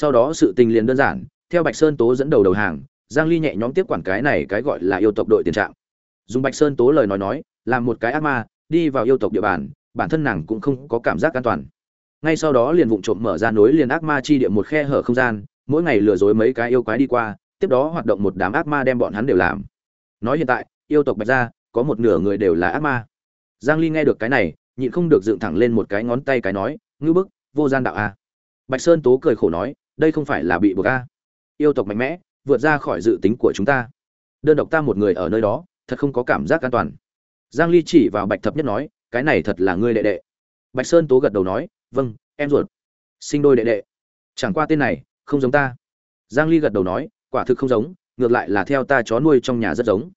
sau đó sự tình liền đơn giản, theo bạch sơn tố dẫn đầu đầu hàng, giang ly nhẹ nhõm tiếp quản cái này cái gọi là yêu tộc đội tiền trạng dùng bạch sơn tố lời nói nói, làm một cái ác ma, đi vào yêu tộc địa bàn, bản thân nàng cũng không có cảm giác an toàn. Ngay sau đó liền vụng trộm mở ra nối liền ác ma chi địa một khe hở không gian, mỗi ngày lừa dối mấy cái yêu quái đi qua, tiếp đó hoạt động một đám ác ma đem bọn hắn đều làm. Nói hiện tại, yêu tộc bạch gia, có một nửa người đều là ác ma. Giang ly nghe được cái này, nhịn không được dựng thẳng lên một cái ngón tay cái nói ngư bức, vô gian đạo a. Bạch sơn tố cười khổ nói đây không phải là bị buộc a. Yêu tộc mạnh mẽ, vượt ra khỏi dự tính của chúng ta. Đơn độc ta một người ở nơi đó, thật không có cảm giác an toàn. Giang ly chỉ vào bạch thập nhất nói, cái này thật là ngươi đệ đệ. Bạch sơn tố gật đầu nói vâng em ruột. Sinh đôi đệ đệ. Chẳng qua tên này, không giống ta. Giang ly gật đầu nói, quả thực không giống, ngược lại là theo ta chó nuôi trong nhà rất giống.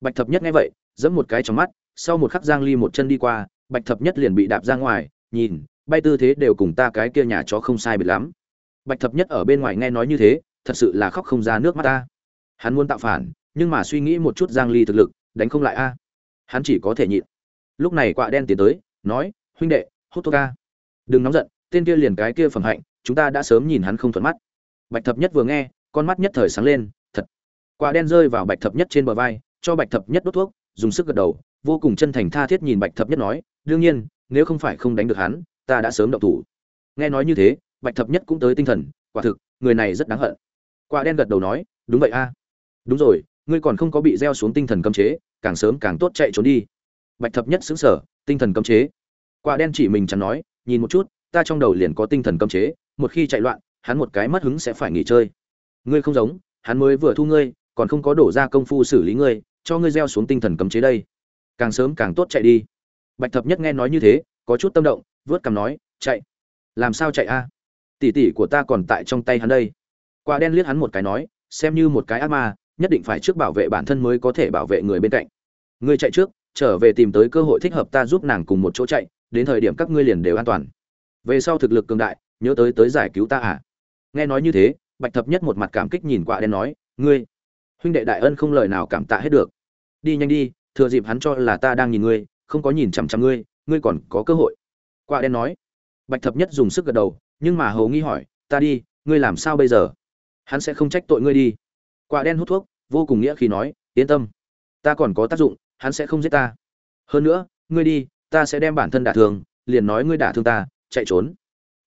Bạch thập nhất nghe vậy, giẫm một cái trong mắt, sau một khắc giang ly một chân đi qua, bạch thập nhất liền bị đạp ra ngoài, nhìn, bay tư thế đều cùng ta cái kia nhà chó không sai biệt lắm bạch thập nhất ở bên ngoài nghe nói như thế, thật sự là khóc không ra nước mắt ta. Hắn muốn tạo phản, nhưng mà suy nghĩ một chút giang ly thực lực, đánh không lại a. Hắn chỉ có thể nhịn. Lúc này quạ đen tiến tới, nói, huynh đệ, hút thuốc ca đừng nóng giận, tên kia liền cái kia phẩm hạnh, chúng ta đã sớm nhìn hắn không thuận mắt. Bạch thập nhất vừa nghe, con mắt nhất thời sáng lên, thật. Quạ đen rơi vào bạch thập nhất trên bờ vai, cho bạch thập nhất đốt thuốc, dùng sức gật đầu, vô cùng chân thành tha thiết nhìn bạch thập nhất nói, đương nhiên, nếu không phải không đánh được hắn, ta đã sớm động thủ. Nghe nói như thế bạch thập nhất cũng tới tinh thần, quả thực, người này rất đáng hận. Quả đen gật đầu nói, đúng vậy a. Đúng rồi, ngươi còn không có bị gieo xuống tinh thần cấm chế, càng sớm càng tốt chạy trốn đi. Bạch thập nhất xứng sở tinh thần cấm chế? Quả đen chỉ mình chẳng nói, nhìn một chút, ta trong đầu liền có tinh thần cấm chế, một khi chạy loạn, hắn một cái mất hứng sẽ phải nghỉ chơi. Ngươi không giống, hắn mới vừa thu ngươi, còn không có đổ ra công phu xử lý ngươi, cho ngươi gieo xuống tinh thần cấm chế đây. Càng sớm càng tốt chạy đi. Bạch thập nhất nghe nói như thế, có chút tâm động, vớt cằm nói, chạy. Làm sao chạy a? Tỷ tỷ của ta còn tại trong tay hắn đây. Quả đen liếc hắn một cái nói, xem như một cái ác ma, nhất định phải trước bảo vệ bản thân mới có thể bảo vệ người bên cạnh. Ngươi chạy trước, trở về tìm tới cơ hội thích hợp ta giúp nàng cùng một chỗ chạy, đến thời điểm các ngươi liền đều an toàn. Về sau thực lực cường đại, nhớ tới tới giải cứu ta à? Nghe nói như thế, bạch thập nhất một mặt cảm kích nhìn quả đen nói, ngươi, huynh đệ đại ân không lời nào cảm tạ hết được. Đi nhanh đi, thừa dịp hắn cho là ta đang nhìn ngươi, không có nhìn chằm chằm ngươi ngươi còn có cơ hội. Quả đen nói. Bạch thập nhất dùng sức gật đầu nhưng mà hầu nghi hỏi, ta đi, ngươi làm sao bây giờ? Hắn sẽ không trách tội ngươi đi. Quả đen hút thuốc, vô cùng nghĩa khi nói, yên tâm, ta còn có tác dụng, hắn sẽ không giết ta. Hơn nữa, ngươi đi, ta sẽ đem bản thân đả thương, liền nói ngươi đả thương ta, chạy trốn.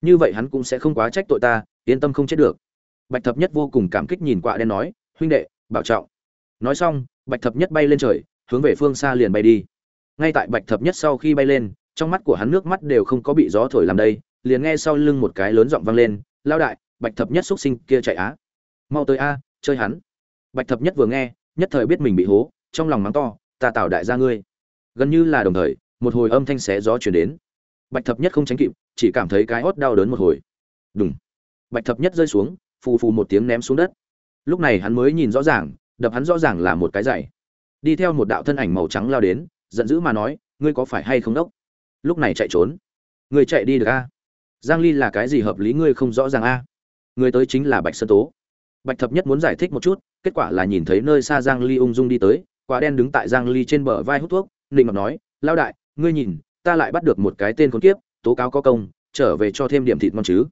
Như vậy hắn cũng sẽ không quá trách tội ta, yên tâm không chết được. Bạch thập nhất vô cùng cảm kích nhìn quạ đen nói, huynh đệ, bảo trọng. Nói xong, bạch thập nhất bay lên trời, hướng về phương xa liền bay đi. Ngay tại bạch thập nhất sau khi bay lên, trong mắt của hắn nước mắt đều không có bị gió thổi làm đây liền nghe sau lưng một cái lớn giọng vang lên lao đại, bạch thập nhất xuất sinh kia chạy á. Mau tới a, chơi hắn. Bạch thập nhất vừa nghe, nhất thời biết mình bị hố, trong lòng mắng to, ta tạo đại gia ngươi. Gần như là đồng thời, một hồi âm thanh xé gió chuyển đến. Bạch thập nhất không tránh kịp, chỉ cảm thấy cái hót đau đớn một hồi. Đúng bạch thập nhất rơi xuống, phù phù một tiếng ném xuống đất. Lúc này hắn mới nhìn rõ ràng, đập hắn rõ ràng là một cái dạy đi theo một đạo thân ảnh màu trắng lao đến, giận dữ mà nói, ngươi có phải hay không đốc? Lúc này chạy trốn. Ngươi chạy đi được a? Giang ly là cái gì hợp lý ngươi không rõ ràng a? Người tới chính là bạch sơn tố. Bạch thập nhất muốn giải thích một chút, kết quả là nhìn thấy nơi xa giang ly ung dung đi tới, quả đen đứng tại giang ly trên bờ vai hút thuốc, nịnh ngọc nói lao đại, ngươi nhìn, ta lại bắt được một cái tên con kiếp, tố cáo có công, trở về cho thêm điểm thịt ngon chứ.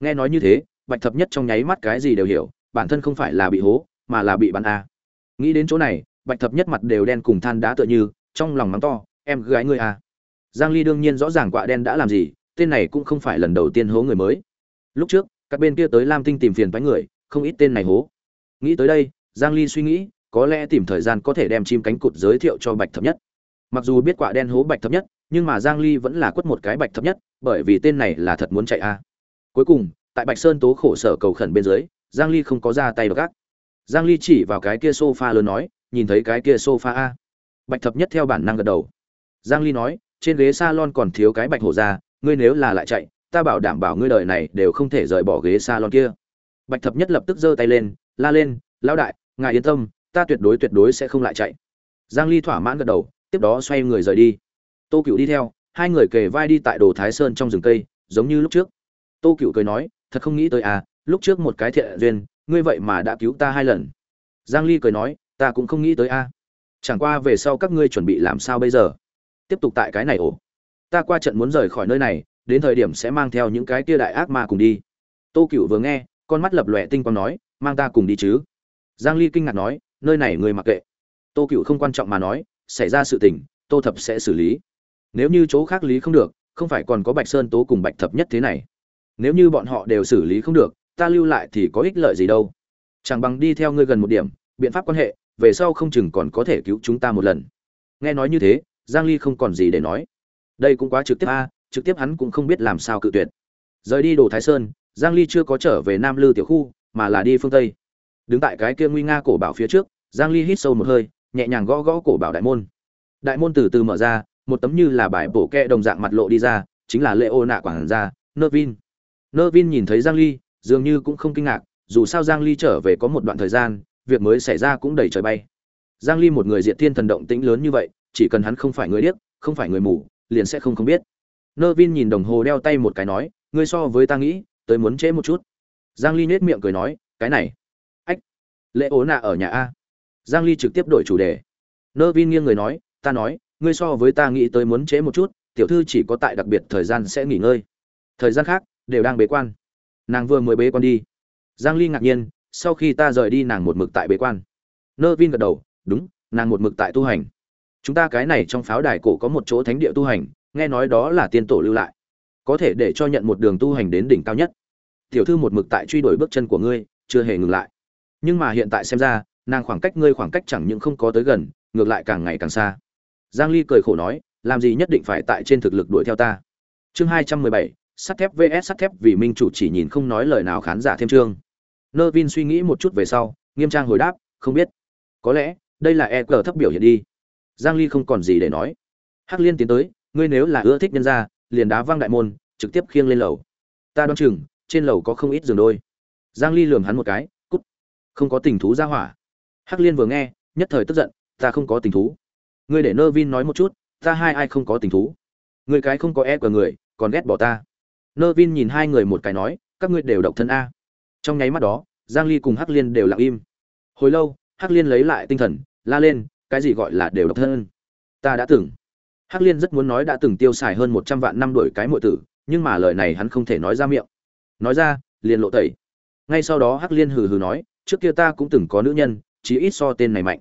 Nghe nói như thế, bạch thập nhất trong nháy mắt cái gì đều hiểu, bản thân không phải là bị hố, mà là bị bắn a. Nghĩ đến chỗ này, bạch thập nhất mặt đều đen cùng than đá tựa như, trong lòng mắng to, em gái ngươi a giang ly đương nhiên rõ ràng quạ đen đã làm gì tên này cũng không phải lần đầu tiên hố người mới. Lúc trước, các bên kia tới lam tinh tìm phiền bánh người, không ít tên này hố. Nghĩ tới đây, giang ly suy nghĩ, có lẽ tìm thời gian có thể đem chim cánh cụt giới thiệu cho bạch thập nhất. Mặc dù biết quả đen hố bạch thập nhất, nhưng mà giang ly vẫn là quất một cái bạch thập nhất, bởi vì tên này là thật muốn chạy a. Cuối cùng, tại bạch sơn tố khổ sở cầu khẩn bên dưới, giang ly không có ra tay gác giang ly chỉ vào cái kia sofa lớn nói, nhìn thấy cái kia sofa a. Bạch thập nhất theo bản năng gật đầu. Giang ly nói, trên ghế salon còn thiếu cái bạch hổ ra ngươi nếu là lại chạy, ta bảo đảm bảo ngươi đời này đều không thể rời bỏ ghế salon kia. Bạch thập nhất lập tức giơ tay lên, la lên, lão đại, ngài yên tâm, ta tuyệt đối tuyệt đối sẽ không lại chạy. Giang ly thỏa mãn gật đầu, tiếp đó xoay người rời đi. Tô cựu đi theo, hai người kề vai đi tại đồ thái sơn trong rừng cây, giống như lúc trước. Tô cựu cười nói, thật không nghĩ tới à lúc trước một cái thiện duyên, ngươi vậy mà đã cứu ta hai lần. Giang ly cười nói, ta cũng không nghĩ tới a chẳng qua về sau các ngươi chuẩn bị làm sao bây giờ? Tiếp tục tại cái này ổ ta qua trận muốn rời khỏi nơi này, đến thời điểm sẽ mang theo những cái kia đại ác ma cùng đi. Tô cựu vừa nghe, con mắt lập lòe tinh quang nói, mang ta cùng đi chứ. Giang ly kinh ngạc nói, nơi này người mặc kệ. Tô cựu không quan trọng mà nói, xảy ra sự tình, tô thập sẽ xử lý. Nếu như chỗ khác lý không được, không phải còn có bạch sơn tố cùng bạch thập nhất thế này. Nếu như bọn họ đều xử lý không được, ta lưu lại thì có ích lợi gì đâu. Chẳng bằng đi theo ngươi gần một điểm, biện pháp quan hệ, về sau không chừng còn có thể cứu chúng ta một lần. Nghe nói như thế, giang ly không còn gì để nói đây cũng quá trực tiếp a, trực tiếp hắn cũng không biết làm sao cự tuyệt. Rời đi đồ thái sơn, giang ly chưa có trở về nam lư tiểu khu, mà là đi phương tây. Đứng tại cái kia nguy nga cổ bảo phía trước, giang ly hít sâu một hơi, nhẹ nhàng gõ gõ cổ bảo đại môn. Đại môn từ từ mở ra, một tấm như là bài bổ kẹ đồng dạng mặt lộ đi ra, chính là lệ ô nạ quảng gia nơ vin. Nơ vin nhìn thấy giang ly, dường như cũng không kinh ngạc, dù sao giang ly trở về có một đoạn thời gian, việc mới xảy ra cũng đầy trời bay. Giang ly một người diện thiên thần động tĩnh lớn như vậy, chỉ cần hắn không phải người điếc, không phải người mù liền sẽ không không biết. Nơ vin nhìn đồng hồ đeo tay một cái nói, ngươi so với ta nghĩ, tới muốn trễ một chút. Giang ly nết miệng cười nói, cái này, ách lễ ố nạ ở nhà a. Giang ly trực tiếp đổi chủ đề. Nơ vin nghiêng người nói, ta nói, ngươi so với ta nghĩ tới muốn trễ một chút, tiểu thư chỉ có tại đặc biệt thời gian sẽ nghỉ ngơi. Thời gian khác, đều đang bế quan. Nàng vừa mới bế quan đi. Giang ly ngạc nhiên, sau khi ta rời đi nàng một mực tại bế quan. Nơ vin gật đầu, đúng, nàng một mực tại tu hành chúng ta cái này trong pháo đài cổ có một chỗ thánh địa tu hành nghe nói đó là tiên tổ lưu lại. Có thể để cho nhận một đường tu hành đến đỉnh cao nhất. Tiểu thư một mực tại truy đuổi bước chân của ngươi chưa hề ngừng lại. Nhưng mà hiện tại xem ra nàng khoảng cách ngươi khoảng cách chẳng những không có tới gần ngược lại càng ngày càng xa. Giang ly cười khổ nói làm gì nhất định phải tại trên thực lực đuổi theo ta. Chương 217, sắt thép vs sắt thép vì minh chủ chỉ nhìn không nói lời nào khán giả thêm chương. Nơ vin suy nghĩ một chút về sau nghiêm trang hồi đáp không biết. Có lẽ đây là e cờ thấp biểu hiện đi giang ly không còn gì để nói. Hắc liên tiến tới, ngươi nếu là ưa thích nhân gia, liền đá văng đại môn, trực tiếp khiêng lên lầu. Ta đoán chừng, trên lầu có không ít giường đôi. Giang ly lườm hắn một cái, cút, không có tình thú ra hỏa. Hắc liên vừa nghe, nhất thời tức giận, ta không có tình thú. Ngươi để nơ vin nói một chút, ta hai ai không có tình thú? Người cái không có e của người, còn ghét bỏ ta. Nơ vin nhìn hai người một cái nói, các ngươi đều độc thân a. Trong nháy mắt đó, giang ly cùng hắc liên đều lặng im. Hồi lâu, hắc liên lấy lại tinh thần, la lên cái gì gọi là đều độc thân? Ta đã từng. Hắc liên rất muốn nói đã từng tiêu xài hơn 100 vạn năm đổi cái muội tử, nhưng mà lời này hắn không thể nói ra miệng. Nói ra, liền lộ tẩy. Ngay sau đó hắc liên hừ hừ nói, trước kia ta cũng từng có nữ nhân, chí ít so tên này mạnh.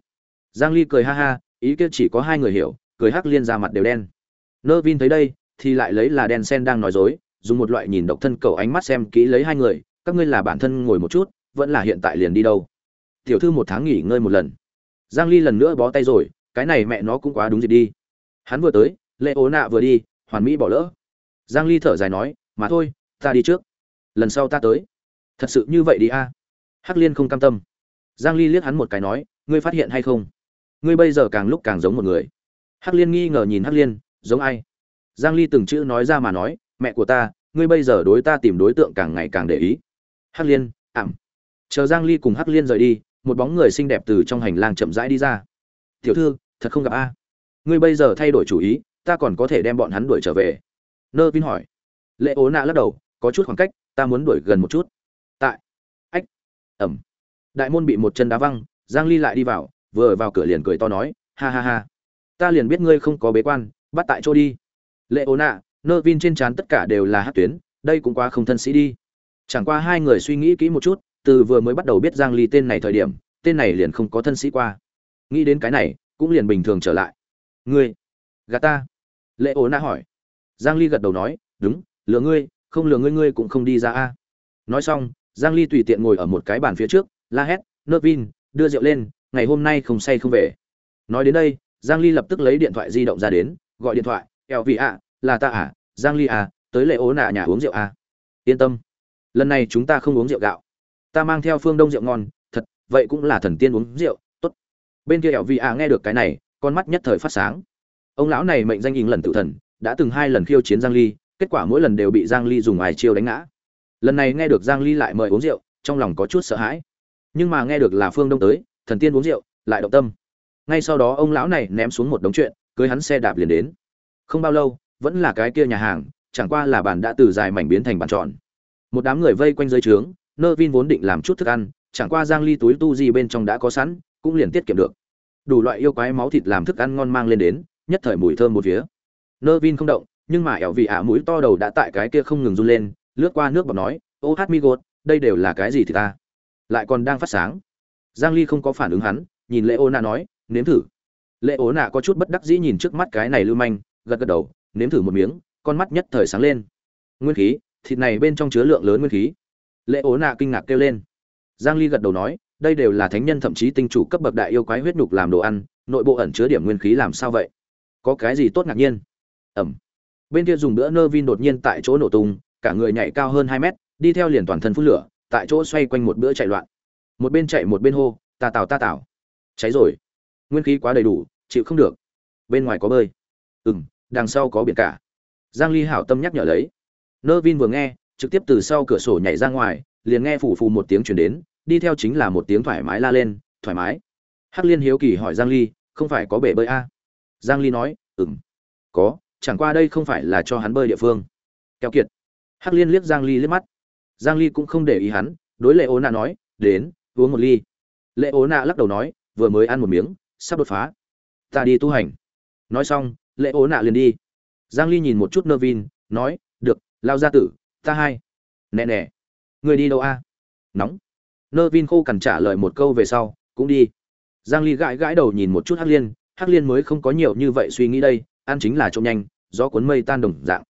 Giang ly cười ha ha, ý kia chỉ có hai người hiểu, cười hắc liên ra mặt đều đen. Nơ vin thấy đây, thì lại lấy là đen sen đang nói dối, dùng một loại nhìn độc thân cầu ánh mắt xem kỹ lấy hai người, các ngươi là bản thân ngồi một chút, vẫn là hiện tại liền đi đâu. Tiểu thư một tháng nghỉ ngơi một lần giang ly lần nữa bó tay rồi, cái này mẹ nó cũng quá đúng gì đi. Hắn vừa tới, lệ ố nạ vừa đi, hoàn mỹ bỏ lỡ. Giang ly thở dài nói, mà thôi, ta đi trước. Lần sau ta tới. Thật sự như vậy đi a? Hắc liên không cam tâm. Giang ly liếc hắn một cái nói, ngươi phát hiện hay không? Ngươi bây giờ càng lúc càng giống một người. Hắc liên nghi ngờ nhìn hắc liên, giống ai? Giang ly từng chữ nói ra mà nói, mẹ của ta, ngươi bây giờ đối ta tìm đối tượng càng ngày càng để ý. Hắc liên, ảm. Chờ giang ly cùng hắc liên rời đi một bóng người xinh đẹp từ trong hành lang chậm rãi đi ra. Tiểu thư, thật không gặp a? Ngươi bây giờ thay đổi chủ ý, ta còn có thể đem bọn hắn đuổi trở về. Nơ vin hỏi. Lệ ố nạ lắc đầu, có chút khoảng cách, ta muốn đuổi gần một chút. Tại. Ách. Ẩm. Đại môn bị một chân đá văng, giang ly lại đi vào, vừa vào cửa liền cười to nói, ha ha ha. Ta liền biết ngươi không có bế quan, bắt tại chỗ đi. Lệ ố nạ, nơ vin trên trán tất cả đều là hát tuyến, đây cũng quá không thân sĩ đi. Chẳng qua hai người suy nghĩ kỹ một chút từ vừa mới bắt đầu biết giang ly tên này thời điểm, tên này liền không có thân sĩ qua. Nghĩ đến cái này, cũng liền bình thường trở lại. Ngươi gà ta? Lệ ố na hỏi. Giang ly gật đầu nói, đúng, lừa ngươi, không lừa ngươi ngươi cũng không đi ra a. Nói xong, giang ly tùy tiện ngồi ở một cái bàn phía trước, la hét, nơ vin, đưa rượu lên, ngày hôm nay không say không về. Nói đến đây, giang ly lập tức lấy điện thoại di động ra đến, gọi điện thoại, eo vị ạ, là ta à giang ly à tới lệ ố nạ nhà uống rượu à. Yên tâm, lần này chúng ta không uống rượu gạo ta mang theo phương đông rượu ngon, thật, vậy cũng là thần tiên uống rượu, tốt. Bên kia ẻo vị ạ nghe được cái này, con mắt nhất thời phát sáng. Ông lão này mệnh danh hình lần tự thần, đã từng hai lần khiêu chiến giang ly, kết quả mỗi lần đều bị giang ly dùng ai chiêu đánh ngã. Lần này nghe được giang ly lại mời uống rượu, trong lòng có chút sợ hãi. Nhưng mà nghe được là phương đông tới, thần tiên uống rượu, lại động tâm. Ngay sau đó ông lão này ném xuống một đống chuyện, cưới hắn xe đạp liền đến. Không bao lâu, vẫn là cái kia nhà hàng, chẳng qua là bàn đã từ dài mảnh biến thành bàn tròn. Một đám người vây quanh dưới trướng nơ vin vốn định làm chút thức ăn, chẳng qua giang ly túi tu gì bên trong đã có sẵn, cũng liền tiết kiệm được. Đủ loại yêu quái máu thịt làm thức ăn ngon mang lên đến, nhất thời mùi thơm một phía. Nơ vin không động, nhưng mà ẻo vị ả mũi to đầu đã tại cái kia không ngừng run lên, lướt qua nước bọt nói, ô hát mi gột, đây đều là cái gì thì ta? Lại còn đang phát sáng. Giang ly không có phản ứng hắn, nhìn lệ ô nạ nói, nếm thử. Lệ ố nạ có chút bất đắc dĩ nhìn trước mắt cái này lưu manh, gật gật đầu, nếm thử một miếng, con mắt nhất thời sáng lên. Nguyên khí, thịt này bên trong chứa lượng lớn nguyên khí lệ ố nạ kinh ngạc kêu lên. Giang ly gật đầu nói đây đều là thánh nhân thậm chí tinh chủ cấp bậc đại yêu quái huyết nhục làm đồ ăn nội bộ ẩn chứa điểm nguyên khí làm sao vậy? Có cái gì tốt ngạc nhiên? Ẩm. Bên kia dùng bữa nơ vin đột nhiên tại chỗ nổ tung cả người nhảy cao hơn 2 mét đi theo liền toàn thân phun lửa tại chỗ xoay quanh một bữa chạy loạn. Một bên chạy một bên hô ta tào ta tào. Cháy rồi. Nguyên khí quá đầy đủ chịu không được. Bên ngoài có bơi. Ừm, đằng sau có biển cả. Giang ly hảo tâm nhắc nhở lấy. Nơ vin vừa nghe trực tiếp từ sau cửa sổ nhảy ra ngoài, liền nghe phủ phù một tiếng chuyển đến, đi theo chính là một tiếng thoải mái la lên, thoải mái? Hắc liên hiếu kỳ hỏi giang ly, không phải có bể bơi a à? giang ly nói, ừm, có, chẳng qua đây không phải là cho hắn bơi địa phương. Kéo kiệt. Hắc liên liếc giang ly liếc mắt. Giang ly cũng không để ý hắn, đối lệ ố nạ nói, đến, uống một ly. Lệ ố nạ lắc đầu nói, vừa mới ăn một miếng, sắp đột phá. Ta đi tu hành. Nói xong, lệ ố nạ liền đi. Giang ly nhìn một chút nơ vin nói, được, lao ra tử ta hai. Nè nè. Người đi đâu a? Nóng. Nơ vin khô cằn trả lời một câu về sau, cũng đi. Giang ly gãi gãi đầu nhìn một chút hắc liên. Hắc liên mới không có nhiều như vậy suy nghĩ đây, ăn chính là trộm nhanh, gió cuốn mây tan đồng dạng.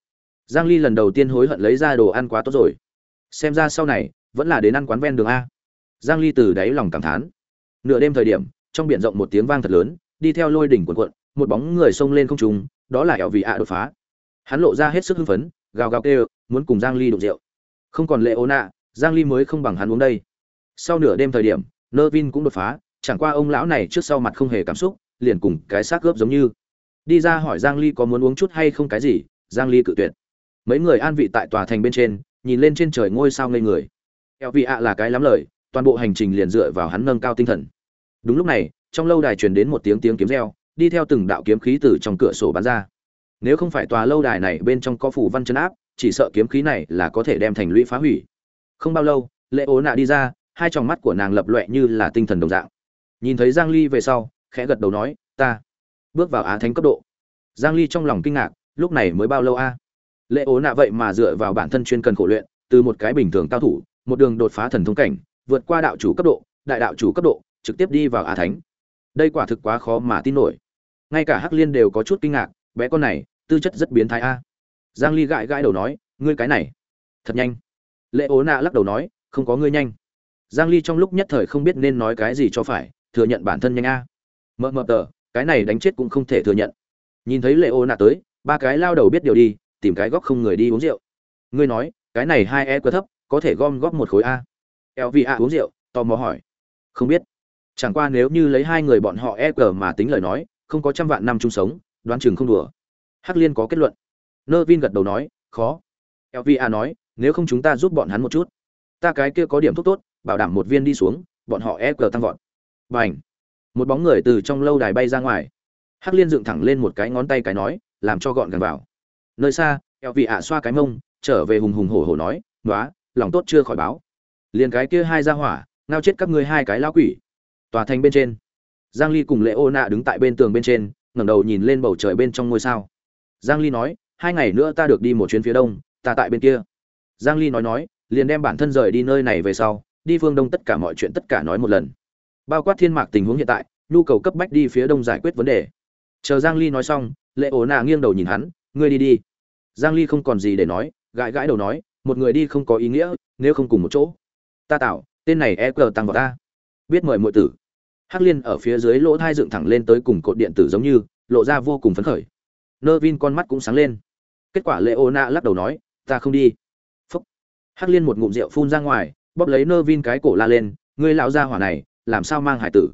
Giang ly lần đầu tiên hối hận lấy ra đồ ăn quá tốt rồi. Xem ra sau này, vẫn là đến ăn quán ven đường a. Giang ly từ đáy lòng cảm thán. Nửa đêm thời điểm, trong biển rộng một tiếng vang thật lớn, đi theo lôi đỉnh cuộn cuộn, một bóng người xông lên không trung, đó là ẻo vị ạ đột phá. Hắn lộ ra hết sức hưng phấn gào gào kêu, muốn cùng giang ly đụng rượu. Không còn lệ ô nạ, giang ly mới không bằng hắn uống đây. Sau nửa đêm thời điểm nơ vin cũng đột phá, chẳng qua ông lão này trước sau mặt không hề cảm xúc, liền cùng cái xác cướp giống như. Đi ra hỏi giang ly có muốn uống chút hay không cái gì, giang ly cự tuyệt. Mấy người an vị tại tòa thành bên trên, nhìn lên trên trời ngôi sao ngây người. Eo vị ạ là cái lắm lời, toàn bộ hành trình liền dựa vào hắn nâng cao tinh thần. Đúng lúc này, trong lâu đài truyền đến một tiếng tiếng kiếm reo, đi theo từng đạo kiếm khí từ trong cửa sổ bắn ra nếu không phải tòa lâu đài này bên trong có phủ văn chân áp, chỉ sợ kiếm khí này là có thể đem thành lũy phá hủy. Không bao lâu, lệ ố nạ đi ra, hai tròng mắt của nàng lập loẹ như là tinh thần đồng dạng. Nhìn thấy giang ly về sau, khẽ gật đầu nói, ta bước vào á thánh cấp độ. Giang ly trong lòng kinh ngạc, lúc này mới bao lâu a? Lệ ố nạ vậy mà dựa vào bản thân chuyên cần khổ luyện, từ một cái bình thường cao thủ, một đường đột phá thần thông cảnh, vượt qua đạo chủ cấp độ, đại đạo chủ cấp độ, trực tiếp đi vào á thánh. Đây quả thực quá khó mà tin nổi. Ngay cả hắc liên đều có chút kinh ngạc, bé con này tư chất rất biến thái a. Giang ly gãi gãi đầu nói, ngươi cái này, thật nhanh. Lệ ố nạ lắc đầu nói, không có ngươi nhanh. Giang ly trong lúc nhất thời không biết nên nói cái gì cho phải, thừa nhận bản thân nhanh a. Mờ mờ tờ, cái này đánh chết cũng không thể thừa nhận. Nhìn thấy lệ ố nạ tới, ba cái lao đầu biết điều đi, tìm cái góc không người đi uống rượu. Ngươi nói, cái này hai e quá thấp, có thể gom góp một khối a? Eo vì a uống rượu, tò mò hỏi. Không biết. Chẳng qua nếu như lấy hai người bọn họ e cờ mà tính lời nói, không có trăm vạn năm chung sống, đoán chừng không đùa hắc liên có kết luận. Nơ vin gật đầu nói, khó. Elvia nói, nếu không chúng ta giúp bọn hắn một chút. Ta cái kia có điểm thuốc tốt, bảo đảm một viên đi xuống, bọn họ e cờ tăng vọt. B à n h một bóng người từ trong lâu đài bay ra ngoài. Hắc liên dựng thẳng lên một cái ngón tay cái nói, làm cho gọn gần vào. Nơi xa eo vị ạ xoa cái mông, trở về hùng hùng hổ hổ nói nói lòng tốt chưa khỏi báo. Liền cái kia hai ra hỏa, ngao chết các ngươi hai cái lão quỷ. Tòa thành bên trên. Giang ly cùng lệ ô nạ đứng tại bên tường bên trên, ngẩng đầu nhìn lên bầu trời bên trong ngôi sao giang ly nói, hai ngày nữa ta được đi một chuyến phía đông, ta tại bên kia. Giang ly nói nói, liền đem bản thân rời đi nơi này về sau, đi phương đông tất cả mọi chuyện tất cả nói một lần. Bao quát thiên mạc tình huống hiện tại, nhu cầu cấp bách đi phía đông giải quyết vấn đề. Chờ giang ly nói xong, lệ ổ nạ nghiêng đầu nhìn hắn, ngươi đi đi. Giang ly không còn gì để nói, gãi gãi đầu nói, một người đi không có ý nghĩa, nếu không cùng một chỗ. Ta tạo, tên này e cờ tăng vào ta. Biết mời muội tử. Hắc liên ở phía dưới lỗ thai dựng thẳng lên tới cùng cột điện tử giống như, lộ ra vô cùng phấn khởi nơ vin con mắt cũng sáng lên. Kết quả lệ ô nạ lắc đầu nói, ta không đi. Phúc. Hắc liên một ngụm rượu phun ra ngoài, bóp lấy nơ vin cái cổ la lên, ngươi lão gia hỏa này, làm sao mang hải tử?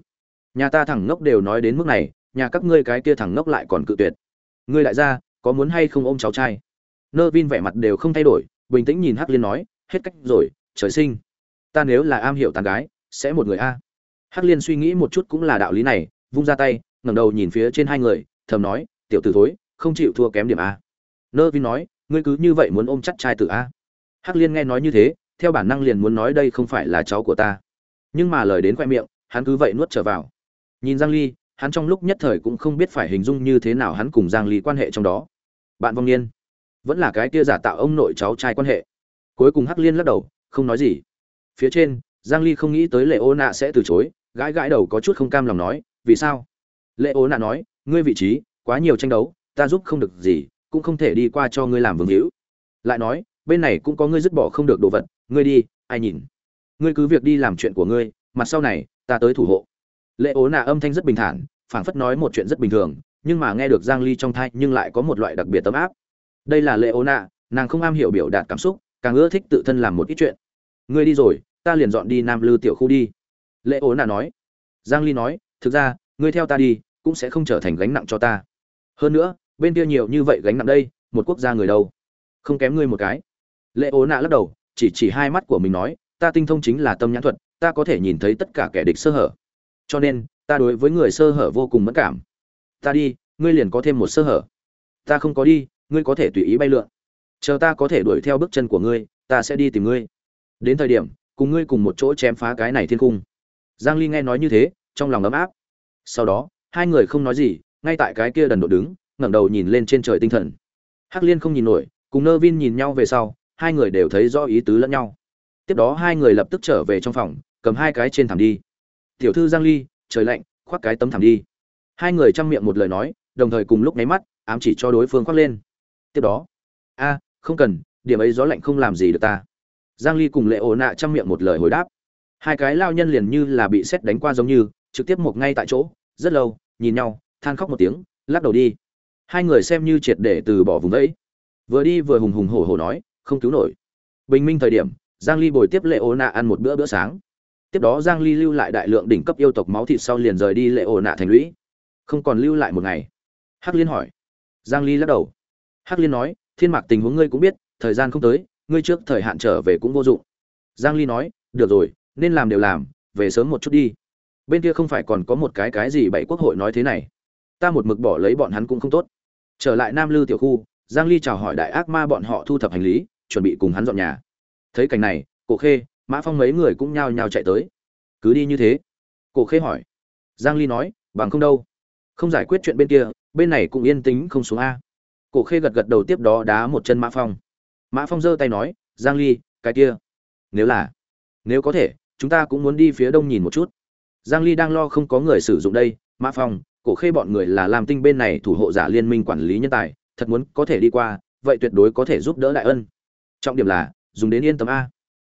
Nhà ta thẳng ngốc đều nói đến mức này, nhà các ngươi cái kia thẳng ngốc lại còn cự tuyệt. Ngươi lại ra có muốn hay không ôm cháu trai? Nơ vin vẻ mặt đều không thay đổi, bình tĩnh nhìn hắc liên nói, hết cách rồi, trời sinh. Ta nếu là am hiểu tàn gái, sẽ một người a. Hắc liên suy nghĩ một chút cũng là đạo lý này, vung ra tay, ngẩng đầu nhìn phía trên hai người, thầm nói, tiểu tử thối không chịu thua kém điểm a. Nơ vin nói, ngươi cứ như vậy muốn ôm chắc trai tử a? Hắc liên nghe nói như thế, theo bản năng liền muốn nói đây không phải là cháu của ta. Nhưng mà lời đến khoe miệng, hắn cứ vậy nuốt trở vào. Nhìn giang ly, hắn trong lúc nhất thời cũng không biết phải hình dung như thế nào hắn cùng giang ly quan hệ trong đó. Bạn vong niên. Vẫn là cái kia giả tạo ông nội cháu trai quan hệ. Cuối cùng hắc liên lắc đầu, không nói gì. Phía trên, giang ly không nghĩ tới lệ ô nạ sẽ từ chối, gãi gãi đầu có chút không cam lòng nói, vì sao? Lệ ô nạ nói, ngươi vị trí, quá nhiều tranh đấu ta giúp không được gì, cũng không thể đi qua cho ngươi làm vương hữu. Lại nói, bên này cũng có ngươi dứt bỏ không được đồ vật, ngươi đi, ai nhìn? Ngươi cứ việc đi làm chuyện của ngươi, mặt sau này, ta tới thủ hộ. Lệ ố nạ âm thanh rất bình thản, phảng phất nói một chuyện rất bình thường, nhưng mà nghe được giang ly trong thai nhưng lại có một loại đặc biệt tấm áp. Đây là lệ ố nạ, nàng không am hiểu biểu đạt cảm xúc, càng ưa thích tự thân làm một ít chuyện. Ngươi đi rồi, ta liền dọn đi nam lư tiểu khu đi. Lệ ố nạ nói. Giang ly nói, thực ra, ngươi theo ta đi, cũng sẽ không trở thành gánh nặng cho ta. Hơn nữa bên kia nhiều như vậy gánh nặng đây, một quốc gia người đâu? Không kém ngươi một cái. Lệ ố nạ lắc đầu, chỉ chỉ hai mắt của mình nói, ta tinh thông chính là tâm nhãn thuật, ta có thể nhìn thấy tất cả kẻ địch sơ hở. Cho nên, ta đối với người sơ hở vô cùng mất cảm. Ta đi, ngươi liền có thêm một sơ hở. Ta không có đi, ngươi có thể tùy ý bay lượn. Chờ ta có thể đuổi theo bước chân của ngươi, ta sẽ đi tìm ngươi. Đến thời điểm, cùng ngươi cùng một chỗ chém phá cái này thiên cung. Giang ly nghe nói như thế, trong lòng ấm áp. Sau đó, hai người không nói gì, ngay tại cái kia đần độ đứng ngẩng đầu nhìn lên trên trời tinh thần. Hắc liên không nhìn nổi, cùng nơ vin nhìn nhau về sau, hai người đều thấy rõ ý tứ lẫn nhau. Tiếp đó hai người lập tức trở về trong phòng, cầm hai cái trên thảm đi. Tiểu thư giang ly, trời lạnh, khoác cái tấm thảm đi. Hai người chăm miệng một lời nói, đồng thời cùng lúc nháy mắt, ám chỉ cho đối phương khoác lên. Tiếp đó, a, không cần, điểm ấy gió lạnh không làm gì được ta. Giang ly cùng lệ ổ nạ chăm miệng một lời hồi đáp. Hai cái lao nhân liền như là bị xét đánh qua giống như, trực tiếp một ngay tại chỗ, rất lâu, nhìn nhau, than khóc một tiếng, lắc đầu đi hai người xem như triệt để từ bỏ vùng đấy vừa đi vừa hùng hùng hổ hổ nói, không cứu nổi. Bình minh thời điểm, giang ly bồi tiếp lệ ô nạ ăn một bữa bữa sáng. Tiếp đó giang ly lưu lại đại lượng đỉnh cấp yêu tộc máu thịt sau liền rời đi lệ ô nạ thành lũy. Không còn lưu lại một ngày. Hắc liên hỏi. Giang ly lắc đầu. Hắc liên nói, thiên mạc tình huống ngươi cũng biết, thời gian không tới, ngươi trước thời hạn trở về cũng vô dụng. Giang ly nói, được rồi, nên làm đều làm, về sớm một chút đi. Bên kia không phải còn có một cái cái gì bảy quốc hội nói thế này. Ta một mực bỏ lấy bọn hắn cũng không tốt trở lại nam lư tiểu khu, giang ly chào hỏi đại ác ma bọn họ thu thập hành lý, chuẩn bị cùng hắn dọn nhà. Thấy cảnh này, cổ khê, mã phong mấy người cũng nhao nhao chạy tới. Cứ đi như thế? Cổ khê hỏi. Giang ly nói, bằng không đâu. Không giải quyết chuyện bên kia, bên này cũng yên tĩnh không xuống a. Cổ khê gật gật đầu tiếp đó đá một chân mã phong. Mã phong giơ tay nói, giang ly, cái kia, nếu là, nếu có thể, chúng ta cũng muốn đi phía đông nhìn một chút. Giang ly đang lo không có người sử dụng đây, mã phong cổ khê bọn người là làm tinh bên này thủ hộ giả liên minh quản lý nhân tài, thật muốn có thể đi qua, vậy tuyệt đối có thể giúp đỡ đại ân. Trọng điểm là, dùng đến yên tâm a.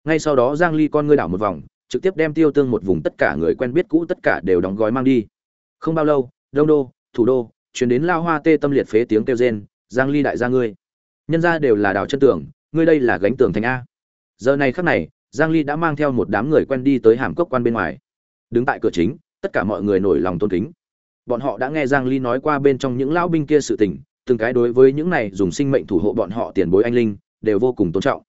Ngay sau đó giang ly con ngươi đảo một vòng, trực tiếp đem tiêu tương một vùng tất cả người quen biết cũ tất cả đều đóng gói mang đi. Không bao lâu, đông đô, thủ đô, chuyển đến lao hoa tê tâm liệt phế tiếng kêu rên, giang ly đại gia ngươi, nhân ra đều là đào chân tường, ngươi đây là gánh tường thành a. Giờ này khắc này, giang ly đã mang theo một đám người quen đi tới hàm cốc quan bên ngoài. Đứng tại cửa chính, tất cả mọi người nổi lòng tôn kính bọn họ đã nghe giang ly nói qua bên trong những lão binh kia sự tình từng cái đối với những này dùng sinh mệnh thủ hộ bọn họ tiền bối anh linh đều vô cùng tôn trọng.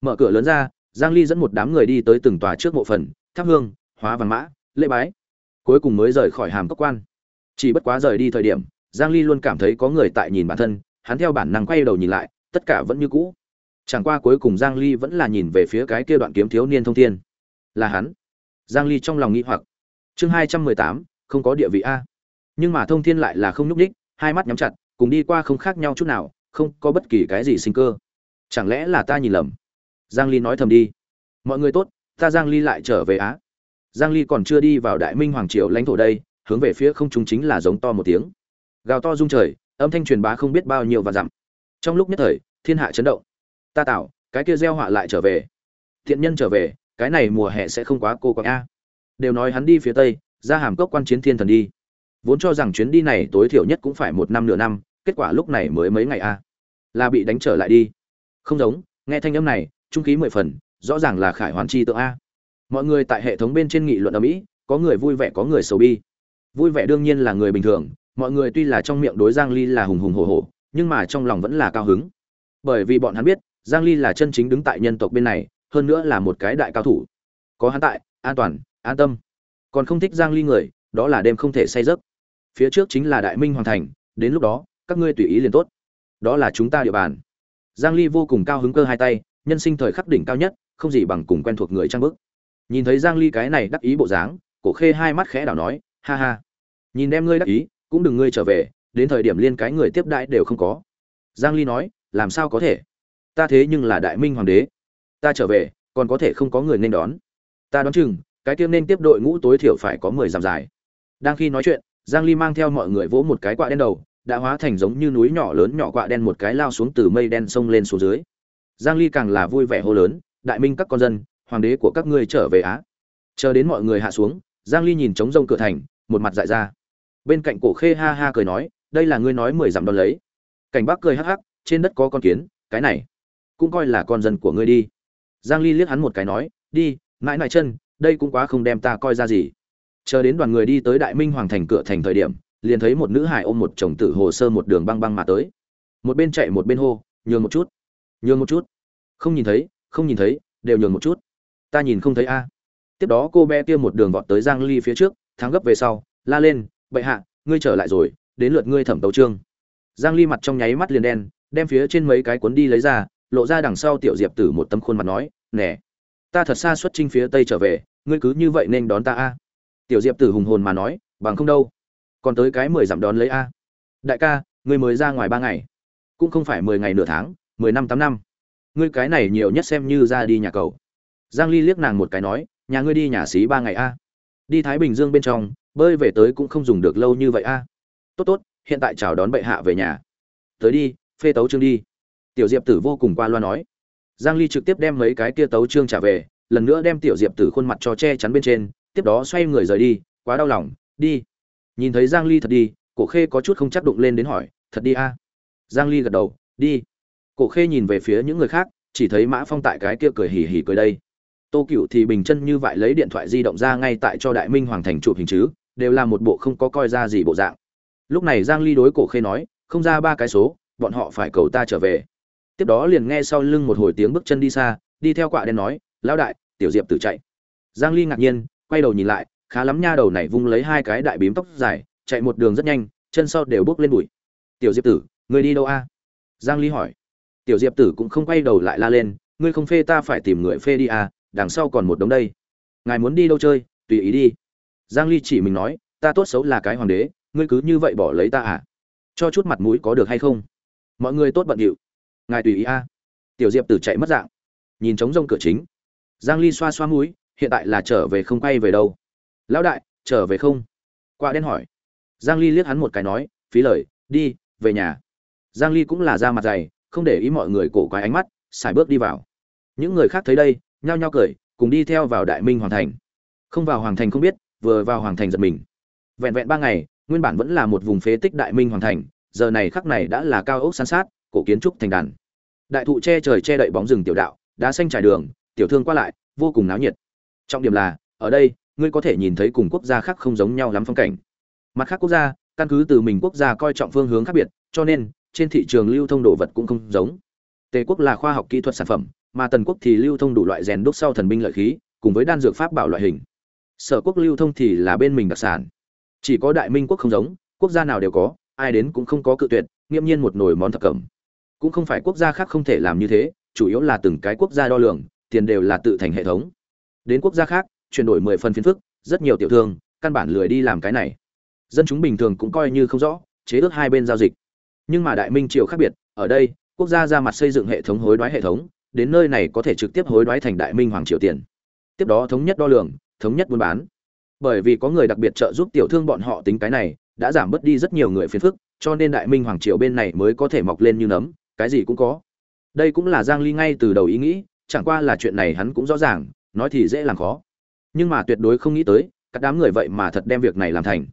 Mở cửa lớn ra giang ly dẫn một đám người đi tới từng tòa trước mộ phần thắp hương hóa vàng mã lễ bái. Cuối cùng mới rời khỏi hàm cốc quan. Chỉ bất quá rời đi thời điểm giang ly luôn cảm thấy có người tại nhìn bản thân hắn theo bản năng quay đầu nhìn lại tất cả vẫn như cũ. Chẳng qua cuối cùng giang ly vẫn là nhìn về phía cái kia đoạn kiếm thiếu niên thông thiên. Là hắn. Giang ly trong lòng nghĩ hoặc. Chương 218, không có địa vị a nhưng mà thông thiên lại là không nhúc đích hai mắt nhắm chặt, cùng đi qua không khác nhau chút nào, không có bất kỳ cái gì sinh cơ. Chẳng lẽ là ta nhìn lầm? Giang ly nói thầm đi. Mọi người tốt, ta giang ly lại trở về á. Giang ly còn chưa đi vào đại minh hoàng triều lãnh thổ đây, hướng về phía không trung chính là giống to một tiếng. Gào to rung trời, âm thanh truyền bá không biết bao nhiêu và dặm. Trong lúc nhất thời, thiên hạ chấn động. Ta tạo cái kia gieo họa lại trở về. Thiện nhân trở về, cái này mùa hè sẽ không quá cô quạng a. Đều nói hắn đi phía tây, ra hàm cốc quan chiến thiên thần đi vốn cho rằng chuyến đi này tối thiểu nhất cũng phải một năm nửa năm, kết quả lúc này mới mấy ngày a. Là bị đánh trở lại đi. Không giống, nghe thanh âm này, trung khí mười phần, rõ ràng là khải hoàn chi tượng a. Mọi người tại hệ thống bên trên nghị luận ở mỹ, có người vui vẻ có người sầu bi. Vui vẻ đương nhiên là người bình thường, mọi người tuy là trong miệng đối giang ly là hùng hùng hổ hổ, nhưng mà trong lòng vẫn là cao hứng. Bởi vì bọn hắn biết, giang ly là chân chính đứng tại nhân tộc bên này, hơn nữa là một cái đại cao thủ. Có hắn tại, an toàn, an tâm. Còn không thích giang ly người, đó là đêm không thể say giấc phía trước chính là đại minh hoàng thành, đến lúc đó, các ngươi tùy ý liền tốt. Đó là chúng ta địa bàn. Giang ly vô cùng cao hứng cơ hai tay, nhân sinh thời khắc đỉnh cao nhất, không gì bằng cùng quen thuộc người trang bức. Nhìn thấy giang ly cái này đắc ý bộ dáng, cổ khê hai mắt khẽ đảo nói, ha ha. Nhìn em ngươi đắc ý, cũng đừng ngươi trở về, đến thời điểm liên cái người tiếp đãi đều không có. Giang ly nói, làm sao có thể? Ta thế nhưng là đại minh hoàng đế. Ta trở về, còn có thể không có người nên đón. Ta đoán chừng, cái tiêm nên tiếp đội ngũ tối thiểu phải có mười dặm dài. Đang khi nói chuyện giang ly mang theo mọi người vỗ một cái quạ đen đầu, đã hóa thành giống như núi nhỏ lớn nhỏ quạ đen một cái lao xuống từ mây đen sông lên xuống dưới. Giang ly càng là vui vẻ hô lớn, đại minh các con dân, hoàng đế của các ngươi trở về á. Chờ đến mọi người hạ xuống, giang ly nhìn trống rông cửa thành, một mặt dại ra. Bên cạnh cổ khê ha ha cười nói, đây là ngươi nói mười dặm đón lấy. Cảnh bắc cười hắc hắc, trên đất có con kiến, cái này cũng coi là con dân của ngươi đi. Giang ly liếc hắn một cái nói, đi, mãi mãi chân, đây cũng quá không đem ta coi ra gì chờ đến đoàn người đi tới đại minh hoàng thành cửa thành thời điểm, liền thấy một nữ hải ôm một chồng tử hồ sơ một đường băng băng mà tới. Một bên chạy một bên hô, nhường một chút, nhường một chút. Không nhìn thấy, không nhìn thấy, đều nhường một chút. Ta nhìn không thấy a. Tiếp đó cô bé kia một đường vọt tới giang ly phía trước, thắng gấp về sau, la lên, bệ hạ, ngươi trở lại rồi, đến lượt ngươi thẩm tấu trương giang ly mặt trong nháy mắt liền đen, đem phía trên mấy cái cuốn đi lấy ra, lộ ra đằng sau tiểu diệp tử một tấm khuôn mặt nói, nè, ta thật xa xuất chinh phía tây trở về, ngươi cứ như vậy nên đón ta a tiểu diệp tử hùng hồn mà nói, bằng không đâu, còn tới cái mười dặm đón lấy a. Đại ca, ngươi mới ra ngoài ba ngày, cũng không phải mười ngày nửa tháng, mười năm tám năm. Ngươi cái này nhiều nhất xem như ra đi nhà cầu. Giang ly liếc nàng một cái nói, nhà ngươi đi nhà xí ba ngày a. Đi thái bình dương bên trong, bơi về tới cũng không dùng được lâu như vậy a. Tốt tốt, hiện tại chào đón bệ hạ về nhà. Tới đi, phê tấu trương đi. Tiểu diệp tử vô cùng qua loa nói. Giang ly trực tiếp đem mấy cái kia tấu trương trả về, lần nữa đem tiểu diệp tử khuôn mặt cho che chắn bên trên tiếp đó xoay người rời đi, quá đau lòng, đi. Nhìn thấy giang ly thật đi, cổ khê có chút không chắc đụng lên đến hỏi, thật đi a? Giang ly gật đầu, đi. Cổ khê nhìn về phía những người khác, chỉ thấy mã phong tại cái kia cười hì hì cười đây. Tô cựu thì bình chân như vậy lấy điện thoại di động ra ngay tại cho đại minh hoàng thành chụp hình chứ, đều là một bộ không có coi ra gì bộ dạng. Lúc này giang ly đối cổ khê nói, không ra ba cái số, bọn họ phải cầu ta trở về. Tiếp đó liền nghe sau lưng một hồi tiếng bước chân đi xa, đi theo quạ đen nói, lão đại, tiểu diệp tử chạy. Giang ly ngạc nhiên quay đầu nhìn lại, khá lắm nha, đầu này vung lấy hai cái đại bím tóc dài, chạy một đường rất nhanh, chân sau đều bước lên bụi. Tiểu diệp tử, người đi đâu a? Giang ly hỏi. Tiểu diệp tử cũng không quay đầu lại la lên, ngươi không phê ta phải tìm người phê đi à đằng sau còn một đống đây. Ngài muốn đi đâu chơi, tùy ý đi. Giang ly chỉ mình nói, ta tốt xấu là cái hoàng đế, ngươi cứ như vậy bỏ lấy ta à? Cho chút mặt mũi có được hay không? Mọi người tốt bận điệu. Ngài tùy ý a. Tiểu diệp tử chạy mất dạng. Nhìn trống rông cửa chính. Giang ly xoa xoa mũi hiện tại là trở về không quay về đâu. Lão đại, trở về không? Quạ đen hỏi. Giang ly liếc hắn một cái nói, phí lời, đi, về nhà. Giang ly cũng là ra mặt dày, không để ý mọi người cổ quái ánh mắt, xài bước đi vào. Những người khác thấy đây, nhao nhao cười, cùng đi theo vào đại minh hoàng thành. Không vào hoàng thành không biết, vừa vào hoàng thành giật mình. Vẹn vẹn ba ngày, nguyên bản vẫn là một vùng phế tích đại minh hoàng thành, giờ này khắc này đã là cao ốc san sát, cổ kiến trúc thành đàn. Đại thụ che trời che đậy bóng rừng tiểu đạo, đá xanh trải đường, tiểu thương qua lại, vô cùng náo nhiệt trọng điểm là, ở đây, ngươi có thể nhìn thấy cùng quốc gia khác không giống nhau lắm phong cảnh. Mặt khác quốc gia, căn cứ từ mình quốc gia coi trọng phương hướng khác biệt, cho nên, trên thị trường lưu thông đồ vật cũng không giống. Tề quốc là khoa học kỹ thuật sản phẩm, mà tần quốc thì lưu thông đủ loại rèn đúc sau thần binh lợi khí, cùng với đan dược pháp bảo loại hình. Sở quốc lưu thông thì là bên mình đặc sản. Chỉ có đại minh quốc không giống, quốc gia nào đều có, ai đến cũng không có cự tuyệt nghiêm nhiên một nồi món thập cẩm. Cũng không phải quốc gia khác không thể làm như thế, chủ yếu là từng cái quốc gia đo lường, tiền đều là tự thành hệ thống đến quốc gia khác, chuyển đổi mười phần phiền phức, rất nhiều tiểu thương, căn bản lười đi làm cái này. Dân chúng bình thường cũng coi như không rõ, chế ước hai bên giao dịch. Nhưng mà đại minh triều khác biệt, ở đây, quốc gia ra mặt xây dựng hệ thống hối đoái hệ thống, đến nơi này có thể trực tiếp hối đoái thành đại minh hoàng triều tiền. Tiếp đó thống nhất đo lường, thống nhất buôn bán. Bởi vì có người đặc biệt trợ giúp tiểu thương bọn họ tính cái này, đã giảm bớt đi rất nhiều người phiền phức, cho nên đại minh hoàng triều bên này mới có thể mọc lên như nấm, cái gì cũng có. Đây cũng là giang ly ngay từ đầu ý nghĩ, chẳng qua là chuyện này hắn cũng rõ ràng nói thì dễ làm khó. Nhưng mà tuyệt đối không nghĩ tới, các đám người vậy mà thật đem việc này làm thành.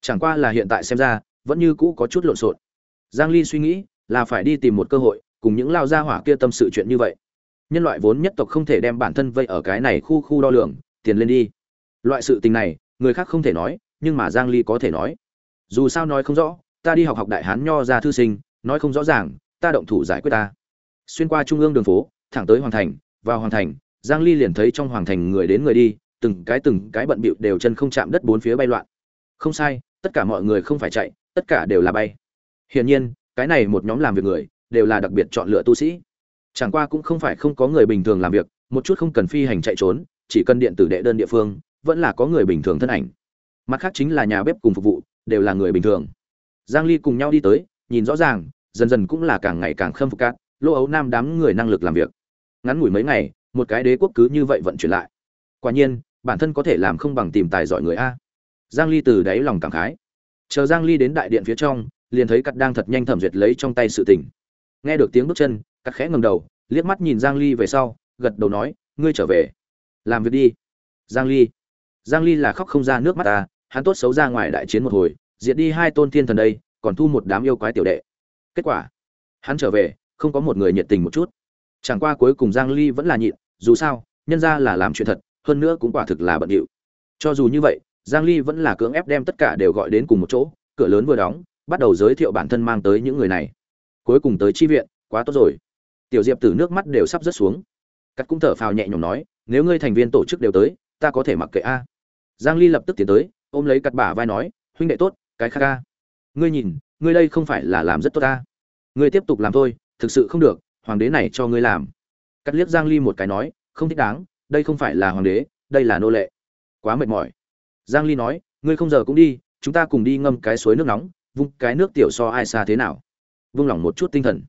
Chẳng qua là hiện tại xem ra, vẫn như cũ có chút lộn xộn. Giang ly suy nghĩ, là phải đi tìm một cơ hội, cùng những lao gia hỏa kia tâm sự chuyện như vậy. Nhân loại vốn nhất tộc không thể đem bản thân vây ở cái này khu khu đo lường, tiền lên đi. Loại sự tình này, người khác không thể nói, nhưng mà giang ly có thể nói. Dù sao nói không rõ, ta đi học học đại hán nho ra thư sinh, nói không rõ ràng, ta động thủ giải quyết ta. Xuyên qua trung ương đường phố, thẳng tới hoàng thành, vào hoàng thành giang ly liền thấy trong hoàng thành người đến người đi, từng cái từng cái bận bịu đều chân không chạm đất bốn phía bay loạn. Không sai, tất cả mọi người không phải chạy, tất cả đều là bay. Hiển nhiên, cái này một nhóm làm việc người, đều là đặc biệt chọn lựa tu sĩ. Chẳng qua cũng không phải không có người bình thường làm việc, một chút không cần phi hành chạy trốn, chỉ cần điện tử đệ đơn địa phương, vẫn là có người bình thường thân ảnh. Mặt khác chính là nhà bếp cùng phục vụ, đều là người bình thường. Giang ly cùng nhau đi tới, nhìn rõ ràng, dần dần cũng là càng ngày càng khâm phục cát lô ấu nam đám người năng lực làm việc. Ngắn ngủi mấy ngày một cái đế quốc cứ như vậy vận chuyển lại. Quả nhiên, bản thân có thể làm không bằng tìm tài giỏi người a. Giang ly từ đáy lòng cảm khái. Chờ giang ly đến đại điện phía trong, liền thấy cắt đang thật nhanh thẩm duyệt lấy trong tay sự tình. Nghe được tiếng bước chân, cắt khẽ ngầm đầu, liếc mắt nhìn giang ly về sau, gật đầu nói, ngươi trở về. Làm việc đi. Giang ly. Giang ly là khóc không ra nước mắt ta hắn tốt xấu ra ngoài đại chiến một hồi, diệt đi hai tôn thiên thần đây, còn thu một đám yêu quái tiểu đệ. Kết quả, hắn trở về, không có một người nhiệt tình một chút. Chẳng qua cuối cùng giang ly vẫn là nhịn dù sao, nhân ra là làm chuyện thật, hơn nữa cũng quả thực là bận rộn cho dù như vậy, giang ly vẫn là cưỡng ép đem tất cả đều gọi đến cùng một chỗ, cửa lớn vừa đóng, bắt đầu giới thiệu bản thân mang tới những người này. Cuối cùng tới chi viện, quá tốt rồi. Tiểu diệp tử nước mắt đều sắp rớt xuống. Cắt cũng thở phào nhẹ nhõm nói, nếu ngươi thành viên tổ chức đều tới, ta có thể mặc kệ a. Giang ly lập tức tiến tới, ôm lấy cắt bả vai nói, huynh đệ tốt, cái khác a. Ngươi nhìn, ngươi đây không phải là làm rất tốt ta. Ngươi tiếp tục làm thôi, thực sự không được, hoàng đế này cho ngươi làm cắt liếc giang ly một cái nói, không thích đáng, đây không phải là hoàng đế, đây là nô lệ. Quá mệt mỏi. Giang ly nói, ngươi không giờ cũng đi, chúng ta cùng đi ngâm cái suối nước nóng, vung cái nước tiểu so ai xa thế nào? Vung lòng một chút tinh thần.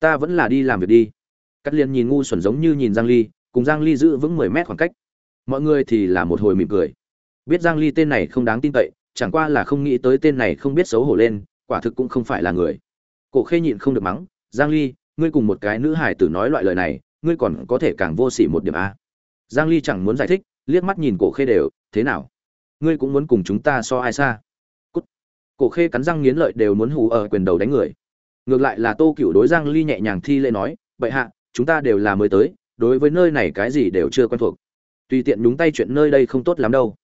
Ta vẫn là đi làm việc đi. Cắt liền nhìn ngu xuẩn giống như nhìn giang ly, cùng giang ly giữ vững 10 mét khoảng cách. Mọi người thì là một hồi mỉm cười. Biết giang ly tên này không đáng tin cậy, chẳng qua là không nghĩ tới tên này không biết xấu hổ lên, quả thực cũng không phải là người. Cổ khê nhịn không được mắng, giang ly, ngươi cùng một cái nữ hải tử nói loại lời này ngươi còn có thể càng vô sỉ một điểm a. Giang ly chẳng muốn giải thích, liếc mắt nhìn cổ khê đều, thế nào? Ngươi cũng muốn cùng chúng ta so ai xa? Cút. cổ khê cắn răng nghiến lợi đều muốn hù ở quyền đầu đánh người. Ngược lại là tô cửu đối giang ly nhẹ nhàng thi lễ nói, bệ hạ, chúng ta đều là mới tới, đối với nơi này cái gì đều chưa quen thuộc. Tùy tiện nhúng tay chuyện nơi đây không tốt lắm đâu.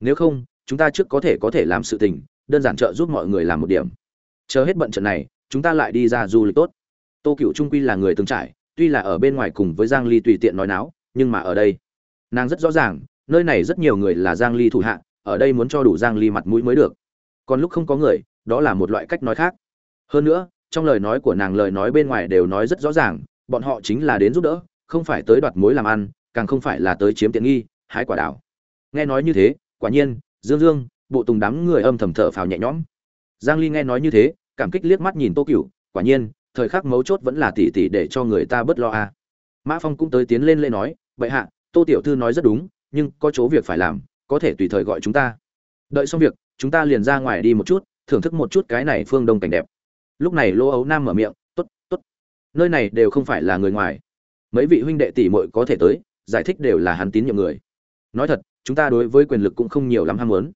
Nếu không, chúng ta trước có thể có thể làm sự tình, đơn giản trợ giúp mọi người làm một điểm. Chờ hết bận trận này, chúng ta lại đi ra du lịch tốt. Tô cựu trung quy là người từng trải tuy là ở bên ngoài cùng với giang ly tùy tiện nói náo, nhưng mà ở đây, nàng rất rõ ràng, nơi này rất nhiều người là giang ly thủ hạ, ở đây muốn cho đủ giang ly mặt mũi mới được. Còn lúc không có người, đó là một loại cách nói khác. Hơn nữa, trong lời nói của nàng lời nói bên ngoài đều nói rất rõ ràng, bọn họ chính là đến giúp đỡ, không phải tới đoạt mối làm ăn, càng không phải là tới chiếm tiện nghi, hái quả đảo nghe nói như thế, quả nhiên, dương dương, bộ tùng đám người âm thầm thở phào nhẹ nhõm. Giang ly nghe nói như thế, cảm kích liếc mắt nhìn tô cửu, quả nhiên thời khắc mấu chốt vẫn là tỷ tỷ để cho người ta bớt lo a. À. mã phong cũng tới tiến lên lê nói vậy hạ, tô tiểu thư nói rất đúng, nhưng có chỗ việc phải làm, có thể tùy thời gọi chúng ta. Đợi xong việc, chúng ta liền ra ngoài đi một chút, thưởng thức một chút cái này phương đông cảnh đẹp. Lúc này lô ấu nam mở miệng, tốt tốt. Nơi này đều không phải là người ngoài. Mấy vị huynh đệ tỷ muội có thể tới, giải thích đều là hắn tín nhiệm người. Nói thật, chúng ta đối với quyền lực cũng không nhiều lắm ham muốn.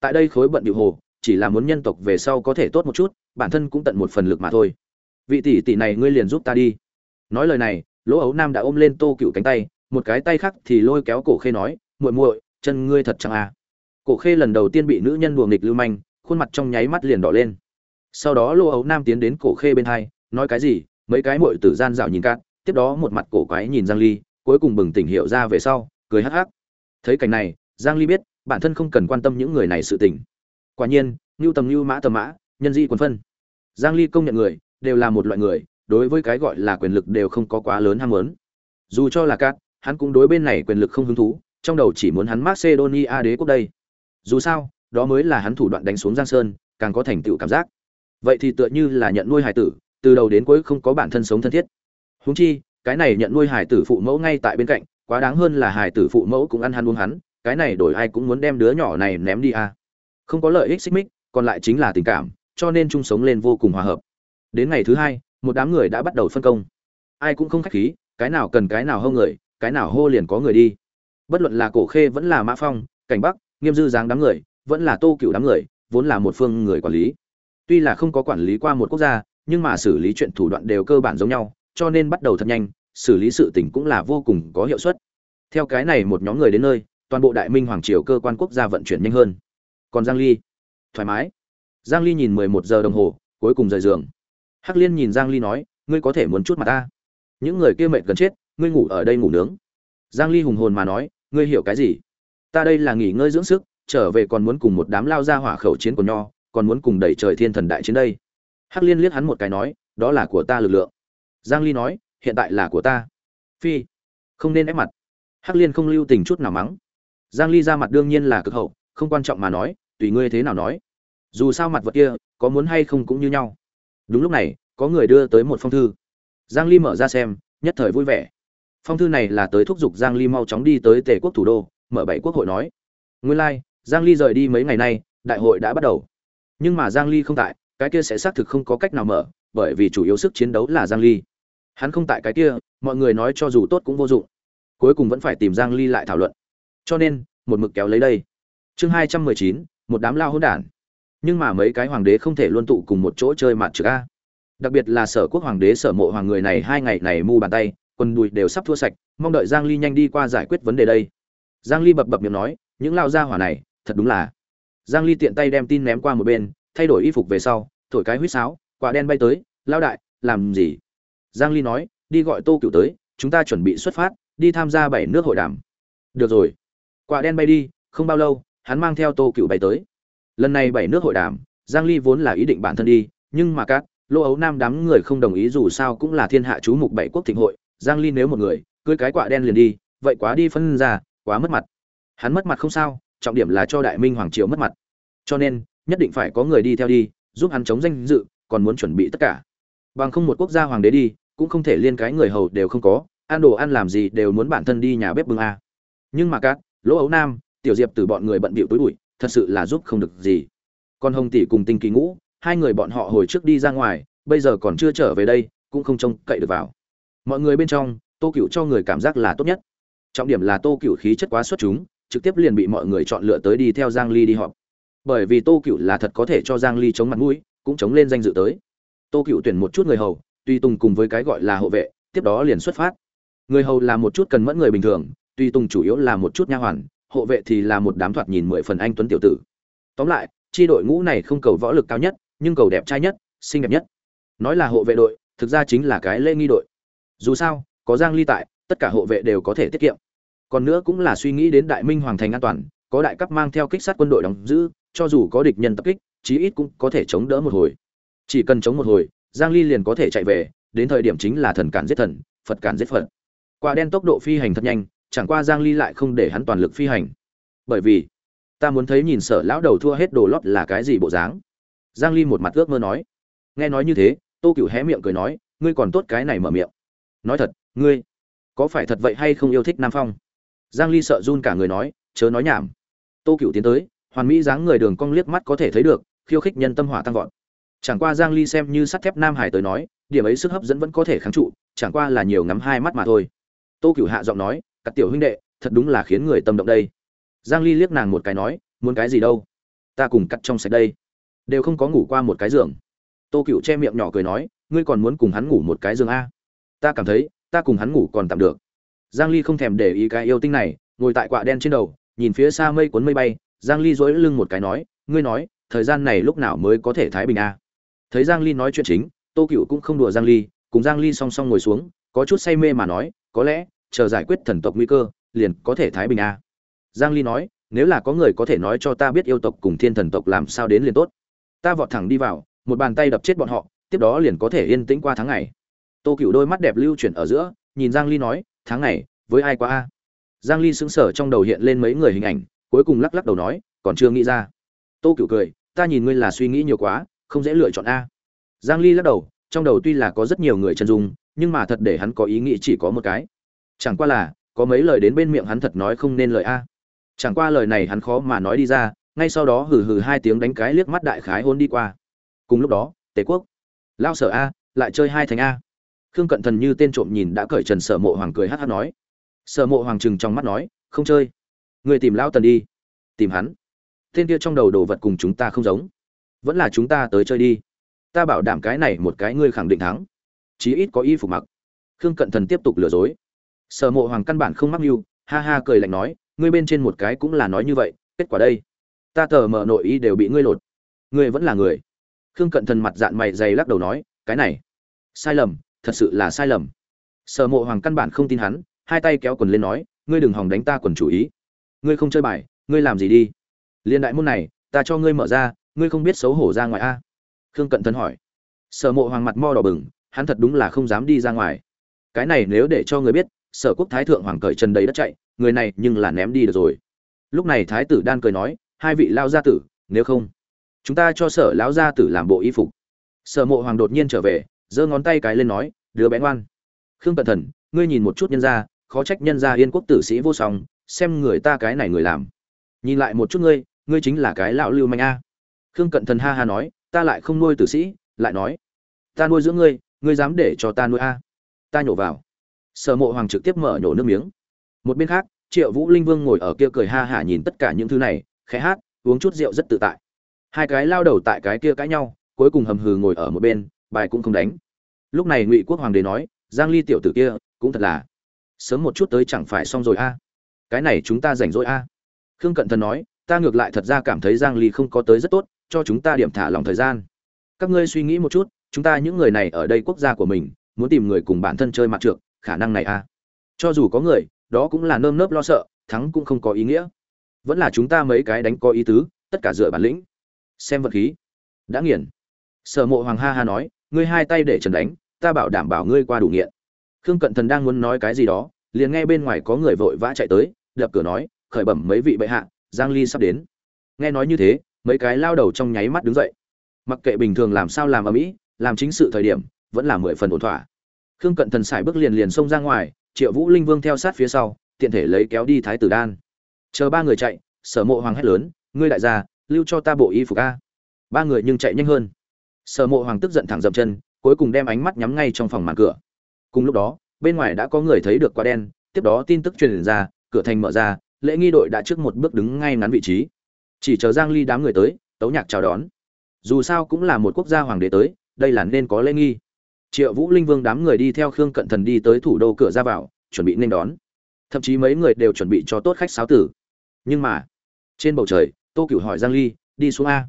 Tại đây khối bận điệu hồ, chỉ là muốn nhân tộc về sau có thể tốt một chút, bản thân cũng tận một phần lực mà thôi vị tỷ tỷ này ngươi liền giúp ta đi. Nói lời này, lỗ ấu nam đã ôm lên tô cựu cánh tay, một cái tay khác thì lôi kéo cổ khê nói, muội muội, chân ngươi thật chẳng à? Cổ khê lần đầu tiên bị nữ nhân đùa nghịch lưu manh, khuôn mặt trong nháy mắt liền đỏ lên. Sau đó lỗ ấu nam tiến đến cổ khê bên hai, nói cái gì, mấy cái muội tử gian dạo nhìn cát, tiếp đó một mặt cổ quái nhìn giang ly, cuối cùng bừng tỉnh hiểu ra về sau, cười hắc hắc. Thấy cảnh này, giang ly biết, bản thân không cần quan tâm những người này sự tình. Quả nhiên như tầm như mã tầm mã, nhân di quân phân. Giang ly công nhận người đều là một loại người, đối với cái gọi là quyền lực đều không có quá lớn ham muốn. Dù cho là cát, hắn cũng đối bên này quyền lực không hứng thú, trong đầu chỉ muốn hắn macedonia đế quốc đây. Dù sao, đó mới là hắn thủ đoạn đánh xuống giang sơn, càng có thành tựu cảm giác. Vậy thì tựa như là nhận nuôi hải tử, từ đầu đến cuối không có bản thân sống thân thiết. Huống chi, cái này nhận nuôi hải tử phụ mẫu ngay tại bên cạnh, quá đáng hơn là hải tử phụ mẫu cũng ăn hắn uống hắn, cái này đổi ai cũng muốn đem đứa nhỏ này ném đi à. không có lợi ích xích mích, còn lại chính là tình cảm, cho nên chung sống lên vô cùng hòa hợp đến ngày thứ hai, một đám người đã bắt đầu phân công. Ai cũng không khách khí, cái nào cần cái nào hâu người, cái nào hô liền có người đi. Bất luận là cổ khê vẫn là mã phong, cảnh bắc, nghiêm dư dáng đám người, vẫn là tô cựu đám người, vốn là một phương người quản lý. Tuy là không có quản lý qua một quốc gia, nhưng mà xử lý chuyện thủ đoạn đều cơ bản giống nhau, cho nên bắt đầu thật nhanh, xử lý sự tình cũng là vô cùng có hiệu suất. Theo cái này một nhóm người đến nơi, toàn bộ đại minh hoàng triều cơ quan quốc gia vận chuyển nhanh hơn. Còn giang ly, thoải mái. Giang ly nhìn 11 giờ đồng hồ, cuối cùng rời giường hắc liên nhìn giang ly nói, ngươi có thể muốn chút mặt ta? Những người kia mệt gần chết, ngươi ngủ ở đây ngủ nướng. Giang ly hùng hồn mà nói, ngươi hiểu cái gì? Ta đây là nghỉ ngơi dưỡng sức, trở về còn muốn cùng một đám lao ra hỏa khẩu chiến của nho, còn muốn cùng đẩy trời thiên thần đại chiến đây. Hắc liên liếc hắn một cái nói, đó là của ta lực lượng. Giang ly nói, hiện tại là của ta. Phi, không nên ép mặt. Hắc liên không lưu tình chút nào mắng. Giang ly ra mặt đương nhiên là cực hậu, không quan trọng mà nói, tùy ngươi thế nào nói. Dù sao mặt vật kia, có muốn hay không cũng như nhau đúng lúc này có người đưa tới một phong thư. Giang ly mở ra xem nhất thời vui vẻ. Phong thư này là tới thúc giục giang ly mau chóng đi tới tề quốc thủ đô mở bảy quốc hội nói. Nguyên lai giang ly rời đi mấy ngày nay đại hội đã bắt đầu. Nhưng mà giang ly không tại cái kia sẽ xác thực không có cách nào mở bởi vì chủ yếu sức chiến đấu là giang ly. Hắn không tại cái kia mọi người nói cho dù tốt cũng vô dụng. Cuối cùng vẫn phải tìm giang ly lại thảo luận. Cho nên một mực kéo lấy đây. Chương 219, một đám lao hỗn đản nhưng mà mấy cái hoàng đế không thể luôn tụ cùng một chỗ chơi mặt trực a. Đặc biệt là sở quốc hoàng đế sở mộ hoàng người này hai ngày này mu bàn tay, quần đùi đều sắp thua sạch, mong đợi giang ly nhanh đi qua giải quyết vấn đề đây. Giang ly bập bập miệng nói, những lao gia hỏa này, thật đúng là. Giang ly tiện tay đem tin ném qua một bên, thay đổi y phục về sau, thổi cái huýt sáo, quả đen bay tới, lao đại, làm gì? Giang ly nói, đi gọi tô cửu tới, chúng ta chuẩn bị xuất phát, đi tham gia bảy nước hội đàm. Được rồi. Quả đen bay đi, không bao lâu, hắn mang theo tô cửu bay tới lần này bảy nước hội đàm, giang ly vốn là ý định bản thân đi, nhưng mà các lô ấu nam đám người không đồng ý dù sao cũng là thiên hạ chú mục bảy quốc thịnh hội, giang ly nếu một người, cưới cái quạ đen liền đi, vậy quá đi phân ra, quá mất mặt. Hắn mất mặt không sao, trọng điểm là cho đại minh hoàng triều mất mặt. Cho nên, nhất định phải có người đi theo đi, giúp hắn chống danh dự, còn muốn chuẩn bị tất cả. Bằng không một quốc gia hoàng đế đi, cũng không thể liên cái người hầu đều không có, ăn đồ ăn làm gì đều muốn bản thân đi nhà bếp bưng a. Nhưng mà các lỗ ấu nam, tiểu diệp từ bọn người bận bịu tối bụi thật sự là giúp không được gì. Còn hồng tỷ cùng tinh kỳ ngũ, hai người bọn họ hồi trước đi ra ngoài, bây giờ còn chưa trở về đây, cũng không trông cậy được vào. Mọi người bên trong, tô cựu cho người cảm giác là tốt nhất. Trọng điểm là tô cựu khí chất quá xuất chúng, trực tiếp liền bị mọi người chọn lựa tới đi theo giang ly đi họp. Bởi vì tô cựu là thật có thể cho giang ly chống mặt mũi, cũng chống lên danh dự tới. Tô cựu tuyển một chút người hầu, tùy tùng cùng với cái gọi là hộ vệ, tiếp đó liền xuất phát. Người hầu là một chút cần mẫn người bình thường, tùy tùng chủ yếu là một chút nha hoàn hộ vệ thì là một đám thoạt nhìn mười phần anh tuấn tiểu tử. Tóm lại, chi đội ngũ này không cầu võ lực cao nhất, nhưng cầu đẹp trai nhất, xinh đẹp nhất. Nói là hộ vệ đội, thực ra chính là cái lễ nghi đội. Dù sao, có giang ly tại, tất cả hộ vệ đều có thể tiết kiệm. Còn nữa cũng là suy nghĩ đến đại minh hoàng thành an toàn, có đại cấp mang theo kích sát quân đội đóng giữ, cho dù có địch nhân tập kích, chí ít cũng có thể chống đỡ một hồi. Chỉ cần chống một hồi, giang ly liền có thể chạy về, đến thời điểm chính là thần cản giết thần, phật cản giết phật. Quả đen tốc độ phi hành thật nhanh chẳng qua giang ly lại không để hắn toàn lực phi hành. Bởi vì, ta muốn thấy nhìn sở lão đầu thua hết đồ lót là cái gì bộ dáng. Giang ly một mặt ước mơ nói. Nghe nói như thế, tô cửu hé miệng cười nói, ngươi còn tốt cái này mở miệng. Nói thật, ngươi, có phải thật vậy hay không yêu thích nam phong? Giang ly sợ run cả người nói, chớ nói nhảm. Tô cửu tiến tới, hoàn mỹ dáng người đường cong liếc mắt có thể thấy được, khiêu khích nhân tâm hỏa tăng vọt. Chẳng qua giang ly xem như sắt thép nam hải tới nói, điểm ấy sức hấp dẫn vẫn có thể kháng trụ, chẳng qua là nhiều ngắm hai mắt mà thôi. Tô cửu hạ giọng nói các tiểu huynh đệ, thật đúng là khiến người tâm động đây. Giang ly liếc nàng một cái nói, muốn cái gì đâu? Ta cùng cắt trong sạch đây. Đều không có ngủ qua một cái giường. Tô cựu che miệng nhỏ cười nói, ngươi còn muốn cùng hắn ngủ một cái giường a? Ta cảm thấy, ta cùng hắn ngủ còn tạm được. Giang ly không thèm để ý cái yêu tinh này, ngồi tại quạ đen trên đầu, nhìn phía xa mây cuốn mây bay. Giang ly duỗi lưng một cái nói, ngươi nói, thời gian này lúc nào mới có thể thái bình a? Thấy giang ly nói chuyện chính, tô cựu cũng không đùa giang ly, cùng giang ly song song ngồi xuống, có chút say mê mà nói, có lẽ chờ giải quyết thần tộc nguy cơ, liền có thể thái bình a. Giang ly nói, nếu là có người có thể nói cho ta biết yêu tộc cùng thiên thần tộc làm sao đến liền tốt. Ta vọt thẳng đi vào, một bàn tay đập chết bọn họ, tiếp đó liền có thể yên tĩnh qua tháng ngày. Tô cửu đôi mắt đẹp lưu chuyển ở giữa, nhìn giang ly nói, tháng ngày, với ai qua a? Giang ly sững sờ trong đầu hiện lên mấy người hình ảnh, cuối cùng lắc lắc đầu nói, còn chưa nghĩ ra. Tô cửu cười, ta nhìn ngươi là suy nghĩ nhiều quá, không dễ lựa chọn a. Giang ly lắc đầu, trong đầu tuy là có rất nhiều người chân dung, nhưng mà thật để hắn có ý nghĩ chỉ có một cái chẳng qua là, có mấy lời đến bên miệng hắn thật nói không nên lời a. Chẳng qua lời này hắn khó mà nói đi ra, ngay sau đó hừ hừ hai tiếng đánh cái liếc mắt đại khái hôn đi qua. Cùng lúc đó, tề quốc. Lao sở a, lại chơi hai thành a. Khương cận thần như tên trộm nhìn đã cởi trần sở mộ hoàng cười hát hát nói. Sở mộ hoàng trừng trong mắt nói, không chơi. Người tìm lao tần đi. Tìm hắn? Tên kia trong đầu đồ vật cùng chúng ta không giống. Vẫn là chúng ta tới chơi đi. Ta bảo đảm cái này một cái ngươi khẳng định thắng. Chí ít có y phục mặc. Khương cận thần tiếp tục lừa dối sở mộ hoàng căn bản không mắc mưu, ha ha cười lạnh nói, ngươi bên trên một cái cũng là nói như vậy, kết quả đây. Ta tờ mở nội y đều bị ngươi lột. Ngươi vẫn là người. Khương cận thần mặt dạng mày dày lắc đầu nói, cái này, sai lầm, thật sự là sai lầm. Sở mộ hoàng căn bản không tin hắn, hai tay kéo quần lên nói, ngươi đừng hòng đánh ta quần chủ ý. Ngươi không chơi bài, ngươi làm gì đi. Liên đại môn này, ta cho ngươi mở ra, ngươi không biết xấu hổ ra ngoài a? Khương cận thần hỏi. Sở mộ hoàng mặt mo đỏ bừng, hắn thật đúng là không dám đi ra ngoài. Cái này nếu để cho người biết sở quốc thái thượng hoàng cởi trần đầy đất chạy, người này nhưng là ném đi được rồi. Lúc này thái tử đan cười nói, hai vị lao gia tử, nếu không, chúng ta cho sở lão gia tử làm bộ y phục. Sở mộ hoàng đột nhiên trở về, giơ ngón tay cái lên nói, đứa bé ngoan. Khương cẩn thận, ngươi nhìn một chút nhân gia, khó trách nhân gia yên quốc tử sĩ vô song, xem người ta cái này người làm. Nhìn lại một chút ngươi ngươi chính là cái lão lưu manh a. Khương cận thần ha ha nói, ta lại không nuôi tử sĩ, lại nói, ta nuôi dưỡng ngươi ngươi dám để cho ta nuôi a. Ta nhổ vào sở mộ hoàng trực tiếp mở nhổ nước miếng. Một bên khác, triệu vũ linh vương ngồi ở kia cười ha hả nhìn tất cả những thứ này, khẽ hát, uống chút rượu rất tự tại. Hai cái lao đầu tại cái kia cãi nhau, cuối cùng hầm hừ ngồi ở một bên, bài cũng không đánh. Lúc này ngụy quốc hoàng đế nói, giang ly tiểu tử kia, cũng thật là sớm một chút tới chẳng phải xong rồi a. Cái này chúng ta rảnh rỗi a. Khương cận thần nói, ta ngược lại thật ra cảm thấy giang ly không có tới rất tốt, cho chúng ta điểm thả lòng thời gian. Các ngươi suy nghĩ một chút, chúng ta những người này ở đây quốc gia của mình, muốn tìm người cùng bản thân chơi mặt trượt khả năng này à? cho dù có người, đó cũng là nơm nớp lo sợ, thắng cũng không có ý nghĩa. Vẫn là chúng ta mấy cái đánh có ý tứ, tất cả dựa bản lĩnh. Xem vật khí. Đã nghiền. Sở mộ hoàng ha ha nói, ngươi hai tay để trần đánh, ta bảo đảm bảo ngươi qua đủ nghiện. Khương cận thần đang muốn nói cái gì đó, liền nghe bên ngoài có người vội vã chạy tới, đập cửa nói, khởi bẩm mấy vị bệ hạ, giang ly sắp đến. Nghe nói như thế, mấy cái lao đầu trong nháy mắt đứng dậy. Mặc kệ bình thường làm sao làm ở mỹ, làm chính sự thời điểm, vẫn là mười phần ổn thỏa khương cận thần xài bước liền liền xông ra ngoài, triệu vũ linh vương theo sát phía sau, tiện thể lấy kéo đi thái tử đan. Chờ ba người chạy, sở mộ hoàng hét lớn, ngươi đại gia, lưu cho ta bộ y phục a. Ba người nhưng chạy nhanh hơn. Sở mộ hoàng tức giận thẳng dậm chân, cuối cùng đem ánh mắt nhắm ngay trong phòng màn cửa. Cùng lúc đó, bên ngoài đã có người thấy được quả đen, tiếp đó tin tức truyền ra, cửa thành mở ra, lễ nghi đội đã trước một bước đứng ngay ngắn vị trí. Chỉ chờ giang ly đám người tới, tấu nhạc chào đón. Dù sao cũng là một quốc gia hoàng đế tới, đây là nên có lễ nghi triệu vũ linh vương đám người đi theo khương cận thần đi tới thủ đô cửa ra vào, chuẩn bị nên đón. Thậm chí mấy người đều chuẩn bị cho tốt khách sáo tử. Nhưng mà, trên bầu trời, tô cửu hỏi giang ly, đi xuống a?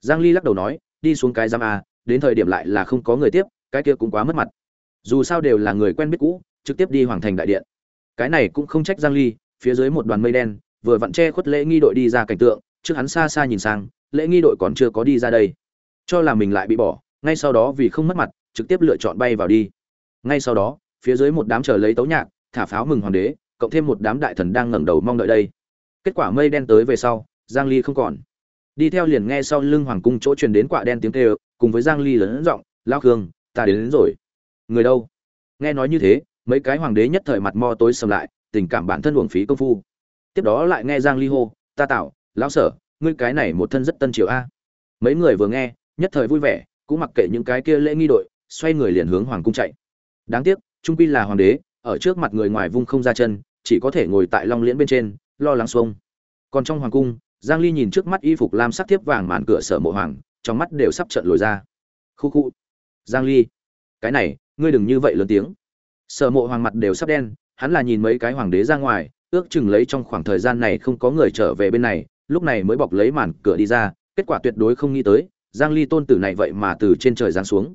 Giang ly lắc đầu nói, đi xuống cái giam a, đến thời điểm lại là không có người tiếp, cái kia cũng quá mất mặt. Dù sao đều là người quen biết cũ, trực tiếp đi hoàng thành đại điện. Cái này cũng không trách giang ly, phía dưới một đoàn mây đen, vừa vặn che khuất lễ nghi đội đi ra cảnh tượng, trước hắn xa xa nhìn sang, lễ nghi đội còn chưa có đi ra đây. Cho là mình lại bị bỏ, ngay sau đó vì không mất mặt trực tiếp lựa chọn bay vào đi. Ngay sau đó phía dưới một đám chờ lấy tấu nhạc thả pháo mừng hoàng đế cộng thêm một đám đại thần đang ngẩng đầu mong đợi đây. Kết quả mây đen tới về sau giang ly không còn. Đi theo liền nghe sau lưng hoàng cung chỗ truyền đến quả đen tiếng kêu cùng với giang ly lớn giọng lao khương ta đến, đến rồi. Người đâu? Nghe nói như thế mấy cái hoàng đế nhất thời mặt mo tối sầm lại tình cảm bản thân uổng phí công phu. Tiếp đó lại nghe giang ly hô ta tạo lão sở ngươi cái này một thân rất tân triều a. Mấy người vừa nghe nhất thời vui vẻ cũng mặc kệ những cái kia lễ nghi đội xoay người liền hướng hoàng cung chạy. Đáng tiếc, trung quy là hoàng đế, ở trước mặt người ngoài vung không ra chân, chỉ có thể ngồi tại long liễn bên trên, lo lắng xuông. Còn trong hoàng cung, giang ly nhìn trước mắt y phục lam sắc tiếp vàng màn cửa sở mộ hoàng, trong mắt đều sắp trợn lồi ra. Khu khu. Giang ly. Cái này, ngươi đừng như vậy lớn tiếng. Sở mộ hoàng mặt đều sắp đen, hắn là nhìn mấy cái hoàng đế ra ngoài, ước chừng lấy trong khoảng thời gian này không có người trở về bên này, lúc này mới bọc lấy màn cửa đi ra, kết quả tuyệt đối không nghĩ tới, giang ly tôn tử này vậy mà từ trên trời giáng xuống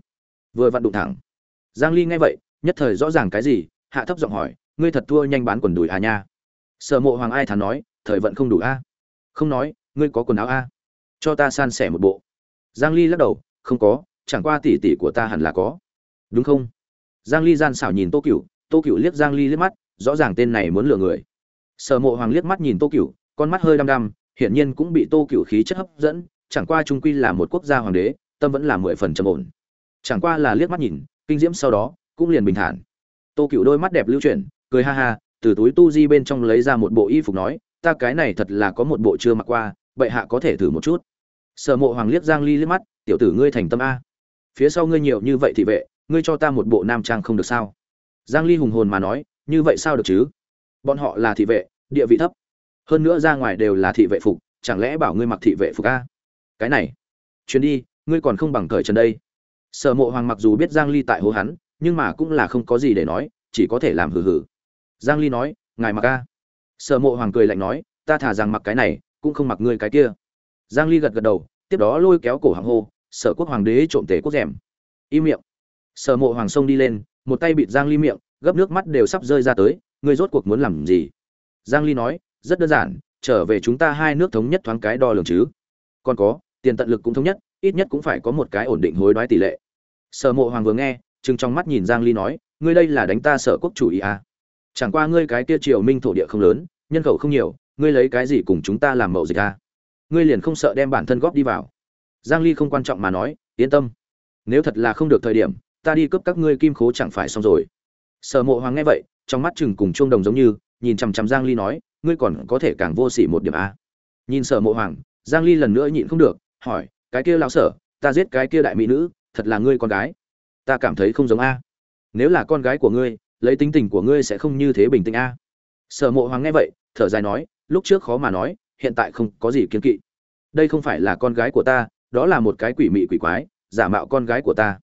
vừa vặn đụng thẳng. Giang ly nghe vậy, nhất thời rõ ràng cái gì, hạ thấp giọng hỏi, ngươi thật thua nhanh bán quần đùi à nha? Sở mộ hoàng ai thán nói, thời vận không đủ a. Không nói, ngươi có quần áo a? Cho ta san sẻ một bộ. Giang ly lắc đầu, không có, chẳng qua tỷ tỷ của ta hẳn là có. Đúng không? Giang ly gian xảo nhìn tô cửu tô cửu liếc giang ly liếc mắt, rõ ràng tên này muốn lừa người. Sở mộ hoàng liếc mắt nhìn tô cửu, con mắt hơi đăm đăm, hiển nhiên cũng bị tô cửu khí chất hấp dẫn, chẳng qua trung quy là một quốc gia hoàng đế, tâm vẫn là mười phần trầm ổn chẳng qua là liếc mắt nhìn, kinh diễm sau đó, cũng liền bình thản. Tô cựu đôi mắt đẹp lưu chuyển, cười ha ha, từ túi tu di bên trong lấy ra một bộ y phục nói, ta cái này thật là có một bộ chưa mặc qua, bệ hạ có thể thử một chút. Sở mộ hoàng liếc giang ly liếc mắt, tiểu tử ngươi thành tâm a. Phía sau ngươi nhiều như vậy thì vệ, ngươi cho ta một bộ nam trang không được sao? Giang ly hùng hồn mà nói, như vậy sao được chứ? Bọn họ là thị vệ, địa vị thấp. Hơn nữa ra ngoài đều là thị vệ phục, chẳng lẽ bảo ngươi mặc thị vệ phục a? Cái này, chuyến đi, ngươi còn không bằng cởi trần đây sở mộ hoàng mặc dù biết giang ly tại hố hắn, nhưng mà cũng là không có gì để nói, chỉ có thể làm hừ hừ. Giang ly nói, ngài mặc a. Sở mộ hoàng cười lạnh nói, ta thả rằng mặc cái này, cũng không mặc ngươi cái kia. Giang ly gật gật đầu, tiếp đó lôi kéo cổ hàng hô, sở quốc hoàng đế trộm tể quốc rèm. Im miệng. Sở mộ hoàng sông đi lên, một tay bịt giang ly miệng, gấp nước mắt đều sắp rơi ra tới, ngươi rốt cuộc muốn làm gì? Giang ly nói, rất đơn giản, trở về chúng ta hai nước thống nhất thoáng cái đo lường chứ. Còn có, tiền tận lực cũng thống nhất, ít nhất cũng phải có một cái ổn định hối đoái tỷ lệ sở mộ hoàng vừa nghe chừng trong mắt nhìn giang ly nói, ngươi đây là đánh ta sở quốc chủ ý à? Chẳng qua ngươi cái kia triều minh thổ địa không lớn, nhân khẩu không nhiều, ngươi lấy cái gì cùng chúng ta làm mậu dịch à? Ngươi liền không sợ đem bản thân góp đi vào? Giang ly không quan trọng mà nói, yên tâm. Nếu thật là không được thời điểm, ta đi cướp các ngươi kim khố chẳng phải xong rồi. Sở mộ hoàng nghe vậy, trong mắt chừng cùng chuông đồng giống như, nhìn chằm chằm giang ly nói, ngươi còn có thể càng vô sỉ một điểm a nhìn sở mộ hoàng, giang ly lần nữa nhịn không được, hỏi, cái kia lão sở, ta giết cái kia đại mỹ nữ thật là ngươi con gái. Ta cảm thấy không giống a. Nếu là con gái của ngươi, lấy tính tình của ngươi sẽ không như thế bình tĩnh a. Sở mộ hoàng nghe vậy, thở dài nói, lúc trước khó mà nói, hiện tại không có gì kiên kỵ. Đây không phải là con gái của ta, đó là một cái quỷ mị quỷ quái, giả mạo con gái của ta.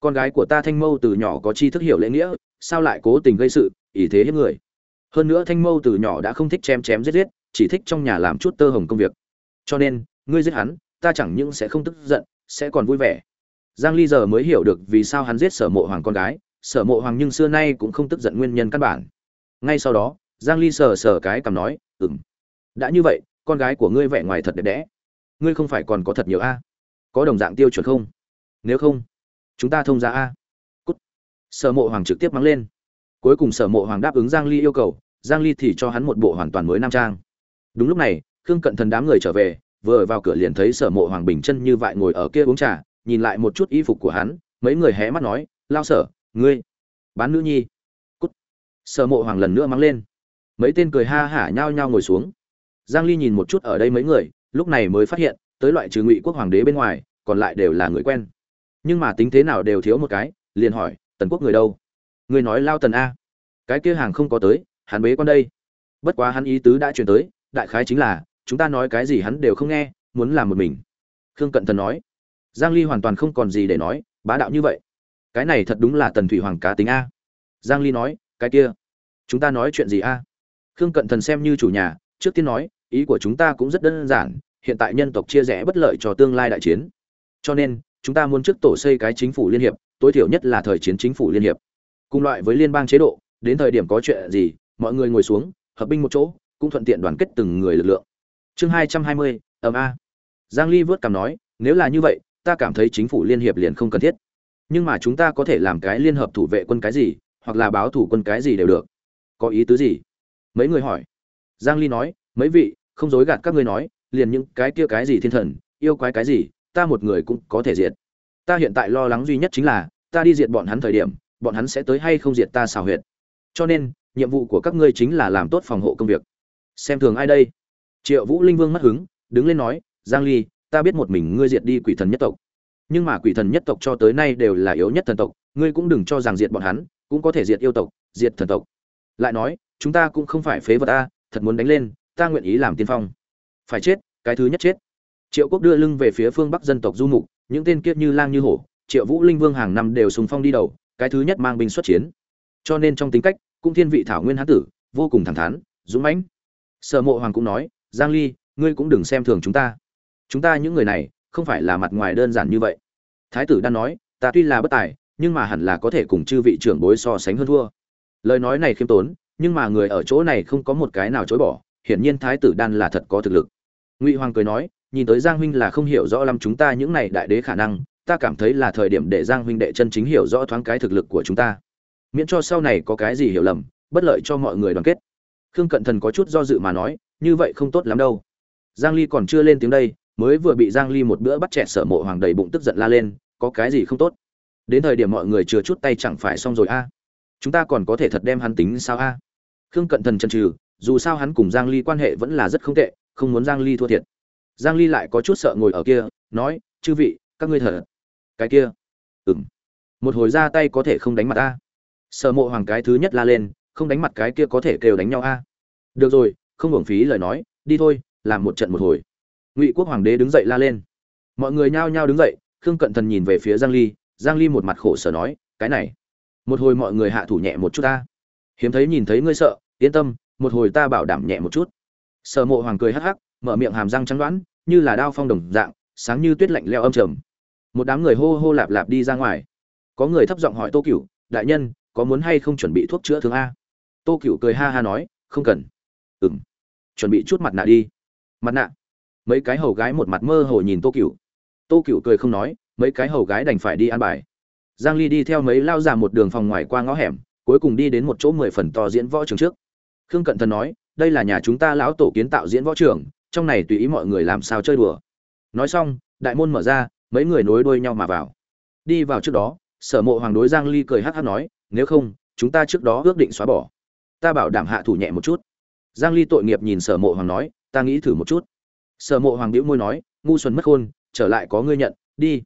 Con gái của ta thanh mâu từ nhỏ có chi thức hiểu lễ nghĩa, sao lại cố tình gây sự, ý thế hiếp người. Hơn nữa thanh mâu từ nhỏ đã không thích chém chém giết giết, chỉ thích trong nhà làm chút tơ hồng công việc. Cho nên, ngươi giết hắn, ta chẳng những sẽ không tức giận, sẽ còn vui vẻ giang ly giờ mới hiểu được vì sao hắn giết sở mộ hoàng con gái, sở mộ hoàng nhưng xưa nay cũng không tức giận nguyên nhân căn bản. Ngay sau đó, giang ly sờ sờ cái cằm nói, ừm, đã như vậy, con gái của ngươi vẻ ngoài thật đẹp đẽ. Ngươi không phải còn có thật nhiều a? Có đồng dạng tiêu chuẩn không? Nếu không, chúng ta thông ra a. Cút. Sở mộ hoàng trực tiếp mắng lên. Cuối cùng sở mộ hoàng đáp ứng giang ly yêu cầu, giang ly thì cho hắn một bộ hoàn toàn mới nam trang. Đúng lúc này, khương cận thần đám người trở về, vừa vào cửa liền thấy sở mộ hoàng bình chân như vậy ngồi ở kia uống trà nhìn lại một chút y phục của hắn, mấy người hé mắt nói, lao sở, ngươi, bán nữ nhi. Cút. Sở mộ hoàng lần nữa mắng lên. Mấy tên cười ha hả nhao nhao ngồi xuống. Giang ly nhìn một chút ở đây mấy người, lúc này mới phát hiện, tới loại trừ ngụy quốc hoàng đế bên ngoài, còn lại đều là người quen. Nhưng mà tính thế nào đều thiếu một cái, liền hỏi, tần quốc người đâu? Người nói lao tần a. Cái kia hàng không có tới, hắn bế con đây. Bất quá hắn ý tứ đã truyền tới, đại khái chính là, chúng ta nói cái gì hắn đều không nghe, muốn làm một mình. Khương cận thần nói giang ly hoàn toàn không còn gì để nói, bá đạo như vậy. Cái này thật đúng là tần thủy hoàng cá tính a. Giang ly nói, cái kia, chúng ta nói chuyện gì a? Khương cận thần xem như chủ nhà, trước tiên nói, ý của chúng ta cũng rất đơn giản, hiện tại nhân tộc chia rẽ bất lợi cho tương lai đại chiến. Cho nên, chúng ta muốn trước tổ xây cái chính phủ liên hiệp, tối thiểu nhất là thời chiến chính phủ liên hiệp. Cùng loại với liên bang chế độ, đến thời điểm có chuyện gì, mọi người ngồi xuống, hợp binh một chỗ, cũng thuận tiện đoàn kết từng người lực lượng. Chương hai trăm hai mươi, ầm a. Giang ly vớt cằm nói, nếu là như vậy ta cảm thấy chính phủ liên hiệp liền không cần thiết. Nhưng mà chúng ta có thể làm cái liên hợp thủ vệ quân cái gì, hoặc là báo thủ quân cái gì đều được. Có ý tứ gì? Mấy người hỏi. Giang ly nói, mấy vị, không dối gạt các ngươi nói, liền những cái kia cái gì thiên thần, yêu quái cái gì, ta một người cũng có thể diệt. Ta hiện tại lo lắng duy nhất chính là, ta đi diệt bọn hắn thời điểm, bọn hắn sẽ tới hay không diệt ta xào huyệt. Cho nên, nhiệm vụ của các ngươi chính là làm tốt phòng hộ công việc. Xem thường ai đây? Triệu vũ linh vương mất hứng, đứng lên nói, giang ly ta biết một mình ngươi diệt đi quỷ thần nhất tộc. Nhưng mà quỷ thần nhất tộc cho tới nay đều là yếu nhất thần tộc, ngươi cũng đừng cho rằng diệt bọn hắn, cũng có thể diệt yêu tộc, diệt thần tộc. Lại nói, chúng ta cũng không phải phế vật ta thật muốn đánh lên, ta nguyện ý làm tiên phong. Phải chết, cái thứ nhất chết. Triệu quốc đưa lưng về phía phương bắc dân tộc du mục, những tên kiết như lang như hổ, triệu vũ linh vương hàng năm đều sùng phong đi đầu, cái thứ nhất mang binh xuất chiến. Cho nên trong tính cách, cũng thiên vị thảo nguyên hán tử, vô cùng thẳng thắn, dũng mãnh. Sở mộ hoàng cũng nói, giang ly, ngươi cũng đừng xem thường chúng ta chúng ta những người này không phải là mặt ngoài đơn giản như vậy. Thái tử đan nói, ta tuy là bất tài, nhưng mà hẳn là có thể cùng chư vị trưởng bối so sánh hơn thua. Lời nói này khiêm tốn, nhưng mà người ở chỗ này không có một cái nào chối bỏ, hiển nhiên thái tử đan là thật có thực lực. Ngụy hoàng cười nói, nhìn tới giang huynh là không hiểu rõ lắm chúng ta những này đại đế khả năng, ta cảm thấy là thời điểm để giang huynh đệ chân chính hiểu rõ thoáng cái thực lực của chúng ta. Miễn cho sau này có cái gì hiểu lầm, bất lợi cho mọi người đoàn kết. Khương cận thần có chút do dự mà nói, như vậy không tốt lắm đâu. Giang ly còn chưa lên tiếng đây mới vừa bị giang ly một bữa bắt chẹt sở mộ hoàng đầy bụng tức giận la lên, có cái gì không tốt? Đến thời điểm mọi người chưa chút tay chẳng phải xong rồi a? Chúng ta còn có thể thật đem hắn tính sao a? Khương cận thần chần trừ dù sao hắn cùng giang ly quan hệ vẫn là rất không tệ, không muốn giang ly thua thiệt. Giang ly lại có chút sợ ngồi ở kia, nói, chư vị, các ngươi thở. Cái kia. Ừm. Một hồi ra tay có thể không đánh mặt a sở mộ hoàng cái thứ nhất la lên, không đánh mặt cái kia có thể kêu đánh nhau a. Được rồi, không hưởng phí lời nói, đi thôi, làm một trận một hồi ngụy quốc hoàng đế đứng dậy la lên mọi người nhao nhao đứng dậy khương cận thần nhìn về phía giang ly giang ly một mặt khổ sở nói cái này một hồi mọi người hạ thủ nhẹ một chút ta hiếm thấy nhìn thấy ngươi sợ yên tâm một hồi ta bảo đảm nhẹ một chút sở mộ hoàng cười hắc hắc mở miệng hàm răng trắng đoán như là đao phong đồng dạng sáng như tuyết lạnh leo âm trầm một đám người hô hô lạp lạp đi ra ngoài có người thấp giọng hỏi tô cửu đại nhân có muốn hay không chuẩn bị thuốc chữa thương a tô cửu cười ha ha nói không cần ừm chuẩn bị chút mặt nạ đi mặt nạ mấy cái hầu gái một mặt mơ hồ nhìn tô cửu. Tô cửu cười không nói, mấy cái hầu gái đành phải đi ăn bài. Giang ly đi theo mấy lao già một đường phòng ngoài qua ngõ hẻm, cuối cùng đi đến một chỗ mười phần to diễn võ trường trước. Khương cận thần nói, đây là nhà chúng ta lão tổ kiến tạo diễn võ trường, trong này tùy ý mọi người làm sao chơi đùa. Nói xong, đại môn mở ra, mấy người nối đuôi nhau mà vào. Đi vào trước đó, sở mộ hoàng đối giang ly cười hắc hắc nói, nếu không, chúng ta trước đó ước định xóa bỏ. Ta bảo đảm hạ thủ nhẹ một chút. Giang ly tội nghiệp nhìn sở mộ hoàng nói, ta nghĩ thử một chút sở mộ hoàng bĩu môi nói, ngu xuẩn mất khôn, trở lại có ngươi nhận, đi.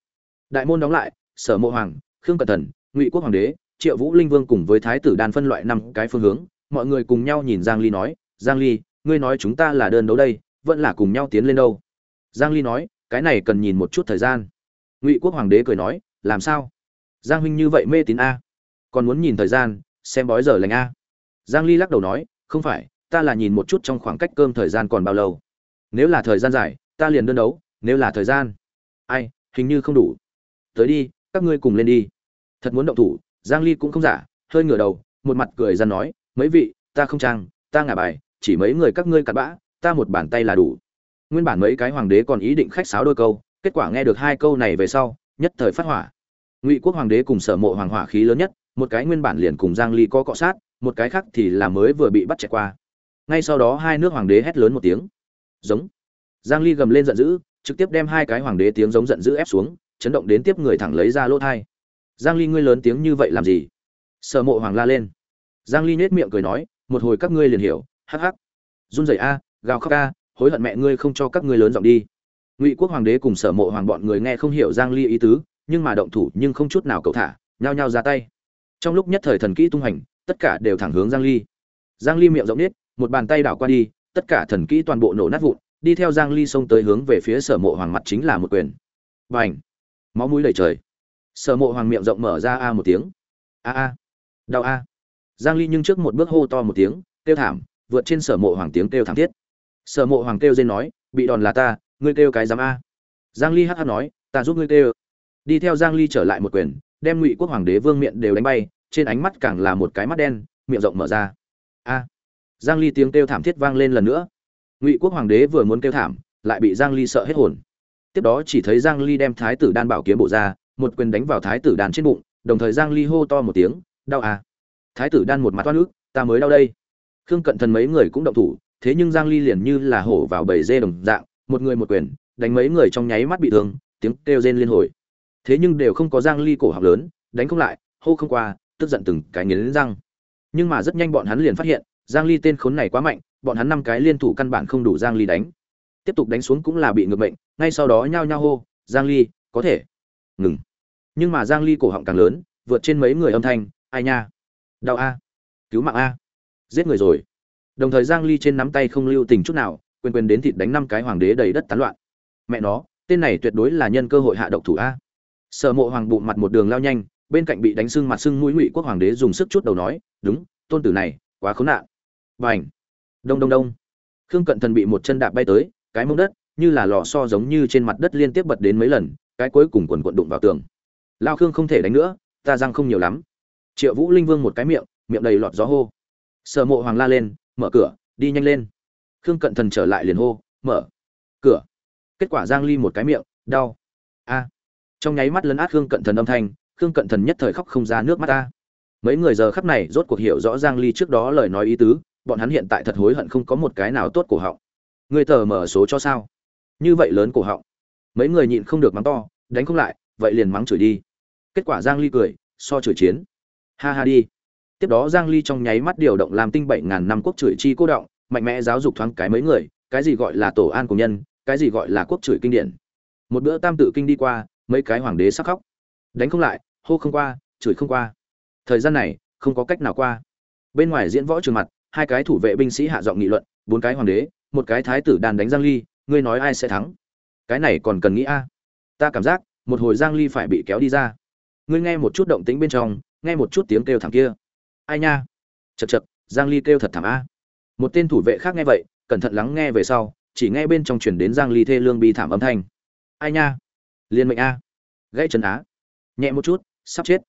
Đại môn đóng lại, sở mộ hoàng, khương cẩn thần ngụy quốc hoàng đế, triệu vũ linh vương cùng với thái tử đan phân loại năm cái phương hướng, mọi người cùng nhau nhìn giang ly nói, giang ly, ngươi nói chúng ta là đơn đấu đây, vẫn là cùng nhau tiến lên đâu? Giang ly nói, cái này cần nhìn một chút thời gian. Ngụy quốc hoàng đế cười nói, làm sao? Giang huynh như vậy mê tín a? Còn muốn nhìn thời gian, xem bói giờ lành a? Giang ly lắc đầu nói, không phải, ta là nhìn một chút trong khoảng cách cơm thời gian còn bao lâu nếu là thời gian dài, ta liền đơn đấu, nếu là thời gian. Ai, hình như không đủ. Tới đi, các ngươi cùng lên đi. Thật muốn động thủ, giang ly cũng không giả, hơi ngửa đầu, một mặt cười ra nói, mấy vị, ta không trang, ta ngả bài, chỉ mấy người các ngươi cặn bã, ta một bàn tay là đủ. Nguyên bản mấy cái hoàng đế còn ý định khách sáo đôi câu, kết quả nghe được hai câu này về sau, nhất thời phát hỏa. Ngụy quốc hoàng đế cùng sở mộ hoàng hỏa khí lớn nhất, một cái nguyên bản liền cùng giang ly có cọ sát, một cái khác thì là mới vừa bị bắt chạy qua. Ngay sau đó hai nước hoàng đế hét lớn một tiếng giống. Giang ly gầm lên giận dữ, trực tiếp đem hai cái hoàng đế tiếng giống giận dữ ép xuống, chấn động đến tiếp người thẳng lấy ra lỗ thai. Giang ly ngươi lớn tiếng như vậy làm gì? Sở mộ hoàng la lên. Giang ly nhếch miệng cười nói, một hồi các ngươi liền hiểu, hắc hắc. Run rẩy a, gào khóc a, hối hận mẹ ngươi không cho các ngươi lớn giọng đi. Ngụy quốc hoàng đế cùng sở mộ hoàng bọn người nghe không hiểu giang ly ý tứ, nhưng mà động thủ nhưng không chút nào cầu thả, nhao nhao ra tay. Trong lúc nhất thời thần kỹ tung hành, tất cả đều thẳng hướng giang ly. Giang ly miệng rộng nít một bàn tay đảo qua đi tất cả thần kỹ toàn bộ nổ nát vụn, đi theo giang ly xông tới hướng về phía sở mộ hoàng mặt chính là một quyền. Bành! Máu mũi đầy trời. Sở mộ hoàng miệng rộng mở ra a một tiếng. A a. Đau a. Giang ly nhưng trước một bước hô to một tiếng, kêu thảm, vượt trên sở mộ hoàng tiếng kêu thảm thiết. Sở mộ hoàng kêu dên nói, bị đòn là ta, ngươi kêu cái dám a. Giang ly hắt hắc nói, ta giúp ngươi kêu. Đi theo giang ly trở lại một quyền, đem ngụy quốc hoàng đế vương miệng đều đánh bay, trên ánh mắt càng là một cái mắt đen, miệng rộng mở ra. A giang ly tiếng kêu thảm thiết vang lên lần nữa. Ngụy quốc hoàng đế vừa muốn kêu thảm, lại bị giang ly sợ hết hồn. Tiếp đó chỉ thấy giang ly đem thái tử đan bảo kiếm bộ ra, một quyền đánh vào thái tử đan trên bụng, đồng thời giang ly hô to một tiếng, đau à! Thái tử đan một mặt toát nước ta mới đau đây. Khương cận thần mấy người cũng động thủ, thế nhưng giang ly liền như là hổ vào bầy dê đồng dạng, một người một quyền, đánh mấy người trong nháy mắt bị thương, tiếng kêu rên liên hồi. Thế nhưng đều không có giang ly cổ học lớn, đánh không lại, hô không qua, tức giận từng cái nghiến răng. Nhưng mà rất nhanh bọn hắn liền phát hiện giang ly tên khốn này quá mạnh, bọn hắn năm cái liên thủ căn bản không đủ giang ly đánh. Tiếp tục đánh xuống cũng là bị ngược bệnh ngay sau đó nhao nhao hô, giang ly, có thể. Ngừng. Nhưng mà giang ly cổ họng càng lớn, vượt trên mấy người âm thanh, ai nha? Đau a. Cứu mạng a. Giết người rồi. Đồng thời giang ly trên nắm tay không lưu tình chút nào quên quên đến thịt đánh năm cái hoàng đế đầy đất tán loạn. Mẹ nó, tên này tuyệt đối là nhân cơ hội hạ độc thủ a. Sở mộ hoàng bụng mặt một đường lao nhanh, bên cạnh bị đánh sưng mặt sưng mũi ngụy quốc hoàng đế dùng sức chút đầu nói, đúng, tôn tử này, quá khốn nạn bành. Đông đông đông. Khương cận thần bị một chân đạp bay tới, cái mông đất, như là lò xo giống như trên mặt đất liên tiếp bật đến mấy lần, cái cuối cùng quần quận đụng vào tường. Lao khương không thể đánh nữa, ta răng không nhiều lắm. Triệu vũ linh vương một cái miệng miệng đầy lọt gió hô. Sở mộ hoàng la lên, mở cửa, đi nhanh lên. Khương cận thần trở lại liền hô, mở cửa. Kết quả giang ly một cái miệng, đau. A. Trong nháy mắt lấn át khương cận thần âm thanh, khương cận thần nhất thời khóc không ra nước mắt ta. Mấy người giờ khắc này rốt cuộc hiểu rõ giang ly trước đó lời nói ý tứ bọn hắn hiện tại thật hối hận không có một cái nào tốt cổ họng. Người tờ mở số cho sao? Như vậy lớn cổ họng. Mấy người nhịn không được mắng to, đánh không lại, vậy liền mắng chửi đi. Kết quả giang ly cười, so chửi chiến. Ha ha đi. Tiếp đó giang ly trong nháy mắt điều động làm tinh bảy ngàn năm quốc chửi chi cô động, mạnh mẽ giáo dục thoáng cái mấy người, cái gì gọi là tổ an của nhân, cái gì gọi là quốc chửi kinh điển. Một bữa tam tự kinh đi qua, mấy cái hoàng đế sắc khóc. Đánh không lại, hô không qua, chửi không qua. Thời gian này, không có cách nào qua. Bên ngoài diễn võ trường mặt hai cái thủ vệ binh sĩ hạ giọng nghị luận, bốn cái hoàng đế, một cái thái tử đàn đánh giang ly, ngươi nói ai sẽ thắng? Cái này còn cần nghĩ a? Ta cảm giác, một hồi giang ly phải bị kéo đi ra. Ngươi nghe một chút động tĩnh bên trong, nghe một chút tiếng kêu thảm kia. Ai nha? Chật chật giang ly kêu thật thảm a. Một tên thủ vệ khác nghe vậy, cẩn thận lắng nghe về sau, chỉ nghe bên trong truyền đến giang ly thê lương bi thảm âm thanh. Ai nha? Liên mệnh a. Gãy chân á. Nhẹ một chút, sắp chết.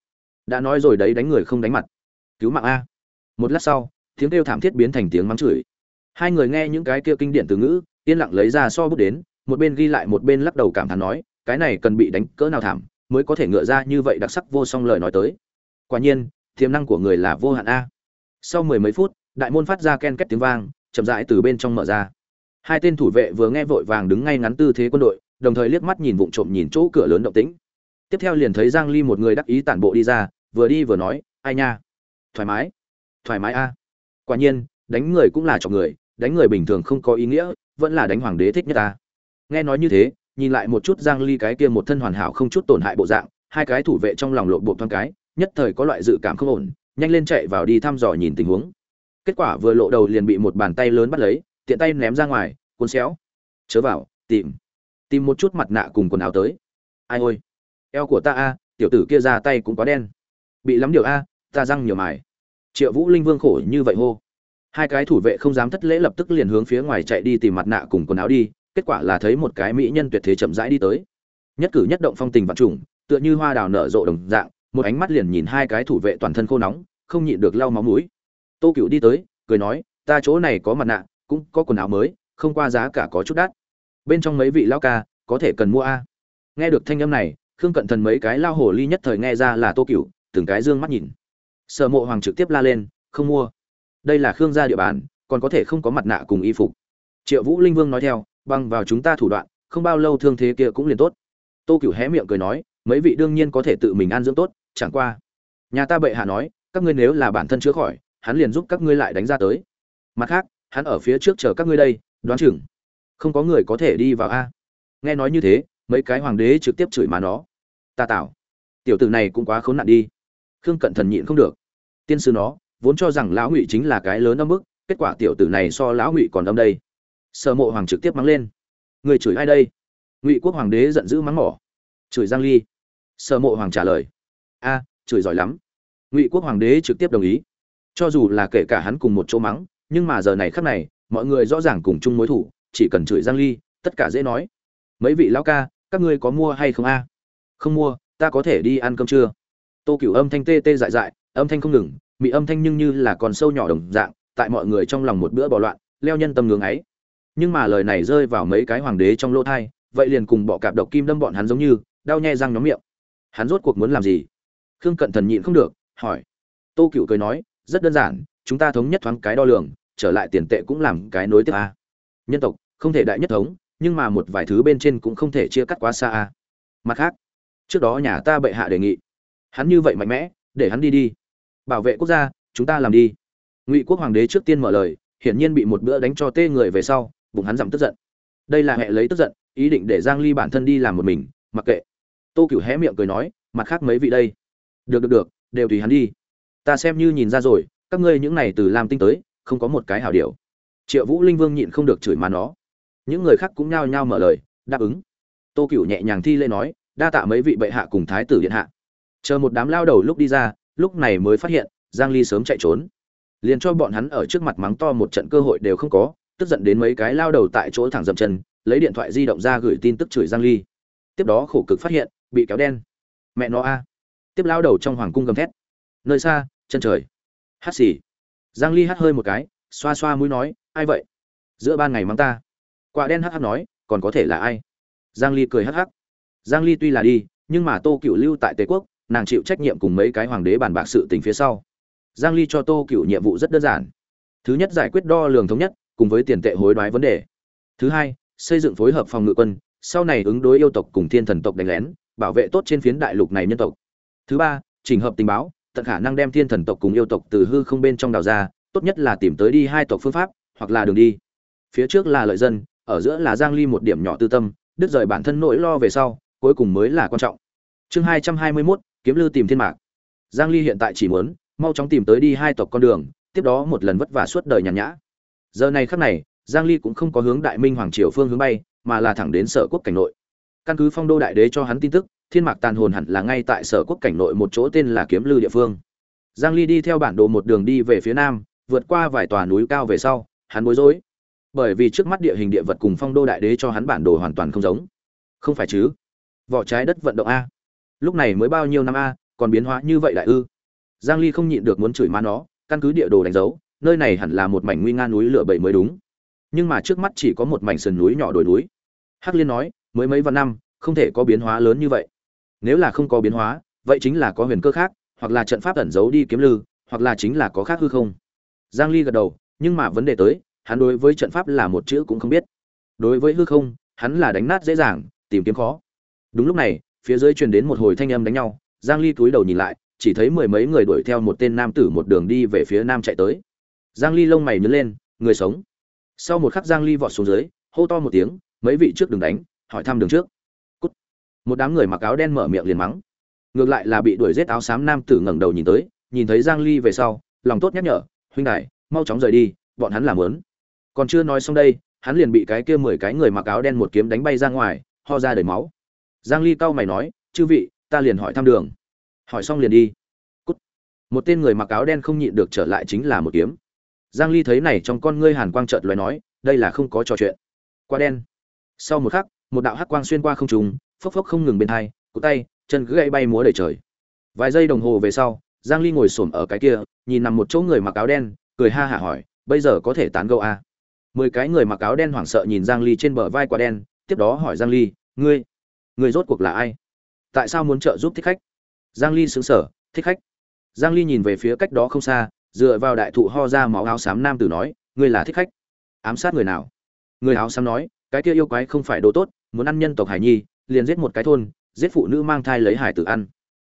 Đã nói rồi đấy, đánh người không đánh mặt. Cứu mạng a. Một lát sau tiếng kêu thảm thiết biến thành tiếng mắng chửi. Hai người nghe những cái kêu kinh điển từ ngữ, yên lặng lấy ra so bút đến, một bên ghi lại một bên lắc đầu cảm thán nói, cái này cần bị đánh cỡ nào thảm, mới có thể ngựa ra như vậy đặc sắc vô song lời nói tới. Quả nhiên, tiềm năng của người là vô hạn a. Sau mười mấy phút, đại môn phát ra ken két tiếng vang, chậm rãi từ bên trong mở ra. Hai tên thủ vệ vừa nghe vội vàng đứng ngay ngắn tư thế quân đội, đồng thời liếc mắt nhìn vụng trộm nhìn chỗ cửa lớn động tĩnh. Tiếp theo liền thấy giang ly một người đắc ý tản bộ đi ra, vừa đi vừa nói, ai nha? Thoải mái. Thoải mái a quả nhiên, đánh người cũng là chọc người, đánh người bình thường không có ý nghĩa, vẫn là đánh hoàng đế thích nhất ta. Nghe nói như thế, nhìn lại một chút giang ly cái kia một thân hoàn hảo không chút tổn hại bộ dạng, hai cái thủ vệ trong lòng lộ bộ thoáng cái, nhất thời có loại dự cảm không ổn, nhanh lên chạy vào đi thăm dò nhìn tình huống. Kết quả vừa lộ đầu liền bị một bàn tay lớn bắt lấy, tiện tay ném ra ngoài, cuốn xéo. Chớ vào, tìm. Tìm một chút mặt nạ cùng quần áo tới. Ai ôi. Eo của ta a, tiểu tử kia ra tay cũng quá đen. Bị lắm điều a, ta răng nhiều mài triệu vũ linh vương khổ như vậy hô. Hai cái thủ vệ không dám thất lễ lập tức liền hướng phía ngoài chạy đi tìm mặt nạ cùng quần áo đi, kết quả là thấy một cái mỹ nhân tuyệt thế chậm rãi đi tới. Nhất cử nhất động phong tình vạn trùng, tựa như hoa đào nở rộ đồng dạng, một ánh mắt liền nhìn hai cái thủ vệ toàn thân khô nóng, không nhịn được lau máu mũi. Tô cựu đi tới, cười nói, ta chỗ này có mặt nạ, cũng có quần áo mới, không qua giá cả có chút đắt. Bên trong mấy vị lao ca, có thể cần mua a? Nghe được thanh âm này, khương cận thần mấy cái lao hồ ly nhất thời nghe ra là tô cựu từng cái dương mắt nhìn sở mộ hoàng trực tiếp la lên, không mua. Đây là khương gia địa bàn, còn có thể không có mặt nạ cùng y phục. Triệu vũ linh vương nói theo băng vào chúng ta thủ đoạn, không bao lâu thương thế kia cũng liền tốt. Tô cửu hé miệng cười nói, mấy vị đương nhiên có thể tự mình ăn dưỡng tốt, chẳng qua. Nhà ta bệ hạ nói, các ngươi nếu là bản thân chữa khỏi, hắn liền giúp các ngươi lại đánh ra tới. Mặt khác, hắn ở phía trước chờ các ngươi đây, đoán chừng. Không có người có thể đi vào a. Nghe nói như thế, mấy cái hoàng đế trực tiếp chửi mà nó. Ta tạo tiểu tử này cũng quá khốn nạn đi khương cận thần nhịn không được. Tiên sư nó, vốn cho rằng lão ngụy chính là cái lớn âm bức, kết quả tiểu tử này so lão ngụy còn âm đây. Sở mộ hoàng trực tiếp mắng lên. Người chửi ai đây? Ngụy quốc hoàng đế giận dữ mắng mỏ. Chửi giang ly. Sở mộ hoàng trả lời. A, chửi giỏi lắm. Ngụy quốc hoàng đế trực tiếp đồng ý. Cho dù là kể cả hắn cùng một chỗ mắng, nhưng mà giờ này khắc này, mọi người rõ ràng cùng chung mối thủ, chỉ cần chửi giang ly, tất cả dễ nói. Mấy vị lão ca, các ngươi có mua hay không a? Không mua, ta có thể đi ăn cơm trưa tô cửu âm thanh tê tê dại dại, âm thanh không ngừng, mị âm thanh nhưng như là con sâu nhỏ đồng dạng, tại mọi người trong lòng một bữa bỏ loạn, leo nhân tâm ngưỡng ấy. Nhưng mà lời này rơi vào mấy cái hoàng đế trong lỗ thai, vậy liền cùng bọ cạp độc kim đâm bọn hắn giống như, đau nhe răng nhóm miệng. Hắn rốt cuộc muốn làm gì? Khương cận thần nhịn không được, hỏi. Tô cựu cười nói, rất đơn giản, chúng ta thống nhất thoáng cái đo lường, trở lại tiền tệ cũng làm cái nối tiếp a. Nhân tộc, không thể đại nhất thống, nhưng mà một vài thứ bên trên cũng không thể chia cắt quá xa a. Mặt khác, trước đó nhà ta bệ hạ đề nghị hắn như vậy mạnh mẽ, để hắn đi đi. Bảo vệ quốc gia, chúng ta làm đi. Ngụy quốc hoàng đế trước tiên mở lời, hiển nhiên bị một bữa đánh cho tê người về sau, bụng hắn giảm tức giận. Đây là hệ lấy tức giận, ý định để giang ly bản thân đi làm một mình, mặc kệ. Tô cửu hé miệng cười nói, mặt khác mấy vị đây. Được được được, đều tùy hắn đi. Ta xem như nhìn ra rồi, các ngươi những này từ làm tinh tới, không có một cái hảo điều. Triệu vũ linh vương nhịn không được chửi mà nó. Những người khác cũng nhao nhao mở lời, đáp ứng. Tô cửu nhẹ nhàng thi lễ nói, đa tạ mấy vị bệ hạ cùng thái tử điện hạ chờ một đám lao đầu lúc đi ra, lúc này mới phát hiện, giang ly sớm chạy trốn. Liền cho bọn hắn ở trước mặt mắng to một trận cơ hội đều không có, tức giận đến mấy cái lao đầu tại chỗ thẳng dậm chân, lấy điện thoại di động ra gửi tin tức chửi giang ly. Tiếp đó khổ cực phát hiện, bị kéo đen. Mẹ nó a. Tiếp lao đầu trong hoàng cung gầm thét. Nơi xa, chân trời. Hát xì. Giang ly hát hơi một cái, xoa xoa mũi nói, ai vậy? Giữa ban ngày mắng ta. Quả đen hát hát nói, còn có thể là ai? Giang ly cười hát hát giang ly tuy là đi, nhưng mà tô cựu lưu tại tề quốc nàng chịu trách nhiệm cùng mấy cái hoàng đế bàn bạc sự tình phía sau. Giang ly cho tô cựu nhiệm vụ rất đơn giản. Thứ nhất giải quyết đo lường thống nhất cùng với tiền tệ hối đoái vấn đề. Thứ hai xây dựng phối hợp phòng ngự quân sau này ứng đối yêu tộc cùng thiên thần tộc đánh lén bảo vệ tốt trên phiến đại lục này nhân tộc. Thứ ba chỉnh hợp tình báo tận khả năng đem thiên thần tộc cùng yêu tộc từ hư không bên trong đào ra tốt nhất là tìm tới đi hai tộc phương pháp hoặc là đường đi. Phía trước là lợi dân ở giữa là giang ly một điểm nhỏ tư tâm đứt rời bản thân nỗi lo về sau cuối cùng mới là quan trọng. Chương 221, kiếm lư tìm thiên mạc. Giang ly hiện tại chỉ muốn, mau chóng tìm tới đi hai tộc con đường, tiếp đó một lần vất vả suốt đời nhàn nhã. Giờ này khắc này, giang ly cũng không có hướng đại minh hoàng triều phương hướng bay, mà là thẳng đến sở quốc cảnh nội. Căn cứ phong đô đại đế cho hắn tin tức, thiên mạc tàn hồn hẳn là ngay tại sở quốc cảnh nội một chỗ tên là kiếm lư địa phương. Giang ly đi theo bản đồ một đường đi về phía nam, vượt qua vài tòa núi cao về sau, hắn bối rối. Bởi vì trước mắt địa hình địa vật cùng phong đô đại đế cho hắn bản đồ hoàn toàn không giống. Không phải chứ? Vỏ trái đất vận động a lúc này mới bao nhiêu năm a, còn biến hóa như vậy đại ư? Giang ly không nhịn được muốn chửi má nó, căn cứ địa đồ đánh dấu, nơi này hẳn là một mảnh nguy nga núi lửa bầy mới đúng. Nhưng mà trước mắt chỉ có một mảnh sườn núi nhỏ đồi núi. Hắc liên nói, mới mấy vạn năm, không thể có biến hóa lớn như vậy. Nếu là không có biến hóa, vậy chính là có huyền cơ khác, hoặc là trận pháp ẩn giấu đi kiếm lư, hoặc là chính là có khác hư không. Giang ly gật đầu, nhưng mà vấn đề tới, hắn đối với trận pháp là một chữ cũng không biết. Đối với hư không, hắn là đánh nát dễ dàng, tìm kiếm khó. Đúng lúc này phía dưới truyền đến một hồi thanh âm đánh nhau, giang ly cúi đầu nhìn lại, chỉ thấy mười mấy người đuổi theo một tên nam tử một đường đi về phía nam chạy tới. Giang ly lông mày nhướng lên, người sống. Sau một khắc giang ly vọt xuống dưới, hô to một tiếng, mấy vị trước đừng đánh, hỏi thăm đường trước. Cút. một đám người mặc áo đen mở miệng liền mắng. Ngược lại là bị đuổi giết áo xám nam tử ngẩng đầu nhìn tới, nhìn thấy giang ly về sau, lòng tốt nhắc nhở, huynh đại mau chóng rời đi, bọn hắn làm lớn còn chưa nói xong đây, hắn liền bị cái kia mười cái người mặc áo đen một kiếm đánh bay ra ngoài, ho ra đầy máu giang ly cau mày nói, chư vị, ta liền hỏi thăm đường. Hỏi xong liền đi. Cút. một tên người mặc áo đen không nhịn được trở lại chính là một kiếm. Giang ly thấy này trong con ngươi hàn quang chợt lóe nói, đây là không có trò chuyện. Qua đen. Sau một khắc, một đạo hắc quang xuyên qua không trung, phốc phốc không ngừng bên hai cụ tay, chân cứ gãy bay múa đầy trời. Vài giây đồng hồ về sau, giang ly ngồi xổm ở cái kia, nhìn nằm một chỗ người mặc áo đen, cười ha hả hỏi, bây giờ có thể tán gẫu à? mười cái người mặc áo đen hoảng sợ nhìn giang ly trên bờ vai quả đen, tiếp đó hỏi giang ly, ngươi Người rốt cuộc là ai? Tại sao muốn trợ giúp thích khách? Giang ly sững sở, thích khách? Giang ly nhìn về phía cách đó không xa dựa vào đại thụ ho ra máu áo xám nam tử nói ngươi là thích khách? Ám sát người nào? Người áo xám nói cái kia yêu quái không phải đồ tốt muốn ăn nhân tộc hải nhi liền giết một cái thôn giết phụ nữ mang thai lấy hải tử ăn.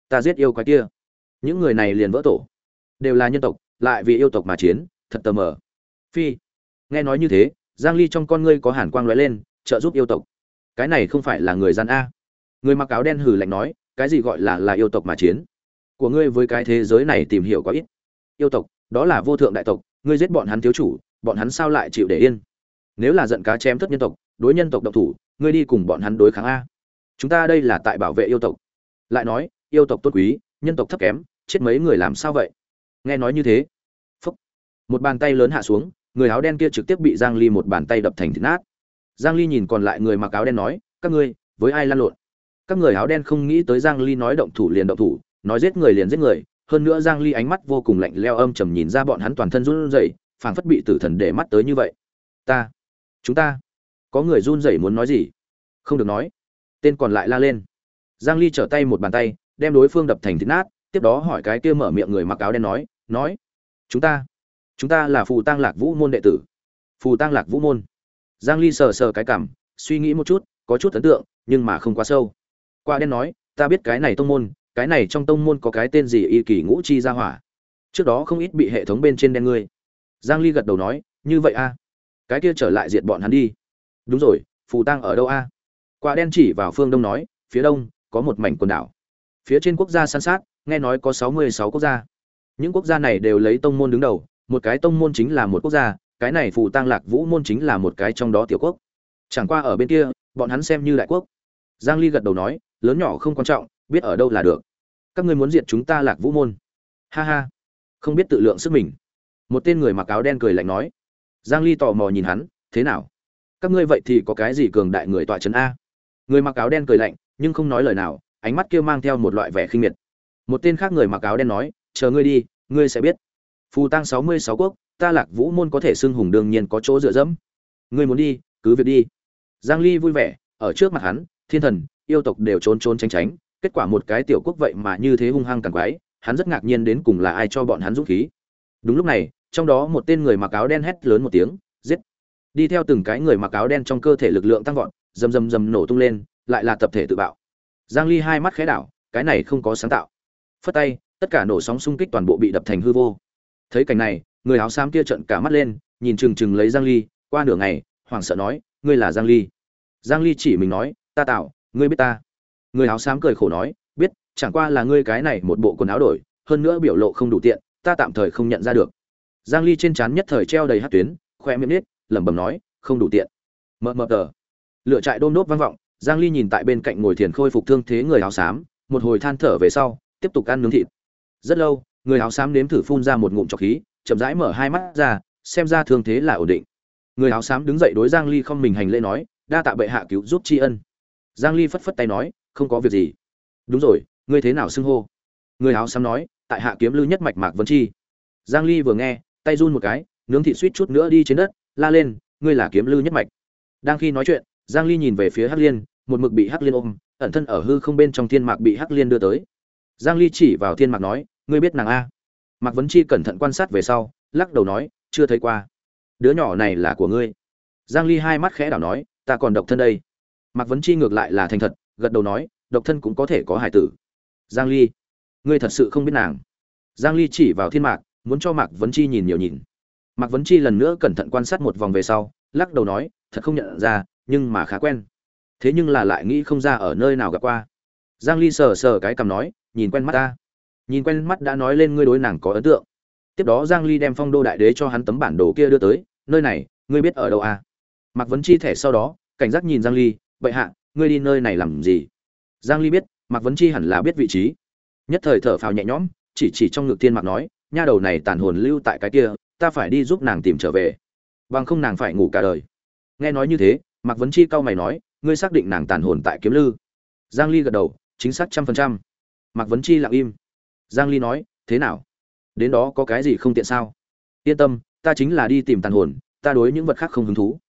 Ta giết yêu quái kia. Những người này liền vỡ tổ. Đều là nhân tộc lại vì yêu tộc mà chiến thật tờ mờ. Phi. Nghe nói như thế giang ly trong con ngươi có hàn quang lóe lên trợ giúp yêu tộc. Cái này không phải là người gian a người mặc áo đen hừ lạnh nói, cái gì gọi là là yêu tộc mà chiến? Của ngươi với cái thế giới này tìm hiểu có ít. Yêu tộc, đó là vô thượng đại tộc, ngươi giết bọn hắn thiếu chủ, bọn hắn sao lại chịu để yên? Nếu là giận cá chém thất nhân tộc, đối nhân tộc độc thủ, ngươi đi cùng bọn hắn đối kháng a. Chúng ta đây là tại bảo vệ yêu tộc. Lại nói, yêu tộc tốt quý, nhân tộc thấp kém, chết mấy người làm sao vậy? Nghe nói như thế, phúc, một bàn tay lớn hạ xuống, người áo đen kia trực tiếp bị giang ly một bàn tay đập thành thịt nát. Giang ly nhìn còn lại người mặc áo đen nói, các ngươi, với ai lăn lộn? Các người áo đen không nghĩ tới giang ly nói động thủ liền động thủ, nói giết người liền giết người, hơn nữa giang ly ánh mắt vô cùng lạnh leo âm trầm nhìn ra bọn hắn toàn thân run rẩy, phảng phất bị tử thần để mắt tới như vậy. Ta, chúng ta, có người run rẩy muốn nói gì? Không được nói. Tên còn lại la lên. Giang ly trở tay một bàn tay, đem đối phương đập thành thịt nát, tiếp đó hỏi cái kia mở miệng người mặc áo đen nói nói, chúng ta chúng ta là phù tăng lạc vũ môn đệ tử. Phù tăng lạc vũ môn. Giang ly sờ sờ cái cảm, suy nghĩ một chút, có chút ấn tượng, nhưng mà không quá sâu qua đen nói, ta biết cái này tông môn, cái này trong tông môn có cái tên gì y kỳ ngũ chi gia hỏa? Trước đó không ít bị hệ thống bên trên đen ngươi. Giang ly gật đầu nói, như vậy a cái kia trở lại diệt bọn hắn đi. Đúng rồi, phù tăng ở đâu a? Qua đen chỉ vào phương đông nói, phía đông, có một mảnh quần đảo. Phía trên quốc gia san sát, nghe nói có 66 quốc gia. Những quốc gia này đều lấy tông môn đứng đầu, một cái tông môn chính là một quốc gia, cái này phù tăng lạc vũ môn chính là một cái trong đó tiểu quốc. Chẳng qua ở bên kia, bọn hắn xem như đại quốc. Giang ly gật đầu nói lớn nhỏ không quan trọng, biết ở đâu là được. Các ngươi muốn diệt chúng ta lạc vũ môn. Ha ha. Không biết tự lượng sức mình. Một tên người mặc áo đen cười lạnh nói. Giang ly tò mò nhìn hắn, thế nào? Các ngươi vậy thì có cái gì cường đại người tọa chấn a? Người mặc áo đen cười lạnh, nhưng không nói lời nào, ánh mắt kia mang theo một loại vẻ khinh miệt. Một tên khác người mặc áo đen nói, chờ ngươi đi, ngươi sẽ biết. Phù tăng 66 quốc, ta lạc vũ môn có thể xưng hùng đương nhiên có chỗ dựa dẫm. Ngươi muốn đi, cứ việc đi. Giang ly vui vẻ, ở trước mặt hắn, thiên thần yêu tộc đều trốn trốn tránh tránh, kết quả một cái tiểu quốc vậy mà như thế hung hăng càng quái, hắn rất ngạc nhiên đến cùng là ai cho bọn hắn dũng khí. Đúng lúc này, trong đó một tên người mặc áo đen hét lớn một tiếng, giết. Đi theo từng cái người mặc áo đen trong cơ thể lực lượng tăng vọt, rầm rầm rầm nổ tung lên, lại là tập thể tự bạo. Giang ly hai mắt khẽ đảo, cái này không có sáng tạo. Phất tay, tất cả nổ sóng xung kích toàn bộ bị đập thành hư vô. Thấy cảnh này, người áo xám kia trợn cả mắt lên, nhìn chừng chừng lấy giang ly, qua nửa ngày, hoảng sợ nói, ngươi là giang ly. Giang ly chỉ mình nói, ta tạo ngươi biết ta. Người áo xám cười khổ nói, biết, chẳng qua là ngươi cái này một bộ quần áo đổi, hơn nữa biểu lộ không đủ tiện, ta tạm thời không nhận ra được. Giang ly trên trán nhất thời treo đầy hát tuyến, khoe miệng nết, lẩm bẩm nói, không đủ tiện. Mờ mờ tờ. Lựa trại đôm nốt vang vọng, giang ly nhìn tại bên cạnh ngồi thiền khôi phục thương thế người áo xám, một hồi than thở về sau, tiếp tục ăn nướng thịt. Rất lâu, người áo xám nếm thử phun ra một ngụm trọc khí, chậm rãi mở hai mắt ra, xem ra thương thế là ổn định. Người áo xám đứng dậy đối giang ly không mình hành lễ nói, đa tạ bệ hạ cứu giúp tri ân giang ly phất phất tay nói, không có việc gì. Đúng rồi, ngươi thế nào xưng hô? Người áo xám nói, tại hạ kiếm lư nhất mạch mạc vân chi. Giang ly vừa nghe, tay run một cái, nướng thịt suýt chút nữa đi trên đất, la lên, ngươi là kiếm lư nhất mạch. Đang khi nói chuyện, giang ly nhìn về phía hắc liên, một mực bị hắc liên ôm, ẩn thân ở hư không bên trong thiên mạc bị hắc liên đưa tới. Giang ly chỉ vào thiên mạc nói, ngươi biết nàng a? Mạc vấn chi cẩn thận quan sát về sau, lắc đầu nói, chưa thấy qua. Đứa nhỏ này là của ngươi. Giang ly hai mắt khẽ đảo nói, ta còn độc thân đây mạc vấn chi ngược lại là thành thật, gật đầu nói, độc thân cũng có thể có hải tử. Giang ly, ngươi thật sự không biết nàng. Giang ly chỉ vào thiên mạc, muốn cho mạc vấn chi nhìn nhiều nhìn. Mạc vấn chi lần nữa cẩn thận quan sát một vòng về sau, lắc đầu nói, thật không nhận ra, nhưng mà khá quen. Thế nhưng là lại nghĩ không ra ở nơi nào gặp qua. Giang ly sờ sờ cái cằm nói, nhìn quen mắt ta. Nhìn quen mắt đã nói lên ngươi đối nàng có ấn tượng. Tiếp đó giang ly đem phong đô đại đế cho hắn tấm bản đồ kia đưa tới, nơi này, ngươi biết ở đâu à? Mạc vấn chi thẻ sau đó, cảnh giác nhìn giang ly vậy hạ, ngươi đi nơi này làm gì? Giang ly biết, mạc vấn chi hẳn là biết vị trí. Nhất thời thở phào nhẹ nhõm, chỉ chỉ trong ngực thiên mạc nói, nha đầu này tàn hồn lưu tại cái kia, ta phải đi giúp nàng tìm trở về. Bằng không nàng phải ngủ cả đời. Nghe nói như thế, mạc vấn chi cau mày nói, ngươi xác định nàng tàn hồn tại kiếm lư? Giang ly gật đầu, chính xác trăm phần trăm. Mạc vấn chi lặng im. Giang ly nói, thế nào? Đến đó có cái gì không tiện sao? Yên tâm, ta chính là đi tìm tàn hồn, ta đối những vật khác không hứng thú.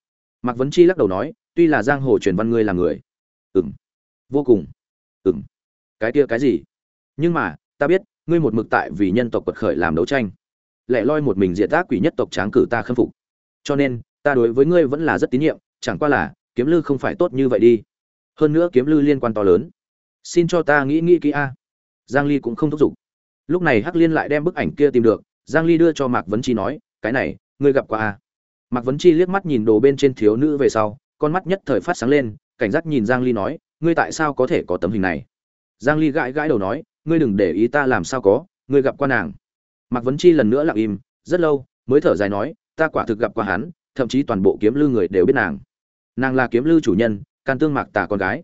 Mạc vấn chi lắc đầu nói tuy là giang hồ truyền văn ngươi là người. Ừm. Vô cùng. Ừm. Cái kia cái gì? Nhưng mà, ta biết, ngươi một mực tại vì nhân tộc quật khởi làm đấu tranh. Lẽ loi một mình diệt ác quỷ nhất tộc tráng cử ta khâm phục. Cho nên, ta đối với ngươi vẫn là rất tín nhiệm, chẳng qua là, kiếm lư không phải tốt như vậy đi. Hơn nữa kiếm lư liên quan to lớn. Xin cho ta nghĩ nghĩ kỹ a. Giang ly cũng không thúc giục. Lúc này hắc liên lại đem bức ảnh kia tìm được, giang ly đưa cho mạc vấn chi nói, cái này, ngươi gặp qua a? Mạc vấn chi liếc mắt nhìn đồ bên trên thiếu nữ về sau con mắt nhất thời phát sáng lên, cảnh giác nhìn giang ly nói, ngươi tại sao có thể có tấm hình này? Giang ly gãi gãi đầu nói, ngươi đừng để ý ta làm sao có, ngươi gặp qua nàng. Mạc vấn chi lần nữa lặng im, rất lâu, mới thở dài nói, ta quả thực gặp qua hắn, thậm chí toàn bộ kiếm lưu người đều biết nàng. Nàng là kiếm lưu chủ nhân, can tương mạc tà con gái.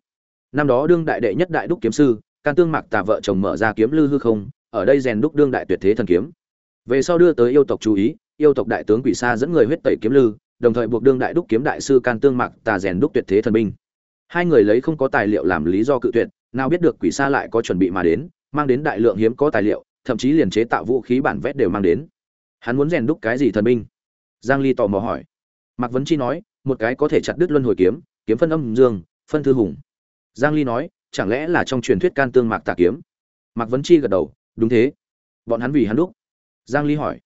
Năm đó đương đại đệ nhất đại đúc kiếm sư, can tương mạc tà vợ chồng mở ra kiếm lưu hư không, ở đây rèn đúc đương đại tuyệt thế thần kiếm. Về sau đưa tới yêu tộc chú ý, yêu tộc đại tướng quỷ sa dẫn người huyết tẩy kiếm lư đồng thời buộc đương đại đúc kiếm đại sư can tương mạc tà rèn đúc tuyệt thế thần binh. Hai người lấy không có tài liệu làm lý do cự tuyệt, nào biết được quỷ sa lại có chuẩn bị mà đến, mang đến đại lượng hiếm có tài liệu, thậm chí liền chế tạo vũ khí bản vét đều mang đến. Hắn muốn rèn đúc cái gì thần binh? Giang ly tò mò hỏi. Mạc vấn chi nói, một cái có thể chặt đứt luân hồi kiếm kiếm phân âm dương, phân thư hùng. Giang ly nói, chẳng lẽ là trong truyền thuyết can tương mạc tà kiếm? Mạc vấn chi gật đầu, đúng thế. Bọn hắn vì hắn đúc. Giang ly hỏi.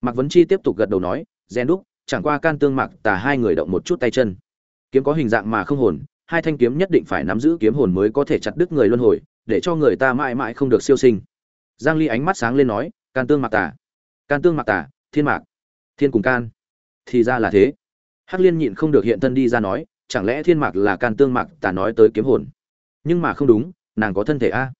Mạc vấn chi tiếp tục gật đầu nói, rèn đúc chẳng qua can tương mạc tà hai người động một chút tay chân. Kiếm có hình dạng mà không hồn, hai thanh kiếm nhất định phải nắm giữ kiếm hồn mới có thể chặt đứt người luân hồi, để cho người ta mãi mãi không được siêu sinh. Giang ly ánh mắt sáng lên nói, can tương mạc tà, can tương mạc tà, thiên mạc, thiên cùng can. Thì ra là thế. Hắc liên nhịn không được hiện thân đi ra nói, chẳng lẽ thiên mạc là can tương mạc tà nói tới kiếm hồn? Nhưng mà không đúng, nàng có thân thể a.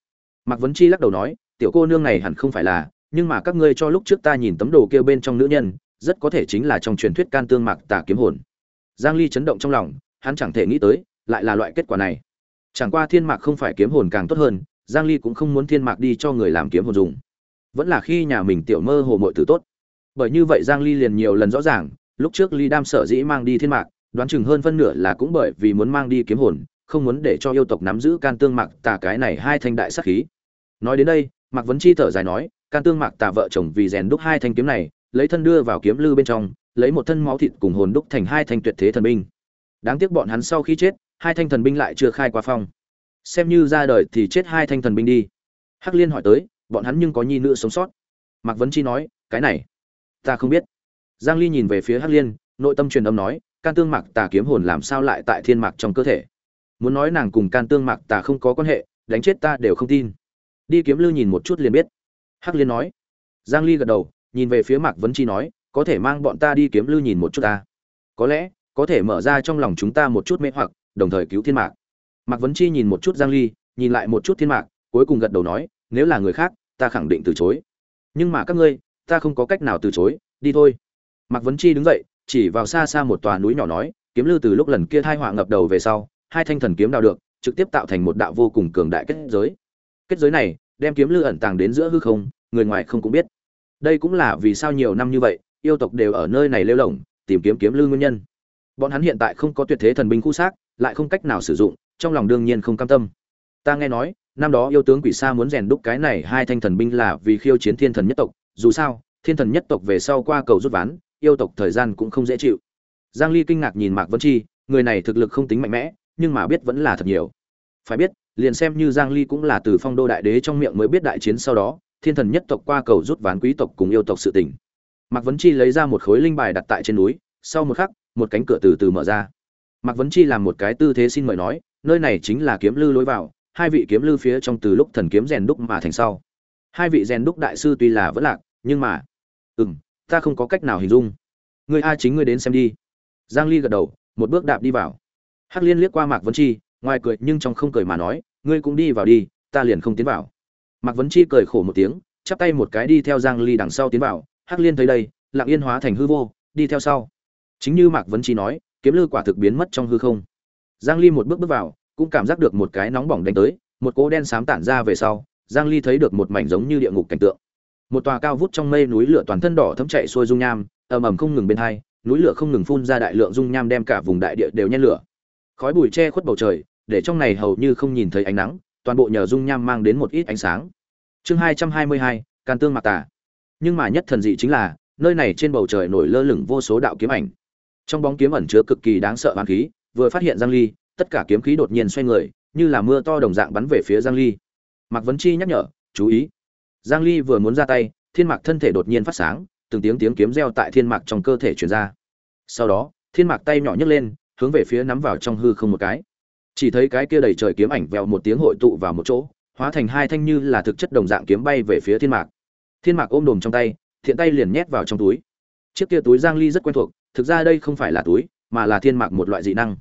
Mạc vấn chi lắc đầu nói, tiểu cô nương này hẳn không phải là, nhưng mà các ngươi cho lúc trước ta nhìn tấm đồ kia bên trong nữ nhân rất có thể chính là trong truyền thuyết can tương mạc tà kiếm hồn. Giang ly chấn động trong lòng, hắn chẳng thể nghĩ tới, lại là loại kết quả này. Chẳng qua thiên mạc không phải kiếm hồn càng tốt hơn, giang ly cũng không muốn thiên mạc đi cho người làm kiếm hồn dùng. Vẫn là khi nhà mình tiểu mơ hồ mọi tử tốt. Bởi như vậy giang ly liền nhiều lần rõ ràng, lúc trước ly đam sở dĩ mang đi thiên mạc, đoán chừng hơn phân nửa là cũng bởi vì muốn mang đi kiếm hồn, không muốn để cho yêu tộc nắm giữ can tương mạc tà cái này hai thanh đại sát khí. Nói đến đây, mạc vấn chi thở dài nói, can tương mạc tà vợ chồng vì rèn đúc hai thanh kiếm này lấy thân đưa vào kiếm lư bên trong, lấy một thân máu thịt cùng hồn đúc thành hai thanh tuyệt thế thần binh. Đáng tiếc bọn hắn sau khi chết, hai thanh thần binh lại chưa khai qua phong. Xem như ra đời thì chết hai thanh thần binh đi. Hắc liên hỏi tới, bọn hắn nhưng có nhi nữ sống sót. Mạc vấn chi nói, cái này, ta không biết. Giang ly nhìn về phía hắc liên, nội tâm truyền âm nói, can tương mạc tà kiếm hồn làm sao lại tại thiên mạc trong cơ thể? Muốn nói nàng cùng can tương mạc tà không có quan hệ, đánh chết ta đều không tin. Đi kiếm lư nhìn một chút liền biết. Hắc liên nói. Giang ly gật đầu nhìn về phía mạc vấn chi nói, có thể mang bọn ta đi kiếm lư nhìn một chút ta. Có lẽ, có thể mở ra trong lòng chúng ta một chút mê hoặc, đồng thời cứu thiên mạc. Mạc vấn chi nhìn một chút giang ly, nhìn lại một chút thiên mạc, cuối cùng gật đầu nói, nếu là người khác, ta khẳng định từ chối. Nhưng mà các ngươi, ta không có cách nào từ chối, đi thôi. Mạc vấn chi đứng dậy, chỉ vào xa xa một tòa núi nhỏ nói, kiếm lư từ lúc lần kia thai họa ngập đầu về sau, hai thanh thần kiếm đào được, trực tiếp tạo thành một đạo vô cùng cường đại kết giới. Kết giới này, đem kiếm lư ẩn tàng đến giữa hư không, người ngoài không cũng biết đây cũng là vì sao nhiều năm như vậy, yêu tộc đều ở nơi này lêu lỏng, tìm kiếm kiếm lư nguyên nhân. Bọn hắn hiện tại không có tuyệt thế thần binh khu xác, lại không cách nào sử dụng, trong lòng đương nhiên không cam tâm. Ta nghe nói, năm đó yêu tướng quỷ sa muốn rèn đúc cái này hai thanh thần binh là vì khiêu chiến thiên thần nhất tộc, dù sao, thiên thần nhất tộc về sau qua cầu rút ván, yêu tộc thời gian cũng không dễ chịu. Giang ly kinh ngạc nhìn mạc vân chi, người này thực lực không tính mạnh mẽ, nhưng mà biết vẫn là thật nhiều. Phải biết, liền xem như giang ly cũng là từ phong đô đại đế trong miệng mới biết đại chiến sau đó thiên thần nhất tộc qua cầu rút ván quý tộc cùng yêu tộc sự tình. Mạc vấn chi lấy ra một khối linh bài đặt tại trên núi, sau một khắc, một cánh cửa từ từ mở ra. Mạc vấn chi làm một cái tư thế xin mời nói, nơi này chính là kiếm lư lối vào, hai vị kiếm lư phía trong từ lúc thần kiếm rèn đúc mà thành sau. Hai vị rèn đúc đại sư tuy là vẫn lạc, nhưng mà, ừm, ta không có cách nào hình dung. Ngươi a chính ngươi đến xem đi. Giang ly gật đầu, một bước đạp đi vào. Hắc liên liếc qua mạc vấn chi, ngoài cười nhưng trong không cười mà nói, ngươi cũng đi vào đi, ta liền không tiến vào mạc vấn chi cười khổ một tiếng, chắp tay một cái đi theo giang ly đằng sau tiến vào. Hắc liên thấy đây, lặng yên hóa thành hư vô, đi theo sau. Chính như mạc vấn chi nói, kiếm lư quả thực biến mất trong hư không. Giang ly một bước bước vào, cũng cảm giác được một cái nóng bỏng đánh tới, một cỗ đen xám tản ra về sau, giang ly thấy được một mảnh giống như địa ngục cảnh tượng. Một tòa cao vút trong mây núi lửa toàn thân đỏ thấm chạy xuôi dung nham, ầm ầm không ngừng bên hai, núi lửa không ngừng phun ra đại lượng dung nham đem cả vùng đại địa đều nhen lửa. Khói bụi che khuất bầu trời, để trong này hầu như không nhìn thấy ánh nắng toàn bộ nhờ dung nham mang đến một ít ánh sáng. Chương 222, can tương mạc tà. Nhưng mà nhất thần dị chính là nơi này trên bầu trời nổi lơ lửng vô số đạo kiếm ảnh. Trong bóng kiếm ẩn chứa cực kỳ đáng sợ hoán khí vừa phát hiện giang ly tất cả kiếm khí đột nhiên xoay người như là mưa to đồng dạng bắn về phía giang ly. Mạc vấn chi nhắc nhở chú ý. Giang ly vừa muốn ra tay thiên mạc thân thể đột nhiên phát sáng từng tiếng tiếng kiếm reo tại thiên mạc trong cơ thể truyền ra. Sau đó thiên mạc tay nhỏ nhấc lên hướng về phía nắm vào trong hư không một cái chỉ thấy cái kia đầy trời kiếm ảnh vèo một tiếng hội tụ vào một chỗ, hóa thành hai thanh như là thực chất đồng dạng kiếm bay về phía thiên mạc. Thiên mạc ôm đồm trong tay, thiện tay liền nhét vào trong túi. Chiếc kia túi giang ly rất quen thuộc, thực ra đây không phải là túi, mà là thiên mạc một loại dị năng.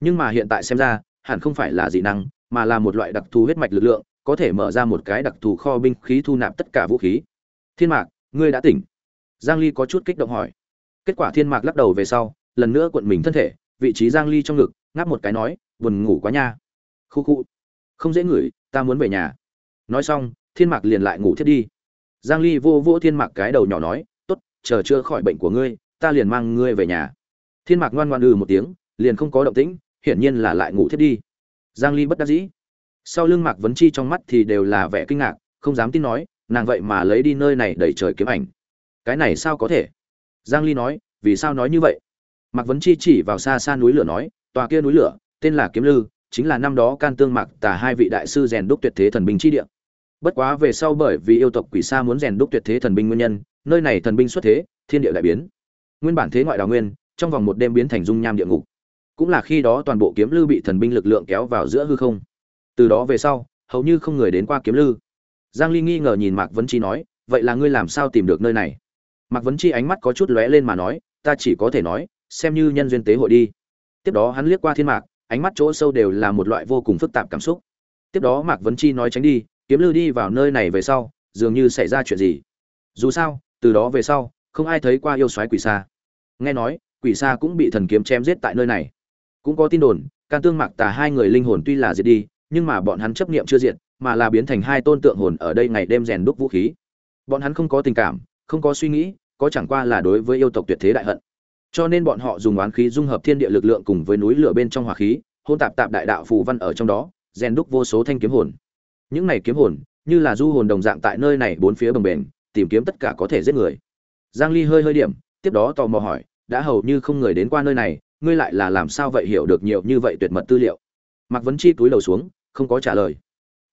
Nhưng mà hiện tại xem ra, hẳn không phải là dị năng, mà là một loại đặc thù huyết mạch lực lượng, có thể mở ra một cái đặc thù kho binh khí thu nạp tất cả vũ khí. Thiên mạc, ngươi đã tỉnh. Giang ly có chút kích động hỏi. Kết quả thiên mạc lắc đầu về sau, lần nữa cuộn mình thân thể, vị trí giang ly trong ngực, ngáp một cái nói buồn ngủ quá nha. Khu khu. Không dễ ngửi, ta muốn về nhà. Nói xong, thiên mạc liền lại ngủ thiết đi. Giang ly vô vô thiên mạc cái đầu nhỏ nói, tốt, chờ chưa khỏi bệnh của ngươi, ta liền mang ngươi về nhà. Thiên mạc ngoan ngoan ừ một tiếng, liền không có động tĩnh, hiển nhiên là lại ngủ thiết đi. Giang ly bất đắc dĩ. Sau lưng mạc vấn chi trong mắt thì đều là vẻ kinh ngạc, không dám tin nói, nàng vậy mà lấy đi nơi này đẩy trời kiếm ảnh. Cái này sao có thể? Giang ly nói, vì sao nói như vậy? Mạc vấn chi chỉ vào xa xa núi lửa nói, tòa kia núi lửa tên là kiếm lư, chính là năm đó can tương mạc tả hai vị đại sư rèn đúc tuyệt thế thần binh chi địa. Bất quá về sau bởi vì yêu tộc quỷ sa muốn rèn đúc tuyệt thế thần binh nguyên nhân, nơi này thần binh xuất thế, thiên địa đại biến. Nguyên bản thế ngoại đào nguyên, trong vòng một đêm biến thành dung nham địa ngục. Cũng là khi đó toàn bộ kiếm lư bị thần binh lực lượng kéo vào giữa hư không. Từ đó về sau, hầu như không người đến qua kiếm lư. Giang ly nghi ngờ nhìn mạc vấn chi nói, vậy là ngươi làm sao tìm được nơi này? Mạc vấn chi ánh mắt có chút lóe lên mà nói, ta chỉ có thể nói, xem như nhân duyên tế hội đi. Tiếp đó hắn liếc qua thiên mạc ánh mắt chỗ sâu đều là một loại vô cùng phức tạp cảm xúc. Tiếp đó mạc vấn chi nói tránh đi, kiếm lư đi vào nơi này về sau, dường như xảy ra chuyện gì. Dù sao, từ đó về sau, không ai thấy qua yêu soái quỷ xa nghe nói, quỷ xa cũng bị thần kiếm chém giết tại nơi này. Cũng có tin đồn, can tương mạc tà hai người linh hồn tuy là diệt đi, nhưng mà bọn hắn chấp niệm chưa diệt, mà là biến thành hai tôn tượng hồn ở đây ngày đêm rèn đúc vũ khí. Bọn hắn không có tình cảm, không có suy nghĩ, có chẳng qua là đối với yêu tộc tuyệt thế đại hận cho nên bọn họ dùng oán khí dung hợp thiên địa lực lượng cùng với núi lửa bên trong hỏa khí, hôn tạp tạp đại đạo phù văn ở trong đó, rèn đúc vô số thanh kiếm hồn. Những này kiếm hồn, như là du hồn đồng dạng tại nơi này bốn phía bồng bềnh, tìm kiếm tất cả có thể giết người. Giang ly hơi hơi điểm, tiếp đó tò mò hỏi, đã hầu như không người đến qua nơi này, ngươi lại là làm sao vậy hiểu được nhiều như vậy tuyệt mật tư liệu? Mạc vấn chi túi đầu xuống, không có trả lời.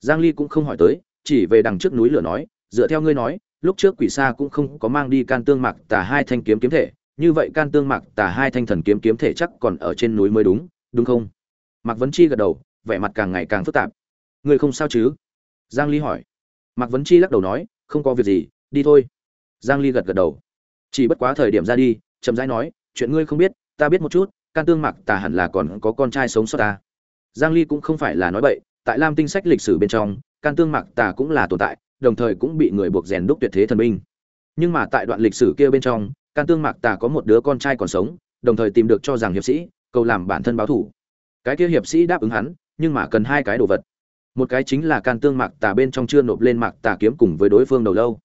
Giang ly cũng không hỏi tới, chỉ về đằng trước núi lửa nói, dựa theo ngươi nói, lúc trước quỷ sa cũng không có mang đi can tương mạc tà hai thanh kiếm kiếm thể như vậy can tương mạc Tả hai thanh thần kiếm kiếm thể chắc còn ở trên núi mới đúng đúng không? Mạc vấn chi gật đầu, vẻ mặt càng ngày càng phức tạp. Người không sao chứ? Giang ly hỏi. Mạc vấn chi lắc đầu nói, không có việc gì, đi thôi. Giang ly gật gật đầu. Chỉ bất quá thời điểm ra đi, chậm rãi nói, chuyện ngươi không biết, ta biết một chút, can tương mạc Tả hẳn là còn có con trai sống sót ta. Giang ly cũng không phải là nói bậy, tại lam tinh sách lịch sử bên trong, can tương mạc Tả cũng là tồn tại, đồng thời cũng bị người buộc rèn đúc tuyệt thế thần binh. Nhưng mà tại đoạn lịch sử kia bên trong can tương mạc tà có một đứa con trai còn sống, đồng thời tìm được cho rằng hiệp sĩ, cầu làm bản thân báo thủ. Cái kia hiệp sĩ đáp ứng hắn, nhưng mà cần hai cái đồ vật. Một cái chính là can tương mạc tà bên trong chưa nộp lên mạc tà kiếm cùng với đối phương đầu lâu.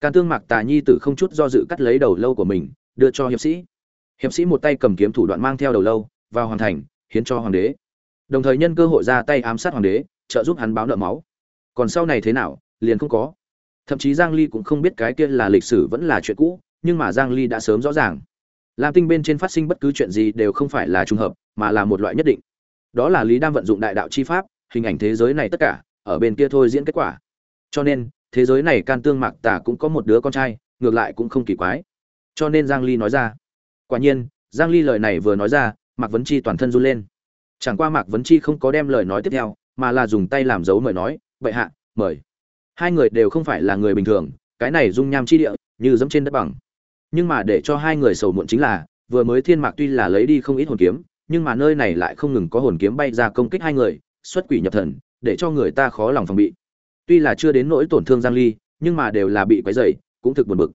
Can tương mạc tà nhi tử không chút do dự cắt lấy đầu lâu của mình, đưa cho hiệp sĩ. Hiệp sĩ một tay cầm kiếm thủ đoạn mang theo đầu lâu, vào hoàn thành, hiến cho hoàng đế. Đồng thời nhân cơ hội ra tay ám sát hoàng đế, trợ giúp hắn báo nợ máu. Còn sau này thế nào, liền không có. Thậm chí giang ly cũng không biết cái kia là lịch sử vẫn là chuyện cũ nhưng mà giang ly đã sớm rõ ràng. Lam tinh bên trên phát sinh bất cứ chuyện gì đều không phải là trùng hợp, mà là một loại nhất định. Đó là lý đang vận dụng đại đạo chi pháp, hình ảnh thế giới này tất cả, ở bên kia thôi diễn kết quả. Cho nên, thế giới này can tương mạc tà cũng có một đứa con trai, ngược lại cũng không kỳ quái. Cho nên giang ly nói ra. Quả nhiên, giang ly lời này vừa nói ra, mạc vấn chi toàn thân run lên. Chẳng qua mạc vấn chi không có đem lời nói tiếp theo, mà là dùng tay làm dấu mời nói vậy hạ, mời. Hai người đều không phải là người bình thường, cái này dung nham chi địa, như dẫm trên đất bằng nhưng mà để cho hai người sầu muộn chính là, vừa mới thiên mạc tuy là lấy đi không ít hồn kiếm, nhưng mà nơi này lại không ngừng có hồn kiếm bay ra công kích hai người, xuất quỷ nhập thần, để cho người ta khó lòng phòng bị. Tuy là chưa đến nỗi tổn thương giang ly, nhưng mà đều là bị quấy rầy, cũng thực buồn bực.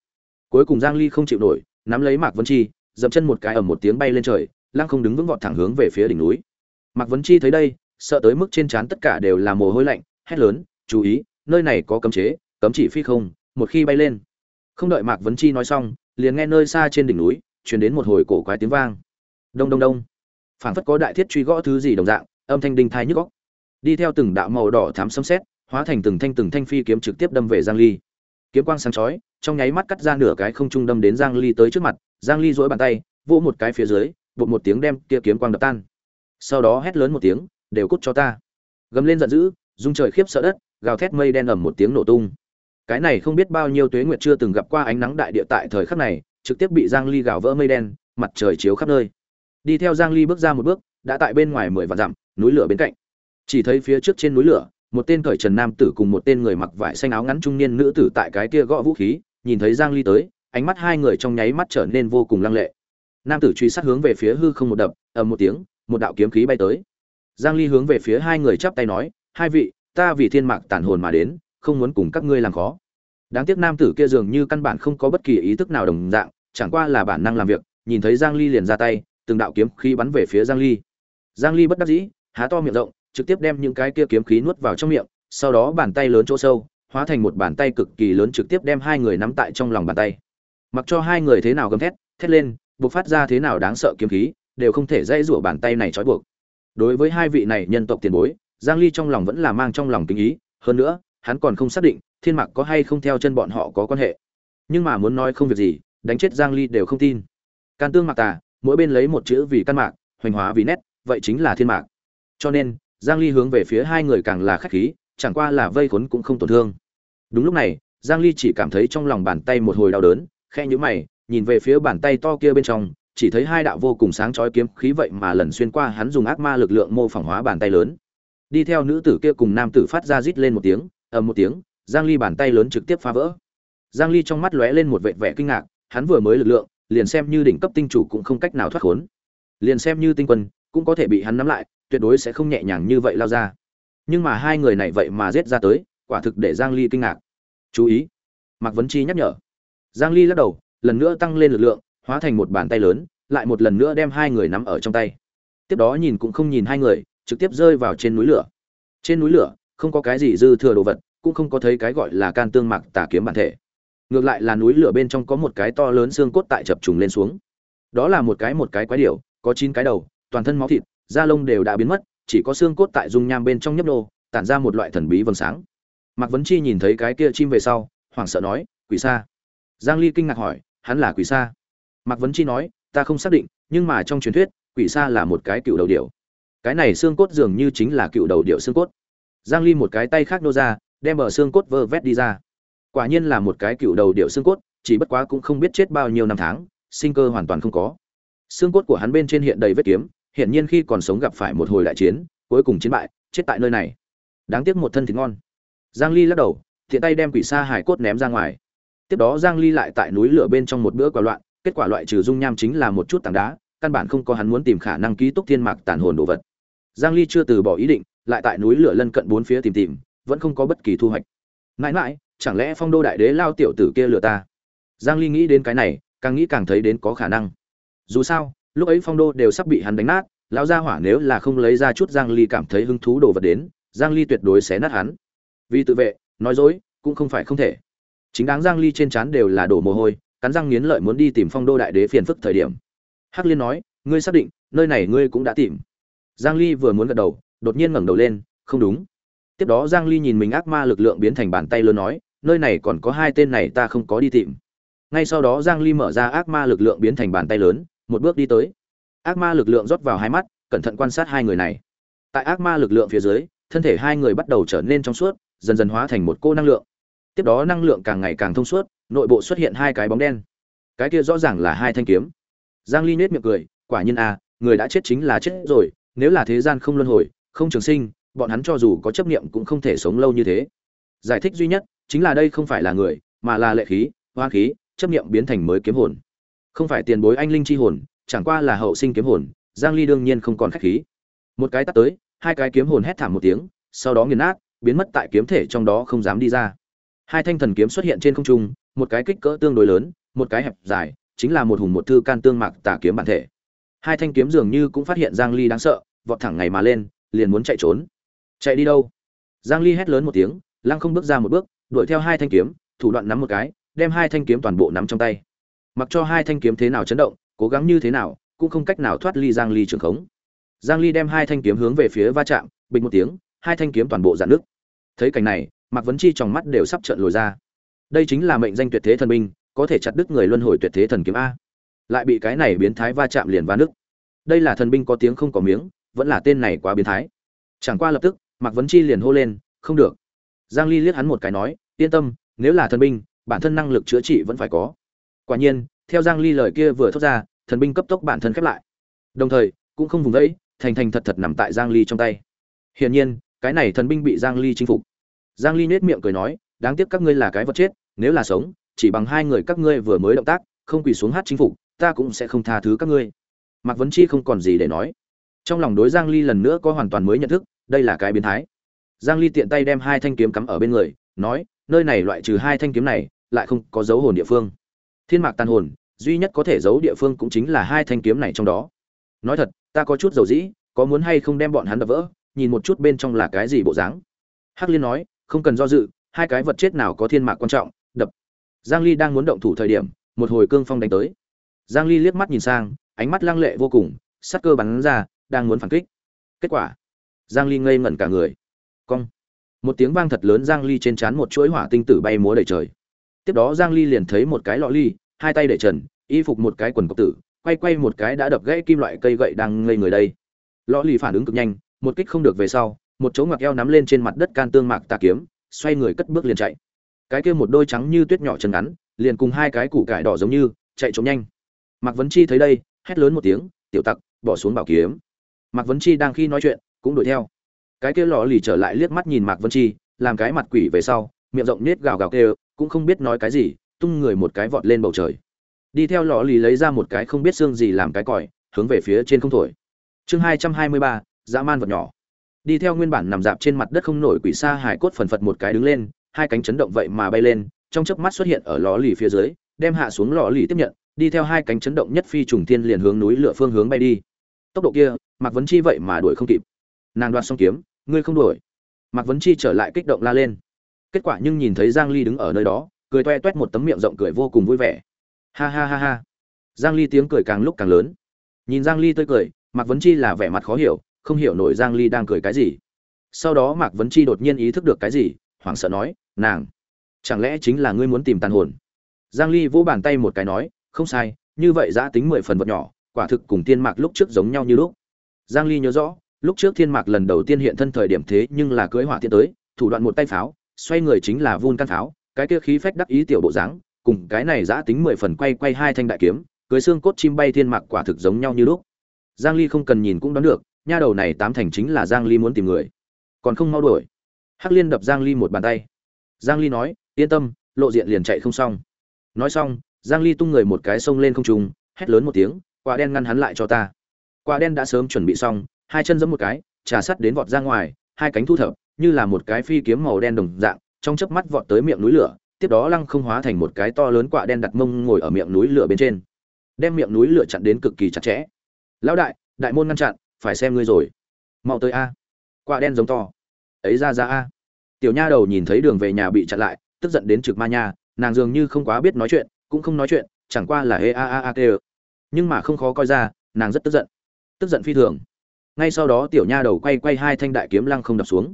Cuối cùng giang ly không chịu nổi, nắm lấy mạc vân chi, dậm chân một cái ở một tiếng bay lên trời, lăng không đứng vững vọt thẳng hướng về phía đỉnh núi. Mạc vân chi thấy đây, sợ tới mức trên trán tất cả đều là mồ hôi lạnh, hét lớn, chú ý, nơi này có cấm chế, cấm chỉ phi không, một khi bay lên. Không đợi mạc vấn chi nói xong liền nghe nơi xa trên đỉnh núi, truyền đến một hồi cổ quái tiếng vang. Đông đông đông. Phảng phất có đại thiết truy gõ thứ gì đồng dạng, âm thanh đinh thai nhức góc đi theo từng đạo màu đỏ thám sấm xét hóa thành từng thanh từng thanh phi kiếm trực tiếp đâm về giang ly. Kiếm quang sáng chói, trong nháy mắt cắt ra nửa cái không trung đâm đến giang ly tới trước mặt, giang ly duỗi bàn tay, vỗ một cái phía dưới bột một tiếng đem kia kiếm quang đập tan. Sau đó hét lớn một tiếng, đều cút cho ta. Gầm lên giận dữ dung trời khiếp sợ đất, gào thét mây đen ầm một tiếng nổ tung cái này không biết bao nhiêu tuế nguyệt chưa từng gặp qua ánh nắng đại địa tại thời khắc này, trực tiếp bị giang ly gào vỡ mây đen, mặt trời chiếu khắp nơi. Đi theo giang ly bước ra một bước, đã tại bên ngoài mười vạn dặm, núi lửa bên cạnh. Chỉ thấy phía trước trên núi lửa, một tên cởi trần nam tử cùng một tên người mặc vải xanh áo ngắn trung niên nữ tử tại cái kia gõ vũ khí, nhìn thấy giang ly tới, ánh mắt hai người trong nháy mắt trở nên vô cùng lăng lệ. Nam tử truy sát hướng về phía hư không một đập, ầm một tiếng, một đạo kiếm khí bay tới. Giang ly hướng về phía hai người chắp tay nói, hai vị, ta vì thiên mạc tản hồn mà đến không muốn cùng các ngươi làm khó. Đáng tiếc nam tử kia dường như căn bản không có bất kỳ ý thức nào đồng dạng, chẳng qua là bản năng làm việc, nhìn thấy giang ly liền ra tay, từng đạo kiếm khí bắn về phía giang ly. Giang ly bất đắc dĩ, há to miệng rộng, trực tiếp đem những cái kia kiếm khí nuốt vào trong miệng, sau đó bàn tay lớn chỗ sâu, hóa thành một bàn tay cực kỳ lớn trực tiếp đem hai người nắm tại trong lòng bàn tay. Mặc cho hai người thế nào gầm thét thét lên bộc phát ra thế nào đáng sợ kiếm khí, đều không thể dây rủa bàn tay này trói buộc. Đối với hai vị này nhân tộc tiền bối, giang ly trong lòng vẫn là mang trong lòng kính ý, hơn nữa hắn còn không xác định thiên mạc có hay không theo chân bọn họ có quan hệ. Nhưng mà muốn nói không việc gì, đánh chết giang ly đều không tin. Can tương mạc tà, mỗi bên lấy một chữ vì căn mạc, hoành hóa vì nét, vậy chính là thiên mạc. Cho nên, giang ly hướng về phía hai người càng là khách khí, chẳng qua là vây khốn cũng không tổn thương. Đúng lúc này, giang ly chỉ cảm thấy trong lòng bàn tay một hồi đau đớn khe nhíu mày, nhìn về phía bàn tay to kia bên trong, chỉ thấy hai đạo vô cùng sáng chói kiếm khí vậy mà lần xuyên qua hắn dùng ác ma lực lượng mô phỏng hóa bàn tay lớn. Đi theo nữ tử kia cùng nam tử phát ra rít lên một tiếng ầm một tiếng, giang ly bàn tay lớn trực tiếp phá vỡ. Giang ly trong mắt lóe lên một vẻ vẻ kinh ngạc, hắn vừa mới lực lượng, liền xem như đỉnh cấp tinh chủ cũng không cách nào thoát khốn. Liền xem như tinh quân, cũng có thể bị hắn nắm lại, tuyệt đối sẽ không nhẹ nhàng như vậy lao ra. Nhưng mà hai người này vậy mà giết ra tới, quả thực để giang ly kinh ngạc. Chú ý, mạc vấn chi nhắc nhở. Giang ly lắc đầu, lần nữa tăng lên lực lượng, hóa thành một bàn tay lớn, lại một lần nữa đem hai người nắm ở trong tay. Tiếp đó nhìn cũng không nhìn hai người, trực tiếp rơi vào trên núi lửa. Trên núi lửa không có cái gì dư thừa đồ vật, cũng không có thấy cái gọi là can tương mạc tà kiếm bản thể. Ngược lại là núi lửa bên trong có một cái to lớn xương cốt tại chập trùng lên xuống. Đó là một cái một cái quái điểu, có chín cái đầu, toàn thân máu thịt, da lông đều đã biến mất, chỉ có xương cốt tại dung nham bên trong nhấp nô, tản ra một loại thần bí vầng sáng. Mạc vấn chi nhìn thấy cái kia chim về sau, hoảng sợ nói, quỷ sa. Giang ly kinh ngạc hỏi, hắn là quỷ sa? Mạc vấn chi nói, ta không xác định, nhưng mà trong truyền thuyết, quỷ sa là một cái cựu đầu điểu. Cái này xương cốt dường như chính là cựu đầu điểu xương cốt giang ly một cái tay khác nô ra, đem bờ xương cốt vơ vét đi ra. Quả nhiên là một cái cựu đầu điểu xương cốt, chỉ bất quá cũng không biết chết bao nhiêu năm tháng, sinh cơ hoàn toàn không có. Xương cốt của hắn bên trên hiện đầy vết kiếm hiện nhiên khi còn sống gặp phải một hồi đại chiến, cuối cùng chiến bại, chết tại nơi này. Đáng tiếc một thân thịt ngon. Giang ly lắc đầu, thiện tay đem quỷ sa hải cốt ném ra ngoài. Tiếp đó giang ly lại tại núi lửa bên trong một bữa quả loạn, kết quả loại trừ dung nham chính là một chút tảng đá, căn bản không có hắn muốn tìm khả năng ký túc thiên mạc tàn hồn đồ vật. Giang ly chưa từ bỏ ý định lại tại núi lửa lân cận bốn phía tìm tìm, vẫn không có bất kỳ thu hoạch. Mãi mãi, chẳng lẽ phong đô đại đế lao tiểu tử kia lừa ta? Giang ly nghĩ đến cái này, càng nghĩ càng thấy đến có khả năng. Dù sao, lúc ấy phong đô đều sắp bị hắn đánh nát, lão gia hỏa nếu là không lấy ra chút giang ly cảm thấy hứng thú đồ vật đến, giang ly tuyệt đối sẽ nát hắn. Vì tự vệ, nói dối, cũng không phải không thể. Chính đáng giang ly trên trán đều là đổ mồ hôi, cắn răng nghiến lợi muốn đi tìm phong đô đại đế phiền phức thời điểm. Hắc liên nói, ngươi xác định, nơi này ngươi cũng đã tìm. Giang ly vừa muốn gật đầu đột nhiên ngẩng đầu lên không đúng. Tiếp đó giang ly nhìn mình ác ma lực lượng biến thành bàn tay lớn nói nơi này còn có hai tên này ta không có đi tìm. Ngay sau đó giang ly mở ra ác ma lực lượng biến thành bàn tay lớn một bước đi tới. Ác ma lực lượng rót vào hai mắt cẩn thận quan sát hai người này. Tại ác ma lực lượng phía dưới thân thể hai người bắt đầu trở nên trong suốt dần dần hóa thành một cô năng lượng. Tiếp đó năng lượng càng ngày càng thông suốt nội bộ xuất hiện hai cái bóng đen. Cái kia rõ ràng là hai thanh kiếm. Giang ly nết miệng cười quả nhiên a à, người đã chết chính là chết rồi nếu là thế gian không luân hồi không trường sinh, bọn hắn cho dù có chấp niệm cũng không thể sống lâu như thế. Giải thích duy nhất chính là đây không phải là người, mà là lệ khí hoa khí, chấp niệm biến thành mới kiếm hồn. Không phải tiền bối anh linh chi hồn, chẳng qua là hậu sinh kiếm hồn, giang ly đương nhiên không còn khách khí. Một cái tắt tới, hai cái kiếm hồn hét thảm một tiếng, sau đó nghiền nát, biến mất tại kiếm thể trong đó không dám đi ra. Hai thanh thần kiếm xuất hiện trên không trung, một cái kích cỡ tương đối lớn, một cái hẹp dài, chính là một hùng một thư can tương mạc tà kiếm bản thể. Hai thanh kiếm dường như cũng phát hiện giang ly đáng sợ, vọt thẳng ngày mà lên liền muốn chạy trốn. Chạy đi đâu? Giang ly hét lớn một tiếng, lăng không bước ra một bước, đuổi theo hai thanh kiếm, thủ đoạn nắm một cái, đem hai thanh kiếm toàn bộ nắm trong tay. Mặc cho hai thanh kiếm thế nào chấn động, cố gắng như thế nào, cũng không cách nào thoát ly giang ly trường khống. Giang ly đem hai thanh kiếm hướng về phía va chạm, bình một tiếng, hai thanh kiếm toàn bộ dạn nước thấy cảnh này, mạc vấn chi trong mắt đều sắp trợn lồi ra. Đây chính là mệnh danh tuyệt thế thần binh, có thể chặt đứt người luân hồi tuyệt thế thần kiếm a. Lại bị cái này biến thái va chạm liền va nước đây là thần binh có tiếng không có miếng vẫn là tên này quá biến thái. Chẳng qua lập tức mạc vấn chi liền hô lên không được. Giang ly liếc hắn một cái nói yên tâm nếu là thần binh bản thân năng lực chữa trị vẫn phải có. Quả nhiên theo giang ly lời kia vừa thốt ra thần binh cấp tốc bản thân khép lại. Đồng thời cũng không vùng vẫy thành thành thật thật nằm tại giang ly trong tay. Hiển nhiên cái này thần binh bị giang ly chinh phục. Giang ly nết miệng cười nói đáng tiếc các ngươi là cái vật chết nếu là sống chỉ bằng hai người các ngươi vừa mới động tác không quỳ xuống hát chính phủ, ta cũng sẽ không tha thứ các ngươi. Mạc vấn chi không còn gì để nói trong lòng đối giang ly lần nữa có hoàn toàn mới nhận thức, đây là cái biến thái. Giang ly tiện tay đem hai thanh kiếm cắm ở bên người, nói, nơi này loại trừ hai thanh kiếm này, lại không có dấu hồn địa phương. Thiên mạc tàn hồn, duy nhất có thể giấu địa phương cũng chính là hai thanh kiếm này trong đó. Nói thật, ta có chút dầu dĩ, có muốn hay không đem bọn hắn đập vỡ, nhìn một chút bên trong là cái gì bộ dáng. Hắc liên nói, không cần do dự, hai cái vật chết nào có thiên mạc quan trọng, đập. Giang ly đang muốn động thủ thời điểm, một hồi cương phong đánh tới. Giang ly liếc mắt nhìn sang, ánh mắt lăng lệ vô cùng sát cơ bắn ra đang muốn phản kích. Kết quả, giang ly ngây ngẩn cả người. Cong. Một tiếng vang thật lớn giang ly trên chán một chuỗi hỏa tinh tử bay múa đầy trời. Tiếp đó giang ly liền thấy một cái lọ ly, hai tay để trần, y phục một cái quần cộc tử, quay quay một cái đã đập gãy kim loại cây gậy đang ngây người đây. Lọ ly phản ứng cực nhanh, một kích không được về sau, một chỗ ngoặc eo nắm lên trên mặt đất can tương mạc tà kiếm, xoay người cất bước liền chạy. Cái kia một đôi trắng như tuyết nhỏ chân ngắn, liền cùng hai cái củ cải đỏ giống như, chạy trốn nhanh. Mạc vấn chi thấy đây, hét lớn một tiếng, tiểu tặc, bỏ xuống bảo kiếm mạc vấn chi đang khi nói chuyện, cũng đuổi theo. Cái kia lò lì trở lại liếc mắt nhìn mạc vấn chi, làm cái mặt quỷ về sau, miệng rộng nết gào gào kêu, cũng không biết nói cái gì, tung người một cái vọt lên bầu trời. Đi theo lò lì lấy ra một cái không biết xương gì làm cái còi, hướng về phía trên không thổi. Chương hai trăm hai mươi ba, dã man vật nhỏ. Đi theo nguyên bản nằm dạp trên mặt đất không nổi quỷ xa hải cốt phần phật một cái đứng lên, hai cánh chấn động vậy mà bay lên, trong chớp mắt xuất hiện ở lò lì phía dưới, đem hạ xuống lò lì tiếp nhận, đi theo hai cánh chấn động nhất phi trùng thiên liền hướng núi lửa phương hướng bay đi tốc độ kia, mạc vấn chi vậy mà đuổi không kịp. Nàng đoạt xong kiếm, ngươi không đuổi. Mạc vấn chi trở lại kích động la lên. Kết quả nhưng nhìn thấy giang ly đứng ở nơi đó, cười toe toét một tấm miệng rộng cười vô cùng vui vẻ. Ha ha ha ha. Giang ly tiếng cười càng lúc càng lớn. Nhìn giang ly tươi cười, mạc vấn chi là vẻ mặt khó hiểu, không hiểu nổi giang ly đang cười cái gì. Sau đó mạc vấn chi đột nhiên ý thức được cái gì, hoảng sợ nói, nàng, chẳng lẽ chính là ngươi muốn tìm tàn hồn? Giang ly vỗ bàn tay một cái nói, không sai, như vậy giã tính mười phần vật nhỏ quả thực cùng thiên mạc lúc trước giống nhau như lúc. Giang ly nhớ rõ, lúc trước thiên mạc lần đầu tiên hiện thân thời điểm thế nhưng là cưới hỏa tiên tới, thủ đoạn một tay pháo, xoay người chính là vun căn pháo, cái kia khí phách đắc ý tiểu bộ dáng, cùng cái này giã tính mười phần quay quay hai thanh đại kiếm, cưới xương cốt chim bay thiên mạc quả thực giống nhau như lúc. Giang ly không cần nhìn cũng đoán được, nha đầu này tám thành chính là giang ly muốn tìm người. Còn không mau đuổi. Hắc liên đập giang ly một bàn tay. Giang ly nói, yên tâm, lộ diện liền chạy không xong. Nói xong, giang ly tung người một cái sông lên không trung, hét lớn một tiếng quả đen ngăn hắn lại cho ta. Quả đen đã sớm chuẩn bị xong, hai chân giẫm một cái, trà sắt đến vọt ra ngoài, hai cánh thu thập, như là một cái phi kiếm màu đen đồng dạng, trong chớp mắt vọt tới miệng núi lửa, tiếp đó lăng không hóa thành một cái to lớn quả đen đặt mông ngồi ở miệng núi lửa bên trên. Đem miệng núi lửa chặn đến cực kỳ chặt chẽ. Lão đại đại môn ngăn chặn, phải xem ngươi rồi. Mau tới a. Quả đen giống to. Ấy ra ra a. Tiểu nha đầu nhìn thấy đường về nhà bị chặn lại, tức giận đến trực ma nha, nàng dường như không quá biết nói chuyện, cũng không nói chuyện, chẳng qua là hê a a a, kêu nhưng mà không khó coi ra, nàng rất tức giận. Tức giận phi thường. Ngay sau đó tiểu nha đầu quay quay hai thanh đại kiếm lăng không đập xuống.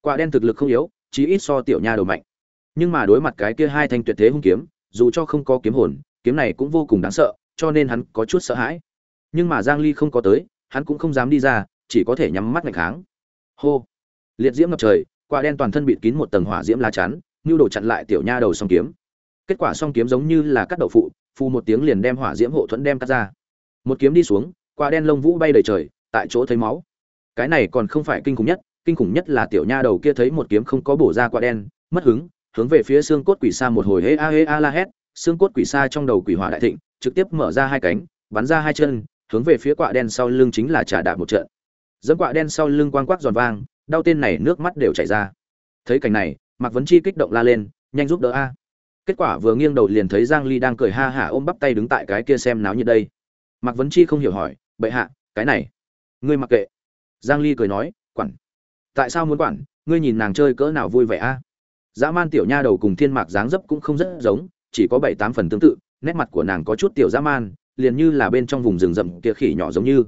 Quả đen thực lực không yếu, chí ít so tiểu nha đầu mạnh. Nhưng mà đối mặt cái kia hai thanh tuyệt thế hung kiếm, dù cho không có kiếm hồn, kiếm này cũng vô cùng đáng sợ, cho nên hắn có chút sợ hãi. Nhưng mà giang ly không có tới, hắn cũng không dám đi ra, chỉ có thể nhắm mắt ngạch kháng. Hô! Liệt diễm ngập trời, quả đen toàn thân bịt kín một tầng hỏa diễm lá chắn như đồ chặn lại tiểu nha đầu song kiếm. Kết quả song kiếm giống như là cắt đậu phụ phu một tiếng liền đem hỏa diễm hộ thuẫn đem cắt ra. Một kiếm đi xuống, quả đen lông vũ bay đầy trời, tại chỗ thấy máu. Cái này còn không phải kinh khủng nhất, kinh khủng nhất là tiểu nha đầu kia thấy một kiếm không có bổ ra quả đen, mất hứng, hướng về phía xương cốt quỷ sa một hồi hê a hê a la hét, xương cốt quỷ xa trong đầu quỷ hỏa đại thịnh, trực tiếp mở ra hai cánh, bắn ra hai chân, hướng về phía quạ đen sau lưng chính là trả đạp một trận. Dẫn quạ đen sau lưng quang quắc giòn vang, đau tên này nước mắt đều chảy ra. Thấy cảnh này, mạc vấn chi kích động la lên, nhanh giúp đỡ a kết quả vừa nghiêng đầu liền thấy giang ly đang cười ha hả ôm bắp tay đứng tại cái kia xem náo nhiệt đây. Mạc vấn chi không hiểu hỏi, bệ hạ, cái này, ngươi mặc kệ. Giang ly cười nói, quản. Tại sao muốn quản? Ngươi nhìn nàng chơi cỡ nào vui vẻ a? Dã man tiểu nha đầu cùng thiên mạc dáng dấp cũng không rất giống, chỉ có bảy tám phần tương tự, nét mặt của nàng có chút tiểu dã man, liền như là bên trong vùng rừng rậm kia khỉ nhỏ giống như.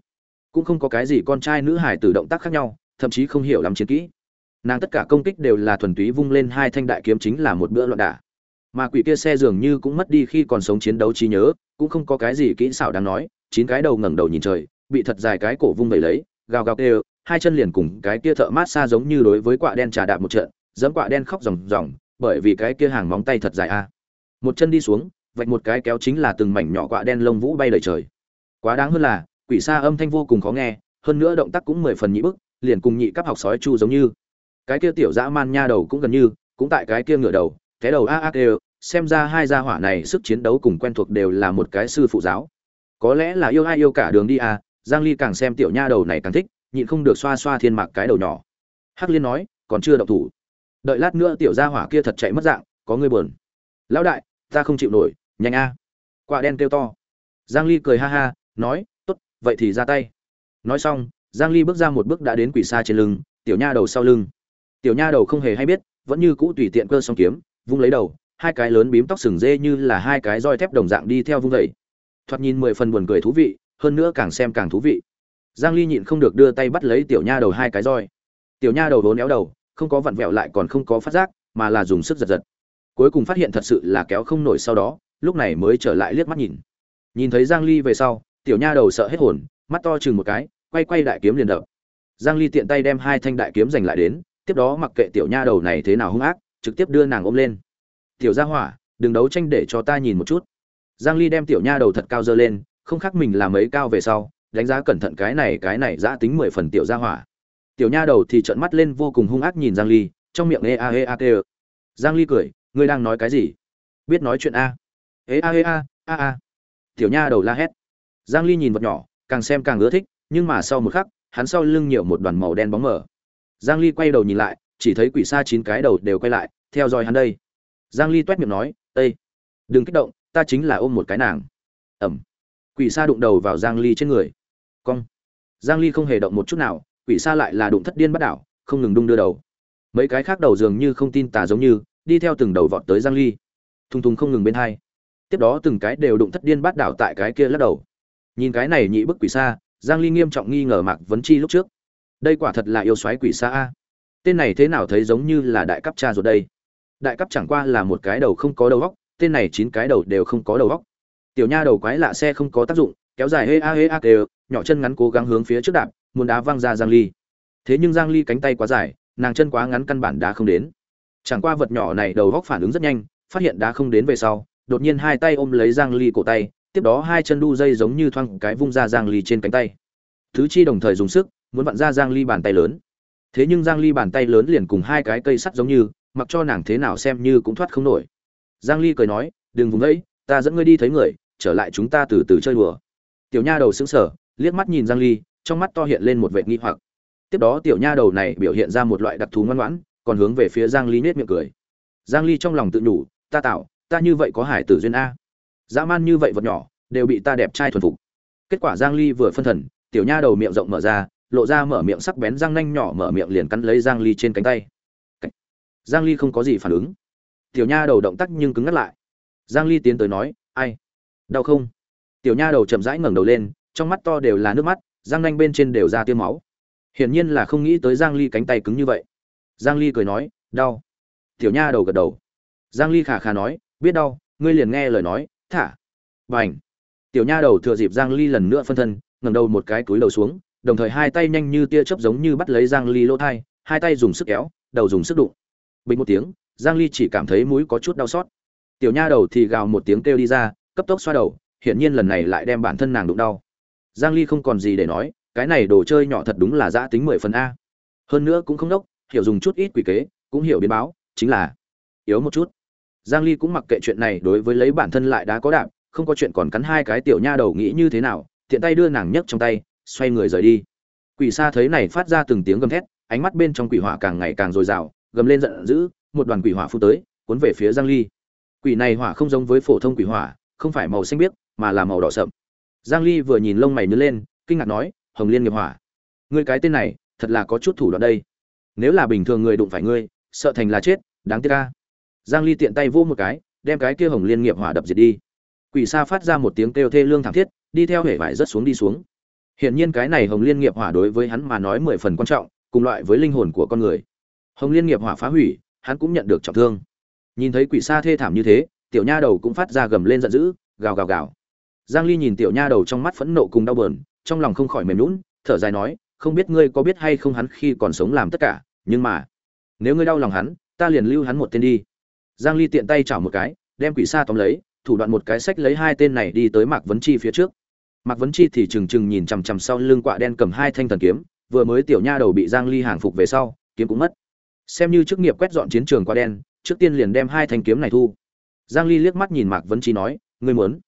Cũng không có cái gì con trai nữ hài từ động tác khác nhau, thậm chí không hiểu lắm chiến kỹ. Nàng tất cả công kích đều là thuần túy vung lên hai thanh đại kiếm chính là một bữa loạn đả mà quỷ kia xe dường như cũng mất đi khi còn sống chiến đấu trí nhớ, cũng không có cái gì kỹ xảo đáng nói, chín cái đầu ngẩng đầu nhìn trời, bị thật dài cái cổ vung vẩy lấy, gào gào kêu, hai chân liền cùng cái kia thợ mát xa giống như đối với quạ đen trà đạp một trận, dẫm quạ đen khóc ròng ròng, bởi vì cái kia hàng móng tay thật dài a. Một chân đi xuống, vạch một cái kéo chính là từng mảnh nhỏ quạ đen lông vũ bay lời trời. Quá đáng hơn là, quỷ xa âm thanh vô cùng khó nghe, hơn nữa động tác cũng mười phần nhị bức, liền cùng nhị cấp học sói chu giống như. Cái kia tiểu dã man nha đầu cũng gần như, cũng tại cái kia ngửa đầu cái đầu a a đều xem ra hai gia hỏa này sức chiến đấu cùng quen thuộc đều là một cái sư phụ giáo. Có lẽ là yêu ai yêu cả đường đi à giang ly càng xem tiểu nha đầu này càng thích, nhịn không được xoa xoa thiên mạc cái đầu nhỏ. Hắc liên nói, còn chưa động thủ. Đợi lát nữa tiểu gia hỏa kia thật chạy mất dạng, có người buồn. Lão đại, ta không chịu nổi, nhanh a. Quả đen kêu to. Giang ly cười ha ha, nói, tốt, vậy thì ra tay. Nói xong, giang ly bước ra một bước đã đến quỷ xa trên lưng, tiểu nha đầu sau lưng. Tiểu nha đầu không hề hay biết, vẫn như cũ tùy tiện cơ song kiếm vung lấy đầu, hai cái lớn bím tóc sừng dê như là hai cái roi thép đồng dạng đi theo vung vẩy thoạt nhìn mười phần buồn cười thú vị, hơn nữa càng xem càng thú vị. Giang ly nhịn không được đưa tay bắt lấy tiểu nha đầu hai cái roi. Tiểu nha đầu vốn éo đầu, không có vặn vẹo lại còn không có phát giác, mà là dùng sức giật giật. Cuối cùng phát hiện thật sự là kéo không nổi sau đó, lúc này mới trở lại liếc mắt nhìn. Nhìn thấy giang ly về sau, tiểu nha đầu sợ hết hồn, mắt to chừng một cái, quay quay đại kiếm liền đập. Giang ly tiện tay đem hai thanh đại kiếm giành lại đến, tiếp đó mặc kệ tiểu nha đầu này thế nào hung ác trực tiếp đưa nàng ôm lên. Tiểu gia hỏa, đừng đấu tranh để cho ta nhìn một chút. Giang ly đem tiểu nha đầu thật cao dơ lên, không khác mình làm mấy cao về sau, đánh giá cẩn thận cái này cái này giã tính mười phần tiểu gia hỏa. Tiểu nha đầu thì trợn mắt lên vô cùng hung ác nhìn giang ly, trong miệng ê, a ê, a kêu ờ. giang ly cười, ngươi đang nói cái gì? Biết nói chuyện a. Ê a ê, a a a. Tiểu nha đầu la hét. Giang ly nhìn vật nhỏ, càng xem càng ưa thích, nhưng mà sau một khắc, hắn sau lưng nhiều một đoàn màu đen bóng mờ. Giang ly quay đầu nhìn lại chỉ thấy quỷ xa chín cái đầu đều quay lại theo dõi hắn đây. Giang ly toét miệng nói ê đừng kích động ta chính là ôm một cái nàng. Ẩm. Quỷ xa đụng đầu vào giang ly trên người. Cong. Giang ly không hề động một chút nào quỷ xa lại là đụng thất điên bắt đảo không ngừng đung đưa đầu. Mấy cái khác đầu dường như không tin tà giống như đi theo từng đầu vọt tới giang ly. Thùng thùng không ngừng bên hai. Tiếp đó từng cái đều đụng thất điên bắt đảo tại cái kia lắc đầu. Nhìn cái này nhị bức quỷ xa, giang ly nghiêm trọng nghi ngờ mạc vấn chi lúc trước. Đây quả thật là yêu xoáy quỷ xa a tên này thế nào thấy giống như là đại cấp cha rồi đây? Đại cấp chẳng qua là một cái đầu không có đầu óc, tên này chín cái đầu đều không có đầu óc. Tiểu nha đầu quái lạ xe không có tác dụng, kéo dài hê a hê a kêu nhỏ chân ngắn cố gắng hướng phía trước đạp, muốn đá văng ra giang ly. Thế nhưng giang ly cánh tay quá dài, nàng chân quá ngắn căn bản đá không đến. Chẳng qua vật nhỏ này đầu góc phản ứng rất nhanh, phát hiện đá không đến về sau, đột nhiên hai tay ôm lấy giang ly cổ tay, tiếp đó hai chân đu dây giống như thoang cái vung ra giang ly trên cánh tay. Thứ chi đồng thời dùng sức, muốn vặn ra giang ly bàn tay lớn thế nhưng giang ly bàn tay lớn liền cùng hai cái cây sắt giống như, mặc cho nàng thế nào xem như cũng thoát không nổi. Giang ly cười nói, đừng vùng ấy ta dẫn ngươi đi thấy người, trở lại chúng ta từ từ chơi đùa. Tiểu nha đầu sững sờ, liếc mắt nhìn giang ly, trong mắt to hiện lên một vẻ nghi hoặc. Tiếp đó tiểu nha đầu này biểu hiện ra một loại đặc thù ngoan ngoãn, còn hướng về phía giang ly nết miệng cười. Giang ly trong lòng tự nhủ, ta tạo, ta như vậy có hải tử duyên a. Dã man như vậy vật nhỏ, đều bị ta đẹp trai thuần phục. Kết quả giang ly vừa phân thần, tiểu nha đầu miệng rộng mở ra lộ ra mở miệng sắc bén răng nanh nhỏ mở miệng liền cắn lấy giang ly trên cánh tay. Giang ly không có gì phản ứng. Tiểu nha đầu động tác nhưng cứng ngắt lại. Giang ly tiến tới nói, ai? Đau không? Tiểu nha đầu chậm rãi ngẩng đầu lên, trong mắt to đều là nước mắt, răng nanh bên trên đều ra tiêu máu. Hiển nhiên là không nghĩ tới giang ly cánh tay cứng như vậy. Giang ly cười nói, đau. Tiểu nha đầu gật đầu. Giang ly khà khà nói, biết đau, ngươi liền nghe lời nói, thả. Bành. Tiểu nha đầu thừa dịp giang ly lần nữa phân thân, ngẩng đầu một cái túi đầu xuống đồng thời hai tay nhanh như tia chớp giống như bắt lấy giang ly lỗ thai, hai tay dùng sức kéo, đầu dùng sức đụng. Bình một tiếng, giang ly chỉ cảm thấy mũi có chút đau xót. Tiểu nha đầu thì gào một tiếng kêu đi ra, cấp tốc xoa đầu, hiển nhiên lần này lại đem bản thân nàng đụng đau. Giang ly không còn gì để nói, cái này đồ chơi nhỏ thật đúng là dã tính mười phần a. Hơn nữa cũng không đốc, hiểu dùng chút ít quỷ kế, cũng hiểu biến báo, chính là yếu một chút. Giang ly cũng mặc kệ chuyện này đối với lấy bản thân lại đã có đạm, không có chuyện còn cắn hai cái tiểu nha đầu nghĩ như thế nào, tiện tay đưa nàng nhấc trong tay xoay người rời đi. Quỷ sa thấy này phát ra từng tiếng gầm thét, ánh mắt bên trong quỷ hỏa càng ngày càng dồi dào, gầm lên giận dữ, một đoàn quỷ hỏa phun tới, cuốn về phía giang ly. Quỷ này hỏa không giống với phổ thông quỷ hỏa, không phải màu xanh biếc, mà là màu đỏ sậm. Giang ly vừa nhìn lông mày nhướng lên, kinh ngạc nói, hồng liên nghiệp hỏa, ngươi cái tên này, thật là có chút thủ đoạn đây. Nếu là bình thường người đụng phải ngươi, sợ thành là chết, đáng tiếc a. Giang ly tiện tay vô một cái, đem cái kia hồng liên nghiệp hỏa đập diệt đi. Quỷ sa phát ra một tiếng kêu thê lương thảm thiết, đi theo hệ vải rất xuống đi xuống hiển nhiên cái này hồng liên nghiệp hỏa đối với hắn mà nói mười phần quan trọng, cùng loại với linh hồn của con người. Hồng liên nghiệp hỏa phá hủy, hắn cũng nhận được trọng thương. Nhìn thấy quỷ sa thê thảm như thế, tiểu nha đầu cũng phát ra gầm lên giận dữ, gào gào gào. Giang ly nhìn tiểu nha đầu trong mắt phẫn nộ cùng đau buồn, trong lòng không khỏi mềm nhũn, thở dài nói, không biết ngươi có biết hay không hắn khi còn sống làm tất cả, nhưng mà, nếu ngươi đau lòng hắn, ta liền lưu hắn một tên đi. Giang ly tiện tay chảo một cái, đem quỷ sa tóm lấy, thủ đoạn một cái sách lấy hai tên này đi tới mạc vấn chi phía trước mạc vấn chi thì trừng trừng nhìn chằm chằm sau lưng quạ đen cầm hai thanh thần kiếm, vừa mới tiểu nha đầu bị giang ly hàng phục về sau, kiếm cũng mất. Xem như chức nghiệp quét dọn chiến trường quạ đen, trước tiên liền đem hai thanh kiếm này thu. Giang ly liếc mắt nhìn mạc vấn chi nói, ngươi muốn?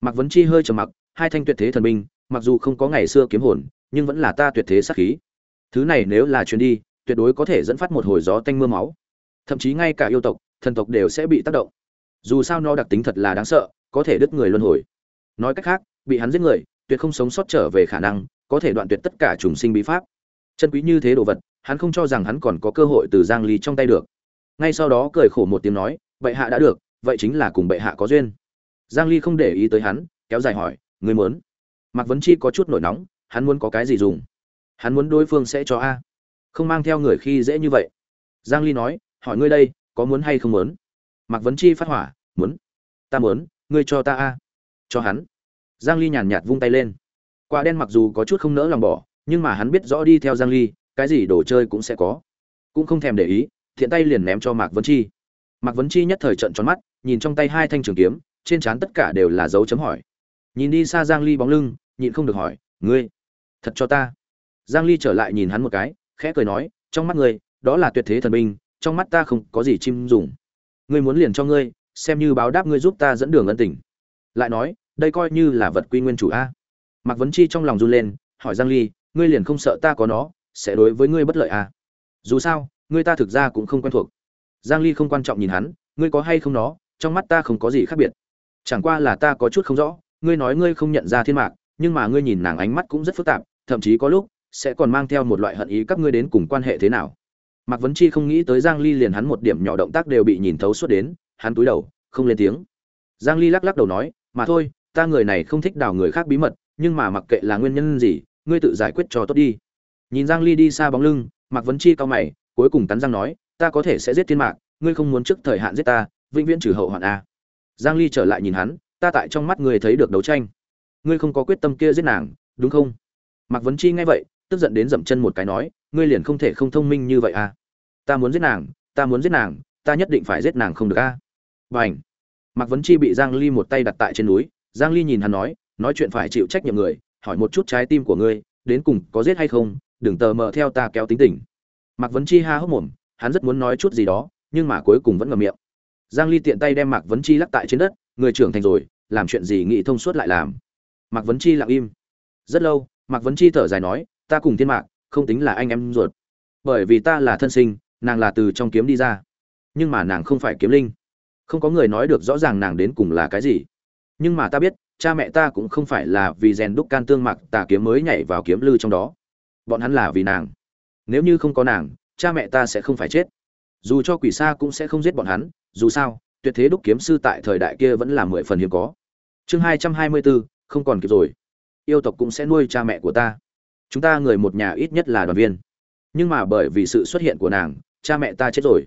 Mạc vấn chi hơi trầm mặc, hai thanh tuyệt thế thần binh, mặc dù không có ngày xưa kiếm hồn, nhưng vẫn là ta tuyệt thế sát khí. Thứ này nếu là chuyến đi, tuyệt đối có thể dẫn phát một hồi gió tanh mưa máu. Thậm chí ngay cả yêu tộc, thần tộc đều sẽ bị tác động. Dù sao nó đặc tính thật là đáng sợ, có thể đứt người luân hồi. Nói cách khác bị hắn giết người, tuyệt không sống sót trở về khả năng, có thể đoạn tuyệt tất cả trùng sinh bí pháp. Chân quý như thế đồ vật, hắn không cho rằng hắn còn có cơ hội từ giang ly trong tay được. Ngay sau đó cười khổ một tiếng nói, bệ hạ đã được, vậy chính là cùng bệ hạ có duyên. Giang ly không để ý tới hắn, kéo dài hỏi người muốn? Mạc vấn chi có chút nổi nóng, hắn muốn có cái gì dùng? Hắn muốn đối phương sẽ cho a? Không mang theo người khi dễ như vậy. Giang ly nói, hỏi ngươi đây, có muốn hay không muốn? Mạc vấn chi phát hỏa, muốn. Ta muốn, ngươi cho ta a. Cho hắn giang ly nhàn nhạt vung tay lên. Quả đen mặc dù có chút không nỡ lòng bỏ, nhưng mà hắn biết rõ đi theo giang ly, cái gì đồ chơi cũng sẽ có. Cũng không thèm để ý, thiện tay liền ném cho mạc vấn chi. Mạc vấn chi nhất thời trận tròn mắt, nhìn trong tay hai thanh trường kiếm, trên trán tất cả đều là dấu chấm hỏi. Nhìn đi xa giang ly bóng lưng, nhịn không được hỏi, ngươi, thật cho ta? Giang ly trở lại nhìn hắn một cái, khẽ cười nói, trong mắt ngươi, đó là tuyệt thế thần binh, trong mắt ta không có gì chim dùng. Ngươi muốn liền cho ngươi, xem như báo đáp ngươi giúp ta dẫn đường ân tình. Lại nói đây coi như là vật quy nguyên chủ a. Mạc vấn chi trong lòng run lên, hỏi giang ly, ngươi liền không sợ ta có nó, sẽ đối với ngươi bất lợi a dù sao, ngươi ta thực ra cũng không quen thuộc. Giang ly không quan trọng nhìn hắn, ngươi có hay không nó, trong mắt ta không có gì khác biệt. Chẳng qua là ta có chút không rõ, ngươi nói ngươi không nhận ra thiên mạc, nhưng mà ngươi nhìn nàng ánh mắt cũng rất phức tạp, thậm chí có lúc, sẽ còn mang theo một loại hận ý các ngươi đến cùng quan hệ thế nào. Mạc vấn chi không nghĩ tới giang ly liền hắn một điểm nhỏ động tác đều bị nhìn thấu suốt đến, hắn túi đầu, không lên tiếng. Giang ly lắc lắc đầu nói, mà thôi ta người này không thích đào người khác bí mật, nhưng mà mặc kệ là nguyên nhân gì, ngươi tự giải quyết cho tốt đi. Nhìn giang ly đi xa bóng lưng, mạc vấn chi cao mày, cuối cùng cắn răng nói, ta có thể sẽ giết thiên mạc, ngươi không muốn trước thời hạn giết ta, vĩnh viễn trừ hậu hoạn a. Giang ly trở lại nhìn hắn, ta tại trong mắt ngươi thấy được đấu tranh. Ngươi không có quyết tâm kia giết nàng, đúng không? Mạc vấn chi nghe vậy, tức giận đến dậm chân một cái nói, ngươi liền không thể không thông minh như vậy à ta muốn giết nàng, ta muốn giết nàng, ta nhất định phải giết nàng không được a. À? bảnh mạc vấn chi bị giang ly một tay đặt tại trên núi giang ly nhìn hắn nói nói chuyện phải chịu trách nhiệm người, hỏi một chút trái tim của ngươi, đến cùng có giết hay không, đừng tờ mờ theo ta kéo tính tình. Mạc vấn chi ha hốc mồm, hắn rất muốn nói chút gì đó, nhưng mà cuối cùng vẫn ngậm miệng. Giang ly tiện tay đem mạc vấn chi lắc tại trên đất, người trưởng thành rồi, làm chuyện gì nghĩ thông suốt lại làm. Mạc vấn chi lặng im. Rất lâu, mạc vấn chi thở dài nói, ta cùng thiên mạc, không tính là anh em ruột. Bởi vì ta là thân sinh, nàng là từ trong kiếm đi ra. Nhưng mà nàng không phải kiếm linh. Không có người nói được rõ ràng nàng đến cùng là cái gì nhưng mà ta biết, cha mẹ ta cũng không phải là vì rèn đúc can tương mặc tà kiếm mới nhảy vào kiếm lư trong đó. Bọn hắn là vì nàng. Nếu như không có nàng, cha mẹ ta sẽ không phải chết. Dù cho quỷ xa cũng sẽ không giết bọn hắn, dù sao, tuyệt thế đúc kiếm sư tại thời đại kia vẫn là mười phần hiếm có. Chương hai trăm hai mươi bốn không còn kịp rồi. Yêu tộc cũng sẽ nuôi cha mẹ của ta. Chúng ta người một nhà ít nhất là đoàn viên. Nhưng mà bởi vì sự xuất hiện của nàng, cha mẹ ta chết rồi.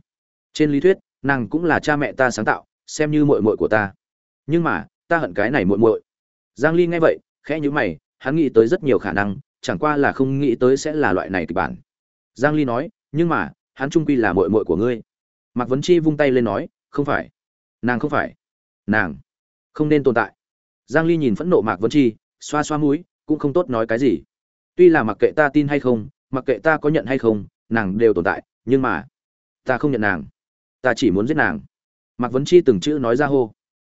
Trên lý thuyết, nàng cũng là cha mẹ ta sáng tạo, xem như mội mội của ta. Nhưng mà ta hận cái này muội muội. giang ly nghe vậy, khẽ nhíu mày, hắn nghĩ tới rất nhiều khả năng, chẳng qua là không nghĩ tới sẽ là loại này kịch bản. Giang ly nói, nhưng mà, hắn trung quy là muội muội của ngươi. Mạc vấn chi vung tay lên nói, không phải. Nàng không phải. Nàng không nên tồn tại. Giang ly nhìn phẫn nộ mạc vấn chi, xoa xoa mũi, cũng không tốt nói cái gì. Tuy là mặc kệ ta tin hay không, mặc kệ ta có nhận hay không, nàng đều tồn tại, nhưng mà, ta không nhận nàng. Ta chỉ muốn giết nàng. Mạc vấn chi từng chữ nói ra hô.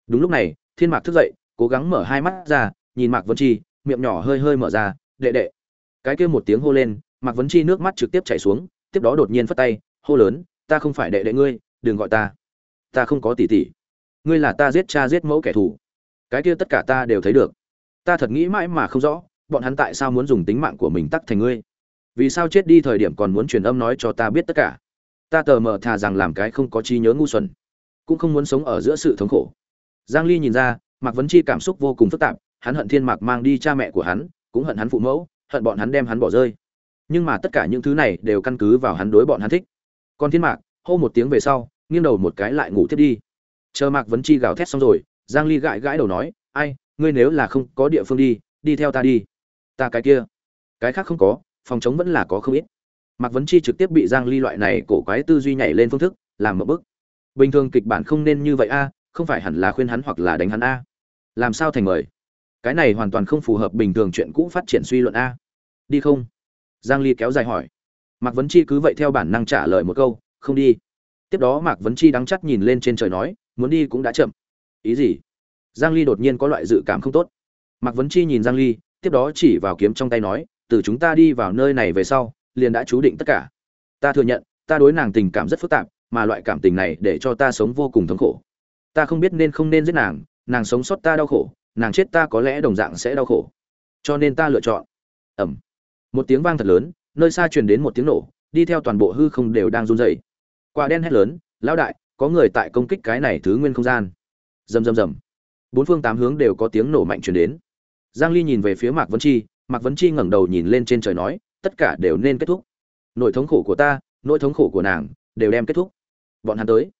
Đúng lúc này thiên mạc thức dậy, cố gắng mở hai mắt ra, nhìn mạc vân chi, miệng nhỏ hơi hơi mở ra, đệ đệ. Cái kia một tiếng hô lên, mạc vấn chi nước mắt trực tiếp chảy xuống, tiếp đó đột nhiên phất tay, hô lớn, ta không phải đệ đệ ngươi, đừng gọi ta. Ta không có tỷ tỷ. Ngươi là ta giết cha giết mẫu kẻ thù. Cái kia tất cả ta đều thấy được. Ta thật nghĩ mãi mà không rõ, bọn hắn tại sao muốn dùng tính mạng của mình tắc thành ngươi? Vì sao chết đi thời điểm còn muốn truyền âm nói cho ta biết tất cả? Ta tờ mờ thà rằng làm cái không có trí nhớ ngu xuẩn, cũng không muốn sống ở giữa sự thống khổ giang ly nhìn ra, mạc vấn chi cảm xúc vô cùng phức tạp, hắn hận thiên mạc mang đi cha mẹ của hắn, cũng hận hắn phụ mẫu, hận bọn hắn đem hắn bỏ rơi. Nhưng mà tất cả những thứ này đều căn cứ vào hắn đối bọn hắn thích. Còn thiên mạc, hô một tiếng về sau, nghiêng đầu một cái lại ngủ tiếp đi. Chờ mạc vấn chi gào thét xong rồi, giang ly gãi gãi đầu nói, ai, ngươi nếu là không có địa phương đi đi theo ta đi. Ta cái kia. Cái khác không có, phòng chống vẫn là có không ít. Mạc vấn chi trực tiếp bị giang ly loại này cổ quái tư duy nhảy lên phương thức, làm một bức. Bình thường kịch bản không nên như vậy a không phải hẳn là khuyên hắn hoặc là đánh hắn a. Làm sao thành mời? Cái này hoàn toàn không phù hợp bình thường chuyện cũ phát triển suy luận a. Đi không? Giang ly kéo dài hỏi. Mạc vấn chi cứ vậy theo bản năng trả lời một câu, không đi. Tiếp đó mạc vấn chi đắng chắt nhìn lên trên trời nói, muốn đi cũng đã chậm. Ý gì? Giang ly đột nhiên có loại dự cảm không tốt. Mạc vấn chi nhìn giang ly, tiếp đó chỉ vào kiếm trong tay nói, từ chúng ta đi vào nơi này về sau, liền đã chú định tất cả. Ta thừa nhận, ta đối nàng tình cảm rất phức tạp, mà loại cảm tình này để cho ta sống vô cùng thống khổ ta không biết nên không nên giết nàng nàng sống sót ta đau khổ, nàng chết ta có lẽ đồng dạng sẽ đau khổ. Cho nên ta lựa chọn. Ẩm. Một tiếng vang thật lớn, nơi xa truyền đến một tiếng nổ, đi theo toàn bộ hư không đều đang run rẩy. Quả đen hét lớn, lão đại, có người tại công kích cái này thứ nguyên không gian. Rầm rầm rầm. Bốn phương tám hướng đều có tiếng nổ mạnh truyền đến. Giang ly nhìn về phía mạc vấn chi, mạc vấn chi ngẩng đầu nhìn lên trên trời nói, tất cả đều nên kết thúc. Nỗi thống khổ của ta nỗi thống khổ của nàng, đều đem kết thúc. Bọn hắn tới.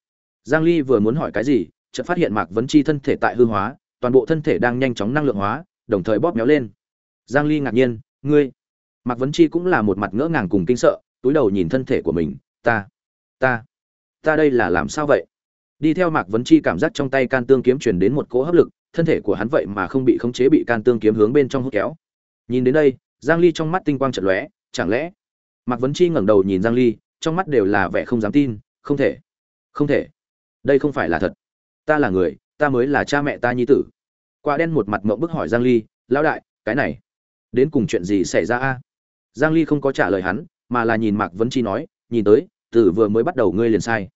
Giang ly vừa muốn hỏi cái gì chợt phát hiện mạc vấn chi thân thể tại hư hóa, toàn bộ thân thể đang nhanh chóng năng lượng hóa, đồng thời bóp méo lên. Giang ly ngạc nhiên, ngươi? Mạc vấn chi cũng là một mặt ngỡ ngàng cùng kinh sợ, túi đầu nhìn thân thể của mình, ta ta ta đây là làm sao vậy? Đi theo mạc vấn chi cảm giác trong tay can tương kiếm truyền đến một cỗ hấp lực, thân thể của hắn vậy mà không bị khống chế bị can tương kiếm hướng bên trong hút kéo. Nhìn đến đây, giang ly trong mắt tinh quang chợt lóe, chẳng lẽ? Mạc vấn chi ngẩng đầu nhìn giang ly, trong mắt đều là vẻ không dám tin, không thể không thể. Đây không phải là thật ta là người, ta mới là cha mẹ ta nhi tử. Quả đen một mặt mộng bức hỏi giang ly, lão đại, cái này, đến cùng chuyện gì xảy ra a? Giang ly không có trả lời hắn, mà là nhìn mạc vấn chi nói, nhìn tới, từ vừa mới bắt đầu ngươi liền sai.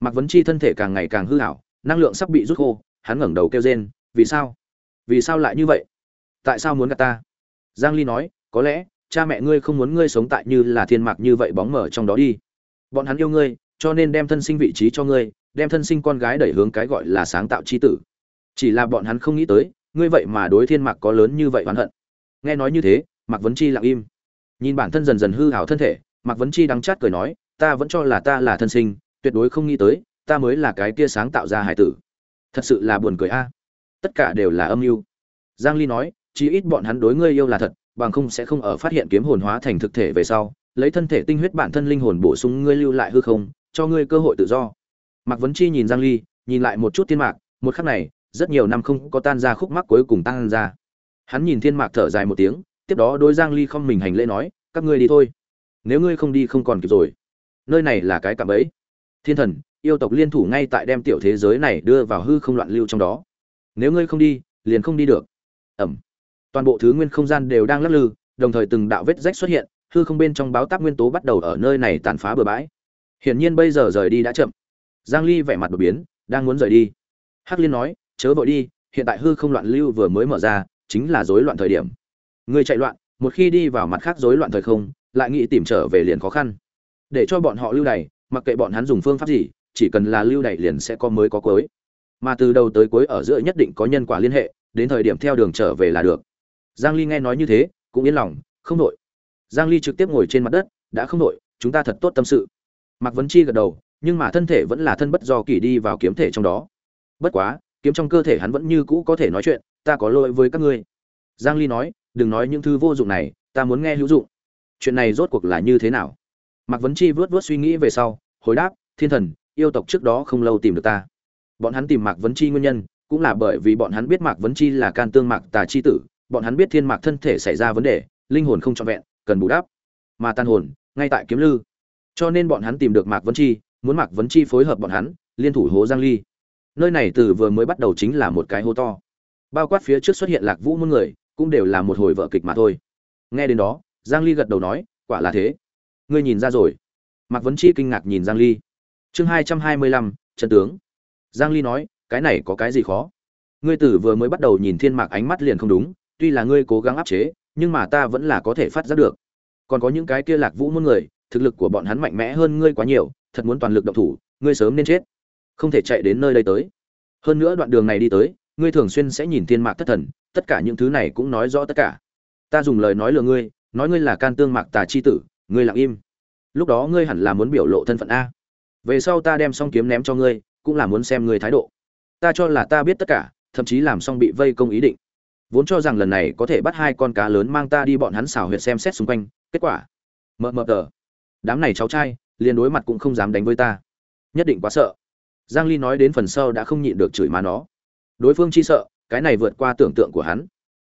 Mạc vấn chi thân thể càng ngày càng hư hảo năng lượng sắp bị rút khô, hắn ngẩng đầu kêu rên, vì sao? Vì sao lại như vậy? Tại sao muốn gạt ta? Giang ly nói, có lẽ, cha mẹ ngươi không muốn ngươi sống tại như là thiên mạc như vậy bóng mở trong đó đi. Bọn hắn yêu ngươi, cho nên đem thân sinh vị trí cho ngươi đem thân sinh con gái đẩy hướng cái gọi là sáng tạo chi tử. Chỉ là bọn hắn không nghĩ tới, ngươi vậy mà đối thiên mạc có lớn như vậy oán hận. Nghe nói như thế, mạc vấn chi lặng im. Nhìn bản thân dần dần hư hảo thân thể, mạc vấn chi đắng chát cười nói, ta vẫn cho là ta là thân sinh, tuyệt đối không nghĩ tới, ta mới là cái kia sáng tạo ra hải tử. Thật sự là buồn cười a. Tất cả đều là âm mưu. Giang ly nói, chí ít bọn hắn đối ngươi yêu là thật, bằng không sẽ không ở phát hiện kiếm hồn hóa thành thực thể về sau, lấy thân thể tinh huyết bản thân linh hồn bổ sung ngươi lưu lại hư không, cho ngươi cơ hội tự do mạc vấn chi nhìn giang ly, nhìn lại một chút thiên mạc, một khắc này, rất nhiều năm không có tan ra khúc mắc cuối cùng tan ra. Hắn nhìn thiên mạc thở dài một tiếng, tiếp đó đối giang ly không mình hành lễ nói, các ngươi đi thôi. Nếu ngươi không đi không còn kịp rồi. Nơi này là cái cạm ấy thiên thần, yêu tộc liên thủ ngay tại đem tiểu thế giới này đưa vào hư không loạn lưu trong đó. Nếu ngươi không đi, liền không đi được. Ẩm. Toàn bộ thứ nguyên không gian đều đang lắc lư, đồng thời từng đạo vết rách xuất hiện, hư không bên trong báo táp nguyên tố bắt đầu ở nơi này tàn phá bừa bãi. Hiển nhiên bây giờ rời đi đã chậm giang ly vẻ mặt đột biến, đang muốn rời đi. Hắc liên nói, chớ vội đi, hiện tại hư không loạn lưu vừa mới mở ra, chính là rối loạn thời điểm. Ngươi chạy loạn, một khi đi vào mặt khác rối loạn thời không, lại nghĩ tìm trở về liền khó khăn. Để cho bọn họ lưu đày, mặc kệ bọn hắn dùng phương pháp gì, chỉ cần là lưu đày liền sẽ có mới có cuối. Mà từ đầu tới cuối ở giữa nhất định có nhân quả liên hệ, đến thời điểm theo đường trở về là được. Giang ly nghe nói như thế, cũng yên lòng, không đổi. giang ly trực tiếp ngồi trên mặt đất, đã không đổi. chúng ta thật tốt tâm sự. Mạc vấn chi gật đầu nhưng mà thân thể vẫn là thân bất do kỳ đi vào kiếm thể trong đó. Bất quá, kiếm trong cơ thể hắn vẫn như cũ có thể nói chuyện, ta có lỗi với các ngươi. Giang ly nói, đừng nói những thứ vô dụng này, ta muốn nghe hữu dụng. Chuyện này rốt cuộc là như thế nào? Mạc vấn chi vớt vớt suy nghĩ về sau, hồi đáp, thiên thần, yêu tộc trước đó không lâu tìm được ta. Bọn hắn tìm mạc vấn chi nguyên nhân, cũng là bởi vì bọn hắn biết mạc vấn chi là can tương mạc tà chi tử, bọn hắn biết thiên mạc thân thể xảy ra vấn đề, linh hồn không trọn vẹn, cần bù đắp. Mà tan hồn, ngay tại kiếm lư. Cho nên bọn hắn tìm được mạc vấn chi muốn mạc vấn chi phối hợp bọn hắn liên thủ hố giang ly. Nơi này từ vừa mới bắt đầu chính là một cái hố to. Bao quát phía trước xuất hiện lạc vũ muôn người cũng đều là một hồi vợ kịch mà thôi. Nghe đến đó giang ly gật đầu nói quả là thế. Ngươi nhìn ra rồi. Mạc vấn chi kinh ngạc nhìn giang ly. Chương 225, chân tướng. Giang ly nói cái này có cái gì khó? Ngươi tử vừa mới bắt đầu nhìn thiên mạc ánh mắt liền không đúng tuy là ngươi cố gắng áp chế nhưng mà ta vẫn là có thể phát giác được. Còn có những cái kia lạc vũ muôn người thực lực của bọn hắn mạnh mẽ hơn ngươi quá nhiều, thật muốn toàn lực động thủ, ngươi sớm nên chết. Không thể chạy đến nơi đây tới. Hơn nữa đoạn đường này đi tới, ngươi thường xuyên sẽ nhìn thiên mạc thất thần, tất cả những thứ này cũng nói rõ tất cả. Ta dùng lời nói lừa ngươi, nói ngươi là can tương mạc tà chi tử, ngươi lặng im. Lúc đó ngươi hẳn là muốn biểu lộ thân phận a. Về sau ta đem xong kiếm ném cho ngươi, cũng là muốn xem ngươi thái độ. Ta cho là ta biết tất cả, thậm chí làm xong bị vây công ý định. Vốn cho rằng lần này có thể bắt hai con cá lớn mang ta đi bọn hắn xào huyệt xem xét xung quanh, kết quả, mờ mờ tờ đám này cháu trai, liền đối mặt cũng không dám đánh với ta. Nhất định quá sợ. Giang ly nói đến phần sau đã không nhịn được chửi má nó. Đối phương chi sợ, cái này vượt qua tưởng tượng của hắn.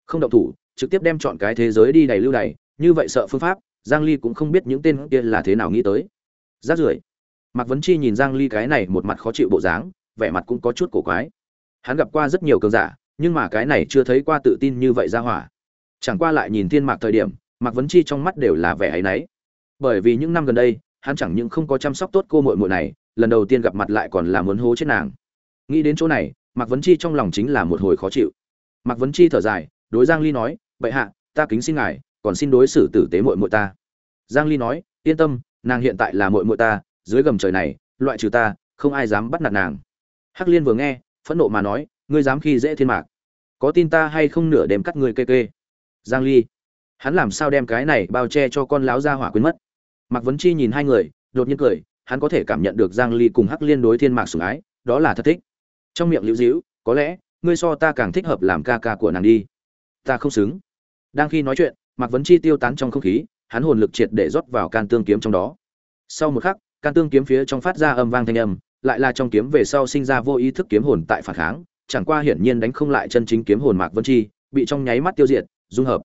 Không động thủ, trực tiếp đem chọn cái thế giới đi đầy lưu đầy như vậy sợ phương pháp, giang ly cũng không biết những tên kia là thế nào nghĩ tới. Rát rưởi, mạc vấn chi nhìn giang ly cái này một mặt khó chịu bộ dáng, vẻ mặt cũng có chút cổ quái. Hắn gặp qua rất nhiều cường giả, nhưng mà cái này chưa thấy qua tự tin như vậy ra hỏa. Chẳng qua lại nhìn thiên mạc thời điểm, mạc vấn chi trong mắt đều là vẻ ấy nấy bởi vì những năm gần đây, hắn chẳng những không có chăm sóc tốt cô muội muội này, lần đầu tiên gặp mặt lại còn là muốn hố chết nàng. Nghĩ đến chỗ này, mạc vấn chi trong lòng chính là một hồi khó chịu. Mạc vấn chi thở dài, đối giang ly nói, vậy hạ, ta kính xin ngài, còn xin đối xử tử tế muội muội ta. Giang ly nói, yên tâm, nàng hiện tại là muội muội ta, dưới gầm trời này, loại trừ ta, không ai dám bắt nạt nàng. Hắc liên vừa nghe, phẫn nộ mà nói, ngươi dám khi dễ thiên mạc, có tin ta hay không nửa đêm cắt ngươi kê kê? Giang ly, hắn làm sao đem cái này bao che cho con láo ra hỏa quên mất? Mạc vấn chi nhìn hai người, đột nhiên cười, hắn có thể cảm nhận được giang ly cùng hắc liên đối thiên mạc sủng ái, đó là thật thích. Trong miệng liễu dĩu có lẽ, ngươi so ta càng thích hợp làm ca ca của nàng đi. Ta không xứng. Đang khi nói chuyện, mạc vấn chi tiêu tán trong không khí, hắn hồn lực triệt để rót vào can tương kiếm trong đó. Sau một khắc, can tương kiếm phía trong phát ra âm vang thanh âm, lại là trong kiếm về sau sinh ra vô ý thức kiếm hồn tại phản kháng, chẳng qua hiển nhiên đánh không lại chân chính kiếm hồn mạc vân chi, bị trong nháy mắt tiêu diệt, dung hợp.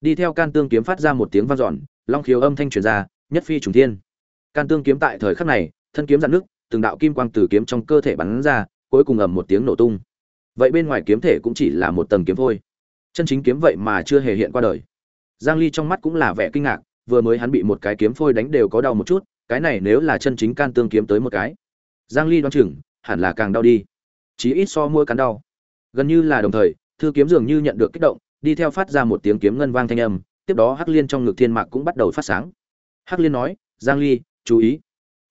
Đi theo can tương kiếm phát ra một tiếng vang dọn, long khiếu âm thanh truyền ra nhất phi trùng thiên. Can tương kiếm tại thời khắc này, thân kiếm dạn nước, từng đạo kim quang từ kiếm trong cơ thể bắn ra, cuối cùng ầm một tiếng nổ tung. Vậy bên ngoài kiếm thể cũng chỉ là một tầng kiếm thôi. Chân chính kiếm vậy mà chưa hề hiện qua đời. Giang ly trong mắt cũng là vẻ kinh ngạc, vừa mới hắn bị một cái kiếm phôi đánh đều có đau một chút, cái này nếu là chân chính can tương kiếm tới một cái. Giang ly đoán chừng, hẳn là càng đau đi. Chí ít so mua cắn đau. Gần như là đồng thời, thư kiếm dường như nhận được kích động, đi theo phát ra một tiếng kiếm ngân vang thanh âm, tiếp đó hắc liên trong ngực thiên mạc cũng bắt đầu phát sáng hắc liên nói, giang ly, chú ý.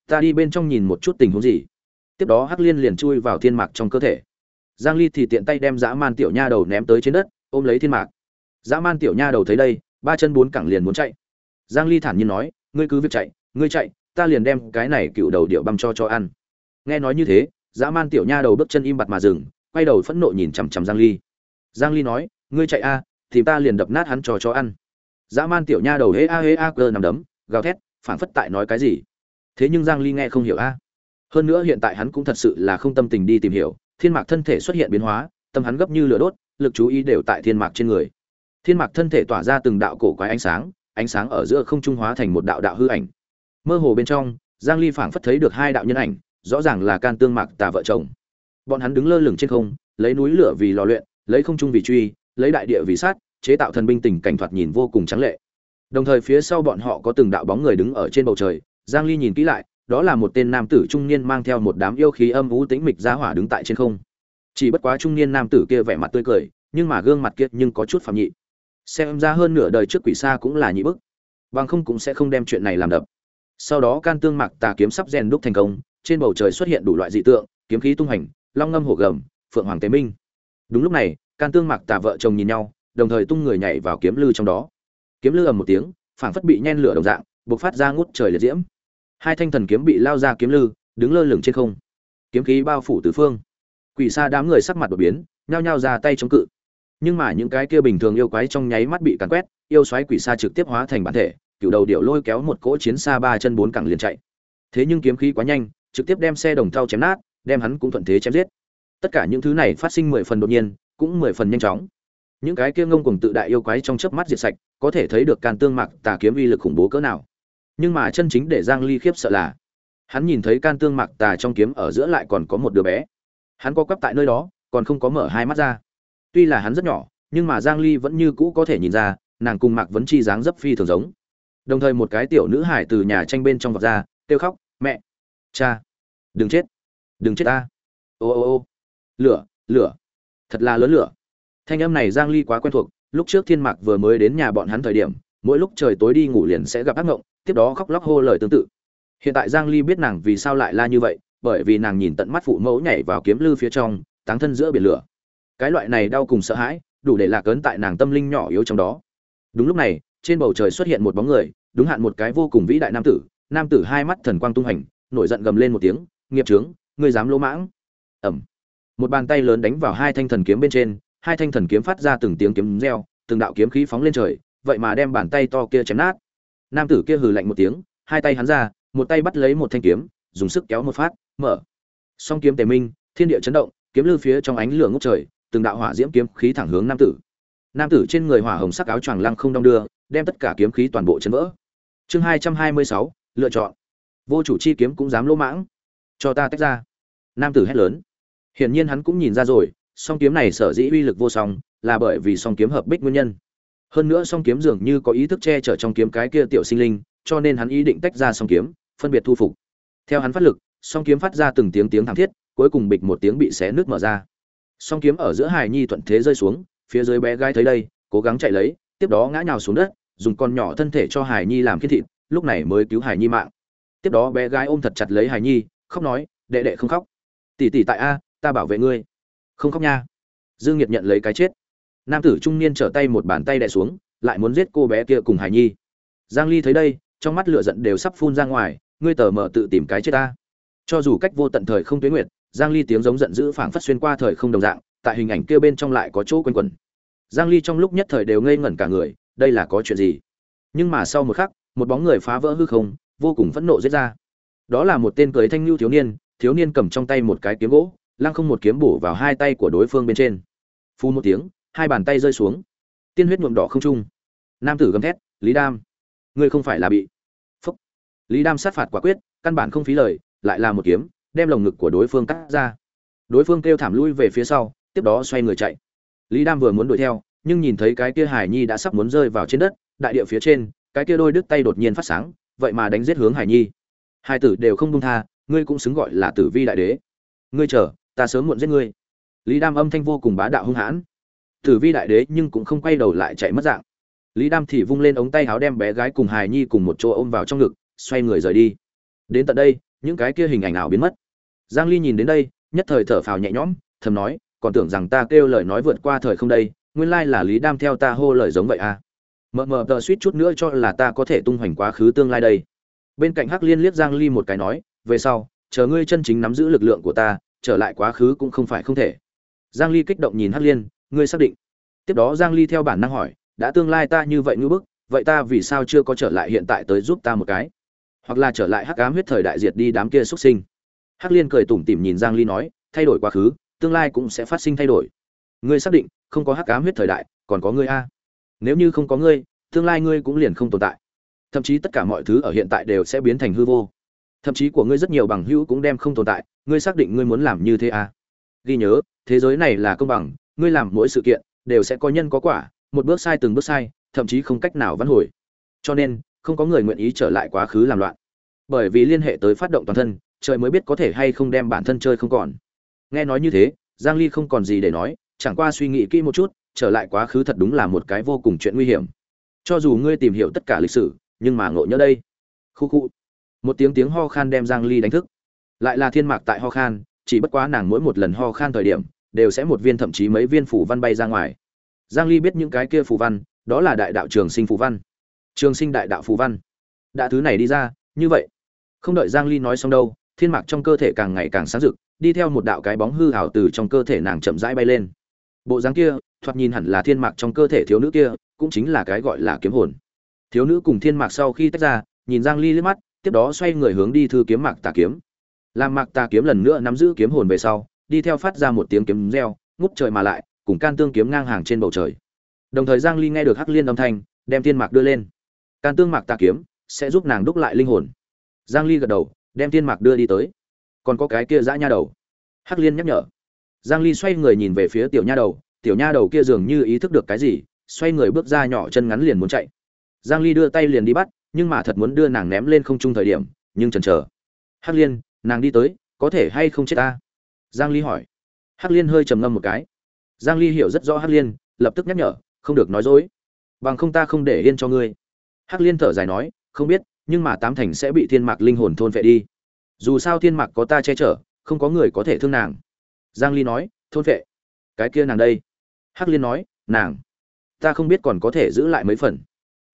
Ta đi bên trong nhìn một chút tình huống gì. Tiếp đó hắc liên liền chui vào thiên mạc trong cơ thể. Giang ly thì tiện tay đem dã man tiểu nha đầu ném tới trên đất, ôm lấy thiên mạc. Dã man tiểu nha đầu thấy đây, ba chân bốn cẳng liền muốn chạy. Giang ly thản nhiên nói, ngươi cứ việc chạy, ngươi chạy, ta liền đem cái này cựu đầu điệu băm cho cho ăn. Nghe nói như thế, dã man tiểu nha đầu bước chân im bặt mà dừng, quay đầu phẫn nộ nhìn chằm chằm giang ly. Giang ly nói, ngươi chạy a, thì ta liền đập nát hắn cho cho ăn. Dã man tiểu nha đầu hế a hế a cơ nằm đấm gào thét, phảng phất tại nói cái gì. Thế nhưng giang ly nghe không hiểu a. Hơn nữa hiện tại hắn cũng thật sự là không tâm tình đi tìm hiểu, thiên mạc thân thể xuất hiện biến hóa, tâm hắn gấp như lửa đốt, lực chú ý đều tại thiên mạc trên người. Thiên mạc thân thể tỏa ra từng đạo cổ quái ánh sáng ánh sáng ở giữa không trung hóa thành một đạo đạo hư ảnh. Mơ hồ bên trong, giang ly phảng phất thấy được hai đạo nhân ảnh, rõ ràng là can tương mạc tà vợ chồng. Bọn hắn đứng lơ lửng trên không, lấy núi lửa vì lò luyện, lấy không trung vì truy, lấy đại địa vì sát, chế tạo thần binh tình cảnh thoạt nhìn vô cùng trắng lệ đồng thời phía sau bọn họ có từng đạo bóng người đứng ở trên bầu trời. Giang ly nhìn kỹ lại, đó là một tên nam tử trung niên mang theo một đám yêu khí âm u tĩnh mịch giá hỏa đứng tại trên không. Chỉ bất quá trung niên nam tử kia vẻ mặt tươi cười, nhưng mà gương mặt kia nhưng có chút phạm nhị. Xem ra hơn nửa đời trước quỷ xa cũng là nhị bức, bằng không cũng sẽ không đem chuyện này làm đập. Sau đó can tương mạc tà kiếm sắp rèn đúc thành công, trên bầu trời xuất hiện đủ loại dị tượng, kiếm khí tung hành, long ngâm hổ gầm, phượng hoàng tế minh. Đúng lúc này, can tương mạc tà vợ chồng nhìn nhau, đồng thời tung người nhảy vào kiếm lư trong đó kiếm lư ầm một tiếng, phảng phất bị nhen lửa đồng dạng buộc phát ra ngút trời liệt diễm. Hai thanh thần kiếm bị lao ra kiếm lư, đứng lơ lửng trên không. Kiếm khí bao phủ tứ phương. Quỷ xa đám người sắc mặt đột biến, nhao nhao ra tay chống cự. Nhưng mà những cái kia bình thường yêu quái trong nháy mắt bị cắn quét, yêu xoáy quỷ xa trực tiếp hóa thành bản thể, cựu đầu điệu lôi kéo một cỗ chiến xa ba chân bốn cẳng liền chạy. Thế nhưng kiếm khí quá nhanh, trực tiếp đem xe đồng thau chém nát, đem hắn cũng thuận thế chém giết. Tất cả những thứ này phát sinh mười phần đột nhiên, cũng mười phần nhanh chóng. Những cái kia ngông cuồng tự đại yêu quái trong chớp mắt diệt sạch có thể thấy được can tương mạc tà kiếm uy lực khủng bố cỡ nào. Nhưng mà chân chính để giang ly khiếp sợ là, hắn nhìn thấy can tương mạc tà trong kiếm ở giữa lại còn có một đứa bé. Hắn có quắp tại nơi đó, còn không có mở hai mắt ra. Tuy là hắn rất nhỏ, nhưng mà giang ly vẫn như cũ có thể nhìn ra, nàng cùng mạc vấn chi dáng dấp phi thường giống. Đồng thời một cái tiểu nữ hải từ nhà tranh bên trong vọt ra, kêu khóc, mẹ, cha, đừng chết đừng chết ta. Ô ô ô, lửa lửa, thật là lớn lửa. Thanh âm này giang ly quá quen thuộc lúc trước thiên mạc vừa mới đến nhà bọn hắn thời điểm, mỗi lúc trời tối đi ngủ liền sẽ gặp ác ngộng, tiếp đó khóc lóc hô lời tương tự. Hiện tại giang ly biết nàng vì sao lại la như vậy, bởi vì nàng nhìn tận mắt phụ mẫu nhảy vào kiếm lư phía trong, táng thân giữa biển lửa. Cái loại này đau cùng sợ hãi, đủ để lạc ấn tại nàng tâm linh nhỏ yếu trong đó. Đúng lúc này, trên bầu trời xuất hiện một bóng người, đúng hạn một cái vô cùng vĩ đại nam tử. Nam tử hai mắt thần quang tung hành, nổi giận gầm lên một tiếng, nghiệp trướng ngươi dám lỗ mãng? Ẩm một bàn tay lớn đánh vào hai thanh thần kiếm bên trên hai thanh thần kiếm phát ra từng tiếng kiếm reo, từng đạo kiếm khí phóng lên trời, vậy mà đem bàn tay to kia chém nát. Nam tử kia hừ lạnh một tiếng, hai tay hắn ra, một tay bắt lấy một thanh kiếm, dùng sức kéo một phát, mở. Song kiếm tề minh, thiên địa chấn động, kiếm lư phía trong ánh lửa ngút trời, từng đạo hỏa diễm kiếm khí thẳng hướng nam tử. Nam tử trên người hỏa hồng sắc áo choàng lăng không đong đưa, đem tất cả kiếm khí toàn bộ chấn vỡ. Chương hai trăm hai mươi sáu, lựa chọn. Vô chủ chi kiếm cũng dám lỗ mãng. Cho ta tách ra. Nam tử hét lớn. Hiển nhiên hắn cũng nhìn ra rồi song kiếm này sở dĩ uy lực vô song, là bởi vì song kiếm hợp bích nguyên nhân. Hơn nữa song kiếm dường như có ý thức che chở trong kiếm cái kia tiểu sinh linh, cho nên hắn ý định tách ra song kiếm, phân biệt thu phục. Theo hắn phát lực, song kiếm phát ra từng tiếng tiếng thảm thiết, cuối cùng bịch một tiếng bị xé nước mở ra. Song kiếm ở giữa hài nhi thuận thế rơi xuống, phía dưới bé gái thấy đây, cố gắng chạy lấy, tiếp đó ngã nhào xuống đất, dùng con nhỏ thân thể cho hài nhi làm khiết thịt, lúc này mới cứu hài nhi mạng. Tiếp đó bé gái ôm thật chặt lấy hài nhi, khóc nói, đệ đệ không khóc. Tỷ tỷ tại a, ta bảo vệ ngươi không khóc nha. Dương nhiệt nhận lấy cái chết. Nam tử trung niên trở tay một bàn tay đè xuống, lại muốn giết cô bé kia cùng Hải nhi. Giang ly thấy đây, trong mắt lửa giận đều sắp phun ra ngoài, ngươi tờ mở tự tìm cái chết ta. Cho dù cách vô tận thời không tuyến nguyệt, giang ly tiếng giống giận dữ phảng phất xuyên qua thời không đồng dạng, tại hình ảnh kia bên trong lại có chỗ quanh quẩn. Giang ly trong lúc nhất thời đều ngây ngẩn cả người, đây là có chuyện gì? Nhưng mà sau một khắc, một bóng người phá vỡ hư không, vô cùng phẫn nộ giết ra. Đó là một tên cưới thanh lưu thiếu niên thiếu niên cầm trong tay một cái kiếm gỗ lăng không một kiếm bổ vào hai tay của đối phương bên trên. Phu một tiếng, hai bàn tay rơi xuống. Tiên huyết nhuộm đỏ không trung. Nam tử gầm thét, lý đam, ngươi không phải là bị phúc. Lý đam sát phạt quả quyết, căn bản không phí lời, lại là một kiếm, đem lồng ngực của đối phương cắt ra. Đối phương kêu thảm lui về phía sau, tiếp đó xoay người chạy. Lý đam vừa muốn đuổi theo, nhưng nhìn thấy cái kia hải nhi đã sắp muốn rơi vào trên đất, đại địa phía trên, cái kia đôi đứt tay đột nhiên phát sáng, vậy mà đánh giết hướng hải nhi. Hai tử đều không buông tha, ngươi cũng xứng gọi là tử vi đại đế. Ngươi chờ ta sớm muộn giết ngươi. Lý đam âm thanh vô cùng bá đạo hung hãn. Tử vi đại đế nhưng cũng không quay đầu lại chạy mất dạng. Lý đam thì vung lên ống tay áo đem bé gái cùng hài nhi cùng một chỗ ôm vào trong ngực, xoay người rời đi. Đến tận đây, những cái kia hình ảnh ảo biến mất. Giang ly nhìn đến đây, nhất thời thở phào nhẹ nhõm, thầm nói, còn tưởng rằng ta kêu lời nói vượt qua thời không đây, nguyên lai là lý đam theo ta hô lời giống vậy à? Mờ mờ tờ suýt chút nữa cho là ta có thể tung hoành quá khứ tương lai đây. Bên cạnh hắc liên liếc giang ly một cái nói, về sau, chờ ngươi chân chính nắm giữ lực lượng của ta trở lại quá khứ cũng không phải không thể. Giang ly kích động nhìn hắc liên, ngươi xác định? Tiếp đó giang ly theo bản năng hỏi, đã tương lai ta như vậy như bức, vậy ta vì sao chưa có trở lại hiện tại tới giúp ta một cái? Hoặc là trở lại hắc ám huyết thời đại diệt đi đám kia xuất sinh? Hắc liên cười tủm tỉm nhìn giang ly nói, thay đổi quá khứ, tương lai cũng sẽ phát sinh thay đổi. Ngươi xác định, không có hắc ám huyết thời đại, còn có ngươi a. Nếu như không có ngươi, tương lai ngươi cũng liền không tồn tại. Thậm chí tất cả mọi thứ ở hiện tại đều sẽ biến thành hư vô. Thậm chí của ngươi rất nhiều bằng hữu cũng đem không tồn tại ngươi xác định ngươi muốn làm như thế à? Ghi nhớ, thế giới này là công bằng, ngươi làm mỗi sự kiện, đều sẽ có nhân có quả, một bước sai từng bước sai, thậm chí không cách nào vãn hồi. Cho nên, không có người nguyện ý trở lại quá khứ làm loạn. Bởi vì liên hệ tới phát động toàn thân, trời mới biết có thể hay không đem bản thân chơi không còn. Nghe nói như thế, giang ly không còn gì để nói, chẳng qua suy nghĩ kỹ một chút, trở lại quá khứ thật đúng là một cái vô cùng chuyện nguy hiểm. Cho dù ngươi tìm hiểu tất cả lịch sử, nhưng mà ngộ nhớ đây. Khu khu. Một tiếng tiếng ho khan đem giang ly đánh thức lại là thiên mạc tại ho khan, chỉ bất quá nàng mỗi một lần ho khan thời điểm, đều sẽ một viên thậm chí mấy viên phủ văn bay ra ngoài. Giang ly biết những cái kia phủ văn, đó là đại đạo trường sinh phủ văn. Trường sinh đại đạo phủ văn. Đã thứ này đi ra, như vậy. Không đợi giang ly nói xong đâu, thiên mạc trong cơ thể càng ngày càng sáng rực, đi theo một đạo cái bóng hư ảo từ trong cơ thể nàng chậm rãi bay lên. Bộ dáng kia, thoạt nhìn hẳn là thiên mạc trong cơ thể thiếu nữ kia, cũng chính là cái gọi là kiếm hồn. Thiếu nữ cùng thiên mạc sau khi tách ra, nhìn giang ly liếc mắt, tiếp đó xoay người hướng đi thư kiếm mạc tà kiếm làm mạc tà kiếm lần nữa nắm giữ kiếm hồn về sau, đi theo phát ra một tiếng kiếm reo, ngút trời mà lại, cùng can tương kiếm ngang hàng trên bầu trời. Đồng thời giang ly nghe được hắc liên âm thanh, đem thiên mạc đưa lên. Can tương mạc tà kiếm sẽ giúp nàng đúc lại linh hồn. Giang ly gật đầu, đem thiên mạc đưa đi tới. Còn có cái kia dã nha đầu. Hắc liên nhắc nhở. Giang ly xoay người nhìn về phía tiểu nha đầu, tiểu nha đầu kia dường như ý thức được cái gì, xoay người bước ra nhỏ chân ngắn liền muốn chạy. Giang ly đưa tay liền đi bắt, nhưng mà thật muốn đưa nàng ném lên không trung thời điểm, nhưng chần chờ. Hắc liên nàng đi tới, có thể hay không chết ta? Giang ly hỏi. Hắc liên hơi trầm ngâm một cái. Giang ly hiểu rất rõ hắc liên, lập tức nhắc nhở, không được nói dối. Bằng không ta không để yên cho ngươi. Hắc liên thở dài nói, không biết, nhưng mà tám thành sẽ bị thiên mạc linh hồn thôn vệ đi. Dù sao thiên mạc có ta che chở, không có người có thể thương nàng. Giang ly nói, thôn vệ cái kia nàng đây. Hắc liên nói, nàng. Ta không biết còn có thể giữ lại mấy phần.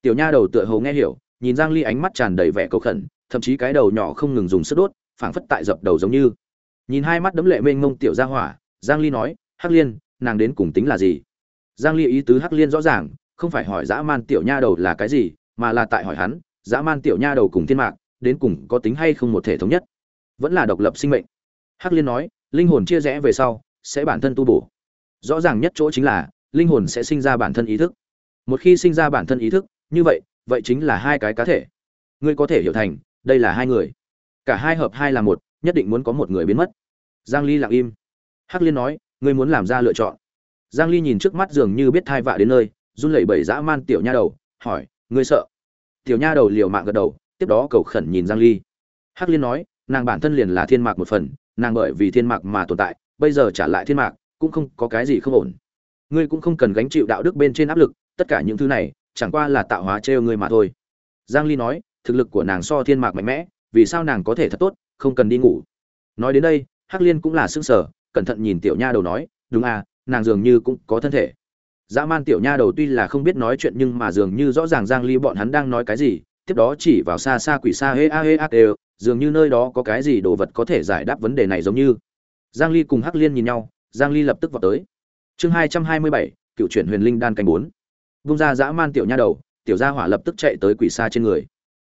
Tiểu nha đầu tựa hồ nghe hiểu, nhìn giang ly ánh mắt tràn đầy vẻ cầu khẩn, thậm chí cái đầu nhỏ không ngừng dùng sức đốt phảng phất tại dập đầu giống như. Nhìn hai mắt đấm lệ mênh mông tiểu gia hỏa, giang ly nói, hắc liên, nàng đến cùng tính là gì? Giang ly ý tứ hắc liên rõ ràng, không phải hỏi dã man tiểu nha đầu là cái gì, mà là tại hỏi hắn, dã man tiểu nha đầu cùng thiên mạc, đến cùng có tính hay không một thể thống nhất. Vẫn là độc lập sinh mệnh. Hắc liên nói, linh hồn chia rẽ về sau, sẽ bản thân tu bổ. Rõ ràng nhất chỗ chính là, linh hồn sẽ sinh ra bản thân ý thức. Một khi sinh ra bản thân ý thức, như vậy vậy chính là hai cái cá thể. Ngươi có thể hiểu thành, đây là hai người cả hai hợp hai là một, nhất định muốn có một người biến mất. Giang ly lặng im. Hắc liên nói, ngươi muốn làm ra lựa chọn. Giang ly nhìn trước mắt dường như biết thai vạ đến nơi, run lẩy bẩy dã man tiểu nha đầu, hỏi, ngươi sợ? Tiểu nha đầu liều mạng gật đầu, tiếp đó cầu khẩn nhìn giang ly. Hắc liên nói, nàng bản thân liền là thiên mạc một phần, nàng bởi vì thiên mạc mà tồn tại, bây giờ trả lại thiên mạc, cũng không có cái gì không ổn. Ngươi cũng không cần gánh chịu đạo đức bên trên áp lực, tất cả những thứ này, chẳng qua là tạo hóa trêu ngươi mà thôi. Giang ly nói, thực lực của nàng so thiên mạc mạnh mẽ vì sao nàng có thể thật tốt không cần đi ngủ. Nói đến đây hắc liên cũng là sững sờ cẩn thận nhìn tiểu nha đầu nói đúng à nàng dường như cũng có thân thể. Dã man tiểu nha đầu tuy là không biết nói chuyện nhưng mà dường như rõ ràng giang ly bọn hắn đang nói cái gì tiếp đó chỉ vào xa xa quỷ xa hê a hê a đều dường như nơi đó có cái gì đồ vật có thể giải đáp vấn đề này giống như. Giang ly cùng hắc liên nhìn nhau giang ly lập tức vào tới. Chương 227, cựu chuyển huyền linh đan canh bốn. Vung ra dã man tiểu nha đầu tiểu gia hỏa lập tức chạy tới quỷ xa trên người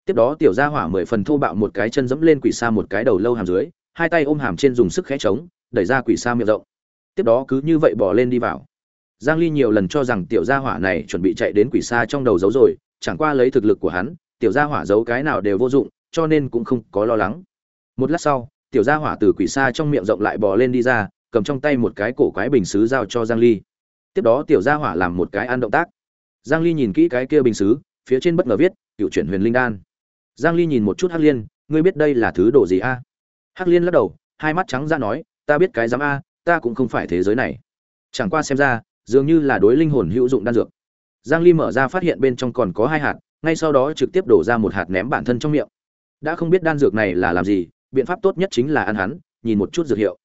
tiếp đó tiểu gia hỏa mười phần thô bạo một cái chân dẫm lên quỷ xa một cái đầu lâu hàm dưới, hai tay ôm hàm trên dùng sức khẽ trống đẩy ra quỷ xa miệng rộng. Tiếp đó cứ như vậy bỏ lên đi vào. Giang ly nhiều lần cho rằng tiểu gia hỏa này chuẩn bị chạy đến quỷ xa trong đầu giấu rồi, chẳng qua lấy thực lực của hắn, tiểu gia hỏa giấu cái nào đều vô dụng, cho nên cũng không có lo lắng. Một lát sau, tiểu gia hỏa từ quỷ xa trong miệng rộng lại bò lên đi ra, cầm trong tay một cái cổ quái bình sứ giao cho giang ly. Tiếp đó tiểu gia hỏa làm một cái ăn động tác. Giang ly nhìn kỹ cái kia bình sứ phía trên bất ngờ viết, cựu chuyển huyền linh đan giang ly nhìn một chút hắc liên, ngươi biết đây là thứ đồ gì a? Hắc liên lắc đầu, hai mắt trắng ra nói, ta biết cái giám a, ta cũng không phải thế giới này. Chẳng qua xem ra, dường như là đối linh hồn hữu dụng đan dược. Giang ly mở ra phát hiện bên trong còn có hai hạt, ngay sau đó trực tiếp đổ ra một hạt ném bản thân trong miệng. Đã không biết đan dược này là làm gì, biện pháp tốt nhất chính là ăn hắn, nhìn một chút dược hiệu.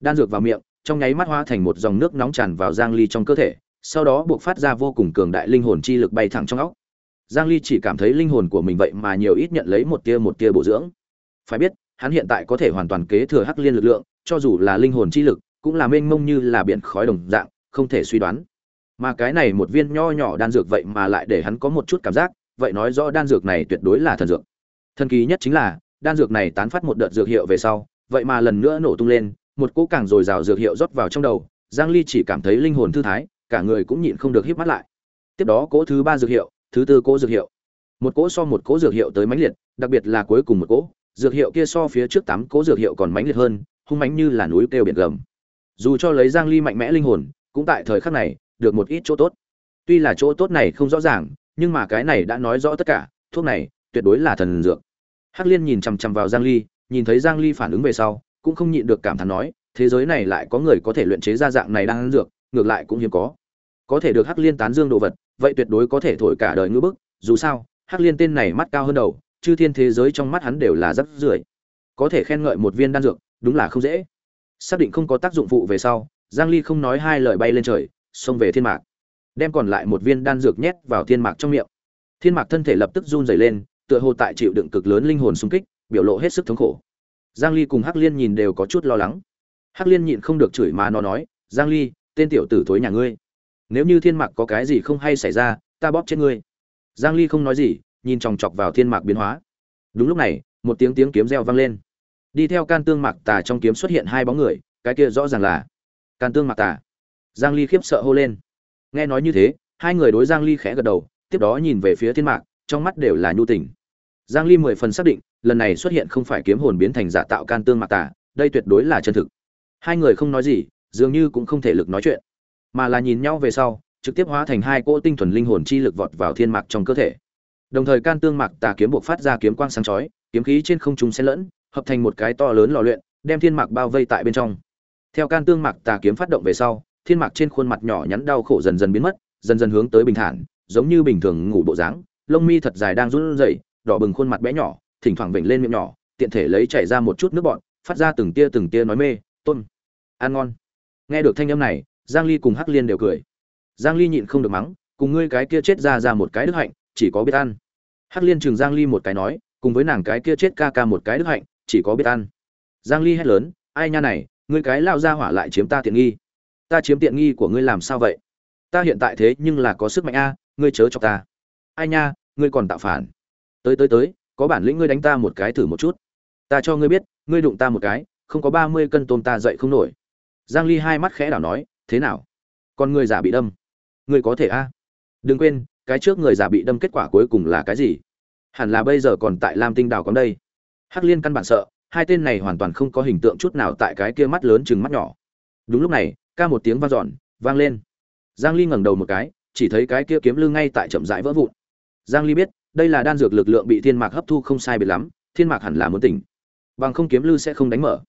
Đan dược vào miệng, trong nháy mắt hóa thành một dòng nước nóng tràn vào giang ly trong cơ thể, sau đó buộc phát ra vô cùng cường đại linh hồn chi lực bay thẳng trong óc giang ly chỉ cảm thấy linh hồn của mình vậy mà nhiều ít nhận lấy một tia một tia bổ dưỡng. Phải biết, hắn hiện tại có thể hoàn toàn kế thừa hắc liên lực lượng, cho dù là linh hồn chi lực, cũng là mênh mông như là biển khói đồng dạng, không thể suy đoán. Mà cái này một viên nho nhỏ đan dược vậy mà lại để hắn có một chút cảm giác, vậy nói rõ đan dược này tuyệt đối là thần dược. Thần kỳ nhất chính là, đan dược này tán phát một đợt dược hiệu về sau, vậy mà lần nữa nổ tung lên, một cỗ càng dồi dào dược hiệu rót vào trong đầu, giang ly chỉ cảm thấy linh hồn thư thái, cả người cũng nhịn không được híp mắt lại. Tiếp đó cỗ thứ ba dược hiệu thứ tư cỗ dược hiệu. Một cỗ so một cỗ dược hiệu tới mãnh liệt, đặc biệt là cuối cùng một cỗ, dược hiệu kia so phía trước tám cỗ dược hiệu còn mãnh liệt hơn, hung mãnh như là núi kêu biển gầm. Dù cho lấy giang ly mạnh mẽ linh hồn, cũng tại thời khắc này, được một ít chỗ tốt. Tuy là chỗ tốt này không rõ ràng, nhưng mà cái này đã nói rõ tất cả, thuốc này, tuyệt đối là thần dược. Hắc liên nhìn chằm chằm vào giang ly, nhìn thấy giang ly phản ứng về sau, cũng không nhịn được cảm thán nói, thế giới này lại có người có thể luyện chế ra dạng này đang dược, ngược lại cũng hiếm có. Có thể được hắc liên tán dương đồ vật vậy tuyệt đối có thể thổi cả đời ngữ bức, dù sao, hắc liên tên này mắt cao hơn đầu, chư thiên thế giới trong mắt hắn đều là rất rưởi. Có thể khen ngợi một viên đan dược, đúng là không dễ. Xác định không có tác dụng phụ về sau, giang ly không nói hai lời bay lên trời, xông về thiên mạc. Đem còn lại một viên đan dược nhét vào thiên mạc trong miệng. Thiên mạc thân thể lập tức run rẩy lên, tựa hồ tại chịu đựng cực lớn linh hồn xung kích, biểu lộ hết sức thống khổ. Giang ly cùng hắc liên nhìn đều có chút lo lắng. Hắc liên nhịn không được chửi mà nó nói, giang ly, tên tiểu tử thối nhà ngươi nếu như thiên mạc có cái gì không hay xảy ra, ta bóp chết ngươi. Giang ly không nói gì, nhìn chòng chọc vào thiên mạc biến hóa. Đúng lúc này, một tiếng tiếng kiếm reo vang lên. Đi theo can tương mạc tà trong kiếm xuất hiện hai bóng người, cái kia rõ ràng là can tương mạc tà. Giang ly khiếp sợ hô lên. Nghe nói như thế, hai người đối giang ly khẽ gật đầu, tiếp đó nhìn về phía thiên mạc, trong mắt đều là nhu tình. Giang ly mười phần xác định, lần này xuất hiện không phải kiếm hồn biến thành giả tạo can tương mạc tà, đây tuyệt đối là chân thực. Hai người không nói gì, dường như cũng không thể lực nói chuyện mà là nhìn nhau về sau, trực tiếp hóa thành hai cỗ tinh thuần linh hồn chi lực vọt vào thiên mạc trong cơ thể. Đồng thời can tương mạc tà kiếm buộc phát ra kiếm quang sáng chói, kiếm khí trên không trung xen lẫn, hợp thành một cái to lớn lò luyện, đem thiên mạc bao vây tại bên trong. Theo can tương mạc tà kiếm phát động về sau, thiên mạc trên khuôn mặt nhỏ nhắn đau khổ dần dần biến mất, dần dần hướng tới bình thản, giống như bình thường ngủ bộ dáng, lông mi thật dài đang run rẩy, đỏ bừng khuôn mặt bé nhỏ, thỉnh thoảng vểnh lên miệng nhỏ, tiện thể lấy chảy ra một chút nước bọt, phát ra từng tia từng tia nói mê, tôn, ăn ngon. Nghe được thanh âm này giang ly cùng hắc liên đều cười. Giang ly nhịn không được mắng, cùng ngươi cái kia chết ra ra một cái đức hạnh, chỉ có biết ăn. Hắc liên trừng giang ly một cái nói, cùng với nàng cái kia chết ca ca một cái đức hạnh, chỉ có biết ăn. Giang ly hét lớn, ai nha này, ngươi cái lao ra hỏa lại chiếm ta tiện nghi. Ta chiếm tiện nghi của ngươi làm sao vậy? Ta hiện tại thế nhưng là có sức mạnh a, ngươi chớ cho ta. Ai nha, ngươi còn tạo phản. Tới tới tới, có bản lĩnh ngươi đánh ta một cái thử một chút. Ta cho ngươi biết, ngươi đụng ta một cái, không có ba mươi cân tôm ta dậy không nổi. Giang ly hai mắt khẽ đảo nói thế nào? Còn người giả bị đâm. Người có thể a? Đừng quên, cái trước người giả bị đâm kết quả cuối cùng là cái gì? Hẳn là bây giờ còn tại lam tinh đào còn đây. Hắc liên căn bản sợ, hai tên này hoàn toàn không có hình tượng chút nào tại cái kia mắt lớn chừng mắt nhỏ. Đúng lúc này, ca một tiếng vang dọn, vang lên. Giang ly ngẩng đầu một cái, chỉ thấy cái kia kiếm lưng ngay tại chậm rãi vỡ vụn. Giang ly biết, đây là đan dược lực lượng bị thiên mạc hấp thu không sai biệt lắm, thiên mạc hẳn là muốn tỉnh. Bằng không kiếm lư sẽ không đánh mở.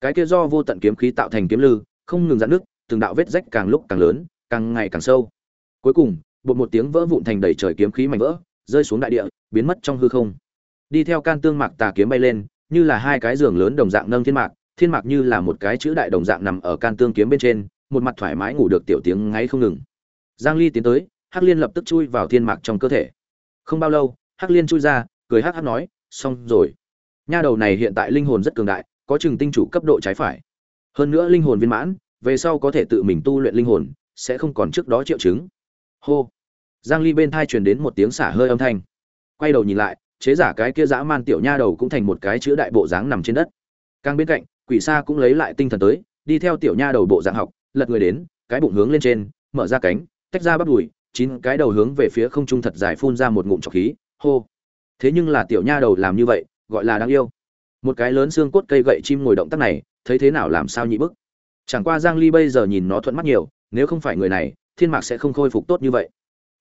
Cái kia do vô tận kiếm khí tạo thành kiếm lư, không ngừng giãn nước từng đạo vết rách càng lúc càng lớn, càng ngày càng sâu. Cuối cùng, bột một tiếng vỡ vụn thành đầy trời kiếm khí mảnh vỡ, rơi xuống đại địa, biến mất trong hư không. Đi theo can tương mạc tà kiếm bay lên, như là hai cái giường lớn đồng dạng nâng thiên mạc thiên mạc như là một cái chữ đại đồng dạng nằm ở can tương kiếm bên trên, một mặt thoải mái ngủ được tiểu tiếng ngáy không ngừng. Giang ly tiến tới, hắc liên lập tức chui vào thiên mạc trong cơ thể. Không bao lâu, hắc liên chui ra, cười hắc hắc nói, xong rồi. Nha đầu này hiện tại linh hồn rất cường đại, có chừng tinh chủ cấp độ trái phải. Hơn nữa linh hồn viên mãn về sau có thể tự mình tu luyện linh hồn, sẽ không còn trước đó triệu chứng. Hô. Giang ly bên thai truyền đến một tiếng xả hơi âm thanh. Quay đầu nhìn lại, chế giả cái kia dã man tiểu nha đầu cũng thành một cái chữ đại bộ dáng nằm trên đất. Càng bên cạnh, quỷ sa cũng lấy lại tinh thần tới, đi theo tiểu nha đầu bộ dạng học, lật người đến, cái bụng hướng lên trên, mở ra cánh, tách ra bắt đùi, chín cái đầu hướng về phía không trung thật dài phun ra một ngụm trọc khí, hô. Thế nhưng là tiểu nha đầu làm như vậy, gọi là đáng yêu. Một cái lớn xương cốt cây gậy chim ngồi động tác này, thấy thế nào làm sao nhị bức? Chẳng qua giang ly bây giờ nhìn nó thuận mắt nhiều, nếu không phải người này, thiên mạc sẽ không khôi phục tốt như vậy.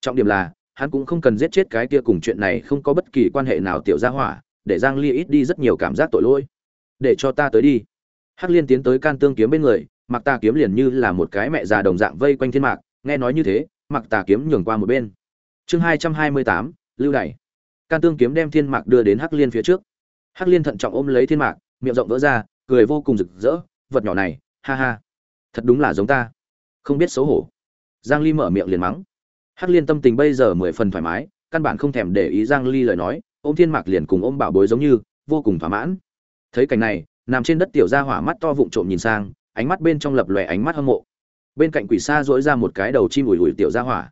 Trọng điểm là, hắn cũng không cần giết chết cái kia cùng chuyện này không có bất kỳ quan hệ nào tiểu gia hỏa, để giang ly ít đi rất nhiều cảm giác tội lỗi. Để cho ta tới đi. Hắc liên tiến tới can tương kiếm bên người mặc ta kiếm liền như là một cái mẹ già đồng dạng vây quanh thiên mạc, nghe nói như thế mặc tà kiếm nhường qua một bên. Chương hai trăm hai mươi tám, lưu đẩy. can tương kiếm đem thiên mạc đưa đến hắc liên phía trước. Hắc liên thận trọng ôm lấy thiên mạc, miệng rộng vỡ ra, cười vô cùng rực rỡ, vật nhỏ này ha ha, thật đúng là giống ta. Không biết xấu hổ. Giang ly mở miệng liền mắng. Hắc liên tâm tình bây giờ mười phần thoải mái, căn bản không thèm để ý giang ly lời nói, ôm thiên mạc liền cùng ôm bảo bối giống như, vô cùng thỏa mãn. Thấy cảnh này, nằm trên đất tiểu gia hỏa mắt to vụng trộm nhìn sang, ánh mắt bên trong lập lòe ánh mắt hâm mộ. Bên cạnh quỷ sa dỗi ra một cái đầu chim ủi ủi tiểu gia hỏa.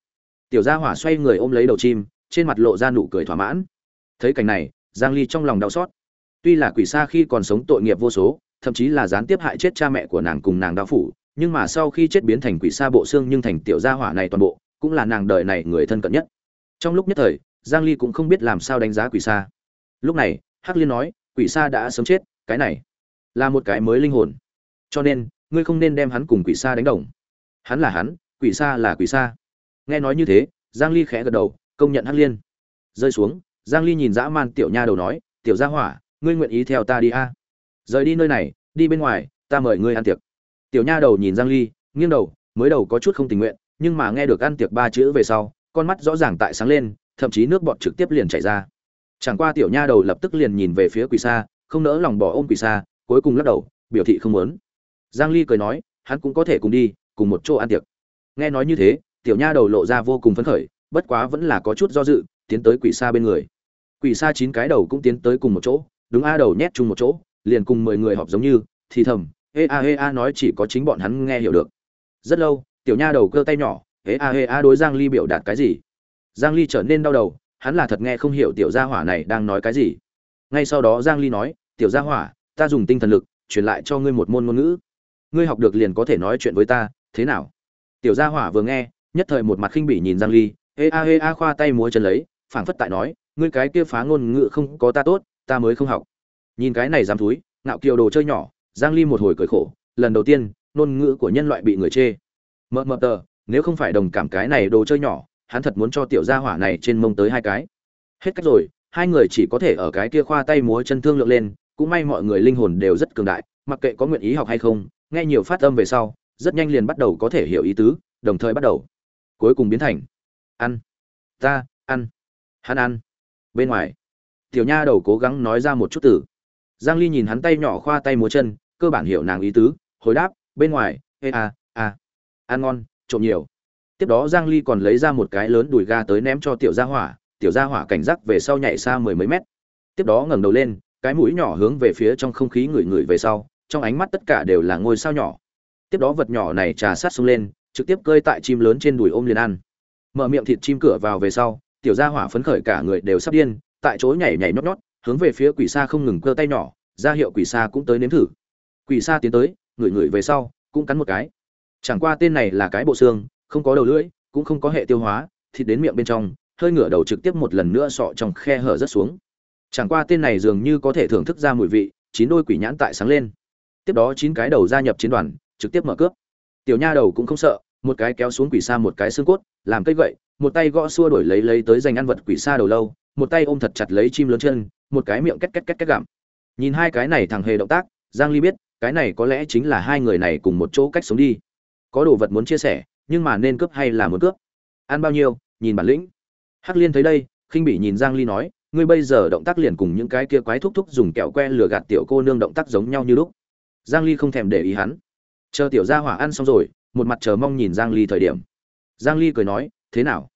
Tiểu gia hỏa xoay người ôm lấy đầu chim, trên mặt lộ ra nụ cười thỏa mãn. Thấy cảnh này, giang ly trong lòng đau xót. Tuy là quỷ sa khi còn sống tội nghiệp vô số thậm chí là gián tiếp hại chết cha mẹ của nàng cùng nàng đao phủ, nhưng mà sau khi chết biến thành quỷ xa bộ xương nhưng thành tiểu gia hỏa này toàn bộ, cũng là nàng đời này người thân cận nhất. Trong lúc nhất thời, giang ly cũng không biết làm sao đánh giá quỷ xa. lúc này, hắc liên nói, quỷ xa đã sớm chết, cái này là một cái mới linh hồn. Cho nên, ngươi không nên đem hắn cùng quỷ xa đánh đồng. Hắn là hắn, quỷ xa là quỷ xa. nghe nói như thế, giang ly khẽ gật đầu, công nhận hắc liên. Rơi xuống, giang ly nhìn dã man tiểu nha đầu nói, tiểu gia hỏa, ngươi nguyện ý theo ta đi a? Rời đi nơi này, đi bên ngoài, ta mời ngươi ăn tiệc. Tiểu nha đầu nhìn giang ly, nghiêng đầu, mới đầu có chút không tình nguyện, nhưng mà nghe được ăn tiệc ba chữ về sau, con mắt rõ ràng tại sáng lên, thậm chí nước bọt trực tiếp liền chảy ra. Chẳng qua tiểu nha đầu lập tức liền nhìn về phía quỷ sa, không nỡ lòng bỏ ôm quỷ sa, cuối cùng lắc đầu, biểu thị không muốn. Giang ly cười nói, hắn cũng có thể cùng đi, cùng một chỗ ăn tiệc. Nghe nói như thế, tiểu nha đầu lộ ra vô cùng phấn khởi, bất quá vẫn là có chút do dự, tiến tới quỷ sa bên người. Quỷ sa chín cái đầu cũng tiến tới cùng một chỗ, đúng a đầu nhét chung một chỗ liền cùng mười người họp giống như, thì thầm, ê, a ê, a, nói chỉ có chính bọn hắn nghe hiểu được. Rất lâu, tiểu nha đầu cơ tay nhỏ, ê, a ê, a, đối giang ly biểu đạt cái gì? Giang ly trở nên đau đầu, hắn là thật nghe không hiểu tiểu gia hỏa này đang nói cái gì. Ngay sau đó giang ly nói, tiểu gia hỏa, ta dùng tinh thần lực, truyền lại cho ngươi một môn ngôn ngữ. Ngươi học được liền có thể nói chuyện với ta, thế nào? Tiểu gia hỏa vừa nghe, nhất thời một mặt khinh bỉ nhìn giang ly, ê, a ê, a, khoa tay múa chân lấy, phảng phất tại nói, ngươi cái kia phá ngôn ngữ không có ta tốt, ta mới không học nhìn cái này dám thúi, ngạo kiều đồ chơi nhỏ, giang ly một hồi cười khổ, lần đầu tiên, ngôn ngữ của nhân loại bị người chê. Mờ mờ tờ, nếu không phải đồng cảm cái này đồ chơi nhỏ, hắn thật muốn cho tiểu gia hỏa này trên mông tới hai cái. Hết cách rồi, hai người chỉ có thể ở cái kia khoa tay múa chân thương lượng lên, cũng may mọi người linh hồn đều rất cường đại, mặc kệ có nguyện ý học hay không, nghe nhiều phát âm về sau, rất nhanh liền bắt đầu có thể hiểu ý tứ, đồng thời bắt đầu. Cuối cùng biến thành, ăn, ta, ăn, hắn ăn. Bên ngoài, tiểu nha đầu cố gắng nói ra một chút từ giang ly nhìn hắn tay nhỏ khoa tay múa chân, cơ bản hiểu nàng ý tứ, hồi đáp, bên ngoài, ê a a, ăn ngon, trộm nhiều. Tiếp đó giang ly còn lấy ra một cái lớn đùi ga tới ném cho tiểu gia hỏa, tiểu gia hỏa cảnh giác về sau nhảy xa mười mấy mét. Tiếp đó ngẩng đầu lên, cái mũi nhỏ hướng về phía trong không khí ngửi ngửi về sau, trong ánh mắt tất cả đều là ngôi sao nhỏ. Tiếp đó vật nhỏ này trà sát xuống lên, trực tiếp cơi tại chim lớn trên đùi ôm liền ăn. Mở miệng thịt chim cửa vào về sau, tiểu gia hỏa phấn khởi cả người đều sắp điên, tại chỗ nhảy nhảy nhót nhót hướng về phía quỷ sa không ngừng cơ tay nhỏ, ra hiệu quỷ sa cũng tới nếm thử. Quỷ sa tiến tới, ngửi ngửi về sau, cũng cắn một cái. Chẳng qua tên này là cái bộ xương, không có đầu lưỡi, cũng không có hệ tiêu hóa, thịt đến miệng bên trong, hơi ngửa đầu trực tiếp một lần nữa sọ trong khe hở rất xuống. Chẳng qua tên này dường như có thể thưởng thức ra mùi vị, chín đôi quỷ nhãn tại sáng lên. Tiếp đó chín cái đầu gia nhập chiến đoàn, trực tiếp mở cướp. Tiểu nha đầu cũng không sợ, một cái kéo xuống quỷ sa một cái xương cốt, làm cây gậy, một tay gõ xua đổi lấy lấy tới giành ăn vật quỷ sa đầu lâu, một tay ôm thật chặt lấy chim lớn chân một cái miệng két két két két gặm. Nhìn hai cái này thằng hề động tác, giang ly biết, cái này có lẽ chính là hai người này cùng một chỗ cách sống đi. Có đồ vật muốn chia sẻ, nhưng mà nên cướp hay là muốn cướp? Ăn bao nhiêu, nhìn bản lĩnh. Hắc liên thấy đây, khinh bỉ nhìn giang ly nói, ngươi bây giờ động tác liền cùng những cái kia quái thúc thúc dùng kẹo que lừa gạt tiểu cô nương động tác giống nhau như lúc. Giang ly không thèm để ý hắn. Chờ tiểu gia hỏa ăn xong rồi, một mặt chờ mong nhìn giang ly thời điểm. Giang ly cười nói, thế nào?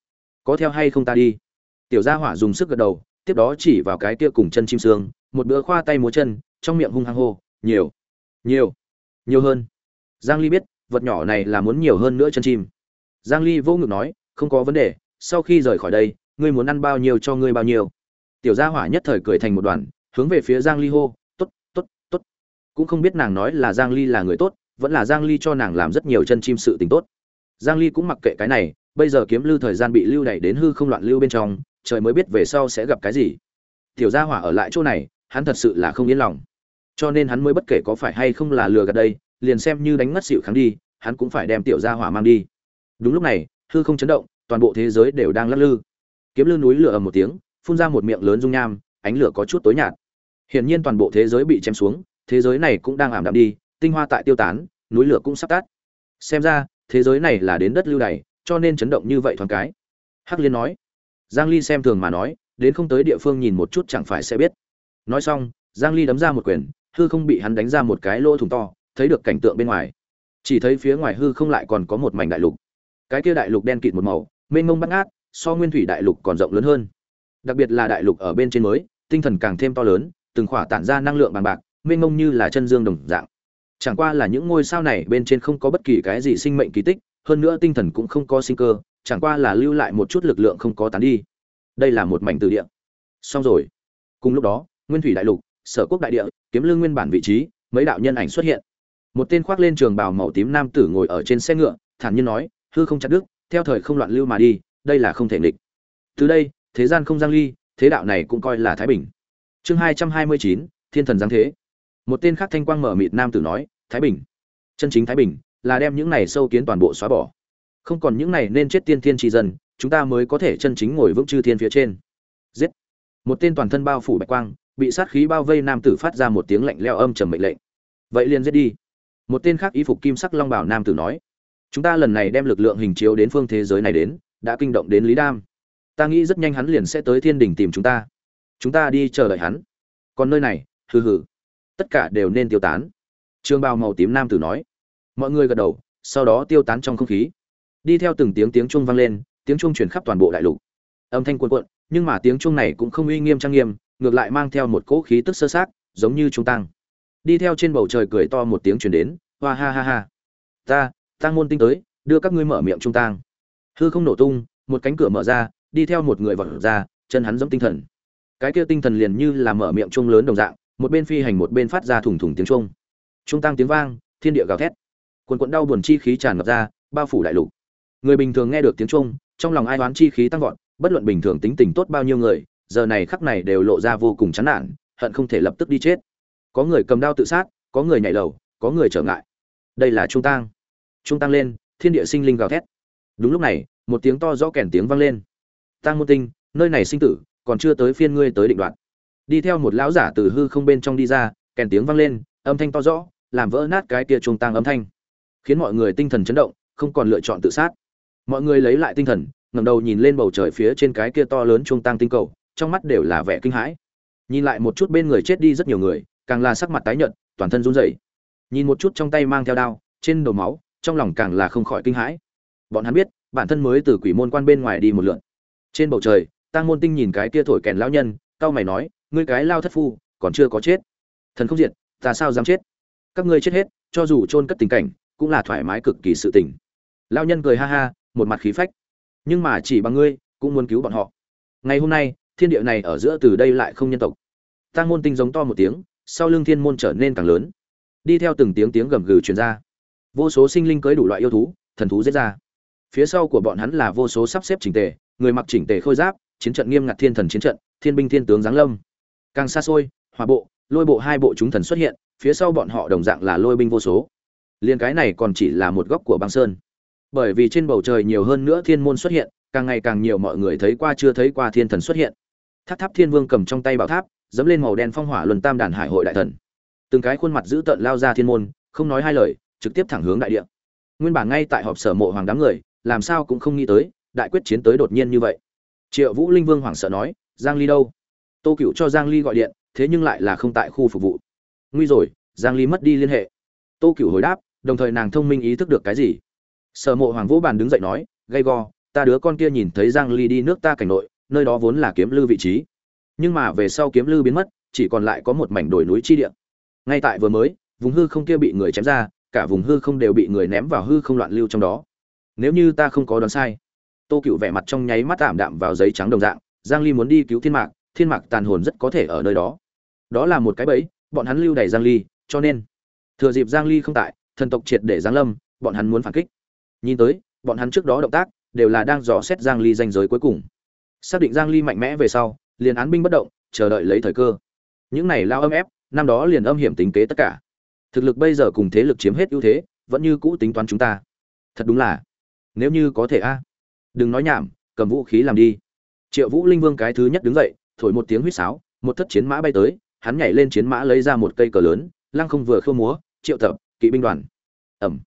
Có theo hay không ta đi? Tiểu gia hỏa dùng sức gật đầu tiếp đó chỉ vào cái kia cùng chân chim sương một bữa khoa tay múa chân, trong miệng hung hăng hô, nhiều nhiều nhiều hơn. Giang ly biết, vật nhỏ này là muốn nhiều hơn nữa chân chim. Giang ly vô ngực nói, không có vấn đề, sau khi rời khỏi đây, ngươi muốn ăn bao nhiêu cho ngươi bao nhiêu. Tiểu gia hỏa nhất thời cười thành một đoàn, hướng về phía giang ly hô, tốt tốt tốt. Cũng không biết nàng nói là giang ly là người tốt, vẫn là giang ly cho nàng làm rất nhiều chân chim sự tình tốt. Giang ly cũng mặc kệ cái này, bây giờ kiếm lưu thời gian bị lưu đẩy đến hư không loạn lưu bên trong trời mới biết về sau sẽ gặp cái gì. Tiểu gia hỏa ở lại chỗ này, hắn thật sự là không yên lòng. Cho nên hắn mới bất kể có phải hay không là lừa gạt đây, liền xem như đánh ngất xỉu kháng đi, hắn cũng phải đem tiểu gia hỏa mang đi. Đúng lúc này, hư không chấn động, toàn bộ thế giới đều đang lắc lư. Kiếm lư núi lửa ầm một tiếng, phun ra một miệng lớn dung nham, ánh lửa có chút tối nhạt. Hiển nhiên toàn bộ thế giới bị chém xuống, thế giới này cũng đang ảm đạm đi, tinh hoa tại tiêu tán, núi lửa cũng sắp tắt. Xem ra, thế giới này là đến đất lưu đày, cho nên chấn động như vậy thoáng cái. Hắc liên nói giang ly xem thường mà nói, đến không tới địa phương nhìn một chút chẳng phải sẽ biết. Nói xong, giang ly đấm ra một quyền, hư không bị hắn đánh ra một cái lỗ thủng to, thấy được cảnh tượng bên ngoài. Chỉ thấy phía ngoài hư không lại còn có một mảnh đại lục. Cái kia đại lục đen kịt một màu, mênh mông bắt ngát, so nguyên thủy đại lục còn rộng lớn hơn. Đặc biệt là đại lục ở bên trên mới, tinh thần càng thêm to lớn, từng khỏa tản ra năng lượng bằng bạc, mênh mông như là chân dương đồng dạng. Chẳng qua là những ngôi sao này bên trên không có bất kỳ cái gì sinh mệnh kỳ tích, hơn nữa tinh thần cũng không có sinh cơ chẳng qua là lưu lại một chút lực lượng không có tán đi. Đây là một mảnh từ địa. Xong rồi. Cùng lúc đó nguyên thủy đại lục sở quốc đại địa kiếm lương nguyên bản vị trí mấy đạo nhân ảnh xuất hiện. Một tên khoác lên trường bào màu tím nam tử ngồi ở trên xe ngựa thản nhiên nói hư không chặt đức theo thời không loạn lưu mà đi đây là không thể nghịch. Từ đây thế gian không giang ly thế đạo này cũng coi là thái bình. Chương 229, thiên thần giáng thế. Một tên khác thanh quang mở mịt nam tử nói thái bình. Chân chính thái bình là đem những này sâu kiến toàn bộ xóa bỏ không còn những này nên chết tiên thiên tri dân, chúng ta mới có thể chân chính ngồi vững chư thiên phía trên. Giết! Một tên toàn thân bao phủ bạch quang, bị sát khí bao vây nam tử phát ra một tiếng lạnh leo âm trầm mệnh lệnh. Vậy liền giết đi. Một tên khác y phục kim sắc long bảo nam tử nói, chúng ta lần này đem lực lượng hình chiếu đến phương thế giới này đến, đã kinh động đến lý đam. Ta nghĩ rất nhanh hắn liền sẽ tới thiên đình tìm chúng ta. Chúng ta đi chờ đợi hắn. Còn nơi này, hừ hừ. Tất cả đều nên tiêu tán. Trương bao màu tím nam tử nói. Mọi người gật đầu, sau đó tiêu tán trong không khí đi theo từng tiếng tiếng chuông vang lên, tiếng chuông truyền khắp toàn bộ đại lục. Âm thanh cuộn cuộn, nhưng mà tiếng chuông này cũng không uy nghiêm trang nghiêm, ngược lại mang theo một cỗ khí tức sơ sát, giống như trung tăng đi theo trên bầu trời cười to một tiếng truyền đến, hoa ha ha ha. Ta tăng môn tinh tới, đưa các ngươi mở miệng trung tăng. hư không nổ tung, một cánh cửa mở ra, đi theo một người vọt ra, chân hắn giống tinh thần. Cái kia tinh thần liền như là mở miệng chuông lớn đồng dạng, một bên phi hành một bên phát ra thủng thủng tiếng chuông. Trung tăng tiếng vang, thiên địa gào thét. Quần quận đau buồn chi khí tràn ngập ra, bao phủ đại lục người bình thường nghe được tiếng trung, trong lòng ai đoán chi khí tăng vọt bất luận bình thường tính tình tốt bao nhiêu người giờ này khắc này đều lộ ra vô cùng chán nản hận không thể lập tức đi chết. Có người cầm đao tự sát có người nhảy lầu có người trở ngại. Đây là trung tang. Trung tăng lên thiên địa sinh linh gào thét. Đúng lúc này một tiếng to rõ kèn tiếng vang lên. Tăng môn tinh nơi này sinh tử còn chưa tới phiên ngươi tới định đoạn đi theo một lão giả từ hư không bên trong đi ra kèn tiếng vang lên âm thanh to rõ làm vỡ nát cái kia trung tăng âm thanh khiến mọi người tinh thần chấn động không còn lựa chọn tự sát mọi người lấy lại tinh thần, ngẩng đầu nhìn lên bầu trời phía trên cái kia to lớn trung tăng tinh cầu, trong mắt đều là vẻ kinh hãi. Nhìn lại một chút bên người chết đi rất nhiều người, càng là sắc mặt tái nhợt, toàn thân run rẩy. Nhìn một chút trong tay mang theo đao, trên đầu máu, trong lòng càng là không khỏi kinh hãi. Bọn hắn biết, bản thân mới từ quỷ môn quan bên ngoài đi một lượn. Trên bầu trời tăng môn tinh nhìn cái kia thổi kèn lão nhân cao mày nói, ngươi cái lao thất phu, còn chưa có chết. Thần không diệt, ta sao dám chết? Các ngươi chết hết, cho dù chôn cất tình cảnh, cũng là thoải mái cực kỳ sự tình. Lão nhân cười ha ha một mặt khí phách. Nhưng mà chỉ bằng ngươi, cũng muốn cứu bọn họ. Ngày hôm nay, thiên địa này ở giữa từ đây lại không nhân tộc. Ta môn tinh giống to một tiếng, sau lưng thiên môn trở nên càng lớn. Đi theo từng tiếng tiếng gầm gừ truyền ra. Vô số sinh linh cưới đủ loại yêu thú, thần thú giết ra. Phía sau của bọn hắn là vô số sắp xếp chỉnh tề, người mặc chỉnh tề khôi giáp, chiến trận nghiêm ngặt thiên thần chiến trận, thiên binh thiên tướng giáng lâm. Càng xa xôi, hỏa bộ, lôi bộ hai bộ chúng thần xuất hiện, phía sau bọn họ đồng dạng là lôi binh vô số. Liên cái này còn chỉ là một góc của băng sơn bởi vì trên bầu trời nhiều hơn nữa thiên môn xuất hiện, càng ngày càng nhiều mọi người thấy qua chưa thấy qua thiên thần xuất hiện. Tháp tháp thiên vương cầm trong tay bảo tháp, dẫm lên màu đen phong hỏa luân tam đàn hải hội đại thần. Từng cái khuôn mặt dữ tợn lao ra thiên môn, không nói hai lời, trực tiếp thẳng hướng đại địa. Nguyên bản ngay tại họp sở mộ hoàng đám người, làm sao cũng không nghĩ tới, đại quyết chiến tới đột nhiên như vậy. Triệu vũ linh vương hoảng sợ nói, giang ly đâu? Tô cựu cho giang ly gọi điện, thế nhưng lại là không tại khu phục vụ. Nguy rồi, giang ly mất đi liên hệ. Tô cựu hồi đáp, đồng thời nàng thông minh ý thức được cái gì? Sở mộ hoàng vũ bàn đứng dậy nói, gay go, ta đứa con kia nhìn thấy giang ly đi nước ta cảnh nội, nơi đó vốn là kiếm lư vị trí. Nhưng mà về sau kiếm lư biến mất, chỉ còn lại có một mảnh đồi núi chi địa. Ngay tại vừa mới, vùng hư không kia bị người chém ra, cả vùng hư không đều bị người ném vào hư không loạn lưu trong đó. Nếu như ta không có đoán sai, tô cựu vẻ mặt trong nháy mắt tạm đạm vào giấy trắng đồng dạng, giang ly muốn đi cứu thiên mạc thiên mạc tàn hồn rất có thể ở nơi đó. Đó là một cái bẫy, bọn hắn lưu đẩy giang ly, cho nên, thừa dịp giang ly không tại, thần tộc triệt để giáng lâm, bọn hắn muốn phản kích nhìn tới, bọn hắn trước đó động tác đều là đang dò xét giang ly danh giới cuối cùng. Xác định giang ly mạnh mẽ về sau, liền án binh bất động, chờ đợi lấy thời cơ. Những này lao âm ép, năm đó liền âm hiểm tính kế tất cả. Thực lực bây giờ cùng thế lực chiếm hết ưu thế, vẫn như cũ tính toán chúng ta. Thật đúng là, nếu như có thể a. Đừng nói nhảm, cầm vũ khí làm đi. Triệu vũ linh vương cái thứ nhất đứng dậy, thổi một tiếng huýt sáo, một thất chiến mã bay tới, hắn nhảy lên chiến mã lấy ra một cây cờ lớn, lăng không vừa khơ múa, triệu tập, kỵ binh đoàn. Ẩm.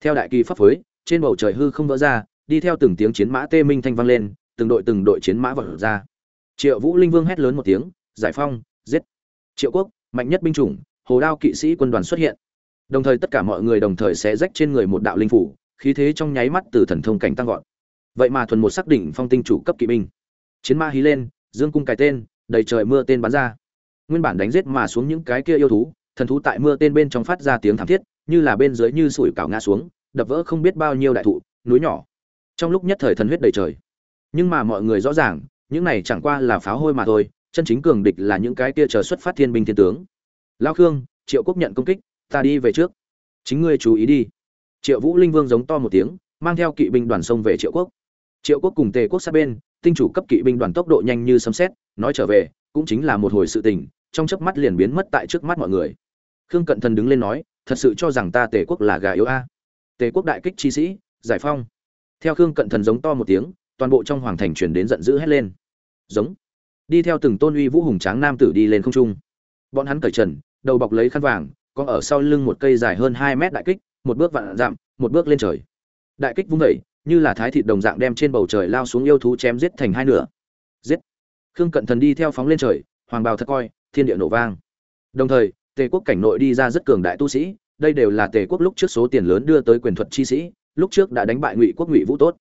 Theo đại kỳ pháp phối trên bầu trời hư không vỡ ra, đi theo từng tiếng chiến mã tê minh thanh vang lên, từng đội từng đội chiến mã vọt ra. Triệu vũ linh vương hét lớn một tiếng, giải phong giết! Triệu quốc, mạnh nhất binh chủng, hồ đao kỵ sĩ quân đoàn xuất hiện. Đồng thời tất cả mọi người đồng thời sẽ rách trên người một đạo linh phủ, khí thế trong nháy mắt từ thần thông cảnh tăng vọt. Vậy mà thuần một xác định phong tinh chủ cấp kỵ binh. Chiến ma hí lên, dương cung cài tên, đầy trời mưa tên bắn ra. Nguyên bản đánh giết mà xuống những cái kia yêu thú, thần thú tại mưa tên bên trong phát ra tiếng thảm thiết, như là bên dưới như sủi cảo ngã xuống đập vỡ không biết bao nhiêu đại thụ, núi nhỏ. Trong lúc nhất thời thần huyết đầy trời. Nhưng mà mọi người rõ ràng, những này chẳng qua là pháo hôi mà thôi, chân chính cường địch là những cái kia chờ xuất phát thiên binh thiên tướng. Lao khương, triệu quốc nhận công kích, ta đi về trước. Chính ngươi chú ý đi. Triệu vũ linh vương giống to một tiếng, mang theo kỵ binh đoàn sông về triệu quốc. Triệu quốc cùng tề quốc sát bên, tinh chủ cấp kỵ binh đoàn tốc độ nhanh như sấm xét nói trở về, cũng chính là một hồi sự tình, trong chớp mắt liền biến mất tại trước mắt mọi người. Khương cận thần đứng lên nói, thật sự cho rằng ta tề quốc là gà yếu a tề quốc đại kích chi sĩ, giải phong. Theo khương cận thần giống to một tiếng, toàn bộ trong hoàng thành truyền đến giận dữ hét lên. Giống. Đi theo từng tôn uy vũ hùng tráng nam tử đi lên không trung. Bọn hắn cởi trần, đầu bọc lấy khăn vàng, có ở sau lưng một cây dài hơn hai mét đại kích, một bước vạn dặm, một bước lên trời. Đại kích vung vẩy như là thái thịt đồng dạng đem trên bầu trời lao xuống yêu thú chém giết thành hai nửa. Giết. Khương cận thần đi theo phóng lên trời, hoàng bào thật coi, thiên địa nổ vang. Đồng thời, tề quốc cảnh nội đi ra rất cường đại tu sĩ đây đều là tề quốc lúc trước số tiền lớn đưa tới quyền thuật chi sĩ, lúc trước đã đánh bại ngụy quốc ngụy vũ tốt.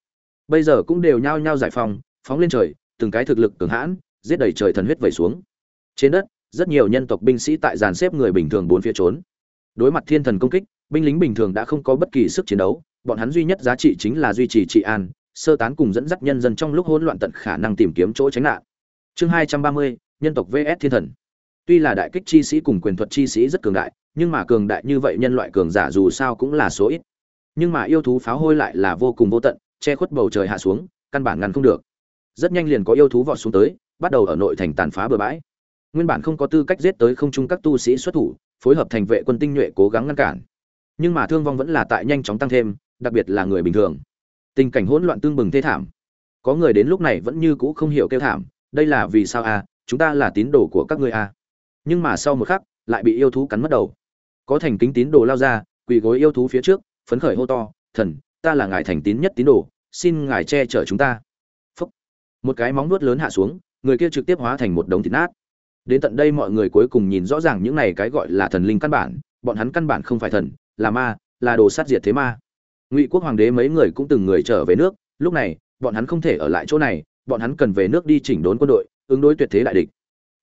Bây giờ cũng đều nhao nhao giải phóng phóng lên trời, từng cái thực lực cường hãn, giết đầy trời thần huyết vẩy xuống. Trên đất, rất nhiều nhân tộc binh sĩ tại dàn xếp người bình thường bốn phía trốn. Đối mặt thiên thần công kích, binh lính bình thường đã không có bất kỳ sức chiến đấu, bọn hắn duy nhất giá trị chính là duy trì trị an, sơ tán cùng dẫn dắt nhân dân trong lúc hỗn loạn tận khả năng tìm kiếm chỗ tránh nạn. Chương hai trăm ba mươi, nhân tộc vs thiên thần. Tuy là đại kích chi sĩ cùng quyền thuật chi sĩ rất cường đại nhưng mà cường đại như vậy nhân loại cường giả dù sao cũng là số ít. Nhưng mà yêu thú pháo hôi lại là vô cùng vô tận, che khuất bầu trời hạ xuống, căn bản ngăn không được. Rất nhanh liền có yêu thú vọt xuống tới, bắt đầu ở nội thành tàn phá bừa bãi. Nguyên bản không có tư cách giết tới không trung các tu sĩ xuất thủ, phối hợp thành vệ quân tinh nhuệ cố gắng ngăn cản. Nhưng mà thương vong vẫn là tại nhanh chóng tăng thêm, đặc biệt là người bình thường. Tình cảnh hỗn loạn tương bừng thê thảm. Có người đến lúc này vẫn như cũ không hiểu kêu thảm, đây là vì sao à? Chúng ta là tín đồ của các ngươi à? Nhưng mà sau một khắc, lại bị yêu thú cắn mất đầu có thành kính tín đồ lao ra, quỳ gối yêu thú phía trước, phấn khởi hô to, thần, ta là ngài thành tín nhất tín đồ, xin ngài che chở chúng ta. Phúc. một cái móng nuốt lớn hạ xuống, người kia trực tiếp hóa thành một đống thịt nát. Đến tận đây mọi người cuối cùng nhìn rõ ràng những này cái gọi là thần linh căn bản, bọn hắn căn bản không phải thần, là ma, là đồ sát diệt thế ma. Ngụy quốc hoàng đế mấy người cũng từng người trở về nước, lúc này, bọn hắn không thể ở lại chỗ này, bọn hắn cần về nước đi chỉnh đốn quân đội, ứng đối tuyệt thế đại địch.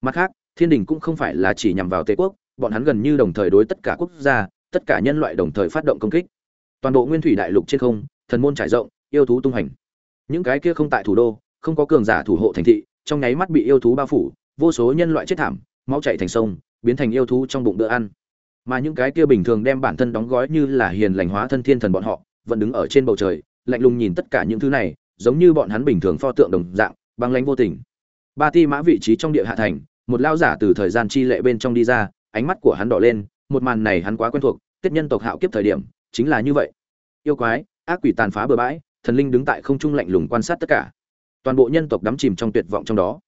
Mặt khác, thiên đình cũng không phải là chỉ nhằm vào tề quốc bọn hắn gần như đồng thời đối tất cả quốc gia, tất cả nhân loại đồng thời phát động công kích. Toàn bộ nguyên thủy đại lục trên không, thần môn trải rộng, yêu thú tung hành những cái kia không tại thủ đô, không có cường giả thủ hộ thành thị, trong nháy mắt bị yêu thú bao phủ, vô số nhân loại chết thảm, máu chảy thành sông, biến thành yêu thú trong bụng bữa ăn. Mà những cái kia bình thường đem bản thân đóng gói như là hiền lành hóa thân thiên thần bọn họ, vẫn đứng ở trên bầu trời, lạnh lùng nhìn tất cả những thứ này, giống như bọn hắn bình thường pho tượng đồng dạng, băng lãnh vô tình. Ba ti mã vị trí trong địa hạ thành, một lao giả từ thời gian chi lệ bên trong đi ra ánh mắt của hắn đỏ lên, một màn này hắn quá quen thuộc, tiết nhân tộc hạo kiếp thời điểm, chính là như vậy. Yêu quái, ác quỷ tàn phá bừa bãi, thần linh đứng tại không trung lạnh lùng quan sát tất cả. Toàn bộ nhân tộc đắm chìm trong tuyệt vọng trong đó.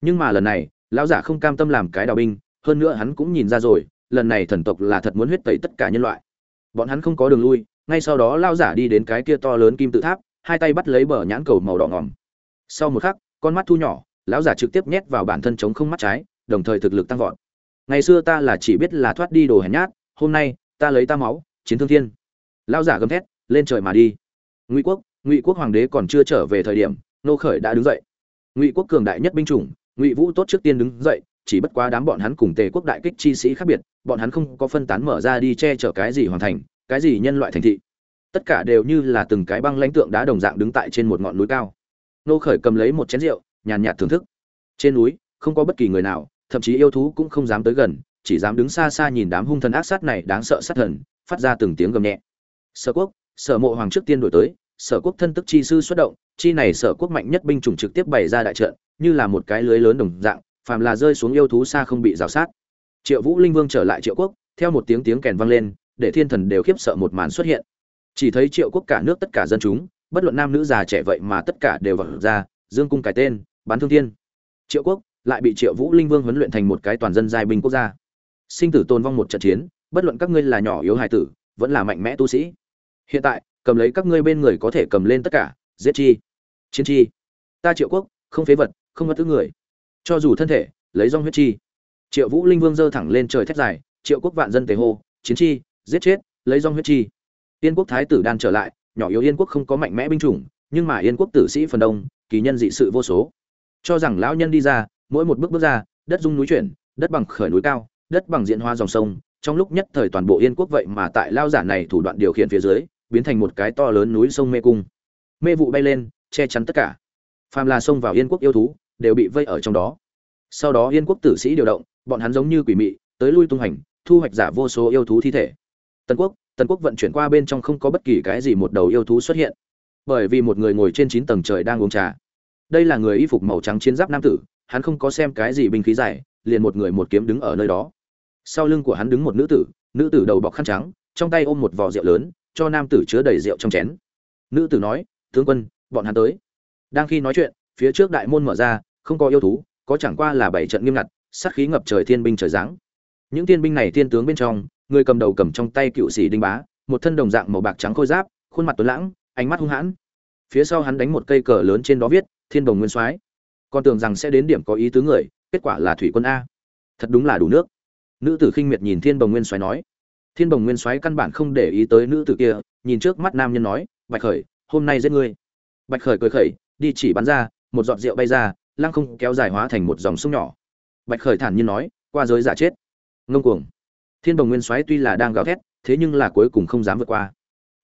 Nhưng mà lần này, lão giả không cam tâm làm cái đào binh, hơn nữa hắn cũng nhìn ra rồi, lần này thần tộc là thật muốn huyết tẩy tất cả nhân loại. Bọn hắn không có đường lui, ngay sau đó lao giả đi đến cái kia to lớn kim tự tháp, hai tay bắt lấy bờ nhãn cầu màu đỏ ngỏm sau một khắc, con mắt thu nhỏ, lão giả trực tiếp nhét vào bản thân chống không mắt trái, đồng thời thực lực tăng vọt ngày xưa ta là chỉ biết là thoát đi đồ hèn nhát, hôm nay, ta lấy ta máu, chiến thương thiên. Lao giả gầm thét, lên trời mà đi. Ngụy quốc ngụy quốc hoàng đế còn chưa trở về thời điểm, nô khởi đã đứng dậy. Ngụy quốc cường đại nhất binh chủng, ngụy vũ tốt trước tiên đứng dậy, chỉ bất quá đám bọn hắn cùng tề quốc đại kích chi sĩ khác biệt, bọn hắn không có phân tán mở ra đi che chở cái gì hoàn thành, cái gì nhân loại thành thị. Tất cả đều như là từng cái băng lãnh tượng đá đồng dạng đứng tại trên một ngọn núi cao. Nô khởi cầm lấy một chén rượu, nhàn nhạt thưởng thức. Trên núi, không có bất kỳ người nào thậm chí yêu thú cũng không dám tới gần, chỉ dám đứng xa xa nhìn đám hung thần ác sát này đáng sợ sát thần, phát ra từng tiếng gầm nhẹ. Sở quốc, sở mộ hoàng trước tiên đổi tới, sở quốc thân tức chi sư xuất động, chi này sở quốc mạnh nhất binh chủng trực tiếp bày ra đại trận, như là một cái lưới lớn đồng dạng, phàm là rơi xuống yêu thú xa không bị rào sát. Triệu vũ linh vương trở lại triệu quốc, theo một tiếng tiếng kèn vang lên, để thiên thần đều khiếp sợ một màn xuất hiện. Chỉ thấy triệu quốc cả nước tất cả dân chúng, bất luận nam nữ già trẻ vậy mà tất cả đều vào ra, dương cung cái tên, bán thương thiên. Triệu quốc lại bị triệu vũ linh vương huấn luyện thành một cái toàn dân giai binh quốc gia. Sinh tử tôn vong một trận chiến, bất luận các ngươi là nhỏ yếu hài tử, vẫn là mạnh mẽ tu sĩ. Hiện tại, cầm lấy các ngươi bên người có thể cầm lên tất cả, giết chi, chiến chi. Ta triệu quốc, không phế vật, không mất thứ người. Cho dù thân thể, lấy rong huyết chi. Triệu vũ linh vương giơ thẳng lên trời thét dài, triệu quốc vạn dân tề hô, chiến chi, giết chết, lấy rong huyết chi. Yên quốc thái tử đan trở lại, nhỏ yếu yên quốc không có mạnh mẽ binh chủng, nhưng mà yên quốc tử sĩ phần đông, kỳ nhân dị sự vô số. Cho rằng lão nhân đi ra mỗi một bước bước ra, đất dung núi chuyển, đất bằng khởi núi cao, đất bằng diễn hoa dòng sông. Trong lúc nhất thời toàn bộ yên quốc vậy mà tại lao giả này thủ đoạn điều khiển phía dưới, biến thành một cái to lớn núi sông mê cung. Mê vụ bay lên, che chắn tất cả. Phàm là sông vào yên quốc yêu thú, đều bị vây ở trong đó. Sau đó yên quốc tử sĩ điều động, bọn hắn giống như quỷ mị, tới lui tung hành, thu hoạch giả vô số yêu thú thi thể. Tần quốc tần quốc vận chuyển qua bên trong không có bất kỳ cái gì một đầu yêu thú xuất hiện. Bởi vì một người ngồi trên chín tầng trời đang uống trà. Đây là người y phục màu trắng chiến giáp nam tử hắn không có xem cái gì binh khí dài, liền một người một kiếm đứng ở nơi đó. Sau lưng của hắn đứng một nữ tử nữ tử đầu bọc khăn trắng, trong tay ôm một vò rượu lớn, cho nam tử chứa đầy rượu trong chén. Nữ tử nói, tướng quân, bọn hắn tới. Đang khi nói chuyện, phía trước đại môn mở ra, không có yêu thú, có chẳng qua là bảy trận nghiêm ngặt, sát khí ngập trời thiên binh trời giáng. Những thiên binh này thiên tướng bên trong, người cầm đầu cầm trong tay cựu sĩ đinh bá, một thân đồng dạng màu bạc trắng khôi giáp, khuôn mặt tuấn lãng, ánh mắt hung hãn. Phía sau hắn đánh một cây cờ lớn trên đó viết, thiên đồng nguyên soái con tưởng rằng sẽ đến điểm có ý tứ người, kết quả là thủy quân a. Thật đúng là đủ nước. Nữ tử khinh miệt nhìn thiên bồng nguyên soái nói. Thiên bồng nguyên soái căn bản không để ý tới nữ tử kia, nhìn trước mắt nam nhân nói, bạch khởi, hôm nay giết ngươi. Bạch khởi cười khẩy, đi chỉ bắn ra, một giọt rượu bay ra, lăng không kéo dài hóa thành một dòng sông nhỏ. Bạch khởi thản nhiên nói, qua giới giả chết. Ngông cuồng. Thiên bồng nguyên soái tuy là đang gào thét, thế nhưng là cuối cùng không dám vượt qua.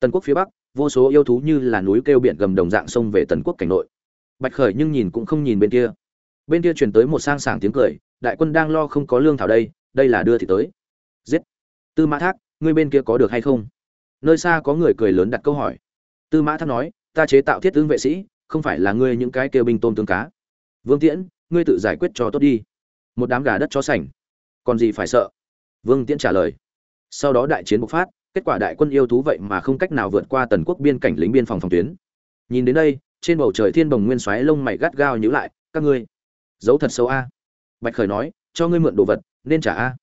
Tần quốc phía bắc, vô số yêu thú như là núi kêu biển gầm đồng dạng sông về tần quốc cảnh nội bạch khởi nhưng nhìn cũng không nhìn bên kia. Bên kia truyền tới một sang sảng tiếng cười, đại quân đang lo không có lương thảo đây đây là đưa thì tới. Giết. Tư mã thác, ngươi bên kia có được hay không? Nơi xa có người cười lớn đặt câu hỏi. Tư mã thác nói, ta chế tạo thiết tướng vệ sĩ, không phải là ngươi những cái kêu binh tôm tướng cá. Vương tiễn, ngươi tự giải quyết cho tốt đi. Một đám gà đất cho sành. Còn gì phải sợ? Vương tiễn trả lời. Sau đó đại chiến bộc phát, kết quả đại quân yêu thú vậy mà không cách nào vượt qua tần quốc biên cảnh lính biên phòng phòng tuyến. Nhìn đến đây trên bầu trời thiên bồng nguyên xoáy lông mày gắt gao nhíu lại, các ngươi, giấu thật xấu a. Bạch khởi nói, cho ngươi mượn đồ vật, nên trả a.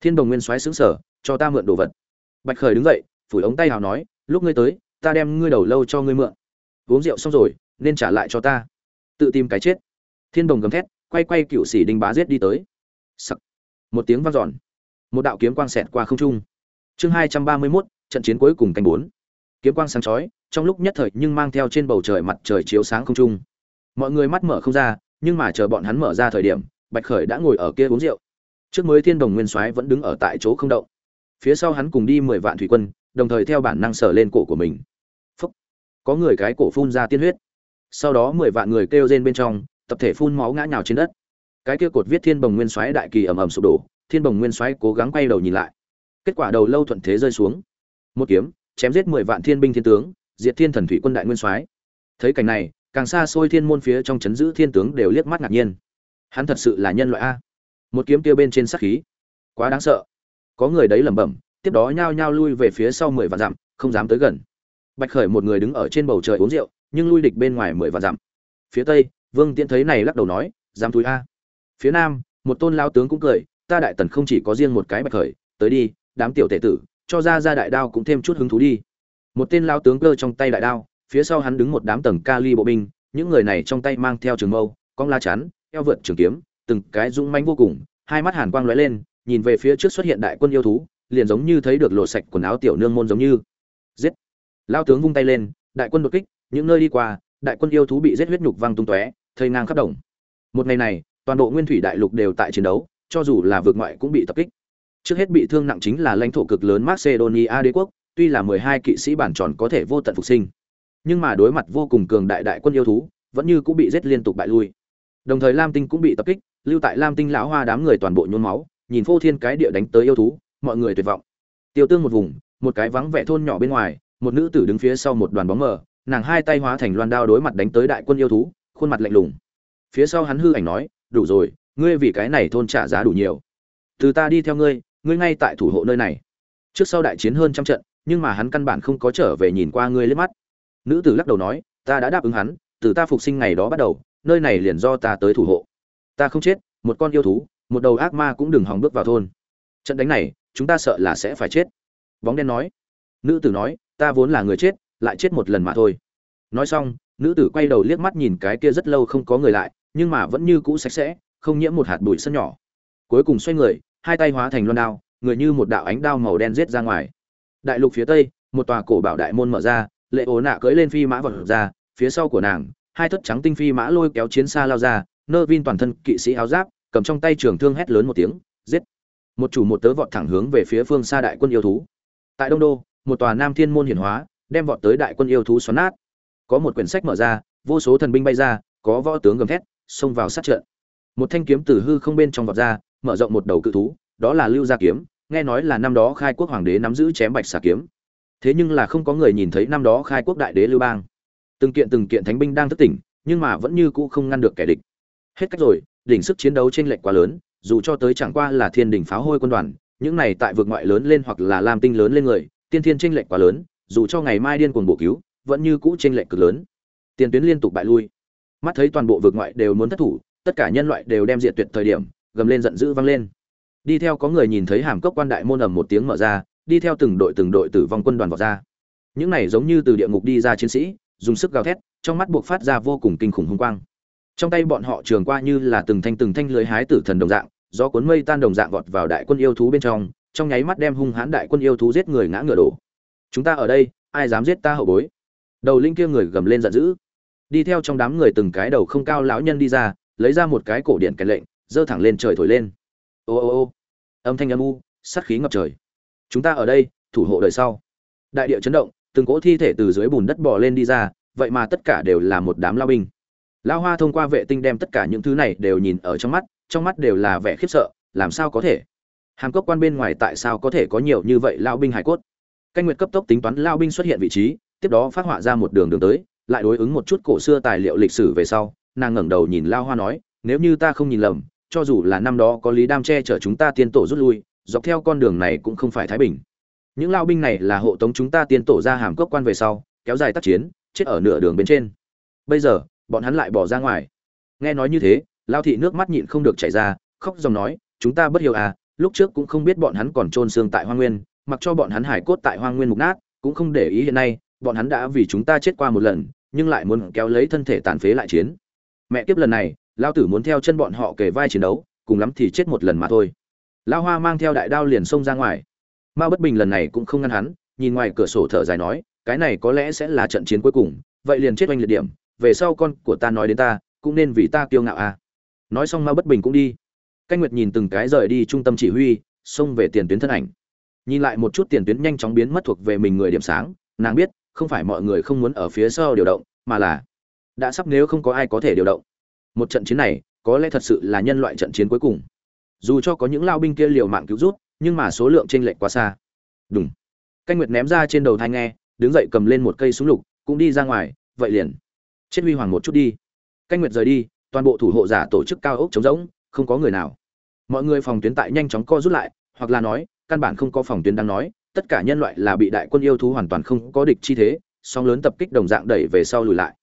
Thiên bồng nguyên xoáy sững sở cho ta mượn đồ vật. Bạch khởi đứng dậy, phủi ống tay hào nói, lúc ngươi tới, ta đem ngươi đầu lâu cho ngươi mượn. Uống rượu xong rồi, nên trả lại cho ta. Tự tìm cái chết. Thiên đồng gầm thét, quay quay cựu sĩ đinh bá giết đi tới. Sặc. một tiếng vang dọn. Một đạo kiếm quang xẹt qua không trung. Chương hai trăm ba mươi mốt, trận chiến cuối cùng canh bốn. Kiếm quang sáng chói trong lúc nhất thời nhưng mang theo trên bầu trời mặt trời chiếu sáng không trung. Mọi người mắt mở không ra, nhưng mà chờ bọn hắn mở ra thời điểm, bạch khởi đã ngồi ở kia uống rượu. Trước mới thiên đồng nguyên soái vẫn đứng ở tại chỗ không động. Phía sau hắn cùng đi mười vạn thủy quân, đồng thời theo bản năng sở lên cổ của mình. Phúc. có người cái cổ phun ra tiên huyết. Sau đó mười vạn người kêu rên bên trong, tập thể phun máu ngã nhào trên đất. Cái kia cột viết thiên bồng nguyên soái đại kỳ ầm ầm sụp đổ, thiên bồng nguyên soái cố gắng quay đầu nhìn lại. Kết quả đầu lâu thuận thế rơi xuống. Một kiếm, chém giết mười vạn thiên binh thiên tướng diệt thiên thần thủy quân đại nguyên soái. Thấy cảnh này, càng xa xôi thiên môn phía trong chấn giữ thiên tướng đều liếc mắt ngạc nhiên. Hắn thật sự là nhân loại a. Một kiếm kia bên trên sát khí. Quá đáng sợ. Có người đấy lẩm bẩm, tiếp đó nhao nhao lui về phía sau mười vạn dặm, không dám tới gần. Bạch khởi một người đứng ở trên bầu trời uống rượu, nhưng lui địch bên ngoài mười vạn dặm. Phía tây, vương tiễn thấy này lắc đầu nói, dám túi a. Phía nam, một tôn lao tướng cũng cười, ta đại tần không chỉ có riêng một cái bạch khởi, tới đi, đám tiểu tể tử, cho ra ra đại đao cũng thêm chút hứng thú đi một tên lao tướng cơ trong tay đại đao, phía sau hắn đứng một đám tầng ca ly bộ binh, những người này trong tay mang theo trường mâu, cong la chắn, eo vượt trường kiếm, từng cái rung manh vô cùng, hai mắt hàn quang lóe lên, nhìn về phía trước xuất hiện đại quân yêu thú, liền giống như thấy được lộ sạch quần áo tiểu nương môn giống như. Giết! Lao tướng vung tay lên, đại quân đột kích, những nơi đi qua, đại quân yêu thú bị giết huyết nhục văng tung tóe, thây ngang khắp đồng. Một ngày này, toàn bộ nguyên thủy đại lục đều tại chiến đấu, cho dù là vượt ngoại cũng bị tập kích. Trước hết bị thương nặng chính là lãnh thổ cực lớn macedonia đế quốc tuy là mười hai kỵ sĩ bản tròn có thể vô tận phục sinh, nhưng mà đối mặt vô cùng cường đại đại quân yêu thú, vẫn như cũng bị giết liên tục bại lui. Đồng thời lam tinh cũng bị tập kích, lưu tại lam tinh lão hoa đám người toàn bộ nhôn máu, nhìn phô thiên cái địa đánh tới yêu thú, mọi người tuyệt vọng. Tiêu tương một vùng, một cái vắng vẻ thôn nhỏ bên ngoài, một nữ tử đứng phía sau một đoàn bóng mờ, nàng hai tay hóa thành loan đao đối mặt đánh tới đại quân yêu thú, khuôn mặt lạnh lùng. Phía sau hắn hư ảnh nói, đủ rồi, ngươi vì cái này thôn trả giá đủ nhiều. Từ ta đi theo ngươi ngươi ngay tại thủ hộ nơi này. Trước sau đại chiến hơn trăm trận nhưng mà hắn căn bản không có trở về nhìn qua ngươi liếc mắt. Nữ tử lắc đầu nói, ta đã đáp ứng hắn, từ ta phục sinh ngày đó bắt đầu, nơi này liền do ta tới thủ hộ. Ta không chết, một con yêu thú, một đầu ác ma cũng đừng hòng bước vào thôn. Trận đánh này, chúng ta sợ là sẽ phải chết. Bóng đen nói. Nữ tử nói, ta vốn là người chết, lại chết một lần mà thôi. Nói xong, nữ tử quay đầu liếc mắt nhìn cái kia rất lâu không có người lại, nhưng mà vẫn như cũ sạch sẽ, không nhiễm một hạt bụi sân nhỏ. Cuối cùng xoay người, hai tay hóa thành loan đao, người như một đạo ánh đao màu đen giết ra ngoài đại lục phía tây, một tòa cổ bảo đại môn mở ra, lệ ố nạ cưỡi lên phi mã vật ra, phía sau của nàng, hai thất trắng tinh phi mã lôi kéo chiến xa lao ra, nơ vin toàn thân kỵ sĩ áo giáp, cầm trong tay trường thương hét lớn một tiếng, giết. Một chủ một tớ vọt thẳng hướng về phía phương xa đại quân yêu thú. Tại đông đô, một tòa nam thiên môn hiển hóa, đem vọt tới đại quân yêu thú xoắn nát. Có một quyển sách mở ra, vô số thần binh bay ra, có võ tướng gầm thét, xông vào sát trận. Một thanh kiếm từ hư không bên trong vọt ra, mở rộng một đầu cự thú, đó là lưu gia kiếm nghe nói là năm đó khai quốc hoàng đế nắm giữ chém bạch xà kiếm. Thế nhưng là không có người nhìn thấy năm đó khai quốc đại đế lưu bang. Từng kiện từng kiện thánh binh đang thức tỉnh, nhưng mà vẫn như cũ không ngăn được kẻ địch. Hết cách rồi, đỉnh sức chiến đấu trên lệch quá lớn, dù cho tới chẳng qua là thiên đỉnh pháo hôi quân đoàn, những này tại vực ngoại lớn lên hoặc là làm tinh lớn lên người, tiên thiên tranh lệch quá lớn, dù cho ngày mai điên cuồng bổ cứu, vẫn như cũ tranh lệch cực lớn. Tiền tuyến liên tục bại lui. Mắt thấy toàn bộ vực ngoại đều muốn thất thủ, tất cả nhân loại đều đem diện tuyệt thời điểm, gầm lên giận dữ vang lên đi theo có người nhìn thấy hàm cốc quan đại môn ầm một tiếng mở ra, đi theo từng đội từng đội tử vong quân đoàn vào ra. Những này giống như từ địa ngục đi ra chiến sĩ, dùng sức gào thét, trong mắt buộc phát ra vô cùng kinh khủng hung quang. Trong tay bọn họ trường qua như là từng thanh từng thanh lưới hái tử thần đồng dạng do cuốn mây tan đồng dạng vọt vào đại quân yêu thú bên trong trong nháy mắt đem hung hãn đại quân yêu thú giết người ngã ngựa đổ. Chúng ta ở đây, ai dám giết ta hậu bối? Đầu linh kia người gầm lên giận dữ. Đi theo trong đám người từng cái đầu không cao lão nhân đi ra, lấy ra một cái cổ điện cái lệnh, giơ thẳng lên trời thổi lên ô ô ô. Âm thanh âm u, sát khí ngập trời. Chúng ta ở đây, thủ hộ đời sau. Đại địa chấn động, từng cỗ thi thể từ dưới bùn đất bò lên đi ra, vậy mà tất cả đều là một đám lao binh. Lao hoa thông qua vệ tinh đem tất cả những thứ này đều nhìn ở trong mắt trong mắt đều là vẻ khiếp sợ, làm sao có thể? Hàm cốc quan bên ngoài tại sao có thể có nhiều như vậy lao binh hải cốt? Canh nguyệt cấp tốc tính toán lao binh xuất hiện vị trí, tiếp đó phát họa ra một đường đường tới, lại đối ứng một chút cổ xưa tài liệu lịch sử về sau, nàng ngẩng đầu nhìn lao hoa nói, nếu như ta không nhìn lầm cho dù là năm đó có lý đam che chở chúng ta tiên tổ rút lui, dọc theo con đường này cũng không phải thái bình. Những lao binh này là hộ tống chúng ta tiên tổ ra hàm cốc quan về sau, kéo dài tác chiến, chết ở nửa đường bên trên. Bây giờ, bọn hắn lại bỏ ra ngoài. Nghe nói như thế, lao thị nước mắt nhịn không được chảy ra, khóc dòng nói, chúng ta bất hiểu à lúc trước cũng không biết bọn hắn còn trôn xương tại hoa nguyên, mặc cho bọn hắn hải cốt tại hoa nguyên mục nát, cũng không để ý hiện nay, bọn hắn đã vì chúng ta chết qua một lần, nhưng lại muốn kéo lấy thân thể tàn phế lại chiến. Mẹ tiếp lần này lao tử muốn theo chân bọn họ kề vai chiến đấu, cùng lắm thì chết một lần mà thôi. Lao hoa mang theo đại đao liền xông ra ngoài. Ma bất bình lần này cũng không ngăn hắn, nhìn ngoài cửa sổ thở dài nói, cái này có lẽ sẽ là trận chiến cuối cùng, vậy liền chết oanh liệt điểm, về sau con của ta nói đến ta, cũng nên vì ta kiêu ngạo à. Nói xong ma bất bình cũng đi. Canh nguyệt nhìn từng cái rời đi trung tâm chỉ huy, xông về tiền tuyến thân ảnh. Nhìn lại một chút tiền tuyến nhanh chóng biến mất thuộc về mình người điểm sáng, nàng biết, không phải mọi người không muốn ở phía sau điều động, mà là đã sắp nếu không có ai có thể điều động một trận chiến này, có lẽ thật sự là nhân loại trận chiến cuối cùng. Dù cho có những lao binh kia liều mạng cứu rút nhưng mà số lượng chênh lệch quá xa. Đúng canh nguyệt ném ra trên đầu thai nghe, đứng dậy cầm lên một cây súng lục, cũng đi ra ngoài, vậy liền. Chết huy hoàng một chút đi. Canh nguyệt rời đi, toàn bộ thủ hộ giả tổ chức cao ốc trống rỗng, không có người nào. Mọi người phòng tuyến tại nhanh chóng co rút lại, hoặc là nói, căn bản không có phòng tuyến đang nói, tất cả nhân loại là bị đại quân yêu thú hoàn toàn không có địch chi thế song lớn tập kích đồng dạng đẩy về sau lùi lại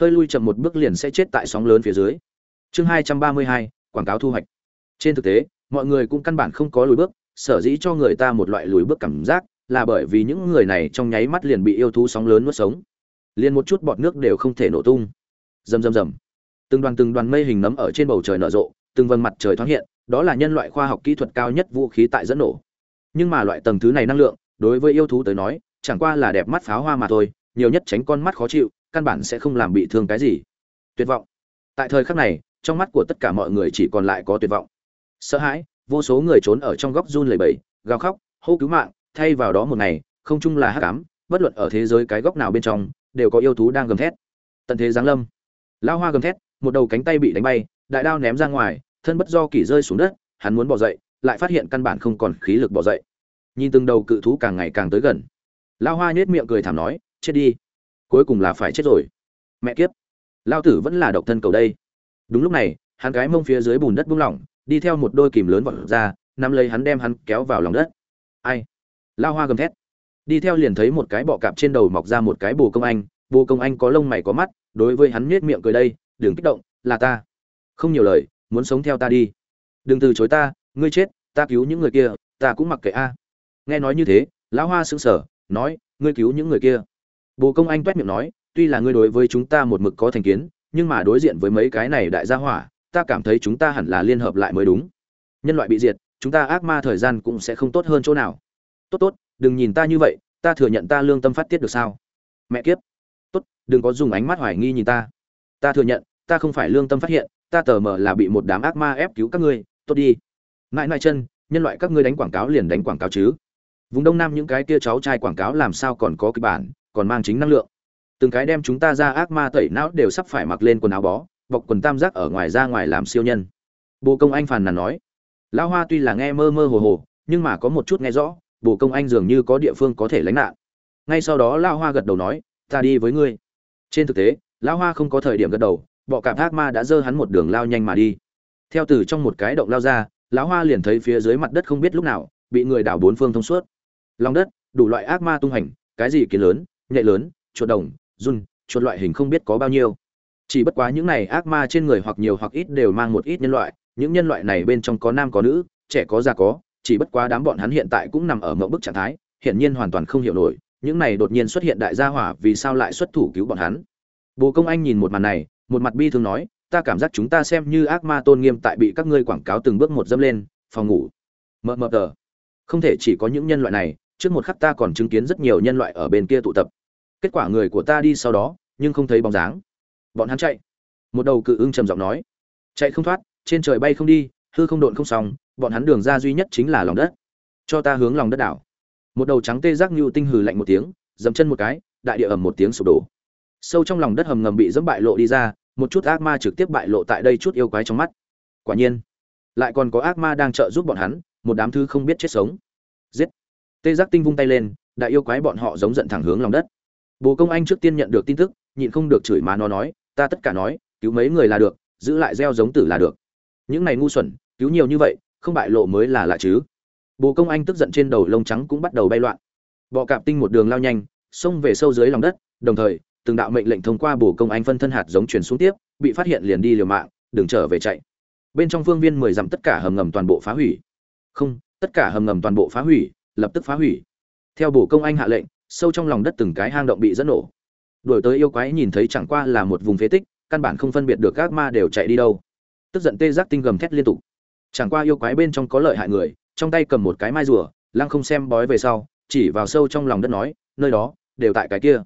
hơi lui chậm một bước liền sẽ chết tại sóng lớn phía dưới. Chương hai trăm ba mươi hai, quảng cáo thu hoạch. Trên thực tế, mọi người cũng căn bản không có lùi bước, sở dĩ cho người ta một loại lùi bước cảm giác là bởi vì những người này trong nháy mắt liền bị yêu thú sóng lớn nuốt sống. Liền một chút bọt nước đều không thể nổ tung. Rầm rầm rầm. Từng đoàn từng đoàn mây hình nấm ở trên bầu trời nở rộ, từng vầng mặt trời thoáng hiện, đó là nhân loại khoa học kỹ thuật cao nhất vũ khí tại dẫn nổ. Nhưng mà loại tầng thứ này năng lượng, đối với yêu thú tới nói, chẳng qua là đẹp mắt pháo hoa mà thôi, nhiều nhất tránh con mắt khó chịu căn bản sẽ không làm bị thương cái gì. Tuyệt vọng. Tại thời khắc này, trong mắt của tất cả mọi người chỉ còn lại có tuyệt vọng. Sợ hãi, vô số người trốn ở trong góc run lẩy bẩy, gào khóc, hô cứu mạng, thay vào đó một ngày, không chung là hắc ám, bất luận ở thế giới cái góc nào bên trong, đều có yêu thú đang gầm thét. Tận thế giáng lâm. Lao hoa gầm thét, một đầu cánh tay bị đánh bay, đại đao ném ra ngoài, thân bất do kỷ rơi xuống đất, hắn muốn bỏ dậy, lại phát hiện căn bản không còn khí lực bỏ dậy. Nhìn từng đầu cự thú càng ngày càng tới gần. Lao hoa nhếch miệng cười thảm nói, chết đi cuối cùng là phải chết rồi. Mẹ kiếp. Lao tử vẫn là độc thân cầu đây. Đúng lúc này, hắn cái mông phía dưới bùn đất buông lỏng, đi theo một đôi kìm lớn vọt ra, nắm lấy hắn đem hắn kéo vào lòng đất. Ai? Lao hoa gầm thét. Đi theo liền thấy một cái bọ cạp trên đầu mọc ra một cái bồ công anh, bồ công anh có lông mày có mắt, đối với hắn nhếch miệng cười đây, đừng kích động, là ta. Không nhiều lời, muốn sống theo ta đi. Đừng từ chối ta, ngươi chết, ta cứu những người kia, ta cũng mặc kệ a. Nghe nói như thế lão hoa sững sờ, nói, ngươi cứu những người kia bồ công anh toét miệng nói, tuy là ngươi đối với chúng ta một mực có thành kiến, nhưng mà đối diện với mấy cái này đại gia hỏa, ta cảm thấy chúng ta hẳn là liên hợp lại mới đúng. Nhân loại bị diệt, chúng ta ác ma thời gian cũng sẽ không tốt hơn chỗ nào. Tốt tốt, đừng nhìn ta như vậy, ta thừa nhận ta lương tâm phát tiết được sao? Mẹ kiếp. Tốt, đừng có dùng ánh mắt hoài nghi nhìn ta. Ta thừa nhận, ta không phải lương tâm phát hiện, ta tờ mờ là bị một đám ác ma ép cứu các ngươi. Tốt đi. Ngại nại chân, nhân loại các ngươi đánh quảng cáo liền đánh quảng cáo chứ. Vùng đông nam những cái kia cháu trai quảng cáo làm sao còn có cái bản còn mang chính năng lượng. Từng cái đem chúng ta ra ác ma tẩy não đều sắp phải mặc lên quần áo bó, bọc quần tam giác ở ngoài ra ngoài làm siêu nhân. Bồ công anh phàn nàn nói. Lão hoa tuy là nghe mơ mơ hồ hồ, nhưng mà có một chút nghe rõ, bồ công anh dường như có địa phương có thể lánh nạn. Ngay sau đó lão hoa gật đầu nói, ta đi với ngươi. Trên thực tế, lão hoa không có thời điểm gật đầu, bọ cạp ác ma đã dơ hắn một đường lao nhanh mà đi. Theo từ trong một cái động lao ra, lão hoa liền thấy phía dưới mặt đất không biết lúc nào, bị người đảo bốn phương thông suốt. Lòng đất, đủ loại ác ma tung hành, cái gì kiến lớn nhạy lớn, chuột đồng, run, chuột loại hình không biết có bao nhiêu. Chỉ bất quá những này ác ma trên người hoặc nhiều hoặc ít đều mang một ít nhân loại, những nhân loại này bên trong có nam có nữ, trẻ có già có, chỉ bất quá đám bọn hắn hiện tại cũng nằm ở mẫu bức trạng thái, hiển nhiên hoàn toàn không hiểu nổi, những này đột nhiên xuất hiện đại gia hỏa vì sao lại xuất thủ cứu bọn hắn. Bồ công anh nhìn một màn này, một mặt bi thương nói, ta cảm giác chúng ta xem như ác ma tôn nghiêm tại bị các ngươi quảng cáo từng bước một dâm lên, phòng ngủ. Mờ mờ tờ. Không thể chỉ có những nhân loại này trước một khắc ta còn chứng kiến rất nhiều nhân loại ở bên kia tụ tập. Kết quả người của ta đi sau đó, nhưng không thấy bóng dáng. Bọn hắn chạy. Một đầu cự ưng trầm giọng nói. Chạy không thoát, trên trời bay không đi, hư không độn không xong, bọn hắn đường ra duy nhất chính là lòng đất. Cho ta hướng lòng đất đảo. Một đầu trắng tê giác như tinh hừ lạnh một tiếng, dậm chân một cái, đại địa ầm một tiếng sụp đổ. Sâu trong lòng đất hầm ngầm bị dẫm bại lộ đi ra, một chút ác ma trực tiếp bại lộ tại đây chút yêu quái trong mắt. Quả nhiên, lại còn có ác ma đang trợ giúp bọn hắn, một đám thứ không biết chết sống tê giác tinh vung tay lên, đại yêu quái bọn họ giống giận thẳng hướng lòng đất. Bồ công anh trước tiên nhận được tin tức, nhịn không được chửi má nó nói, ta tất cả nói, cứu mấy người là được, giữ lại gieo giống tử là được. Những này ngu xuẩn, cứu nhiều như vậy, không bại lộ mới là lạ chứ. Bồ công anh tức giận trên đầu lông trắng cũng bắt đầu bay loạn. Bọ cạp tinh một đường lao nhanh, xông về sâu dưới lòng đất, đồng thời, từng đạo mệnh lệnh thông qua bồ công anh phân thân hạt giống truyền xuống tiếp, bị phát hiện liền đi liều mạng, đừng trở về chạy. Bên trong phương viên mười dặm tất cả hầm ngầm toàn bộ phá hủy. Không, tất cả hầm ngầm toàn bộ phá hủy lập tức phá hủy. Theo bổ công anh hạ lệnh, sâu trong lòng đất từng cái hang động bị dẫn nổ. Đổi tới yêu quái nhìn thấy chẳng qua là một vùng phế tích, căn bản không phân biệt được các ma đều chạy đi đâu. Tức giận tê giác tinh gầm thét liên tục. Chẳng qua yêu quái bên trong có lợi hại người, trong tay cầm một cái mai rùa, lăng không xem bói về sau, chỉ vào sâu trong lòng đất nói, nơi đó, đều tại cái kia.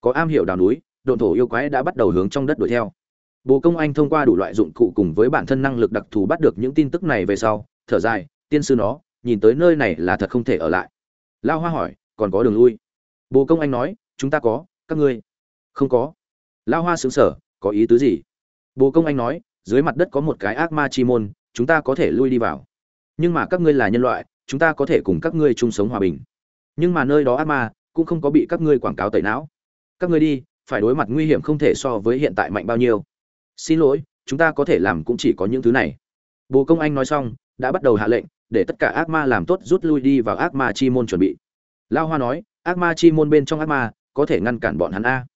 Có am hiểu đào núi, độn thổ yêu quái đã bắt đầu hướng trong đất đuổi theo. Bồ công anh thông qua đủ loại dụng cụ cùng với bản thân năng lực đặc thù bắt được những tin tức này về sau, thở dài, tiên sư nó nhìn tới nơi này là thật không thể ở lại. Lao hoa hỏi, còn có đường lui? Bồ công anh nói, chúng ta có, các ngươi? Không có. Lao hoa xứng sở có ý tứ gì? Bồ công anh nói, dưới mặt đất có một cái ác ma chi môn, chúng ta có thể lui đi vào. Nhưng mà các ngươi là nhân loại, chúng ta có thể cùng các ngươi chung sống hòa bình. Nhưng mà nơi đó ác ma, cũng không có bị các ngươi quảng cáo tẩy não. Các ngươi đi, phải đối mặt nguy hiểm không thể so với hiện tại mạnh bao nhiêu. Xin lỗi, chúng ta có thể làm cũng chỉ có những thứ này. Bồ công anh nói xong, đã bắt đầu hạ lệnh để tất cả ác ma làm tốt rút lui đi vào ác ma chi môn chuẩn bị. Lao hoa nói, ác ma chi môn bên trong ác ma, có thể ngăn cản bọn hắn a.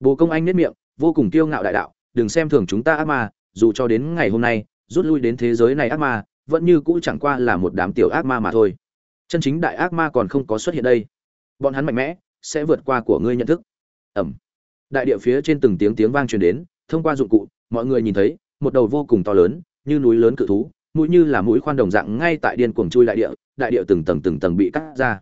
Bồ công anh nết miệng, vô cùng kiêu ngạo đại đạo, đừng xem thường chúng ta ác ma, dù cho đến ngày hôm nay, rút lui đến thế giới này ác ma, vẫn như cũ chẳng qua là một đám tiểu ác ma mà thôi. Chân chính đại ác ma còn không có xuất hiện đây. Bọn hắn mạnh mẽ, sẽ vượt qua của ngươi nhận thức. Ẩm. Đại địa phía trên từng tiếng tiếng vang truyền đến, thông qua dụng cụ, mọi người nhìn thấy, một đầu vô cùng to lớn, như núi lớn cự thú mũi như là mũi khoan đồng dạng ngay tại điên cuồng chui đại địa đại địa từng tầng từng tầng bị cắt ra.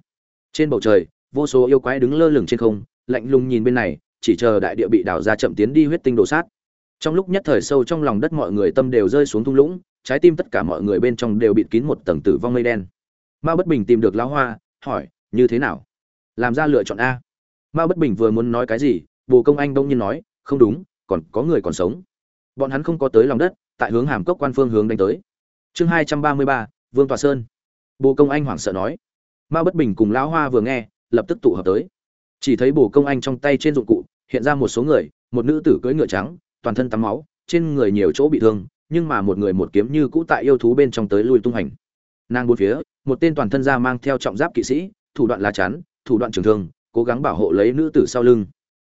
Trên bầu trời, vô số yêu quái đứng lơ lửng trên không, lạnh lùng nhìn bên này, chỉ chờ đại địa bị đào ra chậm tiến đi huyết tinh đổ sát. Trong lúc nhất thời sâu trong lòng đất mọi người tâm đều rơi xuống thung lũng, trái tim tất cả mọi người bên trong đều bịt kín một tầng tử vong mây đen. Mao bất bình tìm được lão hoa, hỏi, như thế nào? Làm ra lựa chọn a? Mao bất bình vừa muốn nói cái gì, bồ công anh đông nhiên nói, không đúng, còn có người còn sống. Bọn hắn không có tới lòng đất, tại hướng hàm cốc quan phương hướng đánh tới chương hai trăm ba mươi ba, vương tòa sơn. Bồ công anh hoảng sợ nói. Mao bất bình cùng lão hoa vừa nghe, lập tức tụ hợp tới. Chỉ thấy bồ công anh trong tay trên dụng cụ, hiện ra một số người, một nữ tử cưỡi ngựa trắng, toàn thân tắm máu, trên người nhiều chỗ bị thương, nhưng mà một người một kiếm như cũ tại yêu thú bên trong tới lui tung hành. Nàng bốn phía, một tên toàn thân ra mang theo trọng giáp kỵ sĩ, thủ đoạn lá chắn, thủ đoạn trường thương, cố gắng bảo hộ lấy nữ tử sau lưng.